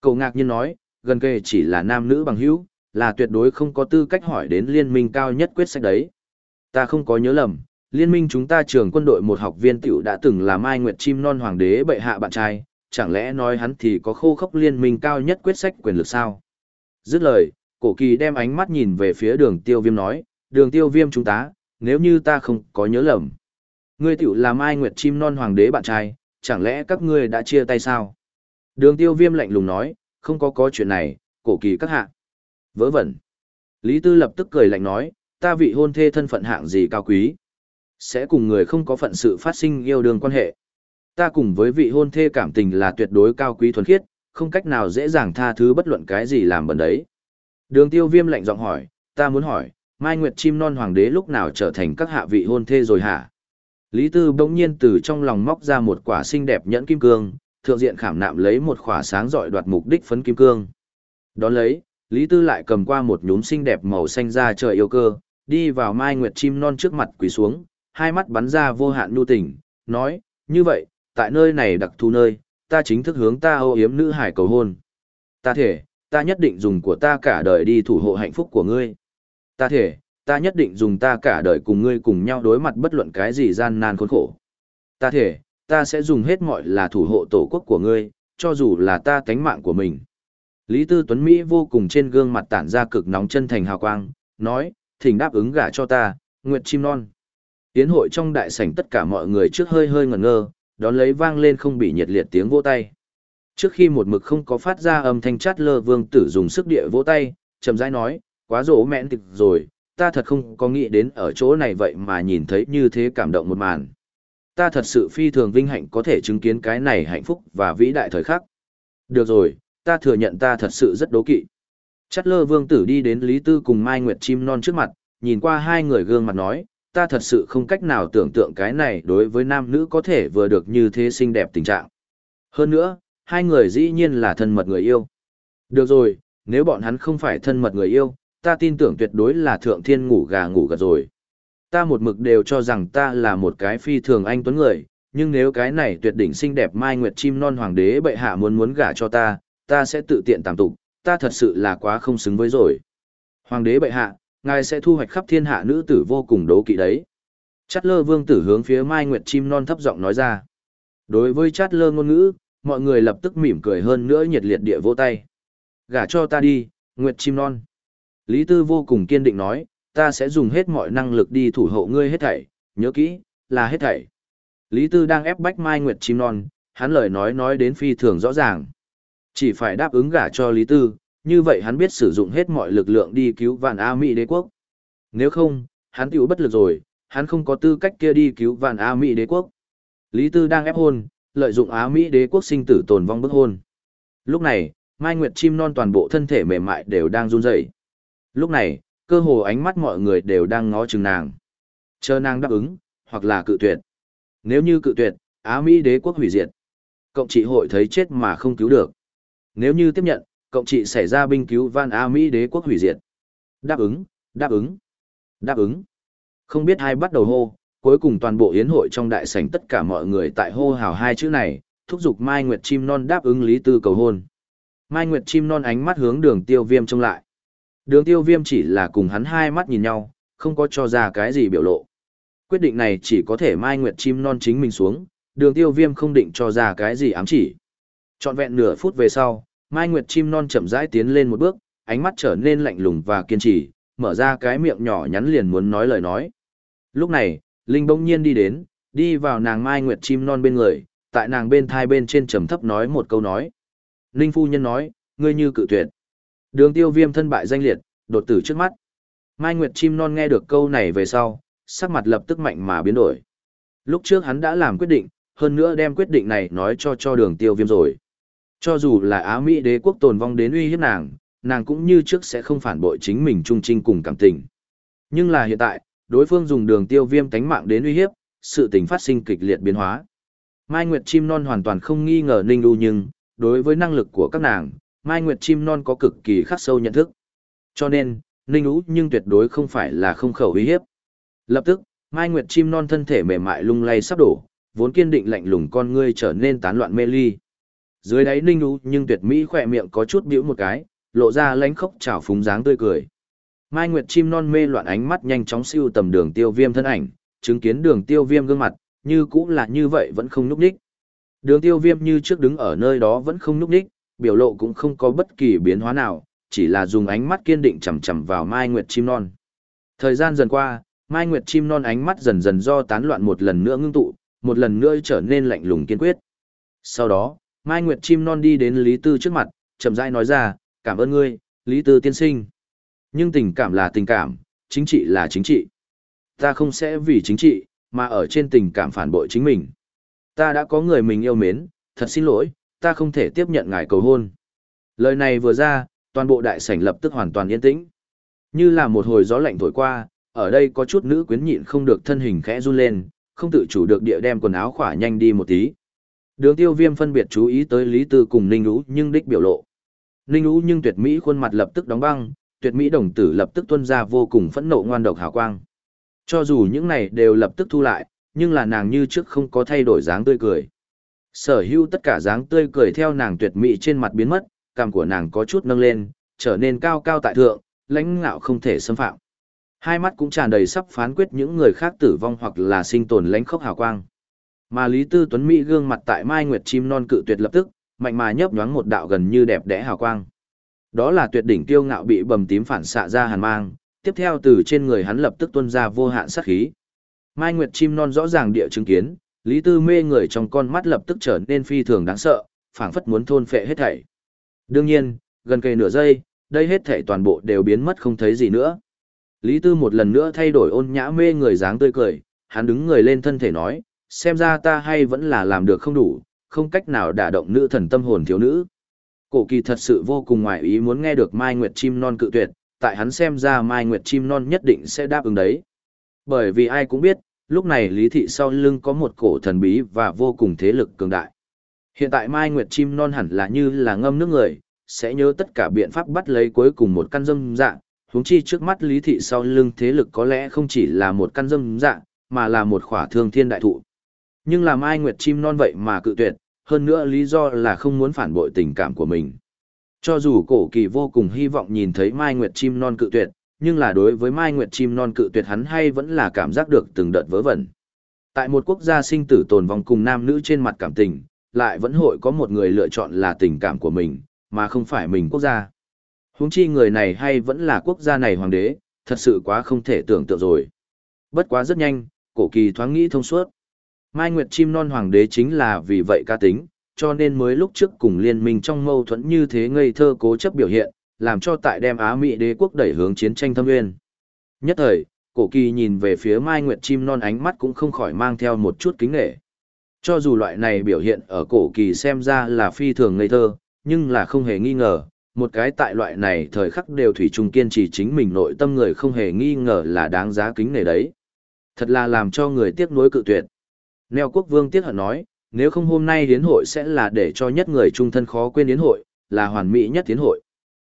Cậu ngạc nhiên nói, gần kề chỉ là nam nữ bằng hữu, là tuyệt đối không có tư cách hỏi đến liên minh cao nhất quyết sách đấy. Ta không có nhớ lầm, liên minh chúng ta trường quân đội một học viên tiểu đã từng là Mai Nguyệt Chim Non Hoàng đế bệ hạ bạn trai, chẳng lẽ nói hắn thì có khô khốc liên minh cao nhất quyết sách quyền lực sao? Dứt lời, cổ kỳ đem ánh mắt nhìn về phía đường tiêu viêm nói, đường tiêu viêm chúng ta, nếu như ta không có nhớ lầm. Ngươi tiểu là Mai Nguyệt Chim Non Hoàng đế bạn trai, chẳng lẽ các ngươi đã chia tay sao? Đường tiêu viêm lạnh lùng nói, không có có chuyện này, cổ kỳ các hạ. Vớ vẩn. Lý Tư lập tức cười lạnh nói, ta vị hôn thê thân phận hạng gì cao quý. Sẽ cùng người không có phận sự phát sinh yêu đương quan hệ. Ta cùng với vị hôn thê cảm tình là tuyệt đối cao quý thuần khiết, không cách nào dễ dàng tha thứ bất luận cái gì làm bẩn đấy. Đường tiêu viêm lạnh giọng hỏi, ta muốn hỏi, Mai Nguyệt chim non hoàng đế lúc nào trở thành các hạ vị hôn thê rồi hả? Lý Tư bỗng nhiên từ trong lòng móc ra một quả xinh đẹp nhẫn kim cương, thượng diện khảm nạm lấy một khỏa sáng rọi đoạt mục đích phấn kim cương. Đón lấy, Lý Tư lại cầm qua một nhúm xinh đẹp màu xanh da trời yêu cơ, đi vào Mai Nguyệt chim non trước mặt quỳ xuống, hai mắt bắn ra vô hạn nhu tình, nói, như vậy, tại nơi này đặc thù nơi, ta chính thức hướng ta ô yếm nữ hải cầu hôn. Ta thể, ta nhất định dùng của ta cả đời đi thủ hộ hạnh phúc của ngươi. Ta thể, ta nhất định dùng ta cả đời cùng ngươi cùng nhau đối mặt bất luận cái gì gian nan khốn khổ. Ta thể, ta sẽ dùng hết mọi là thủ hộ tổ quốc của ngươi, cho dù là ta tánh mạng của mình. Lý Tư Tuấn Mỹ vô cùng trên gương mặt tản ra cực nóng chân thành hào quang, nói, thỉnh đáp ứng gả cho ta, Nguyệt Chim Non. Tiến hội trong đại sảnh tất cả mọi người trước hơi hơi ngẩn ngơ, đón lấy vang lên không bị nhiệt liệt tiếng vỗ tay. Trước khi một mực không có phát ra âm thanh chát lơ vương tử dùng sức địa vỗ tay, chậm rãi nói, quá rỗ mẹn tịch rồi, ta thật không có nghĩ đến ở chỗ này vậy mà nhìn thấy như thế cảm động một màn. Ta thật sự phi thường vinh hạnh có thể chứng kiến cái này hạnh phúc và vĩ đại thời khắc. Được rồi, ta thừa nhận ta thật sự rất đố kỵ. Chát lơ vương tử đi đến Lý Tư cùng Mai Nguyệt chim non trước mặt, nhìn qua hai người gương mặt nói, ta thật sự không cách nào tưởng tượng cái này đối với nam nữ có thể vừa được như thế xinh đẹp tình trạng. Hơn nữa, hai người dĩ nhiên là thân mật người yêu. Được rồi, nếu bọn hắn không phải thân mật người yêu, ta tin tưởng tuyệt đối là thượng thiên ngủ gà ngủ gật rồi. Ta một mực đều cho rằng ta là một cái phi thường anh tuấn người, nhưng nếu cái này tuyệt đỉnh xinh đẹp mai nguyệt chim non hoàng đế bệ hạ muốn muốn gả cho ta, ta sẽ tự tiện tạm tục, ta thật sự là quá không xứng với rồi. Hoàng đế bệ hạ, ngài sẽ thu hoạch khắp thiên hạ nữ tử vô cùng đố kỵ đấy. Chát lơ vương tử hướng phía mai nguyệt chim non thấp giọng nói ra. Đối với chát lơ ngôn ngữ, mọi người lập tức mỉm cười hơn nữa nhiệt liệt địa vô tay. Gả cho ta đi, nguyệt chim non. Lý Tư vô cùng kiên định nói, ta sẽ dùng hết mọi năng lực đi thủ hộ ngươi hết thảy, nhớ kỹ, là hết thảy. Lý Tư đang ép bách Mai Nguyệt chim non, hắn lời nói nói đến phi thường rõ ràng. Chỉ phải đáp ứng gả cho Lý Tư, như vậy hắn biết sử dụng hết mọi lực lượng đi cứu vạn A Mỹ đế quốc. Nếu không, hắn tiểu bất lực rồi, hắn không có tư cách kia đi cứu vạn A Mỹ đế quốc. Lý Tư đang ép hôn, lợi dụng Á Mỹ đế quốc sinh tử tồn vong bức hôn. Lúc này, Mai Nguyệt chim non toàn bộ thân thể mềm mại đều đang run rẩy. Lúc này, cơ hồ ánh mắt mọi người đều đang ngó chừng nàng. Chờ nàng đáp ứng, hoặc là cự tuyệt. Nếu như cự tuyệt, Á Mỹ đế quốc hủy diệt. Cộng trị hội thấy chết mà không cứu được. Nếu như tiếp nhận, cộng trị xảy ra binh cứu van A Mỹ đế quốc hủy diệt. Đáp ứng, đáp ứng, đáp ứng. Không biết ai bắt đầu hô, cuối cùng toàn bộ yến hội trong đại sảnh tất cả mọi người tại hô hào hai chữ này, thúc giục Mai Nguyệt chim non đáp ứng Lý Tư cầu hôn. Mai Nguyệt chim non ánh mắt hướng đường tiêu viêm trông lại. Đường tiêu viêm chỉ là cùng hắn hai mắt nhìn nhau, không có cho ra cái gì biểu lộ. Quyết định này chỉ có thể Mai Nguyệt chim non chính mình xuống, đường tiêu viêm không định cho ra cái gì ám chỉ. Chọn vẹn nửa phút về sau, Mai Nguyệt chim non chậm rãi tiến lên một bước, ánh mắt trở nên lạnh lùng và kiên trì, mở ra cái miệng nhỏ nhắn liền muốn nói lời nói. Lúc này, Linh bỗng nhiên đi đến, đi vào nàng Mai Nguyệt chim non bên người, tại nàng bên thai bên trên trầm thấp nói một câu nói. Linh phu nhân nói, ngươi như cự tuyệt. Đường tiêu viêm thân bại danh liệt, đột tử trước mắt. Mai Nguyệt chim non nghe được câu này về sau, sắc mặt lập tức mạnh mà biến đổi. Lúc trước hắn đã làm quyết định, hơn nữa đem quyết định này nói cho cho đường tiêu viêm rồi. Cho dù là Á Mỹ đế quốc tồn vong đến uy hiếp nàng, nàng cũng như trước sẽ không phản bội chính mình trung trinh cùng cảm tình. Nhưng là hiện tại, đối phương dùng đường tiêu viêm tánh mạng đến uy hiếp, sự tình phát sinh kịch liệt biến hóa. Mai Nguyệt chim non hoàn toàn không nghi ngờ Ninh Đu nhưng, đối với năng lực của các nàng, Mai Nguyệt chim non có cực kỳ khắc sâu nhận thức. Cho nên, Ninh Đu nhưng tuyệt đối không phải là không khẩu uy hiếp. Lập tức, Mai Nguyệt chim non thân thể mềm mại lung lay sắp đổ, vốn kiên định lạnh lùng con ngươi trở nên tán loạn mê ly. Dưới đáy Ninh Ú nhưng tuyệt mỹ khỏe miệng có chút bĩu một cái, lộ ra lánh khốc chảo phúng dáng tươi cười. Mai Nguyệt chim non mê loạn ánh mắt nhanh chóng siêu tầm đường tiêu viêm thân ảnh, chứng kiến đường tiêu viêm gương mặt, như cũng là như vậy vẫn không núp đích. Đường tiêu viêm như trước đứng ở nơi đó vẫn không núp đích, biểu lộ cũng không có bất kỳ biến hóa nào, chỉ là dùng ánh mắt kiên định chằm chằm vào Mai Nguyệt chim non. Thời gian dần qua, Mai Nguyệt chim non ánh mắt dần dần do tán loạn một lần nữa ngưng tụ, một lần nữa trở nên lạnh lùng kiên quyết. Sau đó, Mai Nguyệt chim non đi đến Lý Tư trước mặt, chậm rãi nói ra, cảm ơn ngươi, Lý Tư tiên sinh. Nhưng tình cảm là tình cảm, chính trị là chính trị. Ta không sẽ vì chính trị, mà ở trên tình cảm phản bội chính mình. Ta đã có người mình yêu mến, thật xin lỗi, ta không thể tiếp nhận ngài cầu hôn. Lời này vừa ra, toàn bộ đại sảnh lập tức hoàn toàn yên tĩnh. Như là một hồi gió lạnh thổi qua, ở đây có chút nữ quyến nhịn không được thân hình khẽ run lên, không tự chủ được địa đem quần áo khỏa nhanh đi một tí. Đường tiêu viêm phân biệt chú ý tới Lý Tư cùng Ninh Ú nhưng đích biểu lộ. Ninh Ú nhưng tuyệt mỹ khuôn mặt lập tức đóng băng, tuyệt mỹ đồng tử lập tức tuôn ra vô cùng phẫn nộ ngoan độc hào quang. Cho dù những này đều lập tức thu lại, nhưng là nàng như trước không có thay đổi dáng tươi cười. Sở hữu tất cả dáng tươi cười theo nàng tuyệt mỹ trên mặt biến mất, cằm của nàng có chút nâng lên, trở nên cao cao tại thượng, lãnh ngạo không thể xâm phạm. Hai mắt cũng tràn đầy sắp phán quyết những người khác tử vong hoặc là sinh tồn lãnh khốc hào quang. Mà Lý Tư Tuấn Mỹ gương mặt tại Mai Nguyệt chim non cự tuyệt lập tức, mạnh mà nhấp nhoáng một đạo gần như đẹp đẽ hào quang. Đó là tuyệt đỉnh tiêu ngạo bị bầm tím phản xạ ra hàn mang, tiếp theo từ trên người hắn lập tức tuôn ra vô hạn sát khí. Mai Nguyệt chim non rõ ràng địa chứng kiến, Lý Tư mê người trong con mắt lập tức trở nên phi thường đáng sợ, phảng phất muốn thôn phệ hết thảy. Đương nhiên, gần kề nửa giây, đây hết thảy toàn bộ đều biến mất không thấy gì nữa. Lý Tư một lần nữa thay đổi ôn nhã mê người dáng tươi cười, hắn đứng người lên thân thể nói, xem ra ta hay vẫn là làm được không đủ, không cách nào đả động nữ thần tâm hồn thiếu nữ. Cổ kỳ thật sự vô cùng ngoại ý muốn nghe được Mai Nguyệt chim non cự tuyệt, tại hắn xem ra Mai Nguyệt chim non nhất định sẽ đáp ứng đấy. Bởi vì ai cũng biết, lúc này Lý Thị sau lưng có một cổ thần bí và vô cùng thế lực cường đại. Hiện tại Mai Nguyệt Chim Non hẳn là như là ngâm nước người, sẽ nhớ tất cả biện pháp bắt lấy cuối cùng một căn dâm dạng, huống chi trước mắt Lý Thị sau lưng thế lực có lẽ không chỉ là một căn dâm dạng, mà là một khỏa thương thiên đại thụ. Nhưng làm Mai Nguyệt Chim Non vậy mà cự tuyệt, hơn nữa lý do là không muốn phản bội tình cảm của mình. Cho dù cổ kỳ vô cùng hy vọng nhìn thấy Mai Nguyệt Chim Non cự tuyệt, nhưng là đối với Mai Nguyệt Chim Non cự tuyệt hắn hay vẫn là cảm giác được từng đợt vớ vẩn. Tại một quốc gia sinh tử tồn vong cùng nam nữ trên mặt cảm tình, lại vẫn hội có một người lựa chọn là tình cảm của mình, mà không phải mình quốc gia. Huống chi người này hay vẫn là quốc gia này hoàng đế, thật sự quá không thể tưởng tượng rồi. Bất quá rất nhanh, cổ kỳ thoáng nghĩ thông suốt. Mai Nguyệt Chim Non hoàng đế chính là vì vậy ca tính, cho nên mới lúc trước cùng liên minh trong mâu thuẫn như thế ngây thơ cố chấp biểu hiện, làm cho tại đem Á Mỹ đế quốc đẩy hướng chiến tranh thâm nguyên. Nhất thời, cổ kỳ nhìn về phía Mai Nguyệt Chim Non ánh mắt cũng không khỏi mang theo một chút kính nghệ. Cho dù loại này biểu hiện ở cổ kỳ xem ra là phi thường ngây thơ, nhưng là không hề nghi ngờ, một cái tại loại này thời khắc đều thủy chung kiên trì chính mình nội tâm người không hề nghi ngờ là đáng giá kính nể đấy. Thật là làm cho người tiếc nuối cự tuyệt. Neo quốc vương tiếc hận nói, nếu không hôm nay hiến hội sẽ là để cho nhất người trung thân khó quên hiến hội, là hoàn mỹ nhất hiến hội.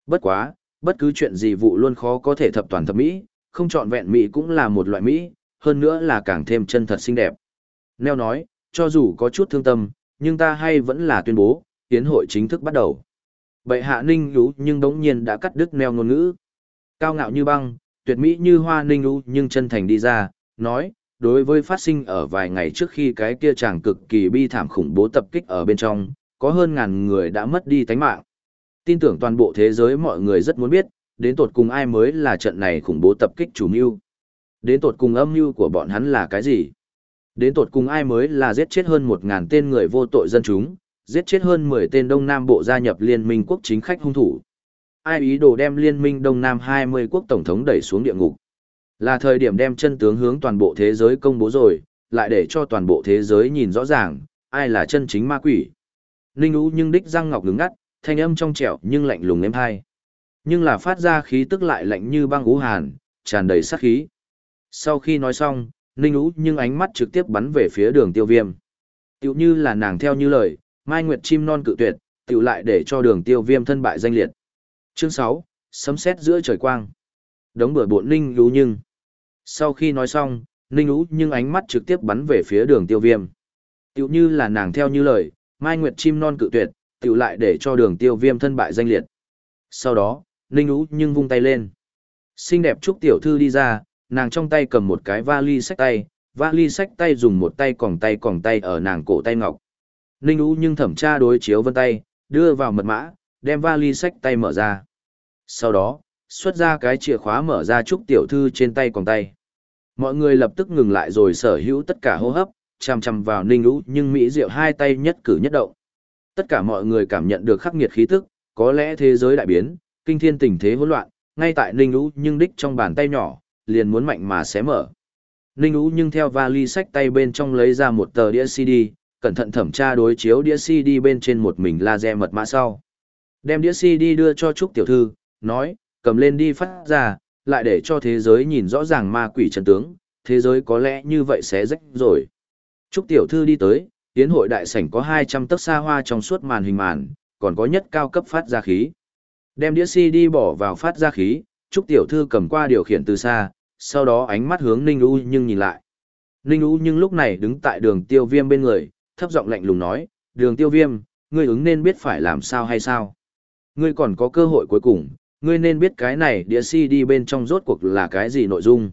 Bất quá, bất cứ chuyện gì vụ luôn khó có thể thập toàn thập mỹ, không chọn vẹn mỹ cũng là một loại mỹ, hơn nữa là càng thêm chân thật xinh đẹp. Neo nói, cho dù có chút thương tâm, nhưng ta hay vẫn là tuyên bố, hiến hội chính thức bắt đầu. Bệ hạ ninh lũ nhưng đống nhiên đã cắt đứt neo ngôn ngữ. Cao ngạo như băng, tuyệt mỹ như hoa ninh lũ nhưng chân thành đi ra, nói, đối với phát sinh ở vài ngày trước khi cái kia chàng cực kỳ bi thảm khủng bố tập kích ở bên trong, có hơn ngàn người đã mất đi tánh mạng. Tin tưởng toàn bộ thế giới mọi người rất muốn biết, đến tột cùng ai mới là trận này khủng bố tập kích chủ mưu. Đến tột cùng âm mưu của bọn hắn là cái gì? Đến tột cùng ai mới là giết chết hơn một ngàn tên người vô tội dân chúng, giết chết hơn mười tên Đông Nam Bộ gia nhập Liên minh quốc chính khách hung thủ. Ai ý đồ đem Liên minh Đông Nam hai mươi quốc tổng thống đẩy xuống địa ngục. Là thời điểm đem chân tướng hướng toàn bộ thế giới công bố rồi, lại để cho toàn bộ thế giới nhìn rõ ràng, ai là chân chính ma quỷ. Ninh Ú nhưng đích răng ngọc ngứng ngắt, thanh âm trong trẻo nhưng lạnh lùng êm hai. Nhưng là phát ra khí tức lại lạnh như băng ú hàn, tràn đầy sát khí. Sau khi nói xong, Ninh Ú nhưng ánh mắt trực tiếp bắn về phía đường tiêu viêm. Tiểu như là nàng theo như lời, Mai Nguyệt chim non cự tuyệt, tiểu lại để cho đường tiêu viêm thân bại danh liệt. Chương 6, sấm sét giữa trời quang. Đống bừa bộn Ninh Ú nhưng. Sau khi nói xong, Ninh Ú nhưng ánh mắt trực tiếp bắn về phía đường tiêu viêm. Tiểu như là nàng theo như lời, Mai Nguyệt chim non cự tuyệt, tiểu lại để cho đường tiêu viêm thân bại danh liệt. Sau đó, Ninh Ú nhưng vung tay lên. Xinh đẹp chúc Tiểu Thư đi ra, nàng trong tay cầm một cái vali sách tay, vali sách tay dùng một tay còng tay còng tay ở nàng cổ tay ngọc. Ninh Ú nhưng thẩm tra đối chiếu vân tay, đưa vào mật mã, đem vali sách tay mở ra. Sau đó, xuất ra cái chìa khóa mở ra Trúc Tiểu Thư trên tay còn tay. Mọi người lập tức ngừng lại rồi sở hữu tất cả hô hấp, chằm chằm vào Ninh vũ nhưng Mỹ Diệu hai tay nhất cử nhất động. Tất cả mọi người cảm nhận được khắc nghiệt khí tức, có lẽ thế giới đại biến, kinh thiên tình thế hỗn loạn, ngay tại Ninh vũ nhưng đích trong bàn tay nhỏ, liền muốn mạnh mà xé mở. Ninh Ú nhưng theo vali sách tay bên trong lấy ra một tờ đĩa CD, cẩn thận thẩm tra đối chiếu đĩa CD bên trên một mình laser mật mã sau. Đem đĩa CD đưa cho Trúc Tiểu Thư, nói, cầm lên đi phát ra, lại để cho thế giới nhìn rõ ràng ma quỷ chân tướng, thế giới có lẽ như vậy sẽ rách rồi. Trúc Tiểu Thư đi tới, tiến hội đại sảnh có 200 tấc xa hoa trong suốt màn hình màn, còn có nhất cao cấp phát ra khí. Đem đĩa CD bỏ vào phát ra khí, Trúc Tiểu Thư cầm qua điều khiển từ xa, sau đó ánh mắt hướng Ninh U nhưng nhìn lại. Ninh U nhưng lúc này đứng tại đường tiêu viêm bên người, thấp giọng lạnh lùng nói, đường tiêu viêm, ngươi ứng nên biết phải làm sao hay sao. Ngươi còn có cơ hội cuối cùng, ngươi nên biết cái này đĩa CD bên trong rốt cuộc là cái gì nội dung.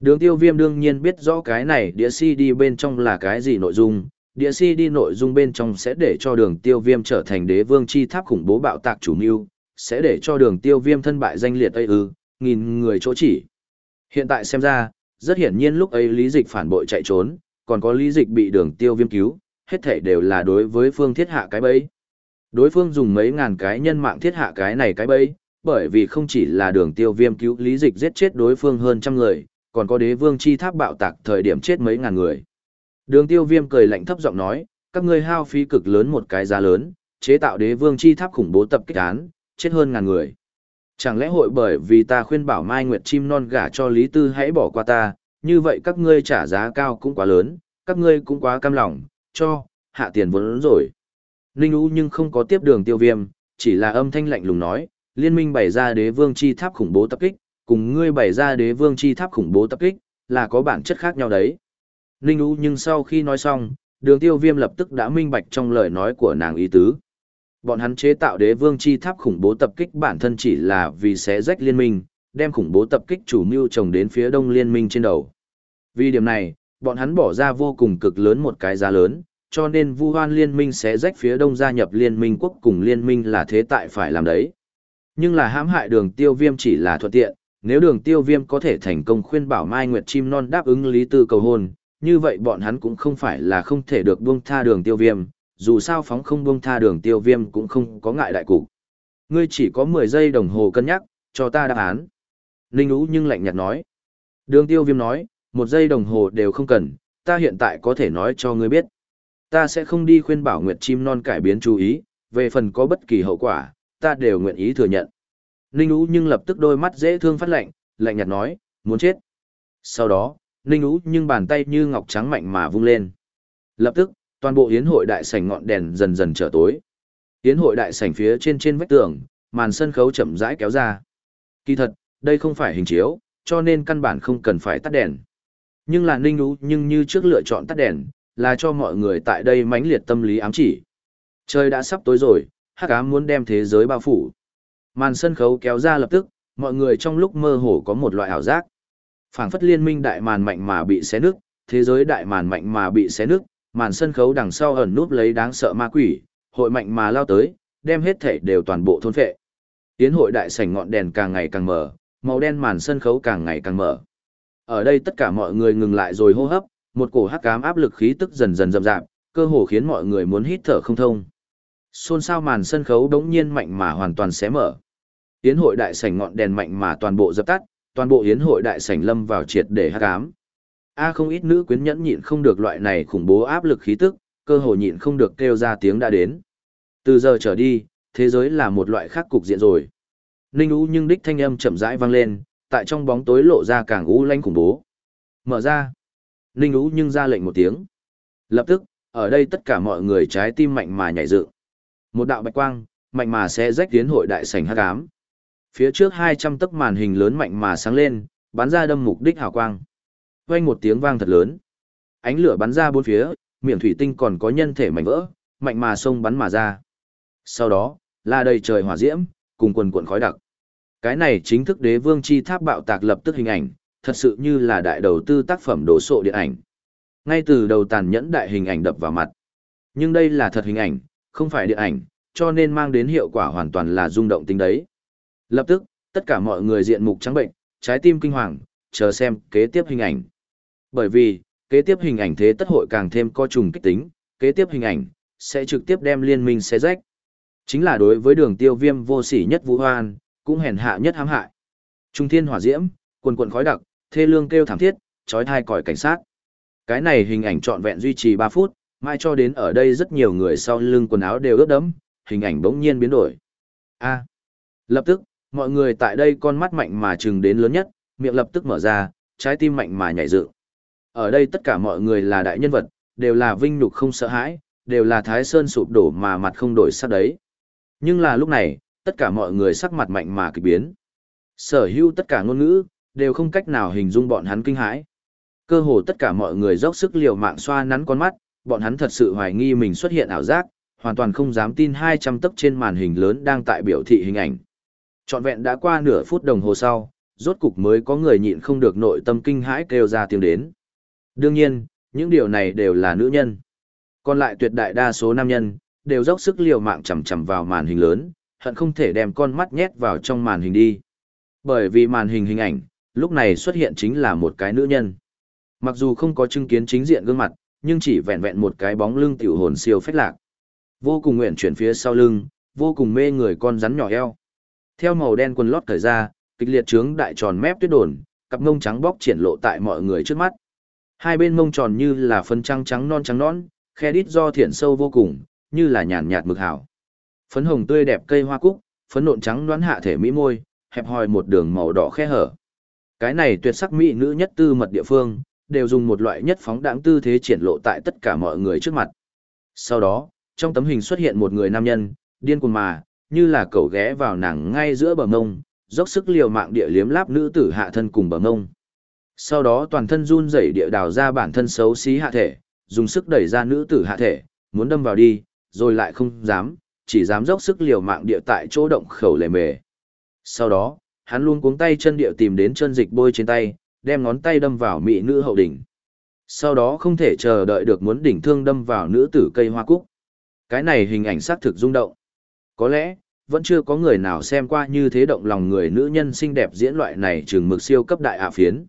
Đường tiêu viêm đương nhiên biết rõ cái này đĩa CD bên trong là cái gì nội dung, đĩa CD nội dung bên trong sẽ để cho đường tiêu viêm trở thành đế vương chi tháp khủng bố bạo tạc chủ mưu, sẽ để cho đường tiêu viêm thân bại danh liệt ấy ư, nghìn người chỗ chỉ. Hiện tại xem ra, rất hiển nhiên lúc ấy lý dịch phản bội chạy trốn, còn có lý dịch bị đường tiêu viêm cứu, hết thể đều là đối với phương thiết hạ cái bẫy. Đối phương dùng mấy ngàn cái nhân mạng thiết hạ cái này cái bẫy, bởi vì không chỉ là đường tiêu viêm cứu lý dịch giết chết đối phương hơn trăm người, còn có đế vương chi tháp bạo tạc thời điểm chết mấy ngàn người. Đường tiêu viêm cười lạnh thấp giọng nói, các ngươi hao phí cực lớn một cái giá lớn, chế tạo đế vương chi tháp khủng bố tập kích án, chết hơn ngàn người. Chẳng lẽ hội bởi vì ta khuyên bảo Mai Nguyệt chim non gả cho Lý Tư hãy bỏ qua ta, như vậy các ngươi trả giá cao cũng quá lớn, các ngươi cũng quá cam lòng, cho, hạ tiền vốn rồi. Ninh Ú nhưng không có tiếp đường tiêu viêm, chỉ là âm thanh lạnh lùng nói, liên minh bày ra đế vương chi tháp khủng bố tập kích, cùng ngươi bày ra đế vương chi tháp khủng bố tập kích, là có bản chất khác nhau đấy. Ninh U nhưng sau khi nói xong, đường tiêu viêm lập tức đã minh bạch trong lời nói của nàng ý tứ. Bọn hắn chế tạo đế vương chi tháp khủng bố tập kích bản thân chỉ là vì xé rách liên minh, đem khủng bố tập kích chủ mưu trồng đến phía đông liên minh trên đầu. Vì điểm này, bọn hắn bỏ ra vô cùng cực lớn một cái giá lớn, cho nên vu hoan liên minh sẽ rách phía đông gia nhập liên minh quốc cùng liên minh là thế tại phải làm đấy. Nhưng là hãm hại đường tiêu viêm chỉ là thuận tiện, nếu đường tiêu viêm có thể thành công khuyên bảo Mai Nguyệt Chim Non đáp ứng lý tư cầu hôn, như vậy bọn hắn cũng không phải là không thể được buông tha đường tiêu viêm, dù sao phóng không buông tha đường tiêu viêm cũng không có ngại đại cục. Ngươi chỉ có 10 giây đồng hồ cân nhắc, cho ta đáp án. Ninh Ú nhưng lạnh nhạt nói. Đường tiêu viêm nói, một giây đồng hồ đều không cần, ta hiện tại có thể nói cho ngươi biết. Ta sẽ không đi khuyên bảo Nguyệt Chim Non cải biến chú ý, về phần có bất kỳ hậu quả, ta đều nguyện ý thừa nhận. Ninh Ú nhưng lập tức đôi mắt dễ thương phát lạnh, lạnh nhạt nói, muốn chết. Sau đó, Ninh Ú nhưng bàn tay như ngọc trắng mạnh mà vung lên. Lập tức, toàn bộ yến hội đại sảnh ngọn đèn dần dần trở tối. Yến hội đại sảnh phía trên trên vách tường, màn sân khấu chậm rãi kéo ra. Kỳ thật, đây không phải hình chiếu, cho nên căn bản không cần phải tắt đèn. Nhưng là Ninh Ú nhưng như trước lựa chọn tắt đèn, là cho mọi người tại đây mãnh liệt tâm lý ám chỉ. Trời đã sắp tối rồi, hắc ám muốn đem thế giới bao phủ. Màn sân khấu kéo ra lập tức, mọi người trong lúc mơ hồ có một loại ảo giác. Phảng phất liên minh đại màn mạnh mà bị xé nứt, thế giới đại màn mạnh mà bị xé nứt, màn sân khấu đằng sau ẩn núp lấy đáng sợ ma quỷ, hội mạnh mà lao tới, đem hết thể đều toàn bộ thôn phệ. Tiến hội đại sảnh ngọn đèn càng ngày càng mở, màu đen màn sân khấu càng ngày càng mở. Ở đây tất cả mọi người ngừng lại rồi hô hấp, một cổ hắc ám áp lực khí tức dần dần dậm dạp, cơ hồ khiến mọi người muốn hít thở không thông. Xôn xao màn sân khấu đống nhiên mạnh mà hoàn toàn xé mở. Yến hội đại sảnh ngọn đèn mạnh mà toàn bộ dập tắt, toàn bộ yến hội đại sảnh lâm vào triệt để hắc ám. A không ít nữ quyến nhẫn nhịn không được loại này khủng bố áp lực khí tức, cơ hồ nhịn không được kêu ra tiếng đã đến. Từ giờ trở đi, thế giới là một loại khác cục diện rồi. Ninh u nhưng đích thanh âm chậm rãi vang lên, tại trong bóng tối lộ ra càng u lanh khủng bố. Mở ra. Ninh u nhưng ra lệnh một tiếng. Lập tức, ở đây tất cả mọi người trái tim mạnh mà nhảy dựng. Một đạo bạch quang, mạnh mà sẽ rách tiến hội đại sảnh hắc ám. Phía trước 200 tấc màn hình lớn mạnh mà sáng lên, bắn ra đâm mục đích hào quang. Vang một tiếng vang thật lớn. Ánh lửa bắn ra bốn phía, miệng thủy tinh còn có nhân thể mảnh vỡ, mạnh mà xông bắn mà ra. Sau đó, là đầy trời hỏa diễm, cùng quần cuộn khói đặc. Cái này chính thức đế vương chi tháp bạo tạc lập tức hình ảnh, thật sự như là đại đầu tư tác phẩm đổ sộ điện ảnh. Ngay từ đầu tàn nhẫn đại hình ảnh đập vào mặt. Nhưng đây là thật hình ảnh, không phải điện ảnh, cho nên mang đến hiệu quả hoàn toàn là rung động tính đấy. Lập tức, tất cả mọi người diện mục trắng bệnh, trái tim kinh hoàng, chờ xem kế tiếp hình ảnh. Bởi vì, kế tiếp hình ảnh thế tất hội càng thêm co trùng kích tính, kế tiếp hình ảnh, sẽ trực tiếp đem liên minh xé rách. Chính là đối với đường tiêu viêm vô sỉ nhất vũ hoan, cũng hèn hạ nhất hãm hại. Trung thiên hỏa diễm, quần quần khói đặc, thê lương kêu thảm thiết, trói thai còi cảnh sát. Cái này hình ảnh trọn vẹn duy trì 3 phút, mai cho đến ở đây rất nhiều người sau lưng quần áo đều ướt đẫm, hình ảnh bỗng nhiên biến đổi. A. Lập tức, mọi người tại đây con mắt mạnh mà trừng đến lớn nhất, miệng lập tức mở ra, trái tim mạnh mà nhảy dựng. Ở đây tất cả mọi người là đại nhân vật, đều là vinh nhục không sợ hãi, đều là thái sơn sụp đổ mà mặt không đổi sắc đấy. Nhưng là lúc này, tất cả mọi người sắc mặt mạnh mà kỳ biến. Sở hữu tất cả ngôn ngữ, đều không cách nào hình dung bọn hắn kinh hãi. Cơ hồ tất cả mọi người dốc sức liều mạng xoa nắn con mắt, bọn hắn thật sự hoài nghi mình xuất hiện ảo giác, hoàn toàn không dám tin 200 tấc trên màn hình lớn đang tại biểu thị hình ảnh. Trọn vẹn đã qua nửa phút đồng hồ sau, rốt cục mới có người nhịn không được nội tâm kinh hãi kêu ra tiếng đến. Đương nhiên, những điều này đều là nữ nhân. Còn lại tuyệt đại đa số nam nhân, đều dốc sức liều mạng chầm chầm vào màn hình lớn, hận không thể đem con mắt nhét vào trong màn hình đi. Bởi vì màn hình hình ảnh, lúc này xuất hiện chính là một cái nữ nhân. Mặc dù không có chứng kiến chính diện gương mặt, nhưng chỉ vẹn vẹn một cái bóng lưng tiểu hồn siêu phách lạc. Vô cùng nguyện chuyển phía sau lưng, vô cùng mê người con rắn nhỏ eo. Theo màu đen quần lót thời ra, kịch liệt trướng đại tròn mép tuyết đồn, cặp ngông trắng bóc triển lộ tại mọi người trước mắt. Hai bên mông tròn như là phân trăng trắng non trắng non, khe đít do thiện sâu vô cùng, như là nhàn nhạt mực hảo. Phấn hồng tươi đẹp cây hoa cúc, phấn nộn trắng đoán hạ thể mỹ môi, hẹp hòi một đường màu đỏ khe hở. Cái này tuyệt sắc mỹ nữ nhất tư mật địa phương, đều dùng một loại nhất phóng đáng tư thế triển lộ tại tất cả mọi người trước mặt. Sau đó, trong tấm hình xuất hiện một người nam nhân, điên cuồng mà, như là cậu ghé vào nàng ngay giữa bờ ngông, dốc sức liều mạng địa liếm láp nữ tử hạ thân cùng bờ ngông. Sau đó toàn thân run rẩy địa đào ra bản thân xấu xí hạ thể, dùng sức đẩy ra nữ tử hạ thể, muốn đâm vào đi, rồi lại không dám, chỉ dám dốc sức liều mạng địa tại chỗ động khẩu lề mề. Sau đó, hắn luôn cuống tay chân địa tìm đến chân dịch bôi trên tay, đem ngón tay đâm vào mỹ nữ hậu đỉnh. Sau đó không thể chờ đợi được muốn đỉnh thương đâm vào nữ tử cây hoa cúc. Cái này hình ảnh xác thực rung động. Có lẽ, vẫn chưa có người nào xem qua như thế động lòng người nữ nhân xinh đẹp diễn loại này trường mực siêu cấp đại ạ phiến.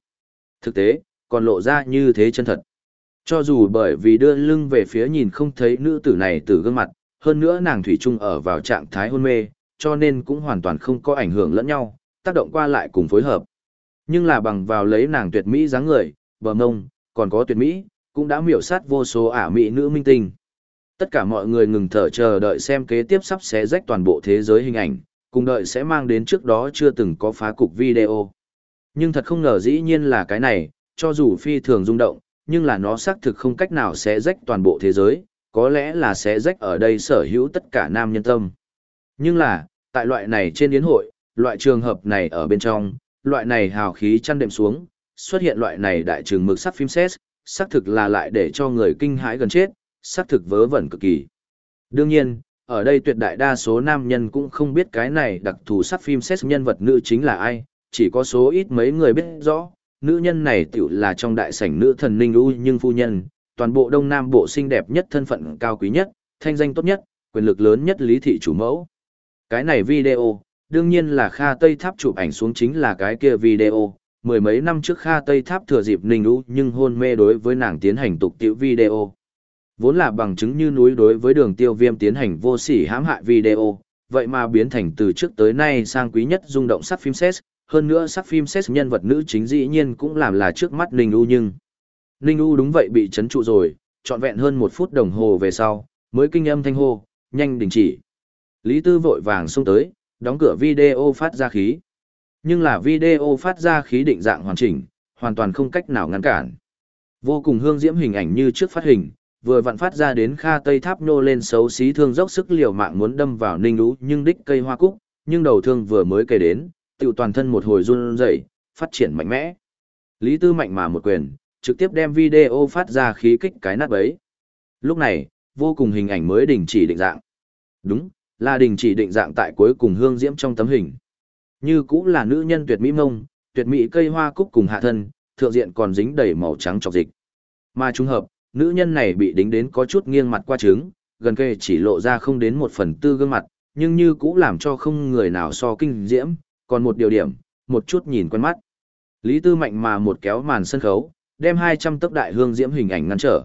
Thực tế, còn lộ ra như thế chân thật. Cho dù bởi vì đưa lưng về phía nhìn không thấy nữ tử này từ gương mặt, hơn nữa nàng thủy chung ở vào trạng thái hôn mê, cho nên cũng hoàn toàn không có ảnh hưởng lẫn nhau, tác động qua lại cùng phối hợp. Nhưng là bằng vào lấy nàng tuyệt mỹ dáng người, bờ mông, còn có tuyệt mỹ, cũng đã miểu sát vô số ả mỹ nữ minh tinh. Tất cả mọi người ngừng thở chờ đợi xem kế tiếp sắp xé rách toàn bộ thế giới hình ảnh, cùng đợi sẽ mang đến trước đó chưa từng có phá cục video. Nhưng thật không ngờ dĩ nhiên là cái này, cho dù phi thường rung động, nhưng là nó xác thực không cách nào sẽ rách toàn bộ thế giới, có lẽ là sẽ rách ở đây sở hữu tất cả nam nhân tâm. Nhưng là, tại loại này trên yến hội, loại trường hợp này ở bên trong, loại này hào khí chăn đệm xuống, xuất hiện loại này đại trường mực sắc phim xét, xác thực là lại để cho người kinh hãi gần chết, xác thực vớ vẩn cực kỳ. Đương nhiên, ở đây tuyệt đại đa số nam nhân cũng không biết cái này đặc thù sắc phim xét nhân vật nữ chính là ai, chỉ có số ít mấy người biết rõ, nữ nhân này tiểu là trong đại sảnh nữ thần Ninh U nhưng phu nhân, toàn bộ Đông Nam Bộ xinh đẹp nhất thân phận cao quý nhất, thanh danh tốt nhất, quyền lực lớn nhất lý thị chủ mẫu. Cái này video, đương nhiên là Kha Tây Tháp chụp ảnh xuống chính là cái kia video, mười mấy năm trước Kha Tây Tháp thừa dịp Ninh U nhưng hôn mê đối với nàng tiến hành tục tiểu video. Vốn là bằng chứng như núi đối với đường tiêu viêm tiến hành vô sỉ hãm hại video, vậy mà biến thành từ trước tới nay sang quý nhất rung động sắc phim xét, hơn nữa sắc phim xét nhân vật nữ chính dĩ nhiên cũng làm là trước mắt Ninh U nhưng. Ninh U đúng vậy bị chấn trụ rồi, trọn vẹn hơn một phút đồng hồ về sau, mới kinh âm thanh hô, nhanh đình chỉ. Lý Tư vội vàng xông tới, đóng cửa video phát ra khí. Nhưng là video phát ra khí định dạng hoàn chỉnh, hoàn toàn không cách nào ngăn cản. Vô cùng hương diễm hình ảnh như trước phát hình, vừa vặn phát ra đến Kha Tây Tháp nô lên xấu xí thương dốc sức liều mạng muốn đâm vào Ninh Lũ nhưng đích cây hoa cúc, nhưng đầu thương vừa mới kề đến, tiểu toàn thân một hồi run rẩy, phát triển mạnh mẽ. Lý Tư mạnh mà một quyền, trực tiếp đem video phát ra khí kích cái nát bấy. Lúc này, vô cùng hình ảnh mới đình chỉ định dạng. Đúng, là đình chỉ định dạng tại cuối cùng hương diễm trong tấm hình. Như cũng là nữ nhân tuyệt mỹ mông, tuyệt mỹ cây hoa cúc cùng hạ thân, thượng diện còn dính đầy màu trắng trọc dịch. Mà trùng hợp, nữ nhân này bị đính đến có chút nghiêng mặt qua trứng, gần kề chỉ lộ ra không đến một phần tư gương mặt, nhưng như cũng làm cho không người nào so kinh diễm, còn một điều điểm, một chút nhìn quen mắt. Lý Tư mạnh mà một kéo màn sân khấu, đem 200 tấc đại hương diễm hình ảnh ngăn trở.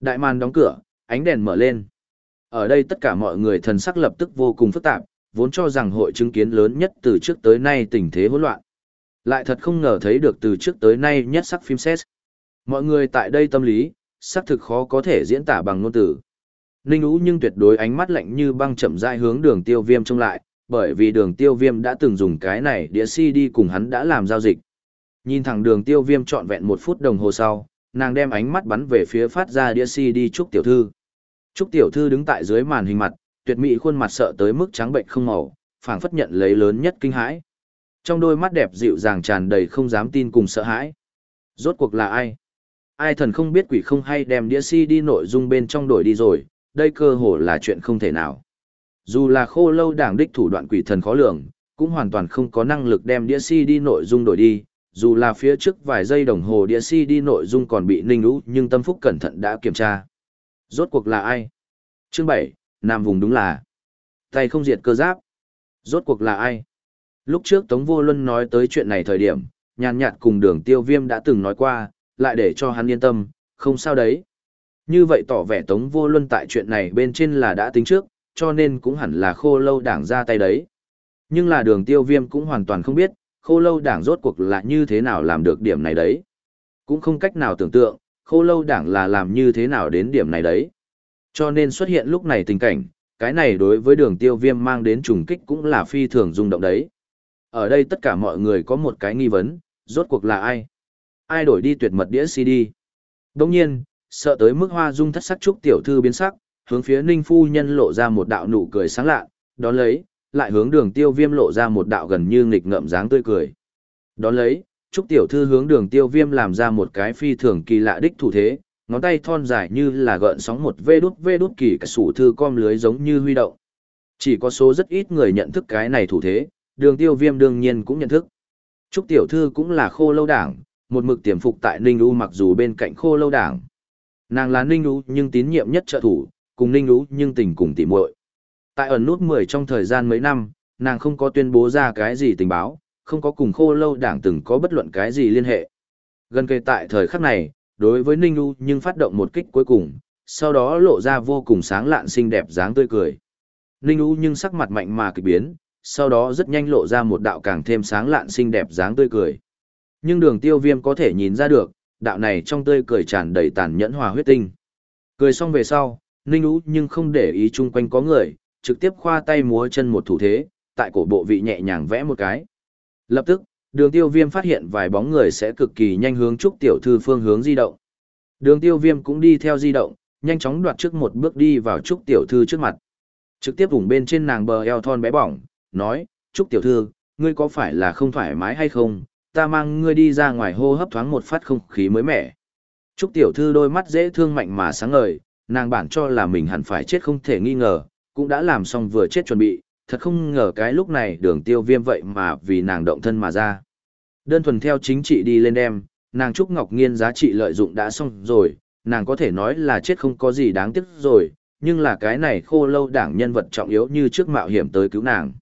Đại màn đóng cửa, ánh đèn mở lên. Ở đây tất cả mọi người thần sắc lập tức vô cùng phức tạp, vốn cho rằng hội chứng kiến lớn nhất từ trước tới nay tình thế hỗn loạn. Lại thật không ngờ thấy được từ trước tới nay nhất sắc phim xét. Mọi người tại đây tâm lý, xác thực khó có thể diễn tả bằng ngôn từ. Ninh Ú nhưng tuyệt đối ánh mắt lạnh như băng chậm rãi hướng đường tiêu viêm trông lại, bởi vì đường tiêu viêm đã từng dùng cái này đĩa CD cùng hắn đã làm giao dịch. Nhìn thẳng đường tiêu viêm trọn vẹn một phút đồng hồ sau, nàng đem ánh mắt bắn về phía phát ra đĩa CD Trúc Tiểu Thư. Trúc Tiểu Thư đứng tại dưới màn hình mặt, tuyệt mỹ khuôn mặt sợ tới mức trắng bệnh không màu, phảng phất nhận lấy lớn nhất kinh hãi. Trong đôi mắt đẹp dịu dàng tràn đầy không dám tin cùng sợ hãi. Rốt cuộc là ai? Ai thần không biết quỷ không hay đem đĩa CD nội dung bên trong đổi đi rồi, đây cơ hồ là chuyện không thể nào. Dù là khô lâu đảng đích thủ đoạn quỷ thần khó lường, cũng hoàn toàn không có năng lực đem đĩa CD nội dung đổi đi, dù là phía trước vài giây đồng hồ đĩa CD nội dung còn bị ninh lũ nhưng tâm phúc cẩn thận đã kiểm tra. Rốt cuộc là ai? Chương 7, Nam vùng đúng là tay không diệt cơ giáp. Rốt cuộc là ai? Lúc trước Tống Vô Luân nói tới chuyện này thời điểm, nhàn nhạt cùng đường tiêu viêm đã từng nói qua, lại để cho hắn yên tâm, không sao đấy. Như vậy tỏ vẻ Tống Vô Luân tại chuyện này bên trên là đã tính trước, cho nên cũng hẳn là khô lâu đảng ra tay đấy. Nhưng là đường tiêu viêm cũng hoàn toàn không biết, khô lâu đảng rốt cuộc là như thế nào làm được điểm này đấy. Cũng không cách nào tưởng tượng, khô lâu đảng là làm như thế nào đến điểm này đấy. Cho nên xuất hiện lúc này tình cảnh, cái này đối với đường tiêu viêm mang đến trùng kích cũng là phi thường rung động đấy. Ở đây tất cả mọi người có một cái nghi vấn, rốt cuộc là ai? Ai đổi đi tuyệt mật đĩa CD? Đồng nhiên, sợ tới mức hoa dung thất sắc trúc tiểu thư biến sắc, hướng phía ninh phu nhân lộ ra một đạo nụ cười sáng lạ, đón lấy, lại hướng đường tiêu viêm lộ ra một đạo gần như nghịch ngợm dáng tươi cười. Đón lấy, trúc tiểu thư hướng đường tiêu viêm làm ra một cái phi thường kỳ lạ đích thủ thế, ngón tay thon dài như là gợn sóng một vê đút vê đút kỳ cả sủ thư com lưới giống như huy động. Chỉ có số rất ít người nhận thức cái này thủ thế, đường tiêu viêm đương nhiên cũng nhận thức. Trúc tiểu thư cũng là khô lâu đảng, một mực tiềm phục tại Ninh U mặc dù bên cạnh khô lâu đảng. Nàng là Ninh U nhưng tín nhiệm nhất trợ thủ, cùng Ninh U nhưng tình cùng tỉ muội. Tại ẩn nút 10 trong thời gian mấy năm, nàng không có tuyên bố ra cái gì tình báo, không có cùng khô lâu đảng từng có bất luận cái gì liên hệ. Gần kề tại thời khắc này, đối với Ninh U nhưng phát động một kích cuối cùng, sau đó lộ ra vô cùng sáng lạn xinh đẹp dáng tươi cười. Ninh U nhưng sắc mặt mạnh mà kịch biến, sau đó rất nhanh lộ ra một đạo càng thêm sáng lạn xinh đẹp dáng tươi cười. Nhưng đường tiêu viêm có thể nhìn ra được, đạo này trong tươi cười tràn đầy tàn nhẫn hòa huyết tinh. Cười xong về sau, Ninh U nhưng không để ý chung quanh có người, trực tiếp khoa tay múa chân một thủ thế, tại cổ bộ vị nhẹ nhàng vẽ một cái. Lập tức, đường tiêu viêm phát hiện vài bóng người sẽ cực kỳ nhanh hướng trúc tiểu thư phương hướng di động. Đường tiêu viêm cũng đi theo di động, nhanh chóng đoạt trước một bước đi vào trúc tiểu thư trước mặt. Trực tiếp vùng bên trên nàng bờ eo thon bé bỏng, nói, trúc tiểu thư, ngươi có phải là không thoải mái hay không, ta mang ngươi đi ra ngoài hô hấp thoáng một phát không khí mới mẻ. Trúc tiểu thư đôi mắt dễ thương mạnh mà sáng ngời, nàng bản cho là mình hẳn phải chết không thể nghi ngờ, cũng đã làm xong vừa chết chuẩn bị, thật không ngờ cái lúc này đường tiêu viêm vậy mà vì nàng động thân mà ra. Đơn thuần theo chính trị đi lên đem, nàng Trúc Ngọc Nghiên giá trị lợi dụng đã xong rồi, nàng có thể nói là chết không có gì đáng tiếc rồi, nhưng là cái này khô lâu đảng nhân vật trọng yếu như trước mạo hiểm tới cứu nàng.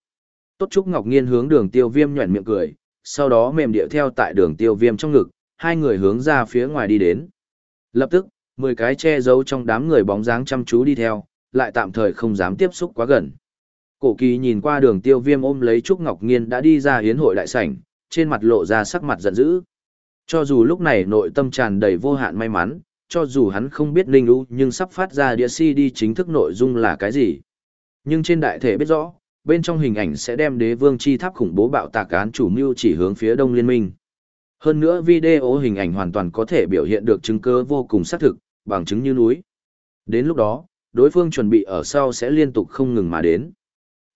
Tốt Trúc Ngọc Nghiên hướng đường tiêu viêm nhuẩn miệng cười, sau đó mềm điệu theo tại đường tiêu viêm trong ngực, hai người hướng ra phía ngoài đi đến. Lập tức, 10 cái che giấu trong đám người bóng dáng chăm chú đi theo, lại tạm thời không dám tiếp xúc quá gần. Cổ kỳ nhìn qua đường tiêu viêm ôm lấy Trúc Ngọc Nghiên đã đi ra hiến hội đại sảnh, trên mặt lộ ra sắc mặt giận dữ. Cho dù lúc này nội tâm tràn đầy vô hạn may mắn, cho dù hắn không biết linh u nhưng sắp phát ra đĩa CD chính thức nội dung là cái gì. Nhưng trên đại thể biết rõ, bên trong hình ảnh sẽ đem đế vương chi tháp khủng bố bạo tạc án chủ mưu chỉ hướng phía đông liên minh. Hơn nữa video hình ảnh hoàn toàn có thể biểu hiện được chứng cứ vô cùng xác thực, bằng chứng như núi. Đến lúc đó, đối phương chuẩn bị ở sau sẽ liên tục không ngừng mà đến.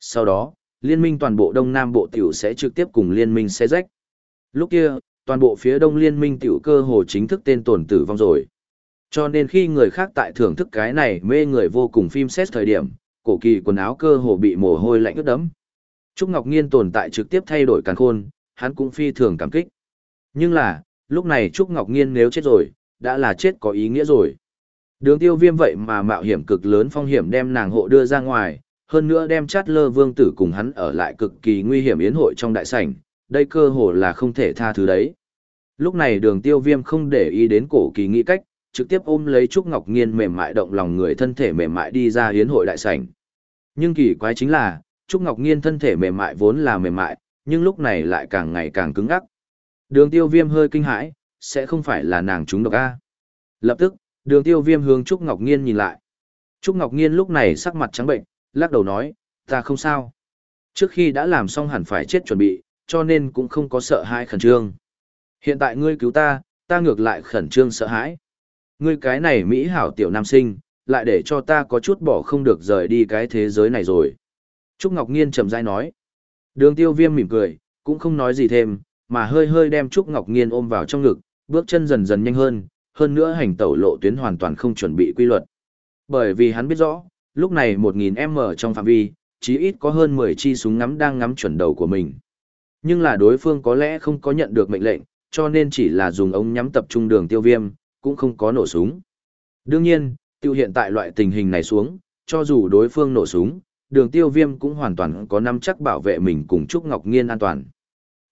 Sau đó, liên minh toàn bộ Đông Nam Bộ Tiểu sẽ trực tiếp cùng liên minh xe rách. Lúc kia, toàn bộ phía Đông liên minh Tiểu cơ hồ chính thức tên tổn tử vong rồi. Cho nên khi người khác tại thưởng thức cái này mê người vô cùng phim xét thời điểm, cổ kỳ quần áo cơ hồ bị mồ hôi lạnh ướt đẫm. Trúc Ngọc Nghiên tồn tại trực tiếp thay đổi càn khôn, hắn cũng phi thường cảm kích. Nhưng là, lúc này Trúc Ngọc Nghiên nếu chết rồi, đã là chết có ý nghĩa rồi. Đường tiêu viêm vậy mà mạo hiểm cực lớn phong hiểm đem nàng hộ đưa ra ngoài, hơn nữa đem chát lơ vương tử cùng hắn ở lại cực kỳ nguy hiểm yến hội trong đại sảnh, đây cơ hồ là không thể tha thứ đấy. Lúc này đường tiêu viêm không để ý đến cổ kỳ nghĩ cách, trực tiếp ôm lấy Trúc Ngọc Nghiên mềm mại động lòng người thân thể mềm mại đi ra yến hội đại sảnh. Nhưng kỳ quái chính là, Trúc Ngọc Nghiên thân thể mềm mại vốn là mềm mại, nhưng lúc này lại càng ngày càng cứng ngắc. Đường tiêu viêm hơi kinh hãi, sẽ không phải là nàng trúng độc A. Lập tức, đường tiêu viêm hướng Trúc Ngọc Nghiên nhìn lại. Trúc Ngọc Nghiên lúc này sắc mặt trắng bệnh, lắc đầu nói, ta không sao. Trước khi đã làm xong hẳn phải chết chuẩn bị, cho nên cũng không có sợ hãi khẩn trương. Hiện tại ngươi cứu ta, ta ngược lại khẩn trương sợ hãi. Ngươi cái này Mỹ hảo tiểu nam sinh, lại để cho ta có chút bỏ không được rời đi cái thế giới này rồi. Trúc Ngọc Nghiên chậm rãi nói. Đường tiêu viêm mỉm cười, cũng không nói gì thêm, mà hơi hơi đem Trúc Ngọc Nghiên ôm vào trong ngực, bước chân dần dần nhanh hơn, hơn nữa hành tẩu lộ tuyến hoàn toàn không chuẩn bị quy luật. Bởi vì hắn biết rõ, lúc này 1000m trong phạm vi, chí ít có hơn 10 chi súng ngắm đang ngắm chuẩn đầu của mình. Nhưng là đối phương có lẽ không có nhận được mệnh lệnh, cho nên chỉ là dùng ống nhắm tập trung đường tiêu viêm, cũng không có nổ súng. Đương nhiên, tiêu hiện tại loại tình hình này xuống, cho dù đối phương nổ súng, đường tiêu viêm cũng hoàn toàn có nắm chắc bảo vệ mình cùng Trúc Ngọc Nghiên an toàn.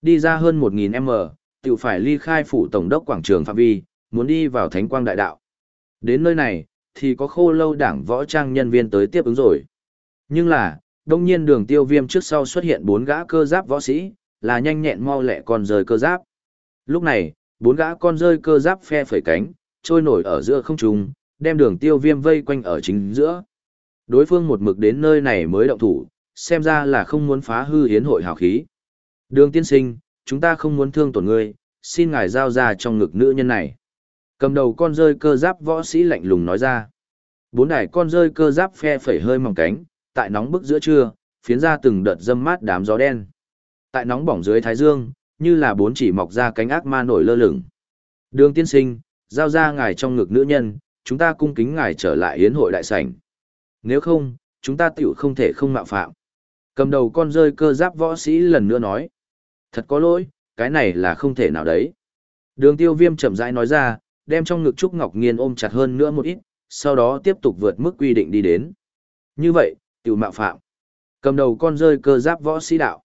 Đi ra hơn 1.000m, tiêu phải ly khai phủ tổng đốc quảng trường phạm vi, muốn đi vào thánh quang đại đạo. Đến nơi này, thì có khô lâu đảng võ trang nhân viên tới tiếp ứng rồi. Nhưng là, đông nhiên đường tiêu viêm trước sau xuất hiện bốn gã cơ giáp võ sĩ, là nhanh nhẹn mau lẹ còn rơi cơ giáp. Lúc này, bốn gã con rơi cơ giáp phe phẩy cánh, trôi nổi ở giữa không trung, đem đường tiêu viêm vây quanh ở chính giữa. Đối phương một mực đến nơi này mới động thủ, xem ra là không muốn phá hư hiến hội hào khí. Đường tiên sinh, chúng ta không muốn thương tổn ngươi, xin ngài giao ra trong ngực nữ nhân này. Cầm đầu con rơi cơ giáp võ sĩ lạnh lùng nói ra. Bốn đài con rơi cơ giáp phe phẩy hơi mỏng cánh, tại nóng bức giữa trưa, phiến ra từng đợt dâm mát đám gió đen. Tại nóng bỏng dưới thái dương, như là bốn chỉ mọc ra cánh ác ma nổi lơ lửng. Đường tiên sinh, giao ra ngài trong ngực nữ nhân, chúng ta cung kính ngài trở lại hiến hội đại sảnh. Nếu không, chúng ta tiểu không thể không mạo phạm. Cầm đầu con rơi cơ giáp võ sĩ lần nữa nói. Thật có lỗi, cái này là không thể nào đấy. Đường tiêu viêm chậm rãi nói ra, đem trong ngực Trúc Ngọc Nghiên ôm chặt hơn nữa một ít, sau đó tiếp tục vượt mức quy định đi đến. Như vậy, tiểu mạo phạm. Cầm đầu con rơi cơ giáp võ sĩ đạo.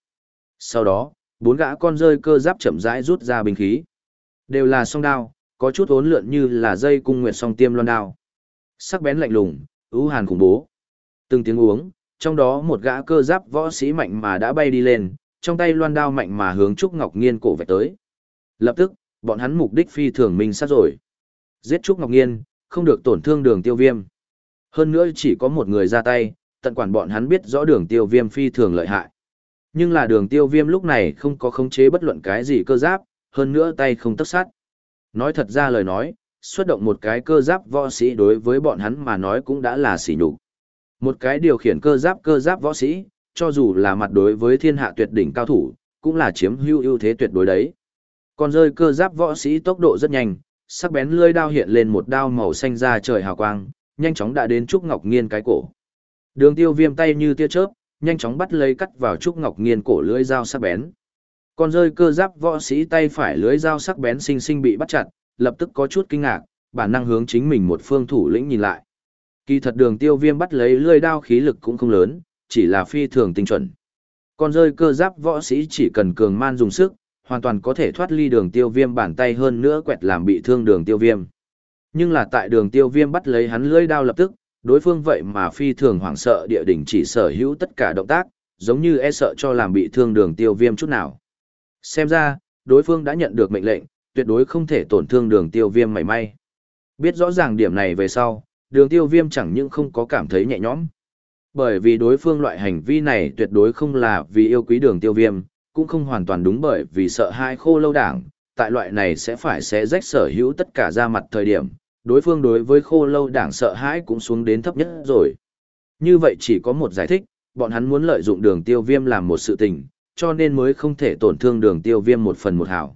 Sau đó, bốn gã con rơi cơ giáp chậm rãi rút ra binh khí. Đều là song đao, có chút ốn lượn như là dây cung nguyệt song tiêm loan đao. Sắc bén lạnh lùng, ưu hàn khủng bố. Từng tiếng uống, trong đó một gã cơ giáp võ sĩ mạnh mà đã bay đi lên, trong tay loan đao mạnh mà hướng Trúc Ngọc Nghiên cổ vạch tới. Lập tức, bọn hắn mục đích phi thường minh sát rồi. Giết Trúc Ngọc Nghiên, không được tổn thương đường tiêu viêm. Hơn nữa chỉ có một người ra tay, tận quản bọn hắn biết rõ đường tiêu viêm phi thường lợi hại. Nhưng là đường tiêu viêm lúc này không có khống chế bất luận cái gì cơ giáp, hơn nữa tay không tất sát. Nói thật ra lời nói, xuất động một cái cơ giáp võ sĩ đối với bọn hắn mà nói cũng đã là sỉ nhục. Một cái điều khiển cơ giáp cơ giáp võ sĩ, cho dù là mặt đối với thiên hạ tuyệt đỉnh cao thủ, cũng là chiếm hữu ưu thế tuyệt đối đấy. Còn rơi cơ giáp võ sĩ tốc độ rất nhanh, sắc bén lưỡi đao hiện lên một đao màu xanh ra trời hào quang, nhanh chóng đã đến Trúc Ngọc Nghiên cái cổ. Đường Tiêu Viêm tay như tia chớp, nhanh chóng bắt lấy cắt vào Trúc Ngọc Nghiên cổ lưỡi dao sắc bén. Con rơi cơ giáp võ sĩ tay phải lưỡi dao sắc bén sinh sinh bị bắt chặt, lập tức có chút kinh ngạc, bản năng hướng chính mình một phương thủ lĩnh nhìn lại. Kỳ thật Đường Tiêu Viêm bắt lấy lưỡi đao khí lực cũng không lớn, chỉ là phi thường tinh chuẩn. Con rơi cơ giáp võ sĩ chỉ cần cường man dùng sức, hoàn toàn có thể thoát ly đường tiêu viêm bàn tay hơn nữa quẹt làm bị thương đường tiêu viêm. Nhưng là tại đường tiêu viêm bắt lấy hắn lưỡi đao lập tức, đối phương vậy mà phi thường hoảng sợ địa đỉnh chỉ sở hữu tất cả động tác, giống như e sợ cho làm bị thương đường tiêu viêm chút nào. Xem ra, đối phương đã nhận được mệnh lệnh, tuyệt đối không thể tổn thương đường tiêu viêm mảy may. Biết rõ ràng điểm này về sau, đường tiêu viêm chẳng những không có cảm thấy nhẹ nhõm. Bởi vì đối phương loại hành vi này tuyệt đối không là vì yêu quý đường tiêu viêm, cũng không hoàn toàn đúng bởi vì sợ hai khô lâu đảng, tại loại này sẽ phải sẽ rách sở hữu tất cả ra mặt thời điểm, đối phương đối với khô lâu đảng sợ hãi cũng xuống đến thấp nhất rồi. Như vậy chỉ có một giải thích, bọn hắn muốn lợi dụng đường tiêu viêm làm một sự tình, cho nên mới không thể tổn thương đường tiêu viêm một phần một hảo.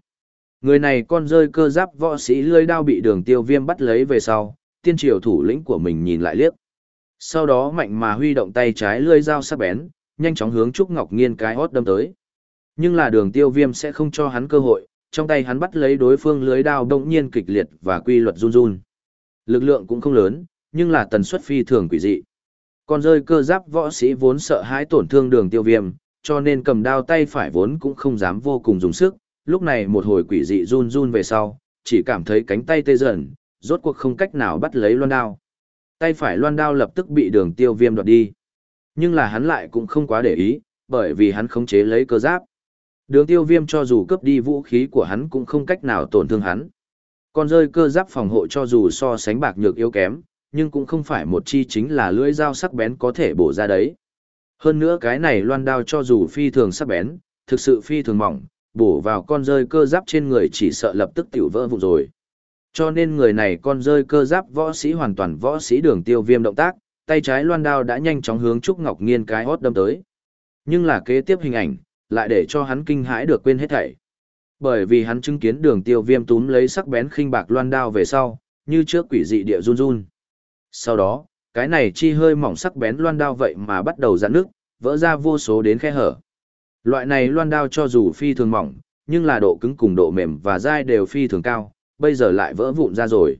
Người này con rơi cơ giáp võ sĩ lươi đao bị đường tiêu viêm bắt lấy về sau, tiên triều thủ lĩnh của mình nhìn lại liếc. Sau đó mạnh mà huy động tay trái lươi dao sắc bén, nhanh chóng hướng Trúc Ngọc Nghiên cái hót đâm tới. Nhưng là đường tiêu viêm sẽ không cho hắn cơ hội, trong tay hắn bắt lấy đối phương lưới đao đông nhiên kịch liệt và quy luật run run. Lực lượng cũng không lớn, nhưng là tần suất phi thường quỷ dị. Còn rơi cơ giáp võ sĩ vốn sợ hãi tổn thương đường tiêu viêm, cho nên cầm đao tay phải vốn cũng không dám vô cùng dùng sức, lúc này một hồi quỷ dị run run về sau, chỉ cảm thấy cánh tay tê dần, rốt cuộc không cách nào bắt lấy loan đao. Tay phải loan đao lập tức bị đường tiêu viêm đoạt đi. Nhưng là hắn lại cũng không quá để ý, bởi vì hắn khống chế lấy cơ giáp. Đường tiêu viêm cho dù cướp đi vũ khí của hắn cũng không cách nào tổn thương hắn. Còn rơi cơ giáp phòng hộ cho dù so sánh bạc nhược yếu kém, nhưng cũng không phải một chi chính là lưỡi dao sắc bén có thể bổ ra đấy. Hơn nữa cái này loan đao cho dù phi thường sắc bén, thực sự phi thường mỏng, bổ vào con rơi cơ giáp trên người chỉ sợ lập tức tiểu vỡ vụ rồi. Cho nên người này con rơi cơ giáp võ sĩ hoàn toàn võ sĩ đường tiêu viêm động tác, tay trái loan đao đã nhanh chóng hướng Trúc Ngọc Nghiên cái hót đâm tới. Nhưng là kế tiếp hình ảnh, lại để cho hắn kinh hãi được quên hết thảy. Bởi vì hắn chứng kiến đường tiêu viêm túm lấy sắc bén khinh bạc loan đao về sau, như trước quỷ dị địa run run. Sau đó, cái này chi hơi mỏng sắc bén loan đao vậy mà bắt đầu giãn nước, vỡ ra vô số đến khe hở. Loại này loan đao cho dù phi thường mỏng, nhưng là độ cứng cùng độ mềm và dai đều phi thường cao, bây giờ lại vỡ vụn ra rồi.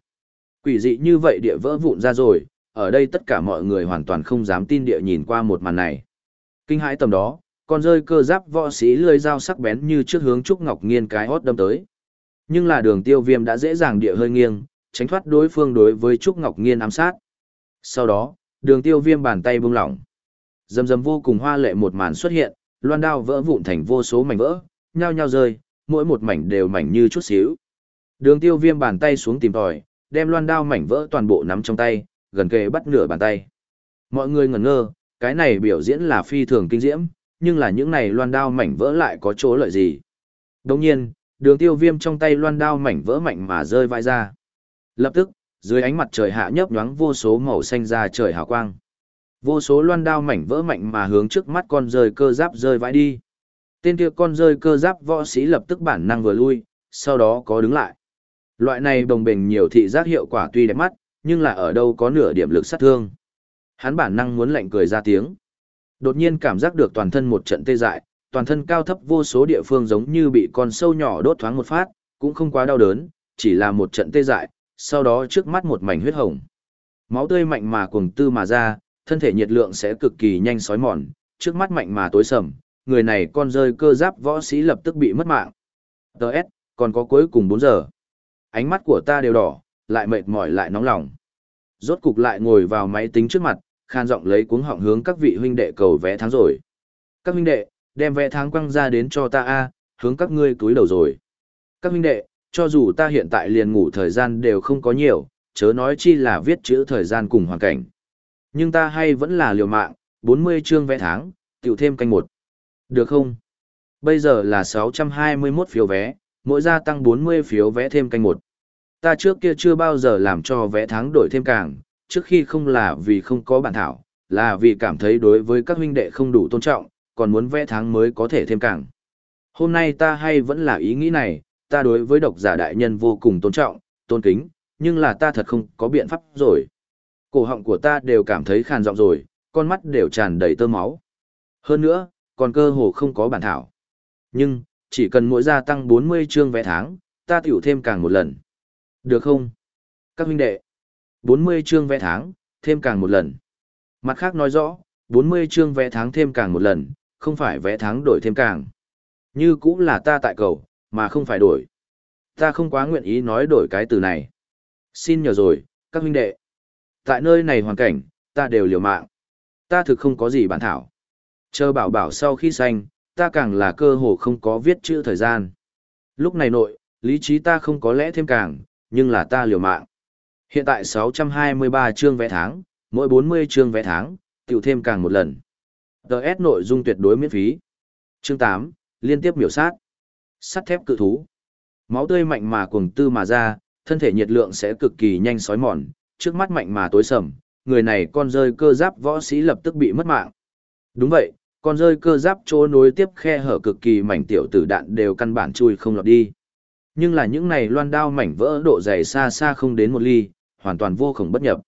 Quỷ dị như vậy địa vỡ vụn ra rồi, ở đây tất cả mọi người hoàn toàn không dám tin địa nhìn qua một màn này. Kinh hãi tầm đó, con rơi cơ giáp võ sĩ lưỡi dao sắc bén như trước hướng Trúc Ngọc Nghiên cái hót đâm tới. Nhưng là đường tiêu viêm đã dễ dàng địa hơi nghiêng, tránh thoát đối phương đối với Trúc Ngọc Nghiên ám sát. Sau đó, đường tiêu viêm bàn tay bung lỏng. Dầm dầm vô cùng hoa lệ một màn xuất hiện, loan đao vỡ vụn thành vô số mảnh vỡ, nhao nhao rơi, mỗi một mảnh đều mảnh như chút xíu. Đường tiêu viêm bàn tay xuống tìm tòi, đem loan đao mảnh vỡ toàn bộ nắm trong tay, gần kề bắt nửa bàn tay. Mọi người ngẩn ngơ, cái này biểu diễn là phi thường kinh diễm, nhưng là những này loan đao mảnh vỡ lại có chỗ lợi gì. Đồng nhiên, đường tiêu viêm trong tay loan đao mảnh vỡ mạnh mà rơi vai ra. Lập tức, dưới ánh mặt trời hạ nhấp nhoáng vô số màu xanh ra trời hào quang. Vô số loan đao mảnh vỡ mạnh mà hướng trước mắt con rơi cơ giáp rơi vãi đi. Tên kia con rơi cơ giáp võ sĩ lập tức bản năng vừa lui, sau đó có đứng lại. Loại này đồng bình nhiều thị giác hiệu quả tuy đẹp mắt, nhưng là ở đâu có nửa điểm lực sát thương. Hắn bản năng muốn lạnh cười ra tiếng. Đột nhiên cảm giác được toàn thân một trận tê dại, toàn thân cao thấp vô số địa phương giống như bị con sâu nhỏ đốt thoáng một phát, cũng không quá đau đớn, chỉ là một trận tê dại, sau đó trước mắt một mảnh huyết hồng. Máu tươi mạnh mà cuồng tư mà ra, thân thể nhiệt lượng sẽ cực kỳ nhanh sói mòn, trước mắt mạnh mà tối sầm, người này con rơi cơ giáp võ sĩ lập tức bị mất mạng. Đợt, còn có cuối cùng 4 giờ. Ánh mắt của ta đều đỏ, lại mệt mỏi lại nóng lòng. Rốt cục lại ngồi vào máy tính trước mặt, khan giọng lấy cuống họng hướng các vị huynh đệ cầu vé tháng rồi. Các huynh đệ, đem vé tháng quăng ra đến cho ta a, hướng các ngươi túi đầu rồi. Các huynh đệ, cho dù ta hiện tại liền ngủ thời gian đều không có nhiều, chớ nói chi là viết chữ thời gian cùng hoàn cảnh. Nhưng ta hay vẫn là liều mạng, 40 chương vé tháng, tiểu thêm canh một. Được không? Bây giờ là 621 phiếu vé, mỗi gia tăng 40 phiếu vé thêm canh một. Ta trước kia chưa bao giờ làm cho vé tháng đổi thêm càng, trước khi không là vì không có bản thảo, là vì cảm thấy đối với các huynh đệ không đủ tôn trọng, còn muốn vẽ tháng mới có thể thêm càng. Hôm nay ta hay vẫn là ý nghĩ này, ta đối với độc giả đại nhân vô cùng tôn trọng, tôn kính, nhưng là ta thật không có biện pháp rồi. Cổ họng của ta đều cảm thấy khàn giọng rồi, con mắt đều tràn đầy tơ máu. Hơn nữa, còn cơ hồ không có bản thảo. Nhưng, chỉ cần mỗi gia tăng 40 chương vẽ tháng, ta tiểu thêm càng một lần. Được không? Các huynh đệ, 40 chương vẽ tháng, thêm càng một lần. Mặt khác nói rõ, 40 chương vẽ tháng thêm càng một lần, không phải vẽ tháng đổi thêm càng. Như cũng là ta tại cầu, mà không phải đổi. Ta không quá nguyện ý nói đổi cái từ này. Xin nhờ rồi, các huynh đệ. Tại nơi này hoàn cảnh, ta đều liều mạng. Ta thực không có gì bản thảo. Chờ bảo bảo sau khi xanh, ta càng là cơ hồ không có viết chữ thời gian. Lúc này nội, lý trí ta không có lẽ thêm càng, nhưng là ta liều mạng. Hiện tại 623 chương vẽ tháng, mỗi 40 chương vẽ tháng, tiểu thêm càng một lần. DS nội dung tuyệt đối miễn phí. Chương 8, liên tiếp biểu sát. Sắt thép cự thú. Máu tươi mạnh mà cuồng tư mà ra, thân thể nhiệt lượng sẽ cực kỳ nhanh sói mòn, trước mắt mạnh mà tối sầm, người này con rơi cơ giáp võ sĩ lập tức bị mất mạng. Đúng vậy, con rơi cơ giáp chỗ nối tiếp khe hở cực kỳ mảnh tiểu tử đạn đều căn bản chui không lọt đi. Nhưng là những này loan đao mảnh vỡ độ dày xa xa không đến một ly, hoàn toàn vô khổng bất nhập.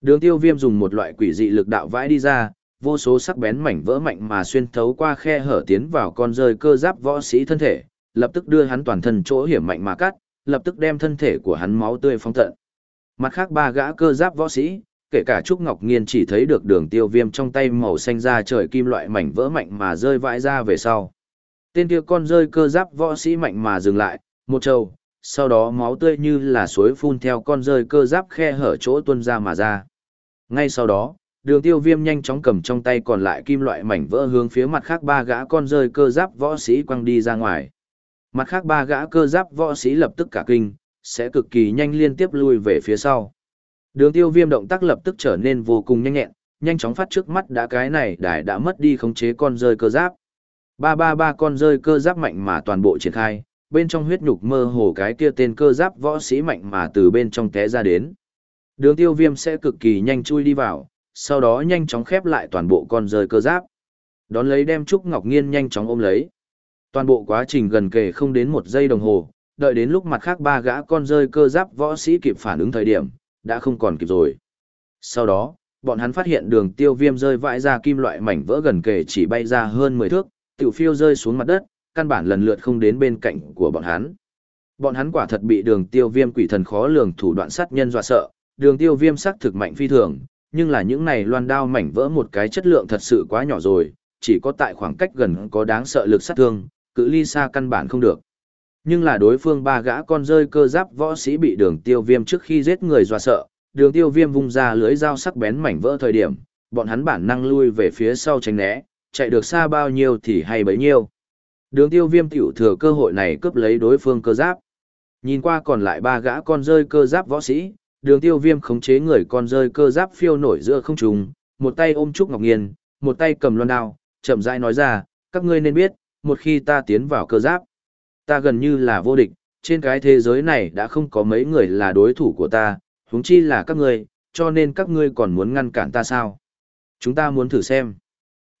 Đường tiêu viêm dùng một loại quỷ dị lực đạo vãi đi ra, vô số sắc bén mảnh vỡ mạnh mà xuyên thấu qua khe hở tiến vào con rơi cơ giáp võ sĩ thân thể, lập tức đưa hắn toàn thân chỗ hiểm mạnh mà cắt, lập tức đem thân thể của hắn máu tươi phóng tận. Mặt khác ba gã cơ giáp võ sĩ, kể cả Trúc Ngọc Nghiên chỉ thấy được đường tiêu viêm trong tay màu xanh ra trời kim loại mảnh vỡ mạnh mà rơi vãi ra về sau. Tên kia con rơi cơ giáp võ sĩ mạnh mà dừng lại, một trâu, sau đó máu tươi như là suối phun theo con rơi cơ giáp khe hở chỗ tuôn ra mà ra. Ngay sau đó, đường tiêu viêm nhanh chóng cầm trong tay còn lại kim loại mảnh vỡ hướng phía mặt khác ba gã con rơi cơ giáp võ sĩ quăng đi ra ngoài. Mặt khác ba gã cơ giáp võ sĩ lập tức cả kinh, sẽ cực kỳ nhanh liên tiếp lui về phía sau. Đường tiêu viêm động tác lập tức trở nên vô cùng nhanh nhẹn, nhanh chóng phát trước mắt đã cái này đài đã mất đi khống chế con rơi cơ giáp. Ba ba ba con rơi cơ giáp mạnh mà toàn bộ triển khai, bên trong huyết nhục mơ hồ cái kia tên cơ giáp võ sĩ mạnh mà từ bên trong té ra đến. Đường tiêu viêm sẽ cực kỳ nhanh chui đi vào, sau đó nhanh chóng khép lại toàn bộ con rơi cơ giáp. Đón lấy đem Trúc Ngọc Nghiên nhanh chóng ôm lấy. Toàn bộ quá trình gần kề không đến một giây đồng hồ, đợi đến lúc mặt khác ba gã con rơi cơ giáp võ sĩ kịp phản ứng thời điểm, đã không còn kịp rồi. Sau đó, bọn hắn phát hiện đường tiêu viêm rơi vãi ra kim loại mảnh vỡ gần kề chỉ bay ra hơn 10 thước, tiểu phiêu rơi xuống mặt đất, căn bản lần lượt không đến bên cạnh của bọn hắn. Bọn hắn quả thật bị đường tiêu viêm quỷ thần khó lường thủ đoạn sát nhân dọa sợ, đường tiêu viêm sắc thực mạnh phi thường, nhưng là những này loan đao mảnh vỡ một cái chất lượng thật sự quá nhỏ rồi, chỉ có tại khoảng cách gần có đáng sợ lực sát thương, cự ly xa căn bản không được. Nhưng là đối phương ba gã con rơi cơ giáp võ sĩ bị đường tiêu viêm trước khi giết người dọa sợ, đường tiêu viêm vung ra lưới dao sắc bén mảnh vỡ thời điểm, bọn hắn bản năng lui về phía sau tránh né, chạy được xa bao nhiêu thì hay bấy nhiêu. Đường tiêu viêm tiểu thừa cơ hội này cướp lấy đối phương cơ giáp. Nhìn qua còn lại ba gã con rơi cơ giáp võ sĩ, đường tiêu viêm khống chế người con rơi cơ giáp phiêu nổi giữa không trùng, một tay ôm Trúc Ngọc Nghiên, một tay cầm loan đao, chậm rãi nói ra, các ngươi nên biết, một khi ta tiến vào cơ giáp, ta gần như là vô địch, trên cái thế giới này đã không có mấy người là đối thủ của ta, huống chi là các ngươi, cho nên các ngươi còn muốn ngăn cản ta sao? Chúng ta muốn thử xem.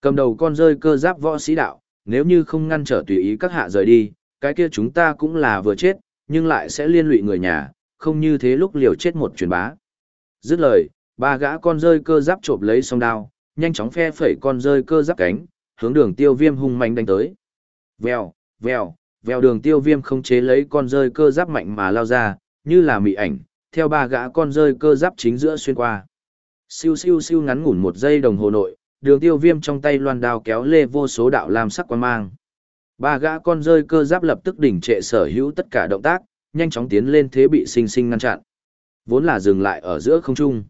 Cầm đầu con rơi cơ giáp võ sĩ đạo, nếu như không ngăn trở tùy ý các hạ rời đi, cái kia chúng ta cũng là vừa chết, nhưng lại sẽ liên lụy người nhà, không như thế lúc liều chết một truyền bá. Dứt lời, ba gã con rơi cơ giáp chộp lấy song đao, nhanh chóng phe phẩy con rơi cơ giáp cánh, hướng đường tiêu viêm hung mạnh đánh tới. Vèo, vèo, vèo đường tiêu viêm không chế lấy con rơi cơ giáp mạnh mà lao ra, như là mị ảnh, theo ba gã con rơi cơ giáp chính giữa xuyên qua. Siêu siêu siêu ngắn ngủn một giây đồng hồ nội, đường tiêu viêm trong tay loan đao kéo lê vô số đạo lam sắc quan mang. Ba gã con rơi cơ giáp lập tức đỉnh trệ sở hữu tất cả động tác, nhanh chóng tiến lên thế bị sinh sinh ngăn chặn. Vốn là dừng lại ở giữa không trung.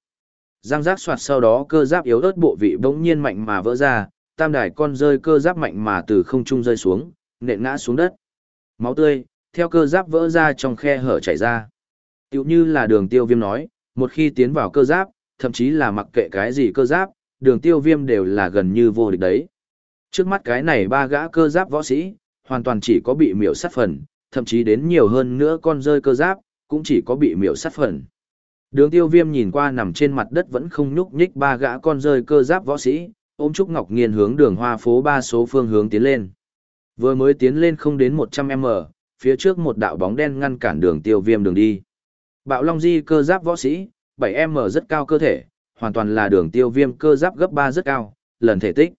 Giang giác soạt sau đó cơ giáp yếu ớt bộ vị bỗng nhiên mạnh mà vỡ ra, tam đài con rơi cơ giáp mạnh mà từ không trung rơi xuống, nện ngã xuống đất. Máu tươi, theo cơ giáp vỡ ra trong khe hở chảy ra. Tiểu như là đường tiêu viêm nói, một khi tiến vào cơ giáp, thậm chí là mặc kệ cái gì cơ giáp, đường tiêu viêm đều là gần như vô địch đấy. Trước mắt cái này ba gã cơ giáp võ sĩ, hoàn toàn chỉ có bị miểu sát phần, thậm chí đến nhiều hơn nữa con rơi cơ giáp, cũng chỉ có bị miểu sát phần. Đường tiêu viêm nhìn qua nằm trên mặt đất vẫn không nhúc nhích ba gã con rơi cơ giáp võ sĩ, ôm Trúc Ngọc Nghiên hướng đường hoa phố ba số phương hướng tiến lên. Vừa mới tiến lên không đến 100m, phía trước một đạo bóng đen ngăn cản đường tiêu viêm đường đi. Bạo Long Di cơ giáp võ sĩ, 7m rất cao cơ thể, hoàn toàn là đường tiêu viêm cơ giáp gấp 3 rất cao, lần thể tích.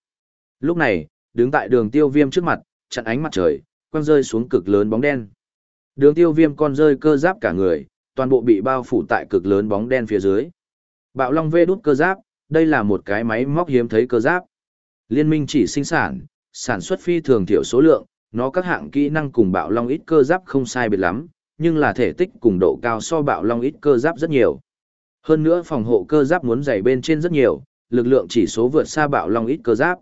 Lúc này, đứng tại đường tiêu viêm trước mặt, chặn ánh mặt trời, quăng rơi xuống cực lớn bóng đen. Đường tiêu viêm con rơi cơ giáp cả người, toàn bộ bị bao phủ tại cực lớn bóng đen phía dưới. Bạo Long V đút cơ giáp, đây là một cái máy móc hiếm thấy cơ giáp. Liên minh chỉ sinh sản, sản xuất phi thường thiểu số lượng, nó các hạng kỹ năng cùng Bạo Long ít cơ giáp không sai biệt lắm, nhưng là thể tích cùng độ cao so Bạo Long ít cơ giáp rất nhiều. Hơn nữa phòng hộ cơ giáp muốn dày bên trên rất nhiều, lực lượng chỉ số vượt xa Bạo Long ít cơ giáp.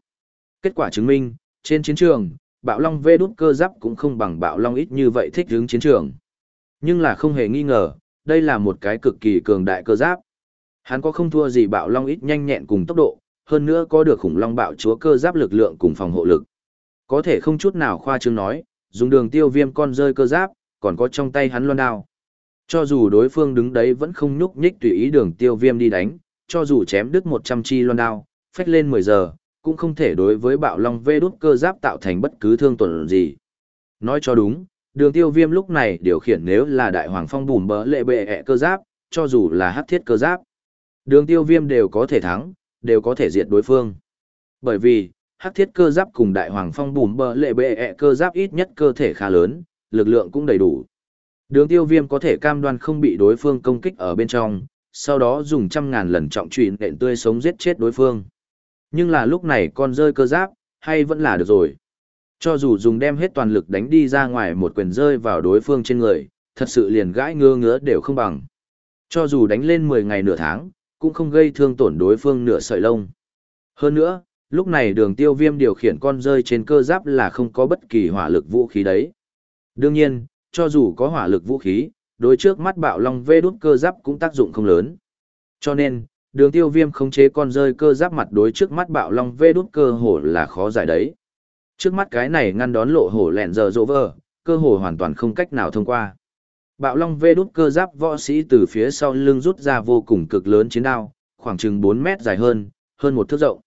Kết quả chứng minh, trên chiến trường, Bạo Long vê đút cơ giáp cũng không bằng Bạo Long ít như vậy thích hướng chiến trường. Nhưng là không hề nghi ngờ, đây là một cái cực kỳ cường đại cơ giáp. Hắn có không thua gì bạo long ít nhanh nhẹn cùng tốc độ, hơn nữa có được khủng long bạo chúa cơ giáp lực lượng cùng phòng hộ lực. Có thể không chút nào khoa trương nói, dùng đường tiêu viêm con rơi cơ giáp, còn có trong tay hắn loan đao. Cho dù đối phương đứng đấy vẫn không nhúc nhích tùy ý đường tiêu viêm đi đánh, cho dù chém đứt 100 chi loan đao, phách lên 10 giờ, cũng không thể đối với bạo long vê đút cơ giáp tạo thành bất cứ thương tổn gì. Nói cho đúng, đường tiêu viêm lúc này điều khiển nếu là đại hoàng phong bùm bỡ lệ bệ ẹ cơ giáp, cho dù là hắc thiết cơ giáp. Đường tiêu viêm đều có thể thắng, đều có thể diệt đối phương. Bởi vì, hắc thiết cơ giáp cùng đại hoàng phong bùm bỡ lệ bệ ẹ cơ giáp ít nhất cơ thể khá lớn, lực lượng cũng đầy đủ. Đường tiêu viêm có thể cam đoan không bị đối phương công kích ở bên trong, sau đó dùng trăm ngàn lần trọng trùy nện tươi sống giết chết đối phương. Nhưng là lúc này con rơi cơ giáp, hay vẫn là được rồi. Cho dù dùng đem hết toàn lực đánh đi ra ngoài một quyền rơi vào đối phương trên người, thật sự liền gãi ngơ ngứa đều không bằng. Cho dù đánh lên 10 ngày nửa tháng, cũng không gây thương tổn đối phương nửa sợi lông. Hơn nữa, lúc này đường tiêu viêm điều khiển con rơi trên cơ giáp là không có bất kỳ hỏa lực vũ khí đấy. Đương nhiên, cho dù có hỏa lực vũ khí, đối trước mắt bạo long vê đút cơ giáp cũng tác dụng không lớn. Cho nên, đường tiêu viêm khống chế con rơi cơ giáp mặt đối trước mắt bạo long vê đút cơ hổ là khó giải đấy. Trước mắt cái này ngăn đón lộ hổ lẹn giờ rộ vờ, cơ hồ hoàn toàn không cách nào thông qua. Bạo Long vê đút cơ giáp võ sĩ từ phía sau lưng rút ra vô cùng cực lớn chiến đao, khoảng chừng 4 mét dài hơn, hơn một thước rộng.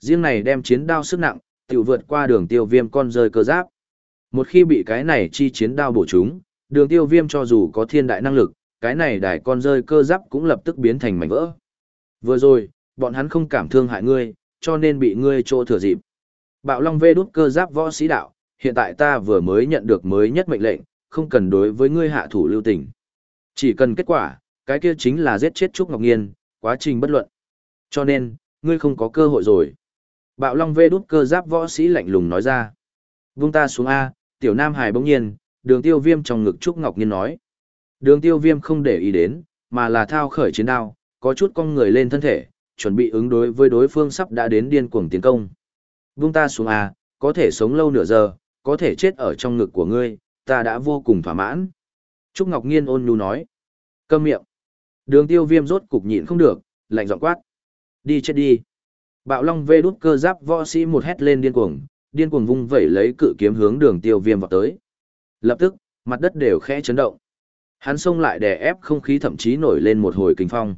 Riêng này đem chiến đao sức nặng, tiểu vượt qua đường tiêu viêm con rơi cơ giáp. Một khi bị cái này chi chiến đao bổ chúng, đường tiêu viêm cho dù có thiên đại năng lực, cái này đài con rơi cơ giáp cũng lập tức biến thành mảnh vỡ. Vừa rồi, bọn hắn không cảm thương hại ngươi, cho nên bị ngươi trô thừa dịp. Bạo Long vê đút cơ giáp võ sĩ đạo, hiện tại ta vừa mới nhận được mới nhất mệnh lệnh, không cần đối với ngươi hạ thủ lưu tình. Chỉ cần kết quả, cái kia chính là giết chết Trúc Ngọc Nghiên, quá trình bất luận. Cho nên, ngươi không có cơ hội rồi. Bạo Long vê đút cơ giáp võ sĩ lạnh lùng nói ra. Vung ta xuống A, tiểu nam hài bỗng nhiên, đường tiêu viêm trong ngực Trúc Ngọc Nhiên nói. Đường tiêu viêm không để ý đến, mà là thao khởi chiến đao, có chút con người lên thân thể, chuẩn bị ứng đối với đối phương sắp đã đến điên cuồng tiến công. Vung ta xuống à? có thể sống lâu nửa giờ, có thể chết ở trong ngực của ngươi, ta đã vô cùng thỏa mãn. Trúc Ngọc Nhiên ôn nhu nói. Câm miệng. Đường tiêu viêm rốt cục nhịn không được, lạnh giọng quát. Đi chết đi. Bạo Long vê đút cơ giáp võ sĩ một hét lên điên cuồng, điên cuồng vung vẩy lấy cự kiếm hướng đường tiêu viêm vào tới. Lập tức, mặt đất đều khẽ chấn động. Hắn xông lại đè ép không khí thậm chí nổi lên một hồi kinh phong.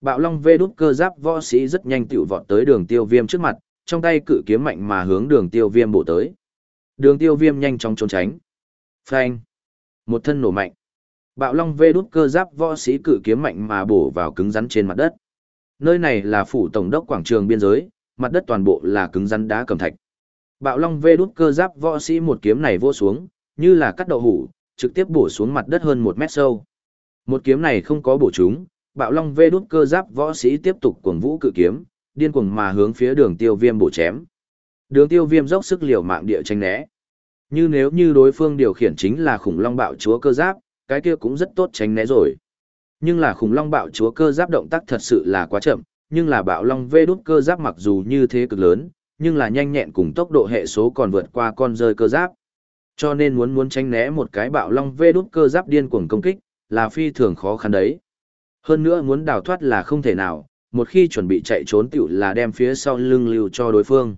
Bạo Long vê đút cơ giáp võ sĩ rất nhanh tiểu vọt tới đường tiêu viêm trước mặt, trong tay cự kiếm mạnh mà hướng đường tiêu viêm bổ tới. Đường tiêu viêm nhanh chóng trốn tránh. Phanh. Một thân nổ mạnh. Bạo Long vê đút cơ giáp võ sĩ cự kiếm mạnh mà bổ vào cứng rắn trên mặt đất. Nơi này là phủ tổng đốc quảng trường biên giới, mặt đất toàn bộ là cứng rắn đá cầm thạch. Bạo Long vê đút cơ giáp võ sĩ một kiếm này vô xuống, như là cắt đậu hủ, trực tiếp bổ xuống mặt đất hơn một mét sâu. Một kiếm này không có bổ chúng. Bạo Long vê đút cơ giáp võ sĩ tiếp tục cuồng vũ cự kiếm, điên cuồng mà hướng phía đường tiêu viêm bổ chém. Đường tiêu viêm dốc sức liều mạng địa tranh né. Như nếu như đối phương điều khiển chính là khủng long bạo chúa cơ giáp, cái kia cũng rất tốt tránh né rồi. Nhưng là khủng long bạo chúa cơ giáp động tác thật sự là quá chậm, nhưng là bạo long vê đút cơ giáp mặc dù như thế cực lớn, nhưng là nhanh nhẹn cùng tốc độ hệ số còn vượt qua con rơi cơ giáp. Cho nên muốn muốn tránh né một cái bạo long vê đút cơ giáp điên cuồng công kích, là phi thường khó khăn đấy. Hơn nữa muốn đào thoát là không thể nào, một khi chuẩn bị chạy trốn tiểu là đem phía sau lưng lưu cho đối phương.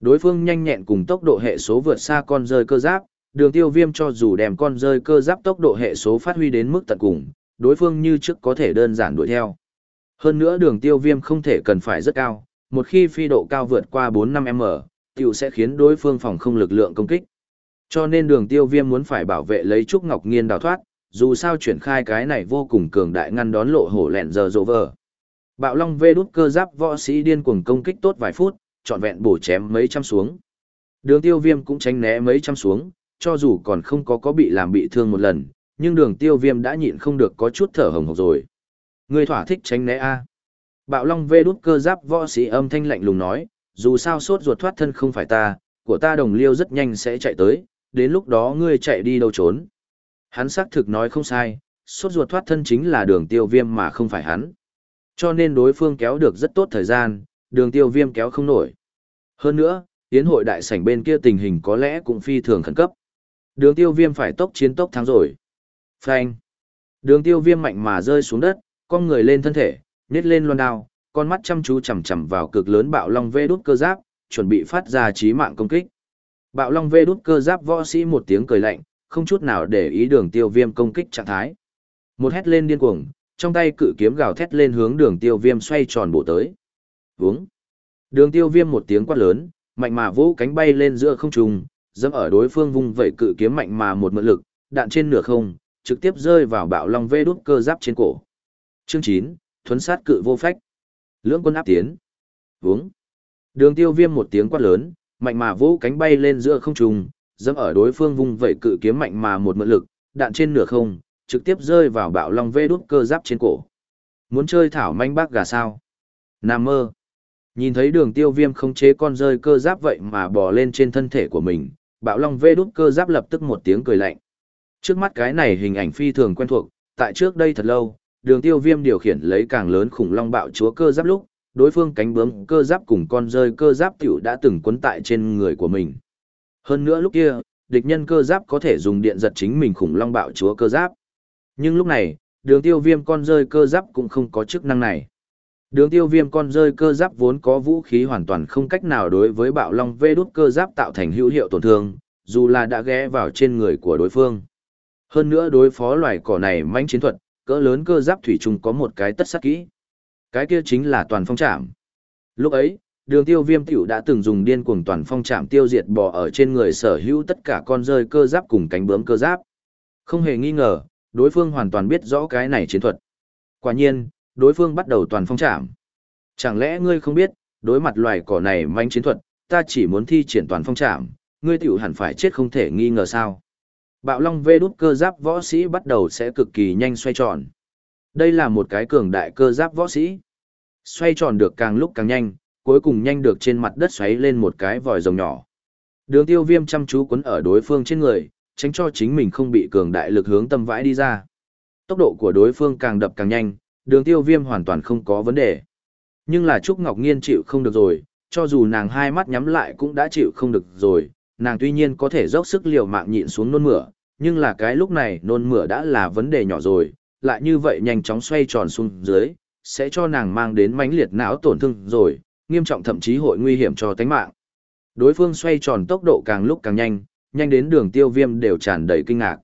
Đối phương nhanh nhẹn cùng tốc độ hệ số vượt xa con rơi cơ giáp, đường tiêu viêm cho dù đem con rơi cơ giáp tốc độ hệ số phát huy đến mức tận cùng, đối phương như trước có thể đơn giản đuổi theo. Hơn nữa đường tiêu viêm không thể cần phải rất cao, một khi phi độ cao vượt qua 4-5m, tiểu sẽ khiến đối phương phòng không lực lượng công kích. Cho nên đường tiêu viêm muốn phải bảo vệ lấy Trúc Ngọc Nghiên đào thoát, dù sao triển khai cái này vô cùng cường đại ngăn đón lộ hổ lẹn giờ dỗ vờ. Bạo Long vê đút cơ giáp võ sĩ điên cuồng công kích tốt vài phút, trọn vẹn bổ chém mấy trăm xuống. Đường tiêu viêm cũng tránh né mấy trăm xuống, cho dù còn không có có bị làm bị thương một lần, nhưng đường tiêu viêm đã nhịn không được có chút thở hồng hộc rồi. Người thỏa thích tránh né A. Bạo Long vê đút cơ giáp võ sĩ âm thanh lạnh lùng nói, dù sao sốt ruột thoát thân không phải ta, của ta đồng liêu rất nhanh sẽ chạy tới, đến lúc đó ngươi chạy đi đâu trốn. Hắn xác thực nói không sai, sốt ruột thoát thân chính là đường tiêu viêm mà không phải hắn. Cho nên đối phương kéo được rất tốt thời gian, đường tiêu viêm kéo không nổi. Hơn nữa, tiến hội đại sảnh bên kia tình hình có lẽ cũng phi thường khẩn cấp. Đường tiêu viêm phải tốc chiến tốc thắng rồi. Phanh. Đường tiêu viêm mạnh mà rơi xuống đất, con người lên thân thể, nhét lên loan đao, con mắt chăm chú chằm chằm vào cực lớn bạo long vê đút cơ giáp, chuẩn bị phát ra trí mạng công kích. Bạo long vê đút cơ giáp võ sĩ một tiếng cười lạnh, không chút nào để ý đường tiêu viêm công kích trạng thái. Một hét lên điên cuồng, trong tay cự kiếm gào thét lên hướng đường tiêu viêm xoay tròn bộ tới. Vúng. Đường tiêu viêm một tiếng quát lớn, mạnh mà vỗ cánh bay lên giữa không trung, dẫm ở đối phương vung vẩy cự kiếm mạnh mà một mượn lực, đạn trên nửa không, trực tiếp rơi vào bạo long vê đút cơ giáp trên cổ. Chương 9, thuấn sát cự vô phách. Lưỡng quân áp tiến. Vướng. Đường tiêu viêm một tiếng quát lớn, mạnh mà vỗ cánh bay lên giữa không trung, dẫm ở đối phương vung vẩy cự kiếm mạnh mà một mượn lực, đạn trên nửa không, trực tiếp rơi vào bạo long vê đút cơ giáp trên cổ. Muốn chơi thảo manh bác gà sao? Nam mơ. Nhìn thấy đường tiêu viêm không chế con rơi cơ giáp vậy mà bò lên trên thân thể của mình, bạo long vê đút cơ giáp lập tức một tiếng cười lạnh. Trước mắt cái này hình ảnh phi thường quen thuộc, tại trước đây thật lâu, đường tiêu viêm điều khiển lấy càng lớn khủng long bạo chúa cơ giáp lúc, đối phương cánh bướm cơ giáp cùng con rơi cơ giáp tiểu đã từng quấn tại trên người của mình. Hơn nữa lúc kia, địch nhân cơ giáp có thể dùng điện giật chính mình khủng long bạo chúa cơ giáp. Nhưng lúc này, đường tiêu viêm con rơi cơ giáp cũng không có chức năng này. Đường tiêu viêm con rơi cơ giáp vốn có vũ khí hoàn toàn không cách nào đối với bạo long vê đút cơ giáp tạo thành hữu hiệu tổn thương, dù là đã ghé vào trên người của đối phương. Hơn nữa đối phó loài cỏ này manh chiến thuật, cỡ lớn cơ giáp thủy trùng có một cái tất sắc kỹ. Cái kia chính là toàn phong trạm. Lúc ấy, đường tiêu viêm tiểu đã từng dùng điên cuồng toàn phong trạm tiêu diệt bò ở trên người sở hữu tất cả con rơi cơ giáp cùng cánh bướm cơ giáp. Không hề nghi ngờ, đối phương hoàn toàn biết rõ cái này chiến thuật. Quả nhiên, đối phương bắt đầu toàn phong trạm. Chẳng lẽ ngươi không biết, đối mặt loài cỏ này manh chiến thuật, ta chỉ muốn thi triển toàn phong trạm, ngươi tiểu hẳn phải chết không thể nghi ngờ sao. Bạo Long vê đút cơ giáp võ sĩ bắt đầu sẽ cực kỳ nhanh xoay tròn. Đây là một cái cường đại cơ giáp võ sĩ. Xoay tròn được càng lúc càng nhanh, cuối cùng nhanh được trên mặt đất xoáy lên một cái vòi rồng nhỏ. Đường tiêu viêm chăm chú quấn ở đối phương trên người, tránh cho chính mình không bị cường đại lực hướng tâm vãi đi ra. Tốc độ của đối phương càng đập càng nhanh, đường tiêu viêm hoàn toàn không có vấn đề. Nhưng là Trúc Ngọc Nghiên chịu không được rồi, cho dù nàng hai mắt nhắm lại cũng đã chịu không được rồi, nàng tuy nhiên có thể dốc sức liều mạng nhịn xuống nôn mửa, nhưng là cái lúc này nôn mửa đã là vấn đề nhỏ rồi, lại như vậy nhanh chóng xoay tròn xuống dưới, sẽ cho nàng mang đến mãnh liệt não tổn thương rồi, nghiêm trọng thậm chí hội nguy hiểm cho tính mạng. Đối phương xoay tròn tốc độ càng lúc càng nhanh, nhanh đến đường tiêu viêm đều tràn đầy kinh ngạc.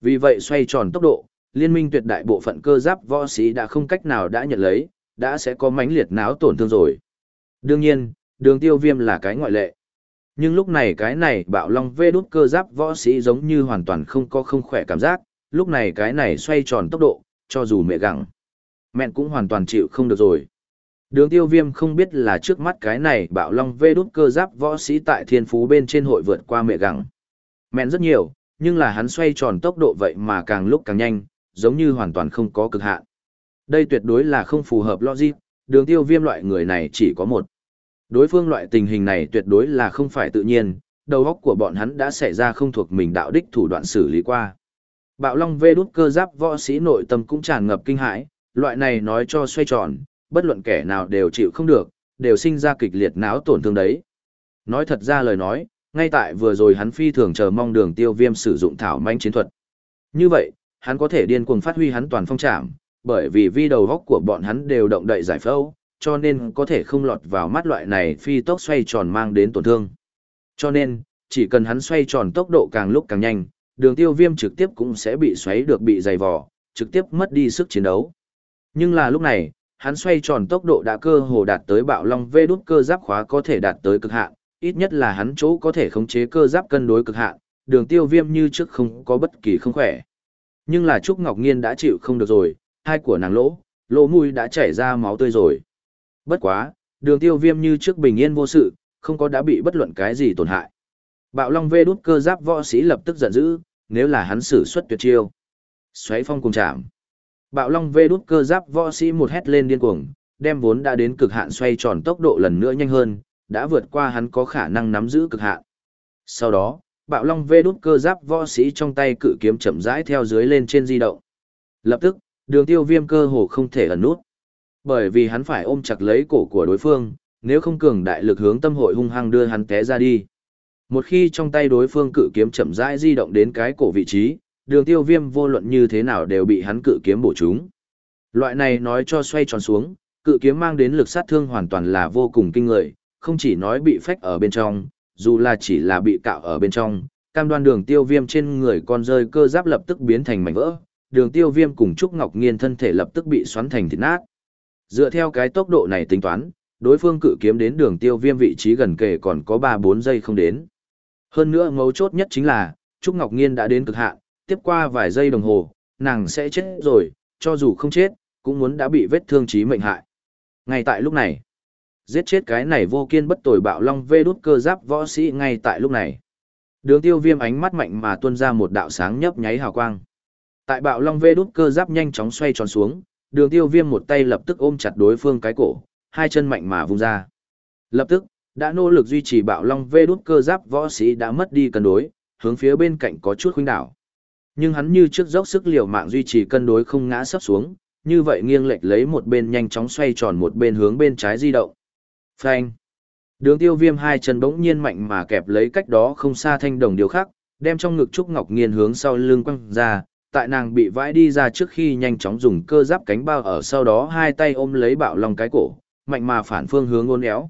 Vì vậy xoay tròn tốc độ, liên minh tuyệt đại bộ phận cơ giáp võ sĩ đã không cách nào đã nhận lấy, đã sẽ có mãnh liệt não tổn thương rồi. Đương nhiên, đường tiêu viêm là cái ngoại lệ. Nhưng lúc này cái này bạo long vê đút cơ giáp võ sĩ giống như hoàn toàn không có không khỏe cảm giác, lúc này cái này xoay tròn tốc độ, cho dù mẹ gặng. Mẹn cũng hoàn toàn chịu không được rồi. Đường tiêu viêm không biết là trước mắt cái này bạo long vê đút cơ giáp võ sĩ tại thiên phú bên trên hội vượt qua mẹ gặng. Mẹn rất nhiều, nhưng là hắn xoay tròn tốc độ vậy mà càng lúc càng nhanh, giống như hoàn toàn không có cực hạn. Đây tuyệt đối là không phù hợp logic, đường tiêu viêm loại người này chỉ có một. Đối phương loại tình hình này tuyệt đối là không phải tự nhiên, đầu óc của bọn hắn đã xảy ra không thuộc mình đạo đích thủ đoạn xử lý qua. Bạo Long vê đút cơ giáp võ sĩ nội tâm cũng tràn ngập kinh hãi, loại này nói cho xoay tròn, bất luận kẻ nào đều chịu không được, đều sinh ra kịch liệt não tổn thương đấy. Nói thật ra lời nói, ngay tại vừa rồi hắn phi thường chờ mong đường tiêu viêm sử dụng thảo manh chiến thuật. Như vậy, hắn có thể điên cuồng phát huy hắn toàn phong trảm, bởi vì vi đầu góc của bọn hắn đều động đậy giải phẫu, cho nên có thể không lọt vào mắt loại này phi tốc xoay tròn mang đến tổn thương. Cho nên, chỉ cần hắn xoay tròn tốc độ càng lúc càng nhanh, đường tiêu viêm trực tiếp cũng sẽ bị xoáy được bị dày vò, trực tiếp mất đi sức chiến đấu. Nhưng là lúc này, hắn xoay tròn tốc độ đã cơ hồ đạt tới bạo long vê đút cơ giáp khóa có thể đạt tới cực hạn, ít nhất là hắn chỗ có thể khống chế cơ giáp cân đối cực hạn, đường tiêu viêm như trước không có bất kỳ không khỏe. Nhưng là Trúc Ngọc Nghiên đã chịu không được rồi, hai của nàng lỗ, lỗ mũi đã chảy ra máu tươi rồi. Bất quá, đường tiêu viêm như trước bình yên vô sự, không có đã bị bất luận cái gì tổn hại. Bạo Long vê đút cơ giáp võ sĩ lập tức giận dữ, nếu là hắn sử xuất tuyệt chiêu. Xoáy phong cùng chạm. Bạo Long vê đút cơ giáp võ sĩ một hét lên điên cuồng, đem vốn đã đến cực hạn xoay tròn tốc độ lần nữa nhanh hơn, đã vượt qua hắn có khả năng nắm giữ cực hạn. Sau đó, Bạo Long vê đút cơ giáp võ sĩ trong tay cự kiếm chậm rãi theo dưới lên trên di động. Lập tức, đường tiêu viêm cơ hồ không thể ẩn nút. Bởi vì hắn phải ôm chặt lấy cổ của đối phương, nếu không cường đại lực hướng tâm hội hung hăng đưa hắn té ra đi. Một khi trong tay đối phương cự kiếm chậm rãi di động đến cái cổ vị trí, đường tiêu viêm vô luận như thế nào đều bị hắn cự kiếm bổ trúng. Loại này nói cho xoay tròn xuống, cự kiếm mang đến lực sát thương hoàn toàn là vô cùng kinh người, không chỉ nói bị phách ở bên trong, dù là chỉ là bị cạo ở bên trong, cam đoan đường tiêu viêm trên người con rơi cơ giáp lập tức biến thành mảnh vỡ, đường tiêu viêm cùng Trúc Ngọc Nghiên thân thể lập tức bị xoắn thành thịt nát. Dựa theo cái tốc độ này tính toán, đối phương cự kiếm đến đường tiêu viêm vị trí gần kề còn có 3-4 giây không đến. Hơn nữa mấu chốt nhất chính là, Trúc Ngọc Nghiên đã đến cực hạn, tiếp qua vài giây đồng hồ, nàng sẽ chết rồi, cho dù không chết, cũng muốn đã bị vết thương chí mệnh hại. Ngay tại lúc này, giết chết cái này vô kiên bất tồi bạo long vê đút cơ giáp võ sĩ ngay tại lúc này. Đường tiêu viêm ánh mắt mạnh mà tuôn ra một đạo sáng nhấp nháy hào quang. Tại bạo long vê đút cơ giáp nhanh chóng xoay tròn xuống, đường tiêu viêm một tay lập tức ôm chặt đối phương cái cổ, hai chân mạnh mà vung ra. Lập tức, đã nỗ lực duy trì bạo long vê đút cơ giáp võ sĩ đã mất đi cân đối, hướng phía bên cạnh có chút khuynh đảo. Nhưng hắn như trước dốc sức liều mạng duy trì cân đối không ngã sấp xuống, như vậy nghiêng lệch lấy một bên nhanh chóng xoay tròn một bên hướng bên trái di động. Phanh. Đường tiêu viêm hai chân bỗng nhiên mạnh mà kẹp lấy cách đó không xa thanh đồng điều khác, đem trong ngực Trúc Ngọc Nghiên hướng sau lưng quăng ra, tại nàng bị vãi đi ra trước khi nhanh chóng dùng cơ giáp cánh bao ở sau đó hai tay ôm lấy bạo long cái cổ, mạnh mà phản phương hướng ôn éo,